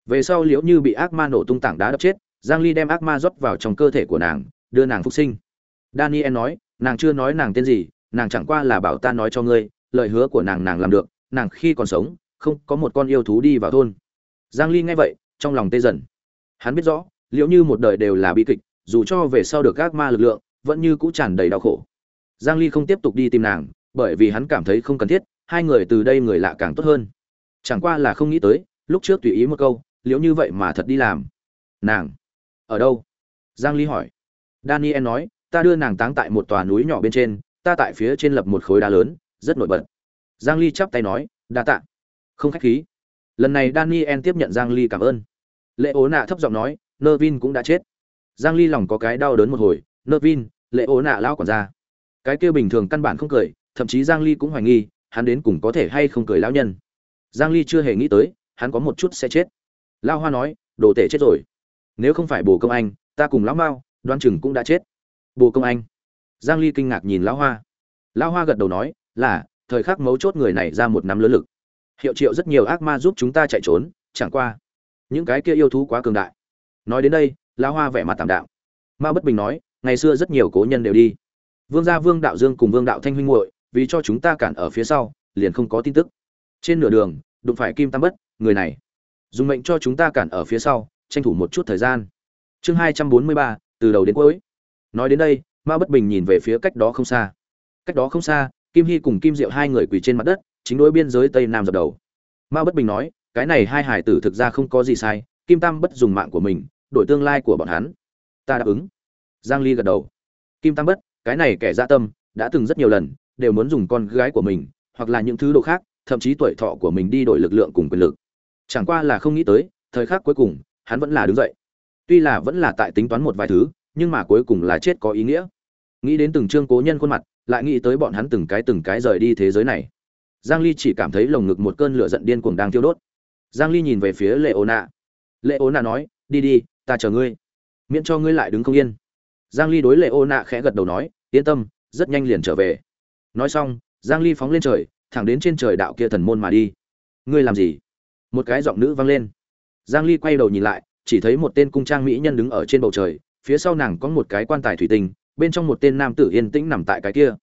Về sau liễu như bị ác ma nổ tung tảng đá đập chết giang ly đem ác ma rót vào trong cơ thể của nàng đưa nàng phục sinh. Daniel nói nàng chưa nói nàng tên gì nàng chẳng qua là bảo ta nói cho ngươi, lời hứa của nàng nàng làm được, nàng khi còn sống, không có một con yêu thú đi vào thôn. Giang ly nghe vậy, trong lòng tê dần. Hắn biết rõ liễu như một đời đều là bi kịch, dù cho về sau được các ma lực lượng, vẫn như cũ tràn đầy đau khổ. Giang ly không tiếp tục đi tìm nàng, bởi vì hắn cảm thấy không cần thiết, hai người từ đây người lạ càng tốt hơn. Chẳng qua là không nghĩ tới, lúc trước tùy ý một câu liễu như vậy mà thật đi làm. Nàng, ở đâu? Giang ly hỏi. Daniel nói, ta đưa nàng táng tại một tòa núi nhỏ bên trên ta tại phía trên lập một khối đá lớn, rất nổi bật. Giang ly chắp tay nói, đa tạ. Không khách khí. Lần này daniel tiếp nhận giang ly cảm ơn. Lệ ố nạ thấp giọng nói nơ vin cũng đã chết. Giang ly lòng có cái đau đớn một hồi nơ vin lệ ố nạ lao quản ra cái kia bình thường căn bản không cười, thậm chí giang ly cũng hoài nghi, hắn đến cùng có thể hay không cười lão nhân. Giang ly chưa hề nghĩ tới, hắn có một chút sẽ chết. Lao hoa nói, đồ tể chết rồi. Nếu không phải bồ công anh, ta cùng lão mao đoan chừng cũng đã chết. Bồ công anh giang ly kinh ngạc nhìn lão hoa. Lão hoa gật đầu nói, là, thời khắc mấu chốt người này ra một năm lớn lực. Hiệu triệu rất nhiều ác ma giúp chúng ta chạy trốn, chẳng qua, những cái kia yêu thú quá cường đại. Nói đến đây, lão hoa vẻ mặt tạm đạo ma bất bình nói, ngày xưa rất nhiều cố nhân đều đi. Vương gia vương đạo dương cùng vương đạo thanh huynh muội, vì cho chúng ta cản ở phía sau, liền không có tin tức. Trên nửa đường, đụng phải kim tam bất, người này, dùng mệnh cho chúng ta cản ở phía sau, tranh thủ một chút thời gian. Chương hai trăm bốn mươi ba, từ đầu đến cuối. Nói đến đây ma bất bình nhìn về phía cách đó không xa. Cách đó không xa, kim hy cùng kim diệu hai người quỳ trên mặt đất, chính đối biên giới tây nam dập đầu. Ma bất bình nói, cái này hai hải tử thực ra không có gì sai, kim tam bất dùng mạng của mình, đổi tương lai của bọn hắn. Ta đáp ứng. Giang ly gật đầu. Kim tam bất, cái này kẻ dạ tâm, đã từng rất nhiều lần, đều muốn dùng con gái của mình, hoặc là những thứ đồ khác, thậm chí tuổi thọ của mình đi đổi lực lượng cùng quyền lực. Chẳng qua là không nghĩ tới, thời khắc cuối cùng, hắn vẫn là đứng dậy. Tuy là vẫn là tại tính toán một vài thứ, nhưng mà cuối cùng là chết có ý nghĩa nghĩ đến từng trương cố nhân khuôn mặt, lại nghĩ tới bọn hắn từng cái từng cái rời đi thế giới này. Giang ly chỉ cảm thấy lồng ngực một cơn lửa giận điên cuồng đang thiêu đốt. Giang ly nhìn về phía lệ ôn nạ lệ ôn nạ nói, đi đi, ta chờ ngươi. Miễn cho ngươi lại đứng không yên. Giang ly đối lệ ôn nạ khẽ gật đầu nói, yên tâm, rất nhanh liền trở về. Nói xong, giang ly phóng lên trời, thẳng đến trên trời đạo kia thần môn mà đi. Ngươi làm gì? Một cái giọng nữ vang lên. Giang ly quay đầu nhìn lại, chỉ thấy một tên cung trang mỹ nhân đứng ở trên bầu trời, phía sau nàng có một cái quan tài thủy tinh bên trong một tên nam tử yên tĩnh nằm tại cái kia.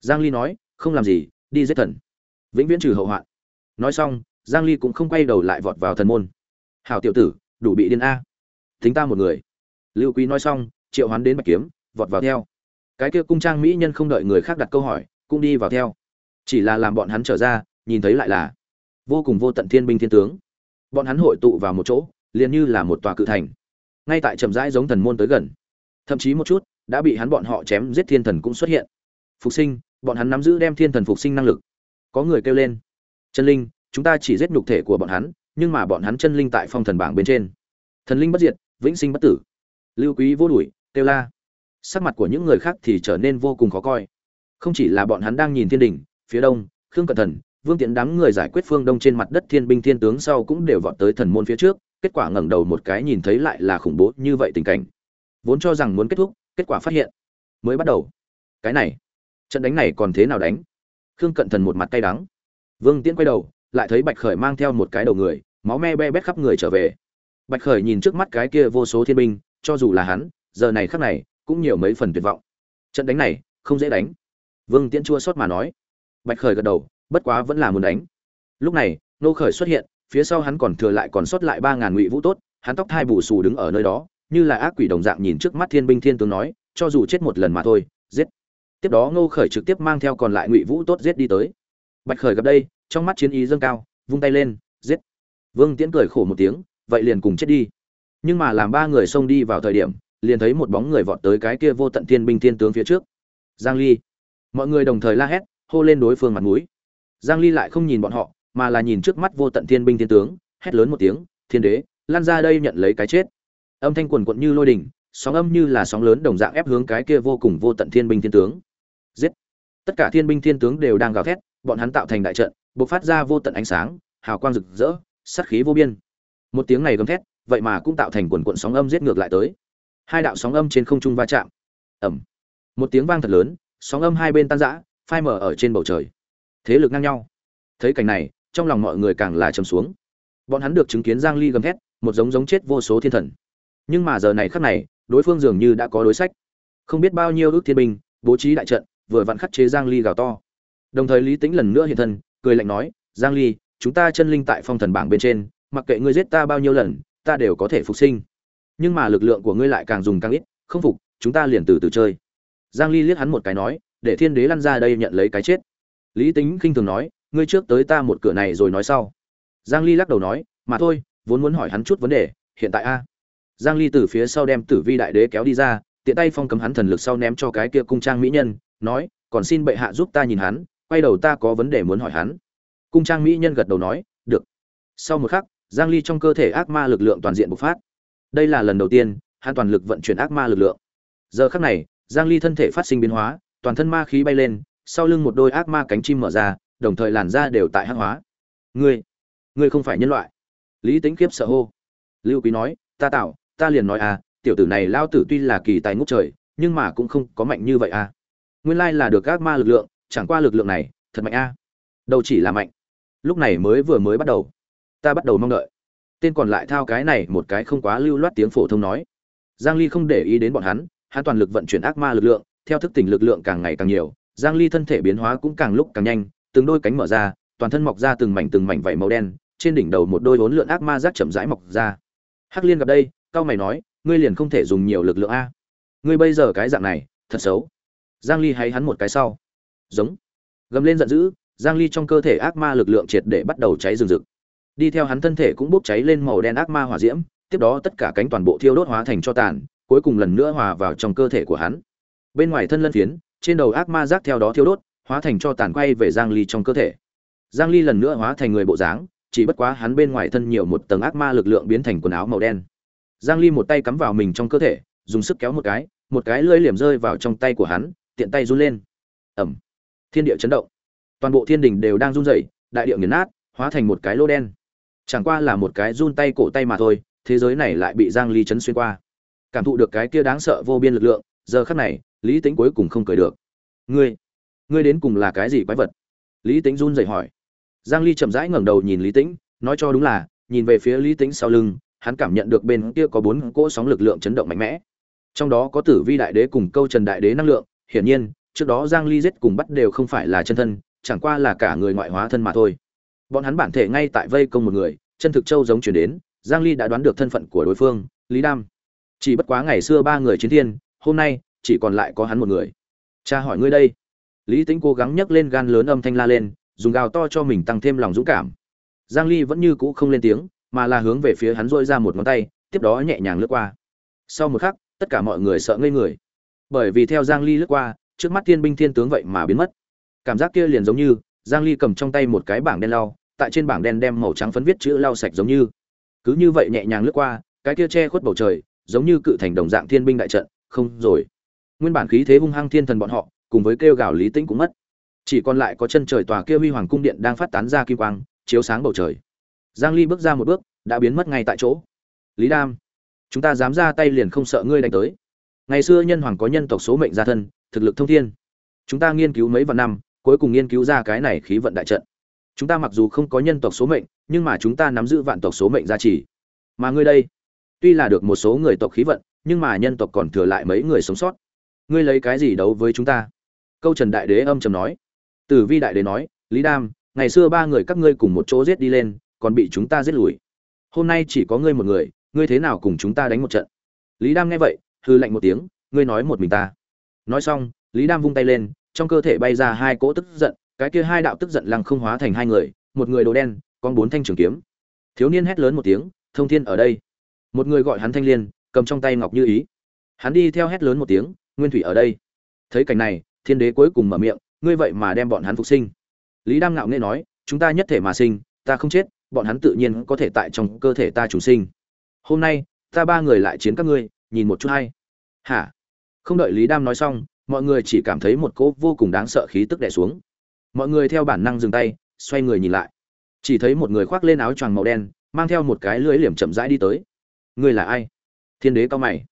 Giang ly nói, không làm gì, đi giết thần. Vĩnh viễn trừ hậu hoạn. Nói xong, giang ly cũng không quay đầu lại vọt vào thần môn. Hảo tiểu tử, đủ bị điên a. Tính ta một người. Lưu quý nói xong, triệu hoán đến bạch kiếm, vọt vào theo. Cái kia cung trang mỹ nhân không đợi người khác đặt câu hỏi, cũng đi vào theo. Chỉ là làm bọn hắn trở ra, nhìn thấy lại là vô cùng vô tận thiên binh thiên tướng. Bọn hắn hội tụ vào một chỗ, liền như là một tòa cự thành. Ngay tại trầm rãi giống thần môn tới gần. Thậm chí một chút đã bị hắn bọn họ chém giết thiên thần cũng xuất hiện. Phục sinh, bọn hắn nắm giữ đem thiên thần phục sinh năng lực. Có người kêu lên, chân linh, chúng ta chỉ giết nhục thể của bọn hắn, nhưng mà bọn hắn chân linh tại phong thần bảng bên trên. Thần linh bất diệt, vĩnh sinh bất tử. Lưu quý vô đuổi, kêu la. Sắc mặt của những người khác thì trở nên vô cùng khó coi. Không chỉ là bọn hắn đang nhìn thiên đình phía đông, khương cẩn thần vương tiện đám người giải quyết phương đông trên mặt đất thiên binh thiên tướng sau cũng đều vọt tới thần môn phía trước, kết quả ngẩng đầu một cái nhìn thấy lại là khủng bố như vậy tình cảnh. Vốn cho rằng muốn kết thúc kết quả phát hiện, mới bắt đầu. Cái này, trận đánh này còn thế nào đánh? Khương cận thần một mặt cay đắng. Vương tiễn quay đầu, lại thấy bạch khởi mang theo một cái đầu người, máu me be bét khắp người trở về. Bạch khởi nhìn trước mắt cái kia vô số thiên binh, cho dù là hắn, giờ này khắc này, cũng nhiều mấy phần tuyệt vọng. Trận đánh này, không dễ đánh. Vương tiễn chua xót mà nói. Bạch khởi gật đầu, bất quá vẫn là muốn đánh. Lúc này, nô khởi xuất hiện, phía sau hắn còn thừa lại còn sót lại ba ngàn ngụy vũ tốt, hắn tóc thai bù xù đứng ở nơi đó như là ác quỷ đồng dạng nhìn trước mắt thiên binh thiên tướng nói, cho dù chết một lần mà thôi, giết. Tiếp đó ngô khởi trực tiếp mang theo còn lại ngụy vũ tốt giết đi tới. Bạch khởi gặp đây, trong mắt chiến ý dâng cao, vung tay lên, giết. Vương tiễn cười khổ một tiếng, vậy liền cùng chết đi. Nhưng mà làm ba người xông đi vào thời điểm, liền thấy một bóng người vọt tới cái kia vô tận thiên binh thiên tướng phía trước. Giang ly. Mọi người đồng thời la hét, hô lên đối phương mặt mũi. Giang ly lại không nhìn bọn họ, mà là nhìn trước mắt vô tận thiên binh thiên tướng, hét lớn một tiếng, thiên đế, lan ra đây nhận lấy cái chết âm thanh quần quận như lôi đình, sóng âm như là sóng lớn đồng dạng ép hướng cái kia vô cùng vô tận thiên binh thiên tướng. Giết! Tất cả thiên binh thiên tướng đều đang gào thét, bọn hắn tạo thành đại trận, bộc phát ra vô tận ánh sáng, hào quang rực rỡ, sát khí vô biên. Một tiếng này gầm thét, vậy mà cũng tạo thành quần quận sóng âm giết ngược lại tới. Hai đạo sóng âm trên không trung va chạm. Ẩm một tiếng vang thật lớn, sóng âm hai bên tan rã, phai mở ở trên bầu trời. Thế lực ngang nhau. Thấy cảnh này, trong lòng mọi người càng là trầm xuống. Bọn hắn được chứng kiến giang ly gầm thét, một giống giống chết vô số thiên thần nhưng mà giờ này khắc này, đối phương dường như đã có đối sách. Không biết bao nhiêu ước thiên binh, bố trí đại trận, vừa vặn khắc chế giang ly gào to. Đồng thời lý tĩnh lần nữa hiện thân, cười lạnh nói, giang ly, chúng ta chân linh tại phong thần bảng bên trên, mặc kệ ngươi giết ta bao nhiêu lần, ta đều có thể phục sinh. Nhưng mà lực lượng của ngươi lại càng dùng càng ít, không phục, chúng ta liền từ từ chơi. Giang ly liếc hắn một cái nói, để thiên đế lăn ra đây nhận lấy cái chết. Lý tính khinh thường nói, ngươi trước tới ta một cửa này rồi nói sau. Giang ly lắc đầu nói, mà thôi, vốn muốn hỏi hắn chút vấn đề, hiện tại a giang ly từ phía sau đem tử vi đại đế kéo đi ra, tiện tay phong cấm hắn thần lực sau ném cho cái kia cung trang mỹ nhân, nói, còn xin bệ hạ giúp ta nhìn hắn, quay đầu ta có vấn đề muốn hỏi hắn. Cung trang mỹ nhân gật đầu nói, được. Sau một khắc, giang ly trong cơ thể ác ma lực lượng toàn diện bộc phát. Đây là lần đầu tiên, hắn toàn lực vận chuyển ác ma lực lượng. Giờ khắc này, giang ly thân thể phát sinh biến hóa, toàn thân ma khí bay lên, sau lưng một đôi ác ma cánh chim mở ra, đồng thời làn da đều tại hắc hóa. Ngươi ngươi không phải nhân loại. Lý tính kiếp sợ hô. Lưu quý nói, ta tạo ta liền nói à tiểu tử này lao tử tuy là kỳ tài ngút trời, nhưng mà cũng không có mạnh như vậy à. Nguyên lai là được ác ma lực lượng, chẳng qua lực lượng này, thật mạnh a à. đâu chỉ là mạnh. Lúc này mới vừa mới bắt đầu. Ta bắt đầu mong đợi. Tên còn lại thao cái này một cái không quá lưu loát tiếng phổ thông nói. Giang ly không để ý đến bọn hắn hắn toàn lực vận chuyển ác ma lực lượng, theo thức tỉnh lực lượng càng ngày càng nhiều, giang ly thân thể biến hóa cũng càng lúc càng nhanh, từng đôi cánh mở ra, toàn thân mọc ra từng mảnh từng mảnh vảy màu đen, trên đỉnh đầu một đôi vốn lượn ác ma rác chậm rãi mọc ra. Hắc liên gặp đây cao mày nói, ngươi liền không thể dùng nhiều lực lượng a. Ngươi bây giờ cái dạng này, thật xấu. Giang ly hay hắn một cái sau. Giống. Gầm lên giận dữ, giang ly trong cơ thể ác ma lực lượng triệt để bắt đầu cháy rừng rực. Đi theo hắn thân thể cũng bốc cháy lên màu đen ác ma hỏa diễm, tiếp đó tất cả cánh toàn bộ thiêu đốt hóa thành cho tàn, cuối cùng lần nữa hòa vào trong cơ thể của hắn. Bên ngoài thân lân phiến, trên đầu ác ma rác theo đó thiêu đốt, hóa thành cho tàn quay về giang ly trong cơ thể. Giang ly lần nữa hóa thành người bộ dáng, chỉ bất quá hắn bên ngoài thân nhiều một tầng ác ma lực lượng biến thành quần áo màu đen giang ly một tay cắm vào mình trong cơ thể, dùng sức kéo một cái một cái lưỡi liềm rơi vào trong tay của hắn, tiện tay run lên. Ầm! thiên địa chấn động. Toàn bộ thiên đình đều đang run rẩy, đại địa nghiền nát, hóa thành một cái lô đen. Chẳng qua là một cái run tay cổ tay mà thôi, thế giới này lại bị giang ly chấn xuyên qua. Cảm thụ được cái kia đáng sợ vô biên lực lượng, giờ khắc này, lý tính cuối cùng không cười được. Ngươi ngươi đến cùng là cái gì quái vật? Lý tính run rẩy hỏi. Giang ly chậm rãi ngẩng đầu nhìn lý tĩnh, nói cho đúng là, nhìn về phía lý tĩnh sau lưng hắn cảm nhận được bên kia có bốn cỗ sóng lực lượng chấn động mạnh mẽ. Trong đó có tử vi đại đế cùng câu trần đại đế năng lượng, hiển nhiên, trước đó giang ly giết cùng bắt đều không phải là chân thân, chẳng qua là cả người ngoại hóa thân mà thôi. Bọn hắn bản thể ngay tại vây công một người, chân thực châu giống chuyển đến, giang ly đã đoán được thân phận của đối phương, lý đam. Chỉ bất quá ngày xưa ba người chiến thiên, hôm nay, chỉ còn lại có hắn một người. Cha hỏi ngươi đây. Lý tính cố gắng nhấc lên gan lớn âm thanh la lên, dùng gào to cho mình tăng thêm lòng dũng cảm. Giang ly vẫn như cũ không lên tiếng mà là hướng về phía hắn dôi ra một ngón tay, tiếp đó nhẹ nhàng lướt qua. Sau một khắc, tất cả mọi người sợ ngây người. Bởi vì theo giang ly lướt qua, trước mắt thiên binh thiên tướng vậy mà biến mất. Cảm giác kia liền giống như, giang ly cầm trong tay một cái bảng đen lau, tại trên bảng đen đem màu trắng phấn viết chữ lau sạch giống như. Cứ như vậy nhẹ nhàng lướt qua, cái kia che khuất bầu trời, giống như cự thành đồng dạng thiên binh đại trận. Không rồi. Nguyên bản khí thế hung hăng thiên thần bọn họ, cùng với kêu gào lý tĩnh cũng mất. Chỉ còn lại có chân trời tòa kia huy hoàng cung điện đang phát tán ra kim quang, chiếu sáng bầu trời giang ly bước ra một bước, đã biến mất ngay tại chỗ. Lý đam, chúng ta dám ra tay liền không sợ ngươi đánh tới. Ngày xưa nhân hoàng có nhân tộc số mệnh gia thân, thực lực thông thiên. Chúng ta nghiên cứu mấy vạn năm, cuối cùng nghiên cứu ra cái này khí vận đại trận. Chúng ta mặc dù không có nhân tộc số mệnh, nhưng mà chúng ta nắm giữ vạn tộc số mệnh gia trì. Mà ngươi đây, tuy là được một số người tộc khí vận, nhưng mà nhân tộc còn thừa lại mấy người sống sót. Ngươi lấy cái gì đấu với chúng ta? Câu trần đại đế âm trầm nói. Tử vi đại đế nói, lý đam, ngày xưa ba người các ngươi cùng một chỗ giết đi lên còn bị chúng ta giết lùi. Hôm nay chỉ có ngươi một người, ngươi thế nào cùng chúng ta đánh một trận? Lý đam nghe vậy hư lạnh một tiếng, ngươi nói một mình ta. Nói xong, lý đam vung tay lên, trong cơ thể bay ra hai cỗ tức giận, cái kia hai đạo tức giận lăng không hóa thành hai người, một người đồ đen, con bốn thanh trường kiếm. Thiếu niên hét lớn một tiếng, thông thiên ở đây. Một người gọi hắn thanh liên, cầm trong tay ngọc như ý. Hắn đi theo hét lớn một tiếng, nguyên thủy ở đây. Thấy cảnh này, thiên đế cuối cùng mở miệng, ngươi vậy mà đem bọn hắn phục sinh. Lý đam ngạo nghễ nói, chúng ta nhất thể mà sinh, ta không chết bọn hắn tự nhiên có thể tại trong cơ thể ta chủ sinh. Hôm nay, ta ba người lại chiến các ngươi, nhìn một chút hay. Hả? Không đợi lý đam nói xong, mọi người chỉ cảm thấy một cỗ vô cùng đáng sợ khí tức đè xuống. Mọi người theo bản năng dừng tay, xoay người nhìn lại. Chỉ thấy một người khoác lên áo choàng màu đen, mang theo một cái lưỡi liềm chậm rãi đi tới. Ngươi là ai? Thiên đế cao mày.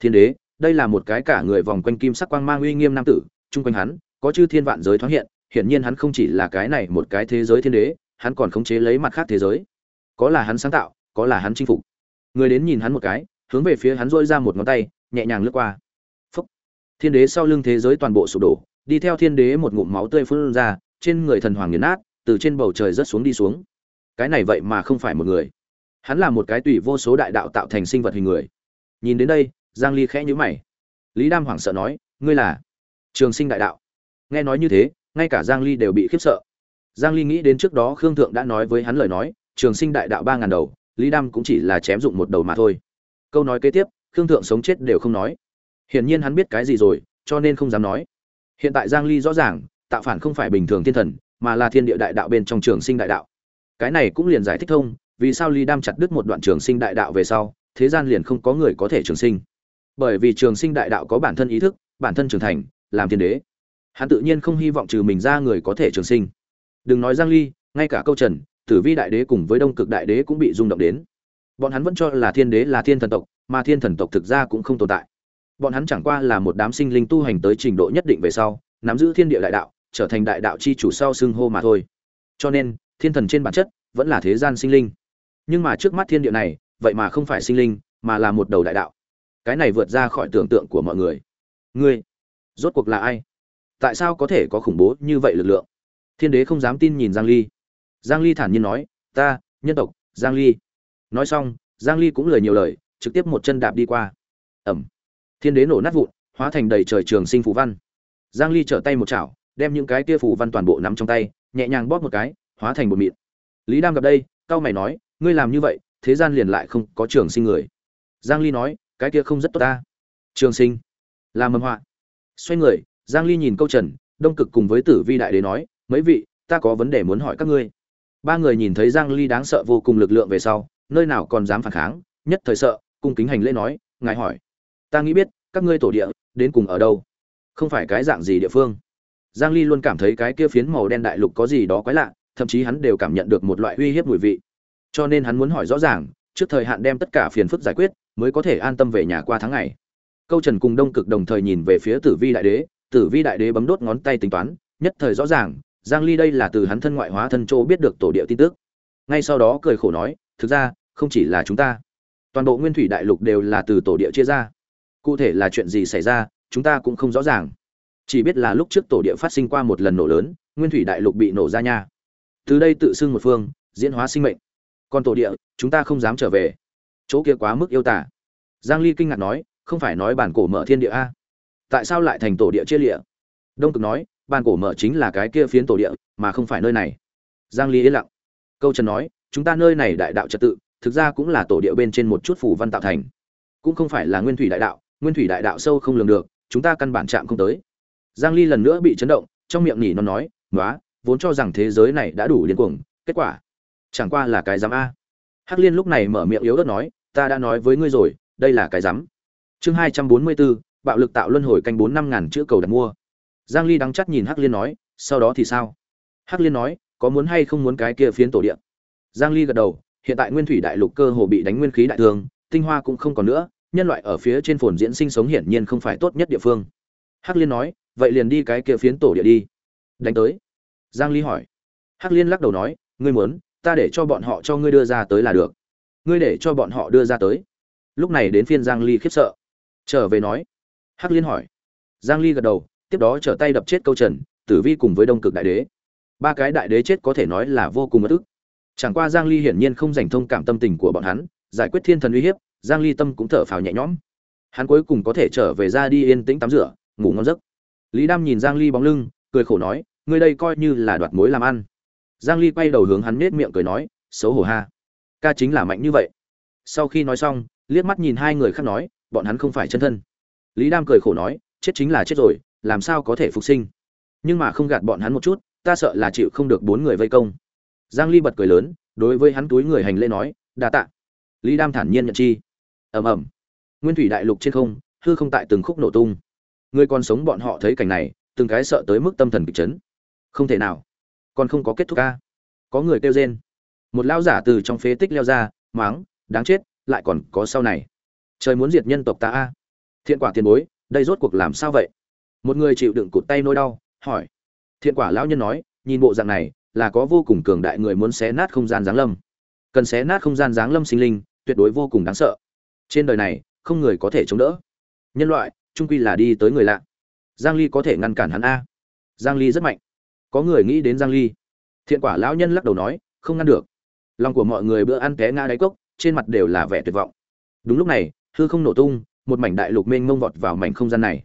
Thiên đế, đây là một cái cả người vòng quanh kim sắc quang mang uy nghiêm nam tử, chung quanh hắn, có chư thiên vạn giới thoáng hiện, hiển nhiên hắn không chỉ là cái này một cái thế giới thiên đế hắn còn khống chế lấy mặt khác thế giới. Có là hắn sáng tạo, có là hắn chinh phục. Người đến nhìn hắn một cái, hướng về phía hắn dôi ra một ngón tay, nhẹ nhàng lướt qua. Phúc. thiên đế sau lưng thế giới toàn bộ sụp đổ, đi theo thiên đế một ngụm máu tươi phun ra, trên người thần hoàng nghiền nát, từ trên bầu trời rớt xuống đi xuống. Cái này vậy mà không phải một người. Hắn là một cái tùy vô số đại đạo tạo thành sinh vật hình người. Nhìn đến đây, giang ly khẽ nhíu mày. Lý đam hoảng sợ nói, ngươi là trường sinh đại đạo. Nghe nói như thế, ngay cả giang ly đều bị khiếp sợ giang ly nghĩ đến trước đó khương thượng đã nói với hắn lời nói, trường sinh đại đạo ba ngàn đầu, lý đam cũng chỉ là chém dụng một đầu mà thôi. Câu nói kế tiếp, khương thượng sống chết đều không nói. Hiển nhiên hắn biết cái gì rồi, cho nên không dám nói. Hiện tại giang ly rõ ràng, tạo phản không phải bình thường thiên thần, mà là thiên địa đại đạo bên trong trường sinh đại đạo. Cái này cũng liền giải thích thông, vì sao lý đam chặt đứt một đoạn trường sinh đại đạo về sau, thế gian liền không có người có thể trường sinh. Bởi vì trường sinh đại đạo có bản thân ý thức, bản thân trưởng thành, làm thiên đế. Hắn tự nhiên không hy vọng trừ mình ra người có thể trường sinh đừng nói giang ly, ngay cả câu trần, tử vi đại đế cùng với đông cực đại đế cũng bị rung động đến. Bọn hắn vẫn cho là thiên đế là thiên thần tộc, mà thiên thần tộc thực ra cũng không tồn tại. Bọn hắn chẳng qua là một đám sinh linh tu hành tới trình độ nhất định về sau, nắm giữ thiên địa đại đạo, trở thành đại đạo chi chủ sau xưng hô mà thôi. Cho nên, thiên thần trên bản chất vẫn là thế gian sinh linh. Nhưng mà trước mắt thiên địa này, vậy mà không phải sinh linh, mà là một đầu đại đạo. Cái này vượt ra khỏi tưởng tượng của mọi người. Ngươi, rốt cuộc là ai? Tại sao có thể có khủng bố như vậy lực lượng? Thiên đế không dám tin nhìn giang ly. Giang ly thản nhiên nói, ta, nhân tộc, giang ly. Nói xong, giang ly cũng lời nhiều lời, trực tiếp một chân đạp đi qua. Ẩm. Thiên đế nổ nát vụn, hóa thành đầy trời trường sinh phù văn. Giang ly trở tay một chảo, đem những cái kia phù văn toàn bộ nắm trong tay, nhẹ nhàng bóp một cái, hóa thành một mịn. Lý đam gặp đây cao mày nói, ngươi làm như vậy, thế gian liền lại không có trường sinh người. Giang ly nói, cái kia không rất tốt ta. Trường sinh. Là mầm họa. Xoay người, giang ly nhìn câu trần, đông cực cùng với tử vi đại đế nói mấy vị, ta có vấn đề muốn hỏi các ngươi. Ba người nhìn thấy giang ly đáng sợ vô cùng lực lượng về sau, nơi nào còn dám phản kháng, nhất thời sợ, cung kính hành lễ nói, ngài hỏi, ta nghĩ biết, các ngươi tổ địa, đến cùng ở đâu? Không phải cái dạng gì địa phương? Giang ly luôn cảm thấy cái kia phiến màu đen đại lục có gì đó quái lạ, thậm chí hắn đều cảm nhận được một loại uy hiếp mùi vị. Cho nên hắn muốn hỏi rõ ràng, trước thời hạn đem tất cả phiền phức giải quyết, mới có thể an tâm về nhà qua tháng ngày. Câu trần cùng đông cực đồng thời nhìn về phía tử vi đại đế, tử vi đại đế bấm đốt ngón tay tính toán, nhất thời rõ ràng giang ly đây là từ hắn thân ngoại hóa thân châu biết được tổ địa tin tức. Ngay sau đó cười khổ nói, thực ra, không chỉ là chúng ta. Toàn bộ nguyên thủy đại lục đều là từ tổ địa chia ra. Cụ thể là chuyện gì xảy ra, chúng ta cũng không rõ ràng. Chỉ biết là lúc trước tổ địa phát sinh qua một lần nổ lớn, nguyên thủy đại lục bị nổ ra nha. Từ đây tự xưng một phương, diễn hóa sinh mệnh. Còn tổ địa, chúng ta không dám trở về. Chỗ kia quá mức yêu tả giang ly kinh ngạc nói, không phải nói bản cổ mở thiên địa a? Tại sao lại thành tổ địa chia liệt? đông cực nói bàn cổ mở chính là cái kia phiến tổ địa mà không phải nơi này. Giang ly yên lặng. Câu trần nói chúng ta nơi này đại đạo trật tự thực ra cũng là tổ địa bên trên một chút phủ văn tạo thành. Cũng không phải là nguyên thủy đại đạo nguyên thủy đại đạo sâu không lường được chúng ta căn bản chạm không tới. Giang ly lần nữa bị chấn động trong miệng nhỉ nó nói nói vốn cho rằng thế giới này đã đủ điên cuồng kết quả chẳng qua là cái giám a. Hắc liên lúc này mở miệng yếu ớt nói ta đã nói với ngươi rồi đây là cái giám. Chương 244, bạo lực tạo luân hồi canh bốn năm ngàn chữ cầu đặt mua giang ly đắng chắc nhìn hắc liên nói, sau đó thì sao? Hắc liên nói, có muốn hay không muốn cái kia phiến tổ địa? Giang ly gật đầu, hiện tại nguyên thủy đại lục cơ hồ bị đánh nguyên khí đại thương, tinh hoa cũng không còn nữa, nhân loại ở phía trên phồn diễn sinh sống hiển nhiên không phải tốt nhất địa phương. Hắc liên nói, vậy liền đi cái kia phiến tổ địa đi. Đánh tới. Giang ly hỏi. Hắc liên lắc đầu nói, ngươi muốn, ta để cho bọn họ cho ngươi đưa ra tới là được. Ngươi để cho bọn họ đưa ra tới. Lúc này đến phiên giang ly khiếp sợ. Trở về nói. Hắc liên hỏi. Giang ly gật đầu tiếp đó trở tay đập chết câu trần, tử vi cùng với đông cực đại đế. Ba cái đại đế chết có thể nói là vô cùng bất ức. Chẳng qua giang ly hiển nhiên không dành thông cảm tâm tình của bọn hắn, giải quyết thiên thần uy hiếp, giang ly tâm cũng thở phào nhẹ nhõm. Hắn cuối cùng có thể trở về ra đi yên tĩnh tắm rửa, ngủ ngon giấc. Lý đam nhìn giang ly bóng lưng, cười khổ nói, ngươi đây coi như là đoạt mối làm ăn. Giang ly quay đầu hướng hắn nết miệng cười nói, xấu hổ ha, ca chính là mạnh như vậy. Sau khi nói xong, liếc mắt nhìn hai người khác nói, bọn hắn không phải chân thân. Lý đam cười khổ nói, chết chính là chết rồi làm sao có thể phục sinh? Nhưng mà không gạt bọn hắn một chút, ta sợ là chịu không được bốn người vây công. Giang ly bật cười lớn, đối với hắn túi người hành lễ nói, đa tạ. Lý đam thản nhiên nhận chi. Ầm ầm. Nguyên thủy đại lục trên không, hư không tại từng khúc nổ tung. Người còn sống bọn họ thấy cảnh này, từng cái sợ tới mức tâm thần kịch chấn. Không thể nào. Còn không có kết thúc ca. Có người kêu rên. Một lao giả từ trong phế tích leo ra, máng, đáng chết, lại còn có sau này. Trời muốn diệt nhân tộc ta a. Thiện quả tiền bối, đây rốt cuộc làm sao vậy? Một người chịu đựng cụt tay nỗi đau, hỏi. Thiện quả lão nhân nói, nhìn bộ dạng này, là có vô cùng cường đại người muốn xé nát không gian giáng lâm. Cần xé nát không gian giáng lâm sinh linh, tuyệt đối vô cùng đáng sợ. Trên đời này, không người có thể chống đỡ. Nhân loại, trung quy là đi tới người lạ. Giang ly có thể ngăn cản hắn a. Giang ly rất mạnh. Có người nghĩ đến giang ly. Thiện quả lão nhân lắc đầu nói, không ngăn được. Lòng của mọi người bữa ăn té ngã đáy cốc, trên mặt đều là vẻ tuyệt vọng. Đúng lúc này, hư không nổ tung, một mảnh đại lục mênh mông vọt vào mảnh không gian này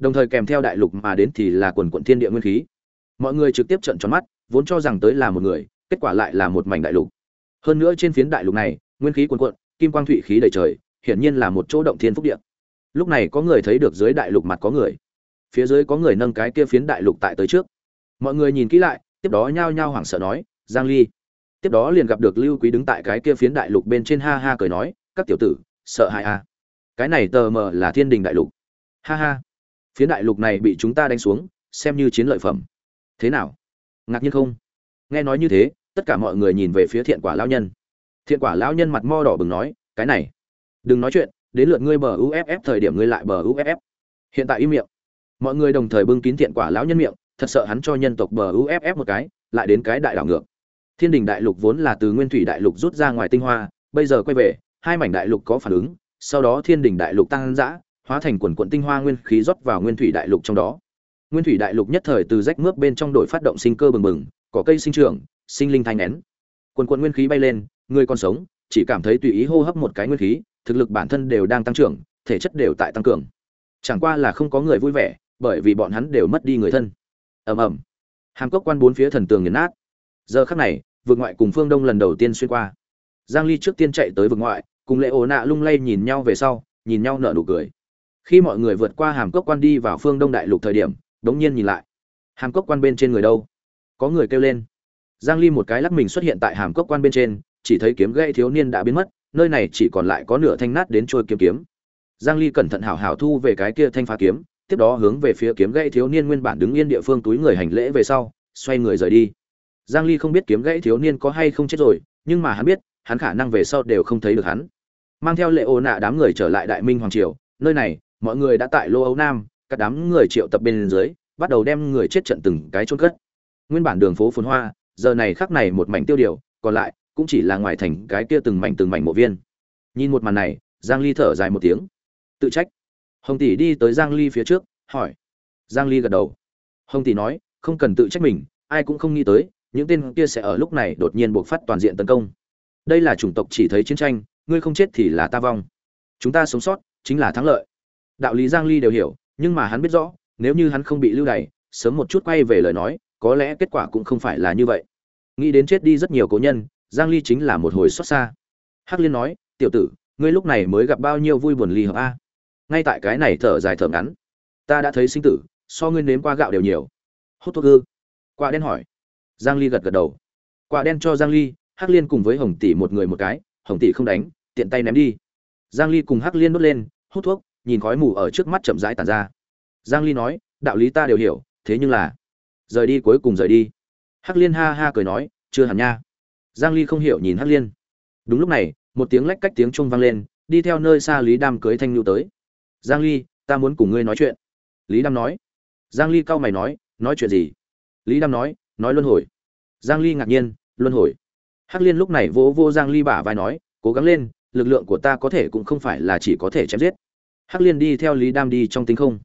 đồng thời kèm theo đại lục mà đến thì là quần quận thiên địa nguyên khí. Mọi người trực tiếp trợn tròn mắt, vốn cho rằng tới là một người, kết quả lại là một mảnh đại lục. Hơn nữa trên phiến đại lục này, nguyên khí quần quận, kim quang thụy khí đầy trời, hiển nhiên là một chỗ động thiên phúc địa. Lúc này có người thấy được dưới đại lục mặt có người. Phía dưới có người nâng cái kia phiến đại lục tại tới trước. Mọi người nhìn kỹ lại, tiếp đó nhao nhao hoảng sợ nói, giang ly. Tiếp đó liền gặp được lưu quý đứng tại cái kia phiến đại lục bên trên ha ha cười nói, các tiểu tử, sợ hãi à? Cái này tờ mờ là thiên đình đại lục. Ha ha phía đại lục này bị chúng ta đánh xuống, xem như chiến lợi phẩm. Thế nào? Ngạc nhiên không? Nghe nói như thế, tất cả mọi người nhìn về phía thiện quả lão nhân. Thiện quả lão nhân mặt mo đỏ bừng nói, cái này, đừng nói chuyện, đến lượt ngươi bờ uff thời điểm ngươi lại bờ uff hiện tại im miệng. Mọi người đồng thời bưng kín thiện quả lão nhân miệng, thật sợ hắn cho nhân tộc bờ uff một cái, lại đến cái đại đảo ngược. Thiên đình đại lục vốn là từ nguyên thủy đại lục rút ra ngoài tinh hoa, bây giờ quay về, hai mảnh đại lục có phản ứng, sau đó thiên đình đại lục tăng dã hóa thành quần quận tinh hoa nguyên khí rót vào nguyên thủy đại lục trong đó. Nguyên thủy đại lục nhất thời từ rách mướp bên trong đổi phát động sinh cơ bừng bừng, có cây sinh trưởng, sinh linh thanh nén quần quận nguyên khí bay lên, người còn sống, chỉ cảm thấy tùy ý hô hấp một cái nguyên khí, thực lực bản thân đều đang tăng trưởng, thể chất đều tại tăng cường. Chẳng qua là không có người vui vẻ, bởi vì bọn hắn đều mất đi người thân. Ầm ầm. Hàm cốc quan bốn phía thần tường nghiền nát. Giờ khắc này vượt ngoại cùng phương đông lần đầu tiên xuyên qua. Giang ly trước tiên chạy tới vượt ngoại, cùng lệ ổ nạ lung lay nhìn nhau về sau, nhìn nhau nở nụ cười khi mọi người vượt qua hàm cốc quan đi vào phương đông đại lục thời điểm, đống nhiên nhìn lại. Hàm cốc quan bên trên người đâu? Có người kêu lên. Giang ly một cái lắc mình xuất hiện tại hàm cốc quan bên trên, chỉ thấy kiếm gãy thiếu niên đã biến mất, nơi này chỉ còn lại có nửa thanh nát đến trôi kiếm kiếm. Giang ly cẩn thận hảo hảo thu về cái kia thanh phá kiếm, tiếp đó hướng về phía kiếm gãy thiếu niên nguyên bản đứng yên địa phương túi người hành lễ về sau, xoay người rời đi. Giang ly không biết kiếm gãy thiếu niên có hay không chết rồi, nhưng mà hắn biết, hắn khả năng về sau đều không thấy được hắn. Mang theo lệ ô nạ đám người trở lại đại minh hoàng triều, nơi này mọi người đã tại lô âu nam, các đám người triệu tập bên dưới, bắt đầu đem người chết trận từng cái chôn cất. Nguyên bản đường phố phồn hoa, giờ này khắc này một mảnh tiêu điều, còn lại cũng chỉ là ngoài thành cái kia từng mảnh từng mảnh mộ viên. Nhìn một màn này, giang ly thở dài một tiếng. Tự trách. Hồng tỷ đi tới giang ly phía trước, hỏi. Giang ly gật đầu. Hồng tỷ nói, không cần tự trách mình, ai cũng không nghĩ tới, những tên kia sẽ ở lúc này đột nhiên buộc phát toàn diện tấn công. Đây là chủng tộc chỉ thấy chiến tranh, ngươi không chết thì là ta vong. Chúng ta sống sót, chính là thắng lợi đạo lý giang ly đều hiểu, nhưng mà hắn biết rõ, nếu như hắn không bị lưu đày, sớm một chút quay về lời nói, có lẽ kết quả cũng không phải là như vậy. Nghĩ đến chết đi rất nhiều cố nhân, giang ly chính là một hồi xót xa. Hắc liên nói, tiểu tử, ngươi lúc này mới gặp bao nhiêu vui buồn ly hợp a? Ngay tại cái này thở dài thở ngắn, ta đã thấy sinh tử, so ngươi nếm qua gạo đều nhiều. Hút thuốc ư? Quả đen hỏi. Giang ly gật gật đầu. Quả đen cho giang ly, hắc liên cùng với hồng tỷ một người một cái, hồng tỷ không đánh, tiện tay ném đi. Giang ly cùng hắc liên đốt lên, hút thuốc nhìn khói mù ở trước mắt chậm rãi tàn ra. Giang ly nói, đạo lý ta đều hiểu, thế nhưng là rời đi, cuối cùng rời đi. Hắc liên ha ha cười nói, chưa hẳn nha. Giang ly không hiểu nhìn hắc liên. Đúng lúc này, một tiếng lách cách tiếng chuông vang lên, đi theo nơi xa lý đam cưới thanh nhu tới. Giang ly, ta muốn cùng ngươi nói chuyện. Lý đam nói. Giang ly cau mày nói nói chuyện gì? Lý đam nói nói luân hồi. Giang ly ngạc nhiên, luân hồi? Hắc liên lúc này vỗ vô giang ly bả vai nói, cố gắng lên, lực lượng của ta có thể cũng không phải là chỉ có thể chém giết hắc liên đi theo lý đam đi trong tinh không.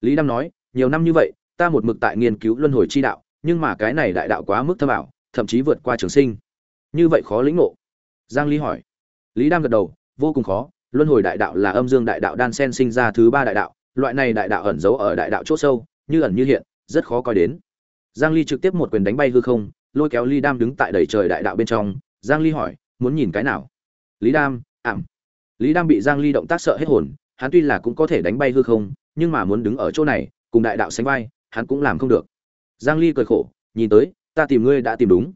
Lý đam nói, nhiều năm như vậy, ta một mực tại nghiên cứu luân hồi chi đạo, nhưng mà cái này đại đạo quá mức thâm ảo, thậm chí vượt qua trường sinh. Như vậy khó lĩnh ngộ. Giang ly hỏi. Lý đam gật đầu, vô cùng khó, luân hồi đại đạo là âm dương đại đạo đan sen sinh ra thứ ba đại đạo, loại này đại đạo ẩn giấu ở đại đạo chỗ sâu, như ẩn như hiện, rất khó coi đến. Giang ly trực tiếp một quyền đánh bay hư không, lôi kéo ly đam đứng tại đầy trời đại đạo bên trong. Giang ly hỏi, muốn nhìn cái nào? Lý đam, ảm. Lý đam bị giang ly động tác sợ hết hồn hắn tuy là cũng có thể đánh bay hư không, nhưng mà muốn đứng ở chỗ này, cùng đại đạo sánh vai, hắn cũng làm không được. Giang ly cười khổ, nhìn tới, ta tìm ngươi đã tìm đúng.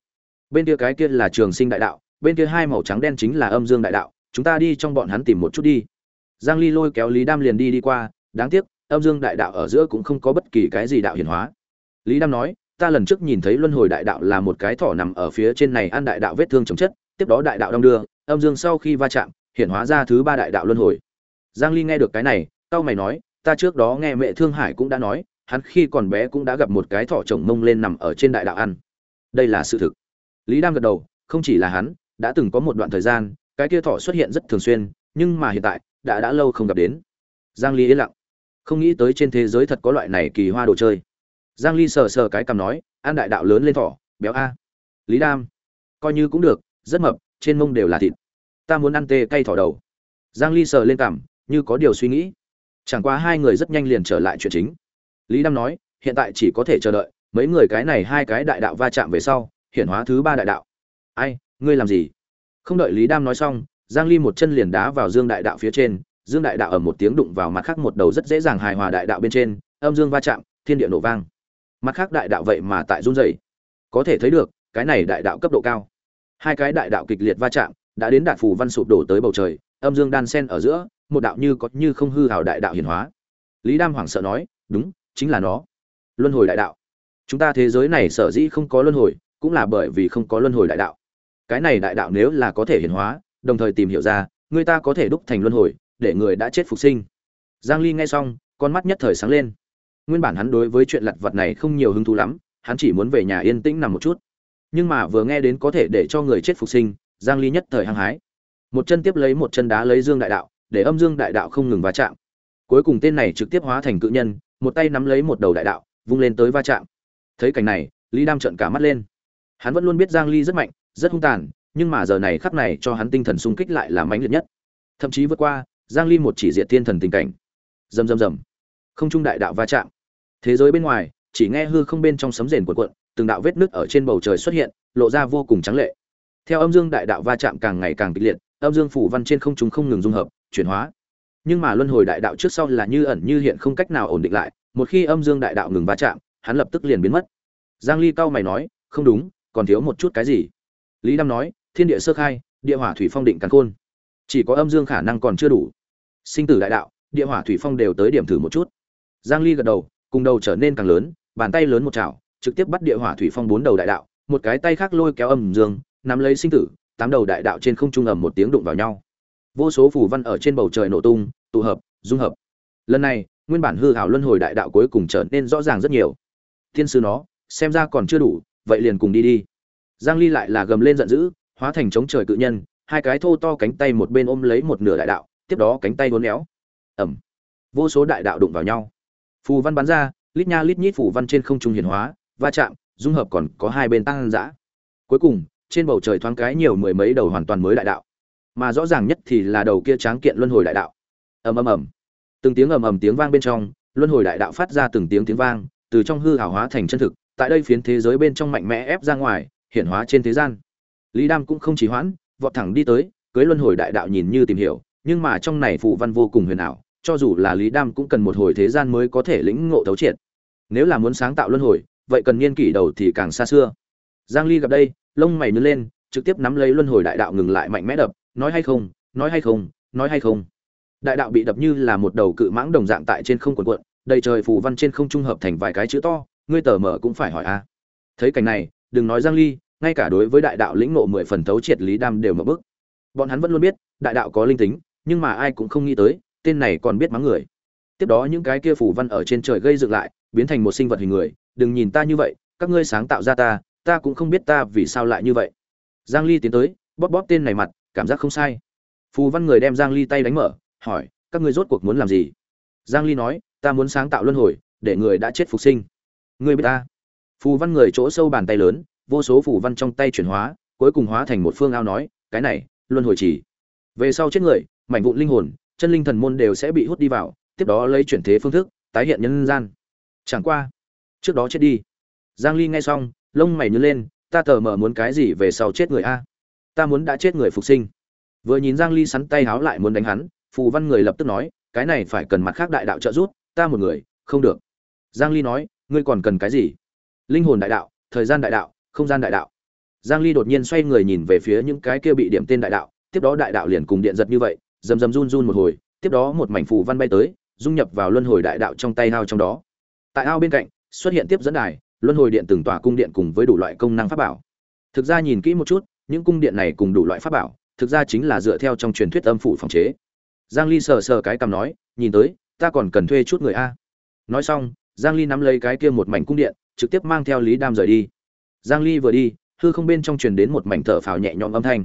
Bên kia cái kia là trường sinh đại đạo, bên kia hai màu trắng đen chính là âm dương đại đạo, chúng ta đi trong bọn hắn tìm một chút đi. Giang ly lôi kéo lý đam liền đi đi qua, đáng tiếc, âm dương đại đạo ở giữa cũng không có bất kỳ cái gì đạo hiển hóa. Lý đam nói, ta lần trước nhìn thấy luân hồi đại đạo là một cái thỏ nằm ở phía trên này ăn đại đạo vết thương chống chất, tiếp đó đại đạo đông đưa, âm dương sau khi va chạm, hiển hóa ra thứ ba đại đạo luân hồi giang ly nghe được cái này tao mày nói, ta trước đó nghe mẹ thương hải cũng đã nói, hắn khi còn bé cũng đã gặp một cái thỏ chồng mông lên nằm ở trên đại đạo ăn. Đây là sự thực. Lý đam gật đầu, không chỉ là hắn, đã từng có một đoạn thời gian, cái kia thỏ xuất hiện rất thường xuyên, nhưng mà hiện tại, đã đã lâu không gặp đến. Giang ly yên lặng, không nghĩ tới trên thế giới thật có loại này kỳ hoa đồ chơi. Giang ly sờ sờ cái cằm nói ăn đại đạo lớn lên thỏ, béo a. Lý đam, coi như cũng được, rất mập, trên mông đều là thịt. Ta muốn ăn tê cay thỏ đầu. Giang ly sờ lên cằm như có điều suy nghĩ. Chẳng qua hai người rất nhanh liền trở lại chuyện chính. Lý đam nói, hiện tại chỉ có thể chờ đợi, mấy người cái này hai cái đại đạo va chạm về sau, hiển hóa thứ ba đại đạo. Ai, ngươi làm gì? Không đợi lý đam nói xong, giang ly một chân liền đá vào dương đại đạo phía trên, dương đại đạo ở một tiếng đụng vào mặt khác một đầu rất dễ dàng hài hòa đại đạo bên trên, âm dương va chạm, thiên địa nổ vang. Mặt khác đại đạo vậy mà tại run rẩy. Có thể thấy được, cái này đại đạo cấp độ cao. Hai cái đại đạo kịch liệt va chạm, đã đến đạt phù văn sụp đổ tới bầu trời, âm dương đan sen ở giữa một đạo như có như không hư hào đại đạo hiển hóa. Lý đam hoảng sợ nói, đúng, chính là nó. Luân hồi đại đạo. Chúng ta thế giới này sở dĩ không có luân hồi, cũng là bởi vì không có luân hồi đại đạo. Cái này đại đạo nếu là có thể hiển hóa, đồng thời tìm hiểu ra, người ta có thể đúc thành luân hồi, để người đã chết phục sinh. Giang ly nghe xong, con mắt nhất thời sáng lên. Nguyên bản hắn đối với chuyện lặt vật này không nhiều hứng thú lắm, hắn chỉ muốn về nhà yên tĩnh nằm một chút. Nhưng mà vừa nghe đến có thể để cho người chết phục sinh, giang ly nhất thời hăng hái. Một chân tiếp lấy một chân đá lấy dương đại đạo để âm dương đại đạo không ngừng va chạm. Cuối cùng tên này trực tiếp hóa thành cự nhân, một tay nắm lấy một đầu đại đạo, vung lên tới va chạm. Thấy cảnh này, lý đam trợn cả mắt lên. Hắn vẫn luôn biết giang ly rất mạnh, rất hung tàn, nhưng mà giờ này khắc này cho hắn tinh thần sung kích lại là mãnh liệt nhất. Thậm chí vượt qua, giang ly một chỉ diệt thiên thần tình cảnh. Rầm rầm rầm. Không trung đại đạo va chạm. Thế giới bên ngoài, chỉ nghe hư không bên trong sấm rền cuộn cuộn, từng đạo vết nứt ở trên bầu trời xuất hiện, lộ ra vô cùng trắng lệ. Theo âm dương đại đạo va chạm càng ngày càng kịch liệt, âm dương phủ văn trên không trung không ngừng dung hợp chuyển hóa. Nhưng mà luân hồi đại đạo trước sau là như ẩn như hiện không cách nào ổn định lại, một khi âm dương đại đạo ngừng va chạm, hắn lập tức liền biến mất. Giang ly cao mày nói, không đúng, còn thiếu một chút cái gì? Lý đam nói, thiên địa sơ khai, địa hỏa thủy phong định càn khôn. Chỉ có âm dương khả năng còn chưa đủ. Sinh tử đại đạo, địa hỏa thủy phong đều tới điểm thử một chút. Giang ly gật đầu, cùng đầu trở nên càng lớn, bàn tay lớn một chảo, trực tiếp bắt địa hỏa thủy phong bốn đầu đại đạo, một cái tay khác lôi kéo âm dương, nắm lấy sinh tử, tám đầu đại đạo trên không trung ầm một tiếng đụng vào nhau vô số phù văn ở trên bầu trời nổ tung, tụ hợp, dung hợp. Lần này, nguyên bản hư hảo luân hồi đại đạo cuối cùng trở nên rõ ràng rất nhiều. Thiên sư nó, xem ra còn chưa đủ, vậy liền cùng đi đi. Giang ly lại là gầm lên giận dữ, hóa thành chống trời cự nhân, hai cái thô to cánh tay một bên ôm lấy một nửa đại đạo, tiếp đó cánh tay uốn éo. Ẩm vô số đại đạo đụng vào nhau. Phù văn bắn ra, lít nha lít nhít phù văn trên không trung hiển hóa, va chạm, dung hợp còn có hai bên tăng dã. Cuối cùng, trên bầu trời thoáng cái nhiều mười mấy đầu hoàn toàn mới đại đạo mà rõ ràng nhất thì là đầu kia tráng kiện luân hồi đại đạo. Ầm ầm ầm. Từng tiếng ầm ầm tiếng vang bên trong, luân hồi đại đạo phát ra từng tiếng tiếng vang, từ trong hư hảo hóa thành chân thực, tại đây phiến thế giới bên trong mạnh mẽ ép ra ngoài, hiển hóa trên thế gian. Lý đam cũng không chỉ hoãn, vọt thẳng đi tới, cưới luân hồi đại đạo nhìn như tìm hiểu, nhưng mà trong này phụ văn vô cùng huyền ảo, cho dù là lý đam cũng cần một hồi thế gian mới có thể lĩnh ngộ thấu triệt. Nếu là muốn sáng tạo luân hồi, vậy cần niên kỷ đầu thì càng xa xưa. Giang ly gặp đây, lông mày nhướng lên, trực tiếp nắm lấy luân hồi đại đạo ngừng lại mạnh mẽ đập nói hay không, nói hay không, nói hay không. Đại đạo bị đập như là một đầu cự mãng đồng dạng tại trên không quần quận đầy trời phù văn trên không trung hợp thành vài cái chữ to, ngươi tờ mở cũng phải hỏi a. Thấy cảnh này, đừng nói giang ly, ngay cả đối với đại đạo lĩnh ngộ mười phần thấu triệt lý đam đều mở bức bọn hắn vẫn luôn biết, đại đạo có linh tính, nhưng mà ai cũng không nghĩ tới, tên này còn biết mắng người. Tiếp đó những cái kia phù văn ở trên trời gây dựng lại, biến thành một sinh vật hình người, đừng nhìn ta như vậy, các ngươi sáng tạo ra ta ta cũng không biết ta vì sao lại như vậy. Giang ly tiến tới, bóp bóp tên này mặt cảm giác không sai. Phù văn người đem giang ly tay đánh mở, hỏi, các ngươi rốt cuộc muốn làm gì? Giang ly nói, ta muốn sáng tạo luân hồi, để người đã chết phục sinh. Ngươi biết ta. Phù văn người chỗ sâu bàn tay lớn, vô số phù văn trong tay chuyển hóa, cuối cùng hóa thành một phương ao nói, cái này, luân hồi chỉ. Về sau chết người, mảnh vụn linh hồn, chân linh thần môn đều sẽ bị hút đi vào, tiếp đó lấy chuyển thế phương thức, tái hiện nhân gian. Chẳng qua, trước đó chết đi. Giang ly nghe xong, lông mày nhướng lên, ta tờ mở muốn cái gì về sau chết người a? Ta muốn đã chết người phục sinh. Vừa nhìn giang ly sắn tay háo lại muốn đánh hắn, phù văn người lập tức nói, cái này phải cần mặt khác đại đạo trợ giúp, ta một người, không được. Giang ly nói, ngươi còn cần cái gì? Linh hồn đại đạo, thời gian đại đạo, không gian đại đạo. Giang ly đột nhiên xoay người nhìn về phía những cái kia bị điểm tên đại đạo, tiếp đó đại đạo liền cùng điện giật như vậy, rầm rầm run run một hồi, tiếp đó một mảnh phù văn bay tới, dung nhập vào luân hồi đại đạo trong tay ao trong đó. Tại ao bên cạnh, xuất hiện tiếp dẫn đài, luân hồi điện từng tòa cung điện cùng với đủ loại công năng pháp bảo. Thực ra nhìn kỹ một chút những cung điện này cùng đủ loại pháp bảo, thực ra chính là dựa theo trong truyền thuyết âm phủ phòng chế. Giang ly sờ sờ cái cằm nói, nhìn tới, ta còn cần thuê chút người a. Nói xong, giang ly nắm lấy cái kia một mảnh cung điện, trực tiếp mang theo lý đam rời đi. Giang ly vừa đi, hư không bên trong truyền đến một mảnh thở phào nhẹ nhõm âm thanh.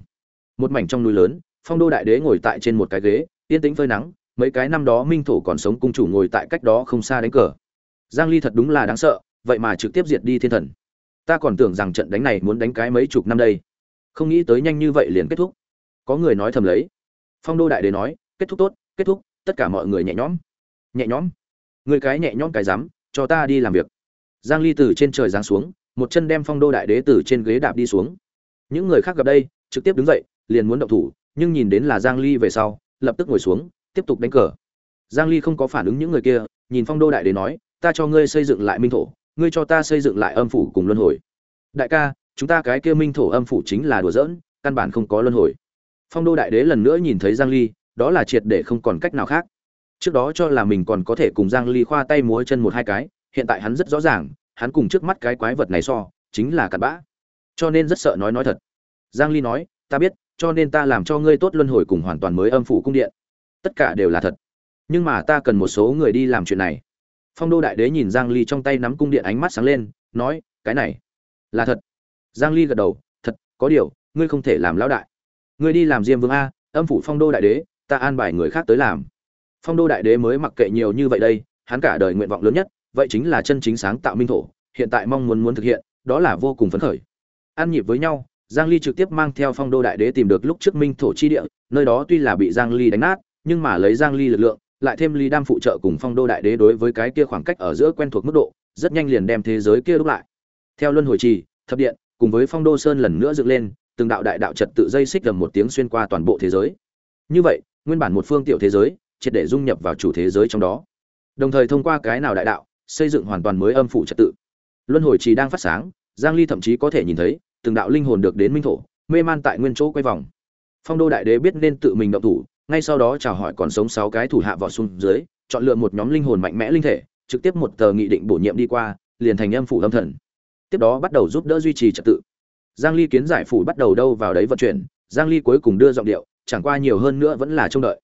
Một mảnh trong núi lớn, phong đô đại đế ngồi tại trên một cái ghế, yên tĩnh phơi nắng, mấy cái năm đó minh thổ còn sống cung chủ ngồi tại cách đó không xa đánh cờ. Giang ly thật đúng là đáng sợ, vậy mà trực tiếp diệt đi thiên thần. Ta còn tưởng rằng trận đánh này muốn đánh cái mấy chục năm đây không nghĩ tới nhanh như vậy liền kết thúc. Có người nói thầm lấy. Phong đô đại đế nói, kết thúc tốt, kết thúc, tất cả mọi người nhẹ nhõm. Nhẹ nhõm? Người cái nhẹ nhõm cái dám, cho ta đi làm việc. Giang ly từ trên trời giáng xuống, một chân đem phong đô đại đế từ trên ghế đạp đi xuống. Những người khác gặp đây, trực tiếp đứng dậy, liền muốn động thủ, nhưng nhìn đến là giang ly về sau, lập tức ngồi xuống, tiếp tục đánh cờ. Giang ly không có phản ứng những người kia, nhìn phong đô đại đế nói, ta cho ngươi xây dựng lại minh thổ, ngươi cho ta xây dựng lại âm phủ cùng luân hồi. Đại ca chúng ta cái kia minh thổ âm phủ chính là đùa giỡn, căn bản không có luân hồi. Phong đô đại đế lần nữa nhìn thấy giang ly, đó là triệt để không còn cách nào khác. Trước đó cho là mình còn có thể cùng giang ly khoa tay múa chân một hai cái, hiện tại hắn rất rõ ràng, hắn cùng trước mắt cái quái vật này so, chính là cặn bã. Cho nên rất sợ nói nói thật. Giang ly nói, ta biết, cho nên ta làm cho ngươi tốt luân hồi cùng hoàn toàn mới âm phủ cung điện. Tất cả đều là thật. Nhưng mà ta cần một số người đi làm chuyện này. Phong đô đại đế nhìn giang ly trong tay nắm cung điện ánh mắt sáng lên, nói, cái này là thật giang ly gật đầu, thật, có điều, ngươi không thể làm lão đại. Ngươi đi làm diêm vương a, âm phủ phong đô đại đế, ta an bài người khác tới làm. Phong đô đại đế mới mặc kệ nhiều như vậy đây, hắn cả đời nguyện vọng lớn nhất, vậy chính là chân chính sáng tạo minh thổ, hiện tại mong muốn muốn thực hiện, đó là vô cùng phấn khởi. An nhịp với nhau, giang ly trực tiếp mang theo phong đô đại đế tìm được lúc trước minh thổ chi địa, nơi đó tuy là bị giang ly đánh nát, nhưng mà lấy giang ly lực lượng, lại thêm ly đam phụ trợ cùng phong đô đại đế đối với cái kia khoảng cách ở giữa quen thuộc mức độ, rất nhanh liền đem thế giới kia đúc lại. Theo luân hồi trì, thập điện cùng với phong đô sơn lần nữa dựng lên, từng đạo đại đạo trật tự dây xích gầm một tiếng xuyên qua toàn bộ thế giới. Như vậy, nguyên bản một phương tiểu thế giới, triệt để dung nhập vào chủ thế giới trong đó. Đồng thời thông qua cái nào đại đạo, xây dựng hoàn toàn mới âm phủ trật tự. Luân hồi trì đang phát sáng, giang ly thậm chí có thể nhìn thấy, từng đạo linh hồn được đến minh thổ, mê man tại nguyên chỗ quay vòng. Phong đô đại đế biết nên tự mình động thủ, ngay sau đó chào hỏi còn sống sáu cái thủ hạ vỏ xuống dưới, chọn lựa một nhóm linh hồn mạnh mẽ linh thể, trực tiếp một tờ nghị định bổ nhiệm đi qua, liền thành âm phủ âm thần tiếp đó bắt đầu giúp đỡ duy trì trật tự. Giang ly kiến giải phủ bắt đầu đâu vào đấy vận chuyển, giang ly cuối cùng đưa giọng điệu, chẳng qua nhiều hơn nữa vẫn là trông đợi.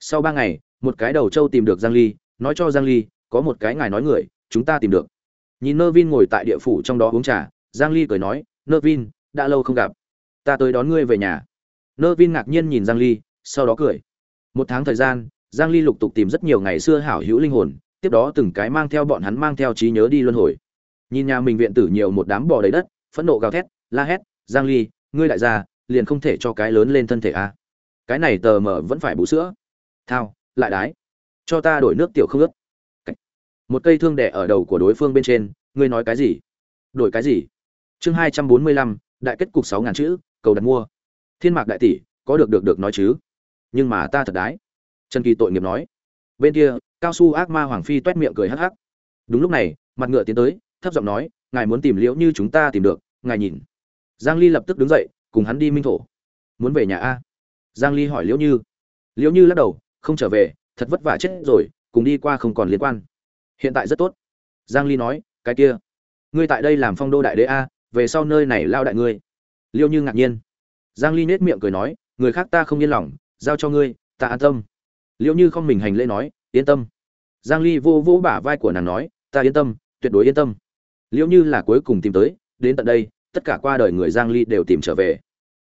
Sau ba ngày, một cái đầu trâu tìm được giang ly, nói cho giang ly, có một cái ngài nói người, chúng ta tìm được. Nhìn nơ vin ngồi tại địa phủ trong đó uống trà, giang ly cười nói, nơ vin, đã lâu không gặp. Ta tới đón ngươi về nhà. Nơ vin ngạc nhiên nhìn giang ly, sau đó cười. Một tháng thời gian, giang ly lục tục tìm rất nhiều ngày xưa hảo hữu linh hồn, tiếp đó từng cái mang theo bọn hắn mang theo trí nhớ đi luân hồi nhìn nhà mình viện tử nhiều một đám bò đầy đất, phẫn nộ gào thét, la hét, giang ly, ngươi đại gia, liền không thể cho cái lớn lên thân thể a à? cái này tờ mở vẫn phải bú sữa. Thao, lại đái. Cho ta đổi nước tiểu không ướt. Một cây thương đẻ ở đầu của đối phương bên trên, ngươi nói cái gì? Đổi cái gì? Chương hai trăm bốn mươi lăm, đại kết cục sáu ngàn chữ, cầu đặt mua. Thiên mạc đại tỷ, có được được được nói chứ? Nhưng mà ta thật đái. Trần kỳ tội nghiệp nói. Bên kia, cao su ác ma hoàng phi tuét miệng cười hắc hắc. Đúng lúc này, mặt ngựa tiến tới thấp giọng nói, ngài muốn tìm liễu như chúng ta tìm được, ngài nhìn. Giang ly lập tức đứng dậy, cùng hắn đi minh thổ. Muốn về nhà a? Giang ly hỏi liễu như. Liễu như lắc đầu, không trở về, thật vất vả chết rồi, cùng đi qua không còn liên quan. Hiện tại rất tốt. Giang ly nói, cái kia, ngươi tại đây làm phong đô đại đế a, về sau nơi này lao đại ngươi. Liễu như ngạc nhiên. Giang ly nết miệng cười nói, người khác ta không yên lòng, giao cho ngươi, ta an tâm. Liễu như không mình hành lễ nói, yên tâm. Giang ly vô vô bả vai của nàng nói, ta yên tâm, tuyệt đối yên tâm liệu như là cuối cùng tìm tới, đến tận đây, tất cả qua đời người giang ly đều tìm trở về.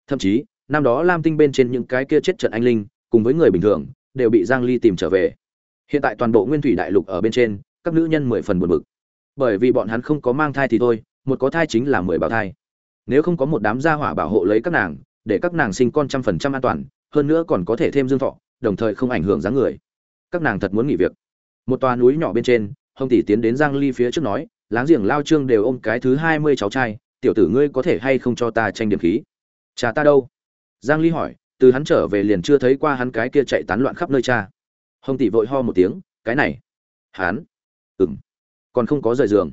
Thậm chí, năm đó lam tinh bên trên những cái kia chết trận anh linh, cùng với người bình thường, đều bị giang ly tìm trở về. Hiện tại toàn bộ nguyên thủy đại lục ở bên trên, các nữ nhân mười phần buồn bực. Bởi vì bọn hắn không có mang thai thì thôi, một có thai chính là mười bào thai. Nếu không có một đám gia hỏa bảo hộ lấy các nàng, để các nàng sinh con trăm phần trăm an toàn, hơn nữa còn có thể thêm dương thọ, đồng thời không ảnh hưởng dáng người. Các nàng thật muốn nghỉ việc. Một tòa núi nhỏ bên trên, hồng tỷ tiến đến giang ly phía trước nói láng giềng lao trương đều ôm cái thứ hai mươi cháu trai, tiểu tử ngươi có thể hay không cho ta tranh điểm khí? Cha ta đâu? Giang ly hỏi, từ hắn trở về liền chưa thấy qua hắn cái kia chạy tán loạn khắp nơi cha. Hồng tỷ vội ho một tiếng, cái này. Hắn? Ừm. Còn không có rời giường.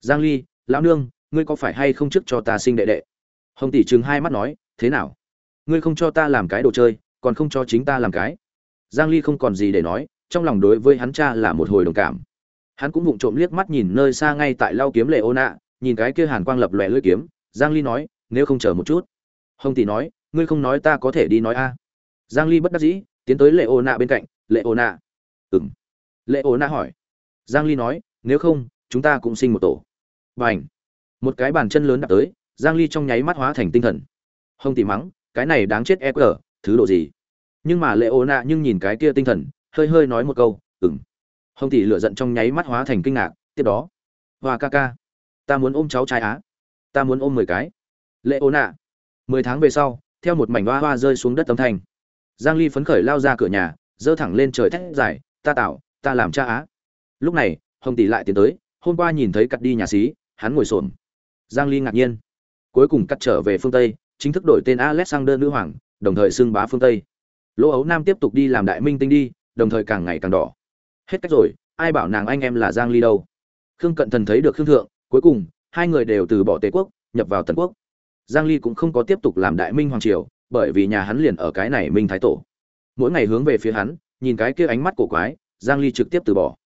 Giang ly, lão nương, ngươi có phải hay không trước cho ta sinh đệ đệ? Hồng tỷ chừng hai mắt nói, thế nào? Ngươi không cho ta làm cái đồ chơi, còn không cho chính ta làm cái. Giang ly không còn gì để nói, trong lòng đối với hắn cha là một hồi đồng cảm hắn cũng vụng trộm liếc mắt nhìn nơi xa ngay tại lao kiếm lệ ô nạ nhìn cái kia hàn quang lập lòe lưỡi kiếm. Giang ly nói, nếu không chờ một chút. Hồng tỷ nói, ngươi không nói ta có thể đi nói a. Giang ly bất đắc dĩ, tiến tới lệ ô nạ bên cạnh. Lệ ô nạ ừm. Lệ ô nạ hỏi. Giang ly nói, nếu không, chúng ta cũng sinh một tổ. Bành. Một cái bàn chân lớn đạp tới, giang ly trong nháy mắt hóa thành tinh thần. Hồng tỷ mắng, cái này đáng chết e thứ độ gì? Nhưng mà lệ ô nạ nhưng nhìn cái kia tinh thần, hơi hơi nói một câu, ừm. Hồng tỷ lửa giận trong nháy mắt hóa thành kinh ngạc, tiếp đó, hoa ca ca, ta muốn ôm cháu trai á, ta muốn ôm mười cái. Lệ ô nạ, mười tháng về sau, theo một mảnh hoa hoa rơi xuống đất tấm thành giang ly phấn khởi lao ra cửa nhà dơ thẳng lên trời thét dài, ta tạo, ta làm cha á. Lúc này, hồng tỷ lại tiến tới, hôm qua nhìn thấy cắt đi nhà xí, hắn ngồi xổm. Giang ly ngạc nhiên. Cuối cùng cắt trở về phương tây, chính thức đổi tên alexander nữ hoàng, đồng thời xưng bá phương tây. Lỗ ấu nam tiếp tục đi làm đại minh tinh đi, đồng thời càng ngày càng đỏ hết cách rồi ai bảo nàng anh em là giang ly đâu khương cận thần thấy được khương thượng cuối cùng hai người đều từ bỏ tề quốc nhập vào tần quốc giang ly cũng không có tiếp tục làm đại minh hoàng triều bởi vì nhà hắn liền ở cái này minh thái tổ mỗi ngày hướng về phía hắn nhìn cái kia ánh mắt cổ quái giang ly trực tiếp từ bỏ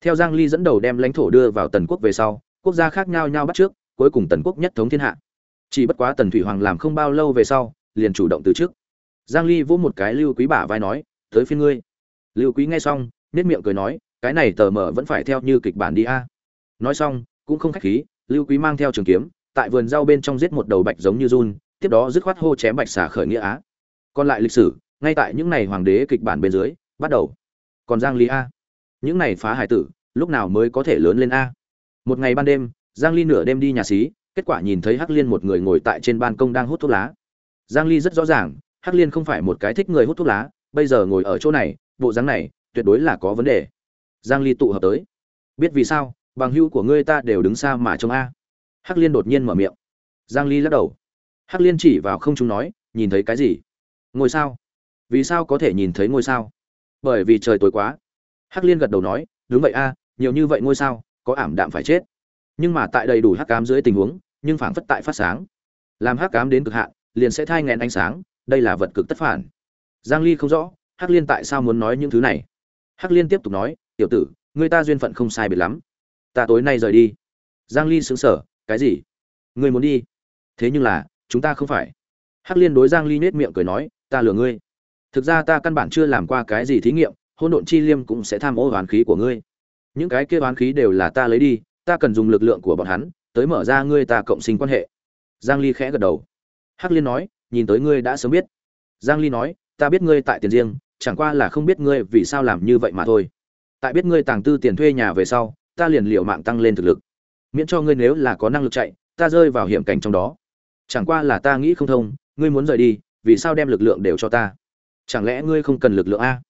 theo Giang Ly dẫn đầu đem lãnh thổ đưa vào Tần quốc về sau, quốc gia khác nhau nhau bắt trước, cuối cùng Tần quốc nhất thống thiên hạ. Chỉ bất quá Tần Thủy Hoàng làm không bao lâu về sau, liền chủ động từ trước. Giang Ly vỗ một cái Lưu Quý bả vai nói, "Tới phiên ngươi." Lưu Quý nghe xong, nét miệng cười nói, "Cái này tờ mở vẫn phải theo như kịch bản đi a." Nói xong, cũng không khách khí, Lưu Quý mang theo trường kiếm, tại vườn rau bên trong giết một đầu bạch giống như run, tiếp đó dứt khoát hô chém bạch xà khởi nghĩa á. Còn lại lịch sử, ngay tại những này hoàng đế kịch bản bên dưới, bắt đầu. Còn Giang lý a, những này phá hải tử lúc nào mới có thể lớn lên a một ngày ban đêm giang ly nửa đêm đi nhà xí kết quả nhìn thấy hắc liên một người ngồi tại trên ban công đang hút thuốc lá giang ly rất rõ ràng hắc liên không phải một cái thích người hút thuốc lá bây giờ ngồi ở chỗ này bộ dáng này tuyệt đối là có vấn đề. Giang ly tụ hợp tới. Biết vì sao, bằng hữu của ngươi ta đều đứng xa mà trông a. Hắc liên đột nhiên mở miệng. Giang ly lắc đầu. Hắc liên chỉ vào không chúng nói, nhìn thấy cái gì? Ngôi sao. Vì sao có thể nhìn thấy ngôi sao? Bởi vì trời tối quá. Hắc liên gật đầu nói, đúng vậy a, nhiều như vậy ngôi sao, có ảm đạm phải chết. Nhưng mà tại đầy đủ hắc cám dưới tình huống, nhưng phảng phất tại phát sáng. Làm hắc cám đến cực hạn, liền sẽ thai nghẹn ánh sáng, đây là vật cực tất phản. Giang ly không rõ, hắc liên tại sao muốn nói những thứ này hắc liên tiếp tục nói, tiểu tử, người ta duyên phận không sai biệt lắm. Ta tối nay rời đi. Giang ly sững sờ, cái gì? Ngươi muốn đi? Thế nhưng là, chúng ta không phải. Hắc liên đối giang ly nết miệng cười nói, ta lừa ngươi. Thực ra ta căn bản chưa làm qua cái gì thí nghiệm hôn độn chi liêm cũng sẽ tham ô oán khí của ngươi. Những cái kia oán khí đều là ta lấy đi, ta cần dùng lực lượng của bọn hắn, tới mở ra ngươi ta cộng sinh quan hệ. Giang ly khẽ gật đầu. Hắc liên nói, nhìn tới ngươi đã sớm biết. Giang ly nói, ta biết ngươi tại tiền riêng chẳng qua là không biết ngươi vì sao làm như vậy mà thôi. Tại biết ngươi tàng tư tiền thuê nhà về sau, ta liền liều mạng tăng lên thực lực. Miễn cho ngươi nếu là có năng lực chạy, ta rơi vào hiểm cảnh trong đó. Chẳng qua là ta nghĩ không thông, ngươi muốn rời đi, vì sao đem lực lượng đều cho ta? Chẳng lẽ ngươi không cần lực lượng a?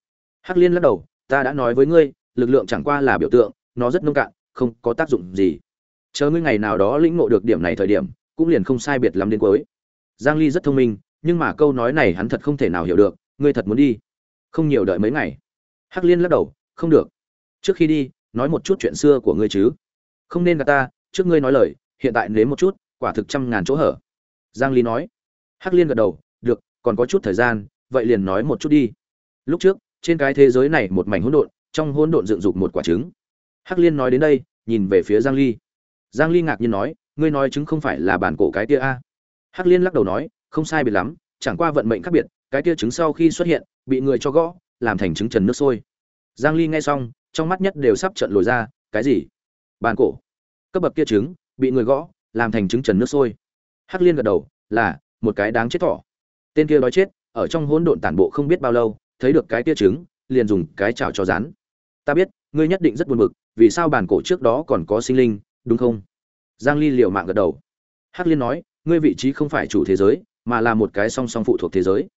Hắc liên lắc đầu, ta đã nói với ngươi, lực lượng chẳng qua là biểu tượng, nó rất nông cạn, không có tác dụng gì. Chờ ngươi ngày nào đó lĩnh ngộ được điểm này thời điểm, cũng liền không sai biệt lắm đến cuối. Giang ly rất thông minh, nhưng mà câu nói này hắn thật không thể nào hiểu được, ngươi thật muốn đi không nhiều đợi mấy ngày. Hắc liên lắc đầu, không được. Trước khi đi, nói một chút chuyện xưa của ngươi chứ. Không nên gặp ta, trước ngươi nói lời, hiện tại nếm một chút, quả thực trăm ngàn chỗ hở. Giang ly nói. Hắc liên gật đầu, được, còn có chút thời gian, vậy liền nói một chút đi. Lúc trước, trên cái thế giới này một mảnh hỗn độn, trong hỗn độn dựng dục một quả trứng. Hắc liên nói đến đây, nhìn về phía giang ly. Giang ly ngạc nhiên nói, ngươi nói trứng không phải là bản cổ cái kia a? Hắc liên lắc đầu nói, không sai biệt lắm, chẳng qua vận mệnh khác biệt cái kia trứng sau khi xuất hiện, bị người cho gõ, làm thành trứng trần nước sôi. Giang ly nghe xong, trong mắt nhất đều sắp trận lồi ra, cái gì? Bản cổ. Cấp bậc kia trứng, bị người gõ, làm thành trứng trần nước sôi. Hắc liên gật đầu, là, một cái đáng chết thỏ. Tên kia đói chết, ở trong hỗn độn tản bộ không biết bao lâu, thấy được cái kia trứng, liền dùng cái chảo cho rán. Ta biết, ngươi nhất định rất buồn bực, vì sao bản cổ trước đó còn có sinh linh, đúng không? Giang ly liều mạng gật đầu. Hắc liên nói, ngươi vị trí không phải chủ thế giới, mà là một cái song song phụ thuộc thế giới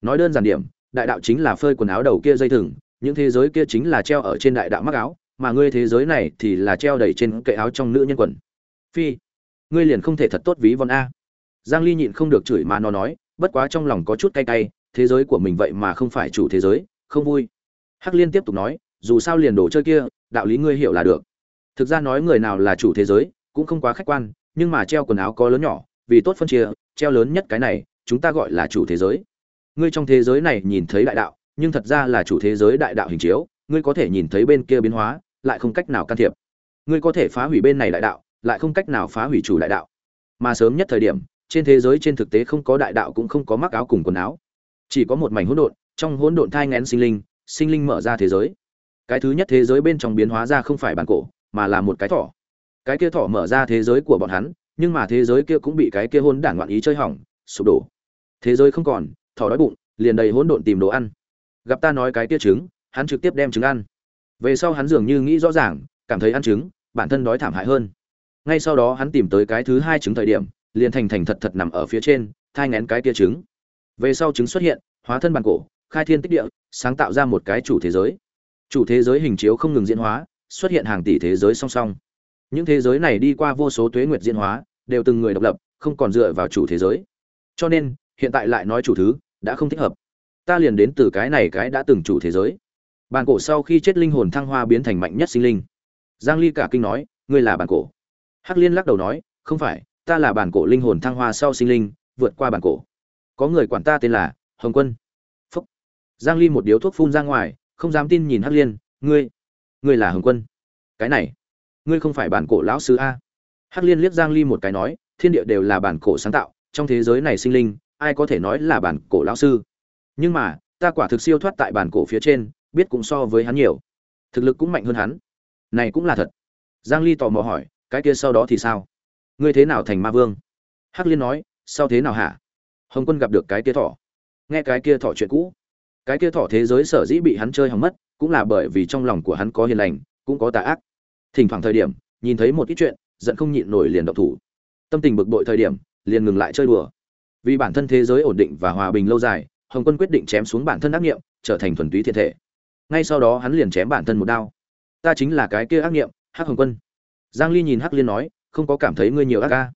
nói đơn giản điểm, đại đạo chính là phơi quần áo đầu kia dây thừng, những thế giới kia chính là treo ở trên đại đạo mắc áo, mà ngươi thế giới này thì là treo đầy trên cậy áo trong nữ nhân quần. Phi, ngươi liền không thể thật tốt ví von a. Giang ly nhịn không được chửi mà nó nói, bất quá trong lòng có chút cay cay, thế giới của mình vậy mà không phải chủ thế giới, không vui. Hắc liên tiếp tục nói, dù sao liền đồ chơi kia, đạo lý ngươi hiểu là được. Thực ra nói người nào là chủ thế giới, cũng không quá khách quan, nhưng mà treo quần áo có lớn nhỏ, vì tốt phân chia, treo lớn nhất cái này, chúng ta gọi là chủ thế giới ngươi trong thế giới này nhìn thấy đại đạo, nhưng thật ra là chủ thế giới đại đạo hình chiếu, ngươi có thể nhìn thấy bên kia biến hóa, lại không cách nào can thiệp. Ngươi có thể phá hủy bên này đại đạo, lại không cách nào phá hủy chủ đại đạo. Mà sớm nhất thời điểm, trên thế giới trên thực tế không có đại đạo cũng không có mắc áo cùng quần áo. Chỉ có một mảnh hỗn độn, trong hỗn độn thai ngén sinh linh sinh linh mở ra thế giới. Cái thứ nhất thế giới bên trong biến hóa ra không phải bản cổ, mà là một cái thỏ. Cái kia thỏ mở ra thế giới của bọn hắn, nhưng mà thế giới kia cũng bị cái kia hôn đản loạn ý chơi hỏng, sụp đổ. Thế giới không còn thỏ đói bụng, liền đầy hỗn độn tìm đồ ăn. Gặp ta nói cái tia trứng, hắn trực tiếp đem trứng ăn. Về sau hắn dường như nghĩ rõ ràng, cảm thấy ăn trứng, bản thân đói thảm hại hơn. Ngay sau đó hắn tìm tới cái thứ hai trứng thời điểm, liền thành thành thật thật nằm ở phía trên, thai ngén cái tia trứng. Về sau trứng xuất hiện, hóa thân bản cổ, khai thiên tích địa, sáng tạo ra một cái chủ thế giới. Chủ thế giới hình chiếu không ngừng diễn hóa, xuất hiện hàng tỷ thế giới song song. Những thế giới này đi qua vô số tuế nguyệt diễn hóa, đều từng người độc lập, không còn dựa vào chủ thế giới. Cho nên, hiện tại lại nói chủ thứ đã không thích hợp. Ta liền đến từ cái này cái đã từng chủ thế giới. Bản cổ sau khi chết linh hồn thăng hoa biến thành mạnh nhất sinh linh. Giang ly cả kinh nói, ngươi là bản cổ? Hắc liên lắc đầu nói, không phải, ta là bản cổ linh hồn thăng hoa sau sinh linh, vượt qua bản cổ. Có người quản ta tên là hồng quân. Phúc. Giang ly một điếu thuốc phun ra ngoài, không dám tin nhìn hắc liên, ngươi ngươi là hồng quân? Cái này, ngươi không phải bản cổ lão sư a? Hắc liên liếc giang ly một cái nói, thiên địa đều là bản cổ sáng tạo, trong thế giới này sinh linh ai có thể nói là bản cổ lão sư. Nhưng mà, ta quả thực siêu thoát tại bản cổ phía trên, biết cũng so với hắn nhiều. Thực lực cũng mạnh hơn hắn. Này cũng là thật. Giang ly tò mò hỏi, cái kia sau đó thì sao? Ngươi thế nào thành ma vương? Hắc liên nói, sau thế nào hả? Hồng quân gặp được cái kia thỏ. Nghe cái kia thỏ chuyện cũ. Cái kia thỏ thế giới sở dĩ bị hắn chơi hỏng mất, cũng là bởi vì trong lòng của hắn có hiền lành, cũng có tà ác. Thỉnh thoảng thời điểm, nhìn thấy một ít chuyện, giận không nhịn nổi liền động thủ. Tâm tình bực bội thời điểm, liền ngừng lại chơi đùa vì bản thân thế giới ổn định và hòa bình lâu dài, hồng quân quyết định chém xuống bản thân ác nghiệm, trở thành thuần túy thiện thể. Ngay sau đó hắn liền chém bản thân một đao. Ta chính là cái kia ác nghiệm, hắc hồng quân. Giang ly nhìn hắc liên nói, không có cảm thấy ngươi nhiều ác ca.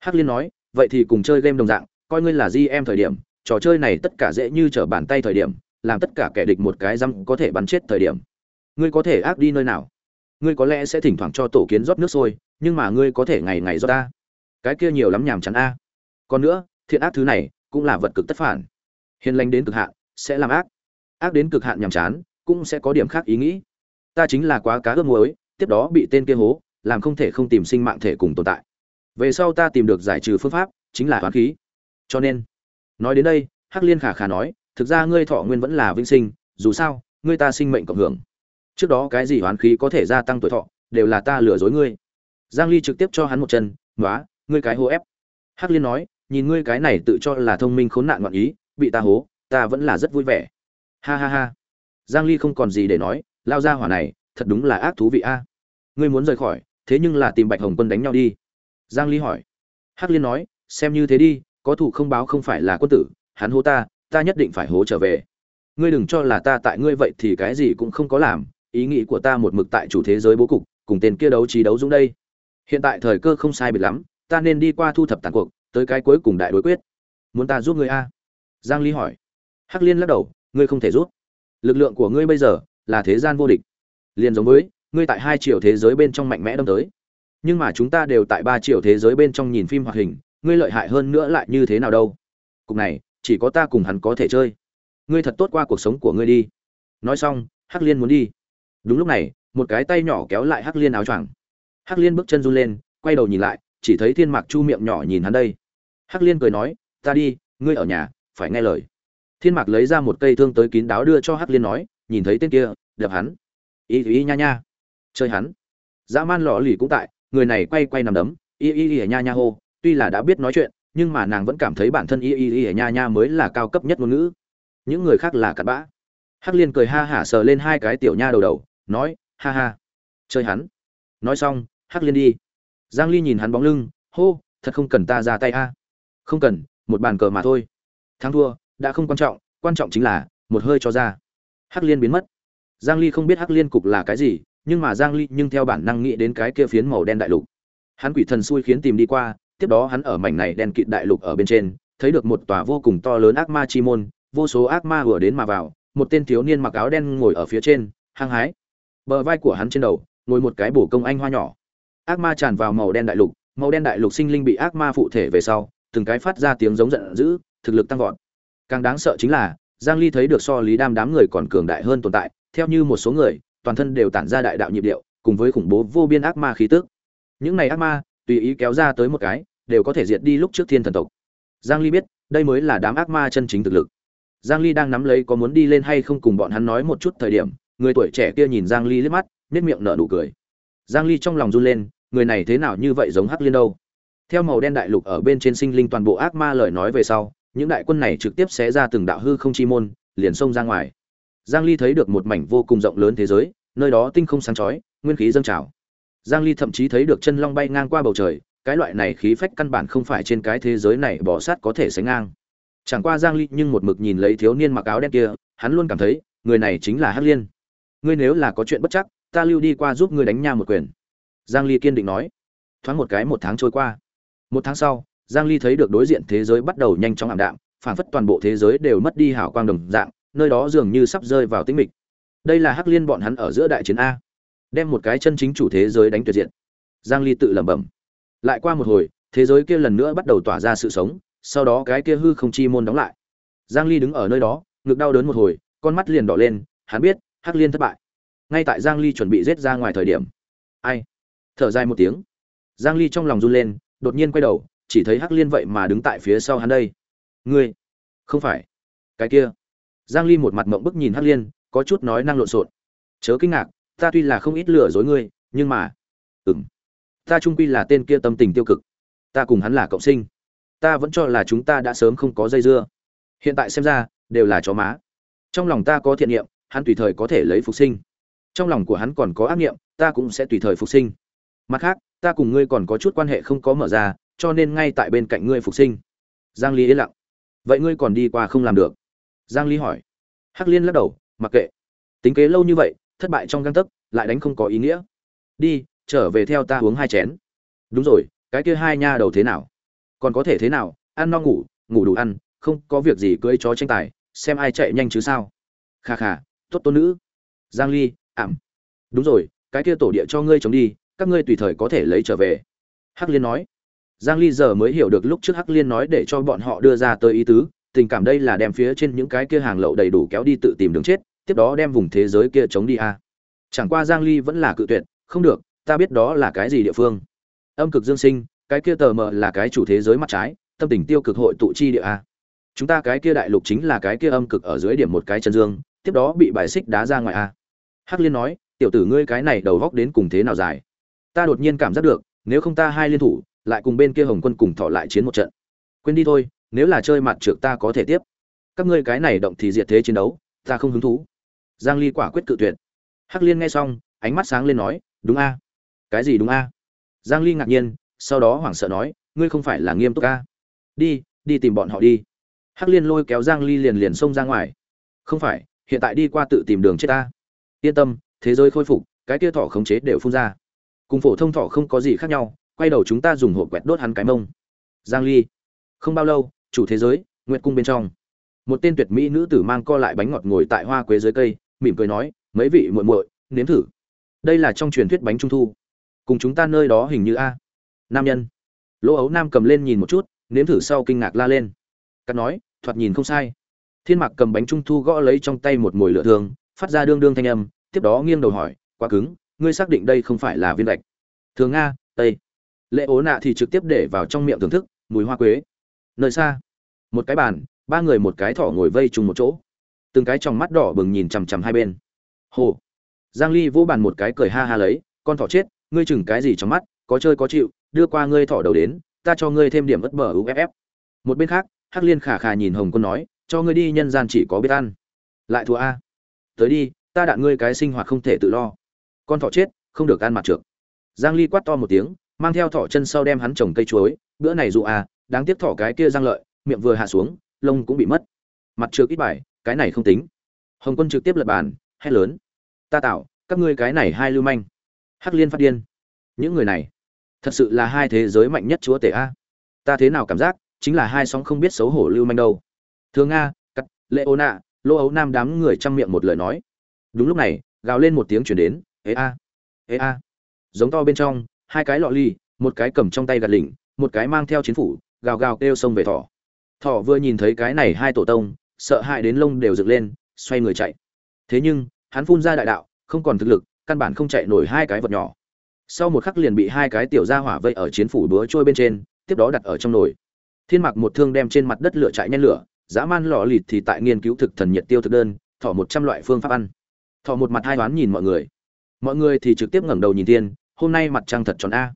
Hắc liên nói, vậy thì cùng chơi game đồng dạng, coi ngươi là di em thời điểm, trò chơi này tất cả dễ như trở bàn tay thời điểm, làm tất cả kẻ địch một cái răm có thể bắn chết thời điểm. Ngươi có thể ác đi nơi nào? Ngươi có lẽ sẽ thỉnh thoảng cho tổ kiến rót nước sôi, nhưng mà ngươi có thể ngày ngày rót ta. Cái kia nhiều lắm nhàm chán a. Còn nữa thiện ác thứ này cũng là vật cực tất phản. Hiền lành đến cực hạn sẽ làm ác. Ác đến cực hạn nhàm chán cũng sẽ có điểm khác ý nghĩ. Ta chính là quá cá ướp muối, tiếp đó bị tên kia hố, làm không thể không tìm sinh mạng thể cùng tồn tại. Về sau ta tìm được giải trừ phương pháp chính là toán khí. Cho nên, nói đến đây, hắc liên khả khả nói, thực ra ngươi thọ nguyên vẫn là vinh sinh, dù sao, ngươi ta sinh mệnh cộng hưởng. Trước đó cái gì hoán khí có thể gia tăng tuổi thọ, đều là ta lừa dối ngươi. Giang ly trực tiếp cho hắn một chân nói ngươi cái hô ép. Hắc liên nói nhìn ngươi cái này tự cho là thông minh khốn nạn ngoạn ý, bị ta hố, ta vẫn là rất vui vẻ. Ha ha ha. Giang ly không còn gì để nói, lao ra hỏa này, thật đúng là ác thú vị a. Ngươi muốn rời khỏi, thế nhưng là tìm bạch hồng quân đánh nhau đi. Giang ly hỏi. Hắc liên nói, xem như thế đi, có thủ không báo không phải là quân tử, hắn hố ta ta nhất định phải hố trở về. Ngươi đừng cho là ta tại ngươi vậy thì cái gì cũng không có làm, ý nghĩ của ta một mực tại chủ thế giới bố cục, cùng tên kia đấu trí đấu dũng đây. Hiện tại thời cơ không sai biệt lắm, ta nên đi qua thu thập tàn cuộc tới cái cuối cùng đại đối quyết. Muốn ta giúp ngươi a? Giang ly hỏi. Hắc liên lắc đầu, ngươi không thể giúp. Lực lượng của ngươi bây giờ là thế gian vô địch. Liền giống với, ngươi tại hai triệu thế giới bên trong mạnh mẽ đâm tới. Nhưng mà chúng ta đều tại ba triệu thế giới bên trong nhìn phim hoạt hình, ngươi lợi hại hơn nữa lại như thế nào đâu? Cục này, chỉ có ta cùng hắn có thể chơi. Ngươi thật tốt qua cuộc sống của ngươi đi. Nói xong, hắc liên muốn đi. Đúng lúc này, một cái tay nhỏ kéo lại hắc liên áo choàng. Hắc liên bước chân run lên, quay đầu nhìn lại, chỉ thấy thiên mạc chu miệng nhỏ nhìn hắn đây hắc liên cười nói, ta đi, ngươi ở nhà, phải nghe lời. Thiên mạc lấy ra một cây thương tới kín đáo đưa cho hắc liên nói, nhìn thấy tên kia đập hắn. Y y nha nha. Chơi hắn. Dã man lọ lì cũng tại, người này quay quay nằm đấm y y y nha nha hô. Tuy là đã biết nói chuyện, nhưng mà nàng vẫn cảm thấy bản thân y y y nha nha mới là cao cấp nhất ngôn ngữ. Những người khác là cặn bã. Hắc liên cười ha hả sờ lên hai cái tiểu nha đầu đầu, nói, ha ha, chơi hắn. Nói xong, hắc liên đi. Giang ly nhìn hắn bóng lưng, hô, thật không cần ta ra tay a không cần, một bàn cờ mà thôi. Thắng thua, đã không quan trọng quan trọng chính là, một hơi cho ra. Hắc liên biến mất. Giang ly không biết hắc liên cục là cái gì, nhưng mà giang ly nhưng theo bản năng nghĩ đến cái kia phiến màu đen đại lục. Hắn quỷ thần xui khiến tìm đi qua, tiếp đó hắn ở mảnh này đen kịt đại lục ở bên trên, thấy được một tòa vô cùng to lớn ác ma chi môn, vô số ác ma vừa đến mà vào, một tên thiếu niên mặc áo đen ngồi ở phía trên, hăng hái. Bờ vai của hắn trên đầu, ngồi một cái bổ công anh hoa nhỏ. Ác ma tràn vào màu đen đại lục, màu đen đại lục sinh linh bị ác ma phụ thể về sau từng cái phát ra tiếng giống giận dữ, thực lực tăng vọt. Càng đáng sợ chính là, giang ly thấy được so lý đam đám người còn cường đại hơn tồn tại, theo như một số người, toàn thân đều tản ra đại đạo nhịp điệu, cùng với khủng bố vô biên ác ma khí tức. Những này ác ma, tùy ý kéo ra tới một cái, đều có thể diệt đi lúc trước thiên thần tộc. Giang ly biết, đây mới là đám ác ma chân chính thực lực. Giang ly đang nắm lấy có muốn đi lên hay không cùng bọn hắn nói một chút thời điểm, người tuổi trẻ kia nhìn giang ly liếc mắt, nhếch miệng nở nụ cười. Giang ly trong lòng run lên, người này thế nào như vậy giống hắc liên đâu? Theo màu đen đại lục ở bên trên sinh linh toàn bộ ác ma lời nói về sau, những đại quân này trực tiếp xé ra từng đạo hư không chi môn, liền xông ra ngoài. Giang ly thấy được một mảnh vô cùng rộng lớn thế giới, nơi đó tinh không sáng chói, nguyên khí dâng trào. Giang ly thậm chí thấy được chân long bay ngang qua bầu trời, cái loại này khí phách căn bản không phải trên cái thế giới này bỏ sát có thể sánh ngang. Chẳng qua giang ly nhưng một mực nhìn lấy thiếu niên mặc áo đen kia, hắn luôn cảm thấy, người này chính là hắc liên. Ngươi nếu là có chuyện bất chắc, ta lưu đi qua giúp ngươi đánh nha một quyền. Giang ly kiên định nói. Thoáng một cái một tháng trôi qua một tháng sau, giang ly thấy được đối diện thế giới bắt đầu nhanh chóng ảm đạm, phản phất toàn bộ thế giới đều mất đi hào quang đồng dạng, nơi đó dường như sắp rơi vào tĩnh mịch. Đây là hắc liên bọn hắn ở giữa đại chiến a. Đem một cái chân chính chủ thế giới đánh tuyệt diện giang ly tự lẩm bẩm. Lại qua một hồi, thế giới kia lần nữa bắt đầu tỏa ra sự sống, sau đó cái kia hư không chi môn đóng lại. Giang ly đứng ở nơi đó, ngực đau đớn một hồi, con mắt liền đỏ lên, hắn biết, hắc liên thất bại. Ngay tại giang ly chuẩn bị giết ra ngoài thời điểm. Ai? Thở dài một tiếng. Giang ly trong lòng run lên đột nhiên quay đầu, chỉ thấy hắc liên vậy mà đứng tại phía sau hắn đây. Ngươi? Không phải. Cái kia. Giang ly một mặt mộng bức nhìn hắc liên, có chút nói năng lộn xộn. Chớ kinh ngạc, ta tuy là không ít lừa dối ngươi, nhưng mà, ừm, ta trung quy là tên kia tâm tình tiêu cực. Ta cùng hắn là cộng sinh. Ta vẫn cho là chúng ta đã sớm không có dây dưa. Hiện tại xem ra, đều là chó má. Trong lòng ta có thiện niệm, hắn tùy thời có thể lấy phục sinh. Trong lòng của hắn còn có ác niệm, ta cũng sẽ tùy thời phục sinh mặt khác, ta cùng ngươi còn có chút quan hệ không có mở ra, cho nên ngay tại bên cạnh ngươi phục sinh. Giang ly yên lặng. Vậy ngươi còn đi qua không làm được? Giang ly hỏi. Hắc liên lắc đầu, mặc kệ. Tính kế lâu như vậy, thất bại trong găng tấc, lại đánh không có ý nghĩa. Đi, trở về theo ta uống hai chén. Đúng rồi, cái kia hai nha đầu thế nào? Còn có thể thế nào? Ăn no ngủ ngủ đủ ăn, không có việc gì cưỡi chó tranh tài, xem ai chạy nhanh chứ sao? Kha kha, tốt tôn nữ. Giang ly, ảm. Đúng rồi, cái kia tổ địa cho ngươi chống đi các ngươi tùy thời có thể lấy trở về. Hắc liên nói. Giang ly giờ mới hiểu được lúc trước hắc liên nói để cho bọn họ đưa ra tới ý tứ, tình cảm đây là đem phía trên những cái kia hàng lậu đầy đủ kéo đi tự tìm đường chết, tiếp đó đem vùng thế giới kia chống đi a. Chẳng qua giang ly vẫn là cự tuyệt, không được, ta biết đó là cái gì địa phương. Âm cực dương sinh, cái kia tờ mờ là cái chủ thế giới mặt trái, tâm tình tiêu cực hội tụ chi địa a. Chúng ta cái kia đại lục chính là cái kia âm cực ở dưới điểm một cái chân dương, tiếp đó bị bài xích đá ra ngoài a. Hắc liên nói, tiểu tử ngươi cái này đầu góc đến cùng thế nào dài? Ta đột nhiên cảm giác được, nếu không ta hai liên thủ, lại cùng bên kia hồng quân cùng thọ lại chiến một trận. Quên đi thôi, nếu là chơi mặt trượt ta có thể tiếp. Các ngươi cái này động thì diệt thế chiến đấu, ta không hứng thú. Giang ly quả quyết cự tuyệt. Hắc liên nghe xong, ánh mắt sáng lên nói, đúng a. Cái gì đúng a? Giang ly ngạc nhiên, sau đó hoảng sợ nói, ngươi không phải là nghiêm túc a? Đi đi tìm bọn họ đi. Hắc liên lôi kéo giang ly liền liền xông ra ngoài. Không phải, hiện tại đi qua tự tìm đường chết ta. Yên tâm, thế giới khôi phục, cái kia thỏ khống chế đều phun ra cùng phổ thông thỏ không có gì khác nhau, quay đầu chúng ta dùng hộp quẹt đốt hắn cái mông. Giang ly, không bao lâu, chủ thế giới, nguyệt cung bên trong. Một tên tuyệt mỹ nữ tử mang co lại bánh ngọt ngồi tại hoa quế dưới cây, mỉm cười nói, mấy vị muội muội, nếm thử. Đây là trong truyền thuyết bánh trung thu. Cùng chúng ta nơi đó hình như a. Nam nhân. Lỗ ấu nam cầm lên nhìn một chút, nếm thử sau kinh ngạc la lên. Cắt nói, thoạt nhìn không sai. Thiên mạc cầm bánh trung thu gõ lấy trong tay một mồi lửa thường, phát ra đương đương thanh âm, tiếp đó nghiêng đầu hỏi, quá cứng ngươi xác định đây không phải là viên gạch. Thường nga, tây. Lễ ố nạ thì trực tiếp để vào trong miệng thưởng thức, mùi hoa quế. Nơi xa, một cái bàn, ba người một cái thỏ ngồi vây chung một chỗ. Từng cái trong mắt đỏ bừng nhìn chằm chằm hai bên. Hồ. Giang ly vỗ bàn một cái cười ha ha lấy, con thỏ chết, ngươi chừng cái gì trong mắt, có chơi có chịu, đưa qua ngươi thỏ đầu đến, ta cho ngươi thêm điểm bất bờ uff một bên khác, hắc liên khả khả nhìn hồng quân nói, cho ngươi đi, nhân gian chỉ có biết ăn. Lại thua a. Tới đi, ta đạn ngươi cái sinh hoạt không thể tự lo con thỏ chết không được ăn mặt trượt giang ly quát to một tiếng mang theo thỏ chân sau đem hắn trồng cây chuối bữa này dụ à đáng tiếc thỏ cái kia giang lợi miệng vừa hạ xuống lông cũng bị mất. Mặt trượt ít bài cái này không tính. Hồng quân trực tiếp lật bàn hét lớn. Ta tạo các ngươi cái này hai lưu manh. Hắc liên phát điên. Những người này thật sự là hai thế giới mạnh nhất chúa tể a. Ta thế nào cảm giác chính là hai sóng không biết xấu hổ lưu manh đâu. Thường a, cắt lệ ô nạ lô ấu nam đám người chăm miệng một lời nói. Đúng lúc này gào lên một tiếng chuyển đến ế a ế a. Giống to bên trong, hai cái lọ ly, một cái cầm trong tay gạt lỉnh, một cái mang theo chiến phủ, gào gào kêu xông về thỏ. Thỏ vừa nhìn thấy cái này hai tổ tông, sợ hãi đến lông đều dựng lên, xoay người chạy. Thế nhưng, hắn phun ra đại đạo, không còn thực lực, căn bản không chạy nổi hai cái vật nhỏ. Sau một khắc liền bị hai cái tiểu gia hỏa vây ở chiến phủ búa trôi bên trên, tiếp đó đặt ở trong nồi. Thiên mặc một thương đem trên mặt đất lửa chạy nhen lửa, dã man lò lịt thì tại nghiên cứu thực thần nhiệt tiêu thực đơn, thỏ một trăm loại phương pháp ăn. Thỏ một mặt hai đoán nhìn mọi người mọi người thì trực tiếp ngẩng đầu nhìn tiên hôm nay mặt trăng thật tròn a.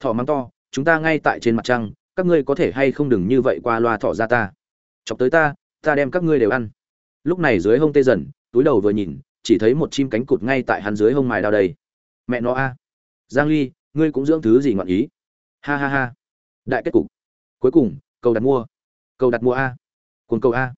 Thỏ mắng to, chúng ta ngay tại trên mặt trăng, các ngươi có thể hay không đừng như vậy qua loa thỏ ra ta. Chọc tới ta ta đem các ngươi đều ăn. Lúc này dưới hông tê dần, túi đầu vừa nhìn, chỉ thấy một chim cánh cụt ngay tại hắn dưới hông mài đao đầy. mẹ nó a. Giang ly, ngươi cũng dưỡng thứ gì ngọn ý? Ha ha ha. Đại kết cục. Cuối cùng, cầu đặt mua. Cầu đặt mua a. Cuồng cầu a.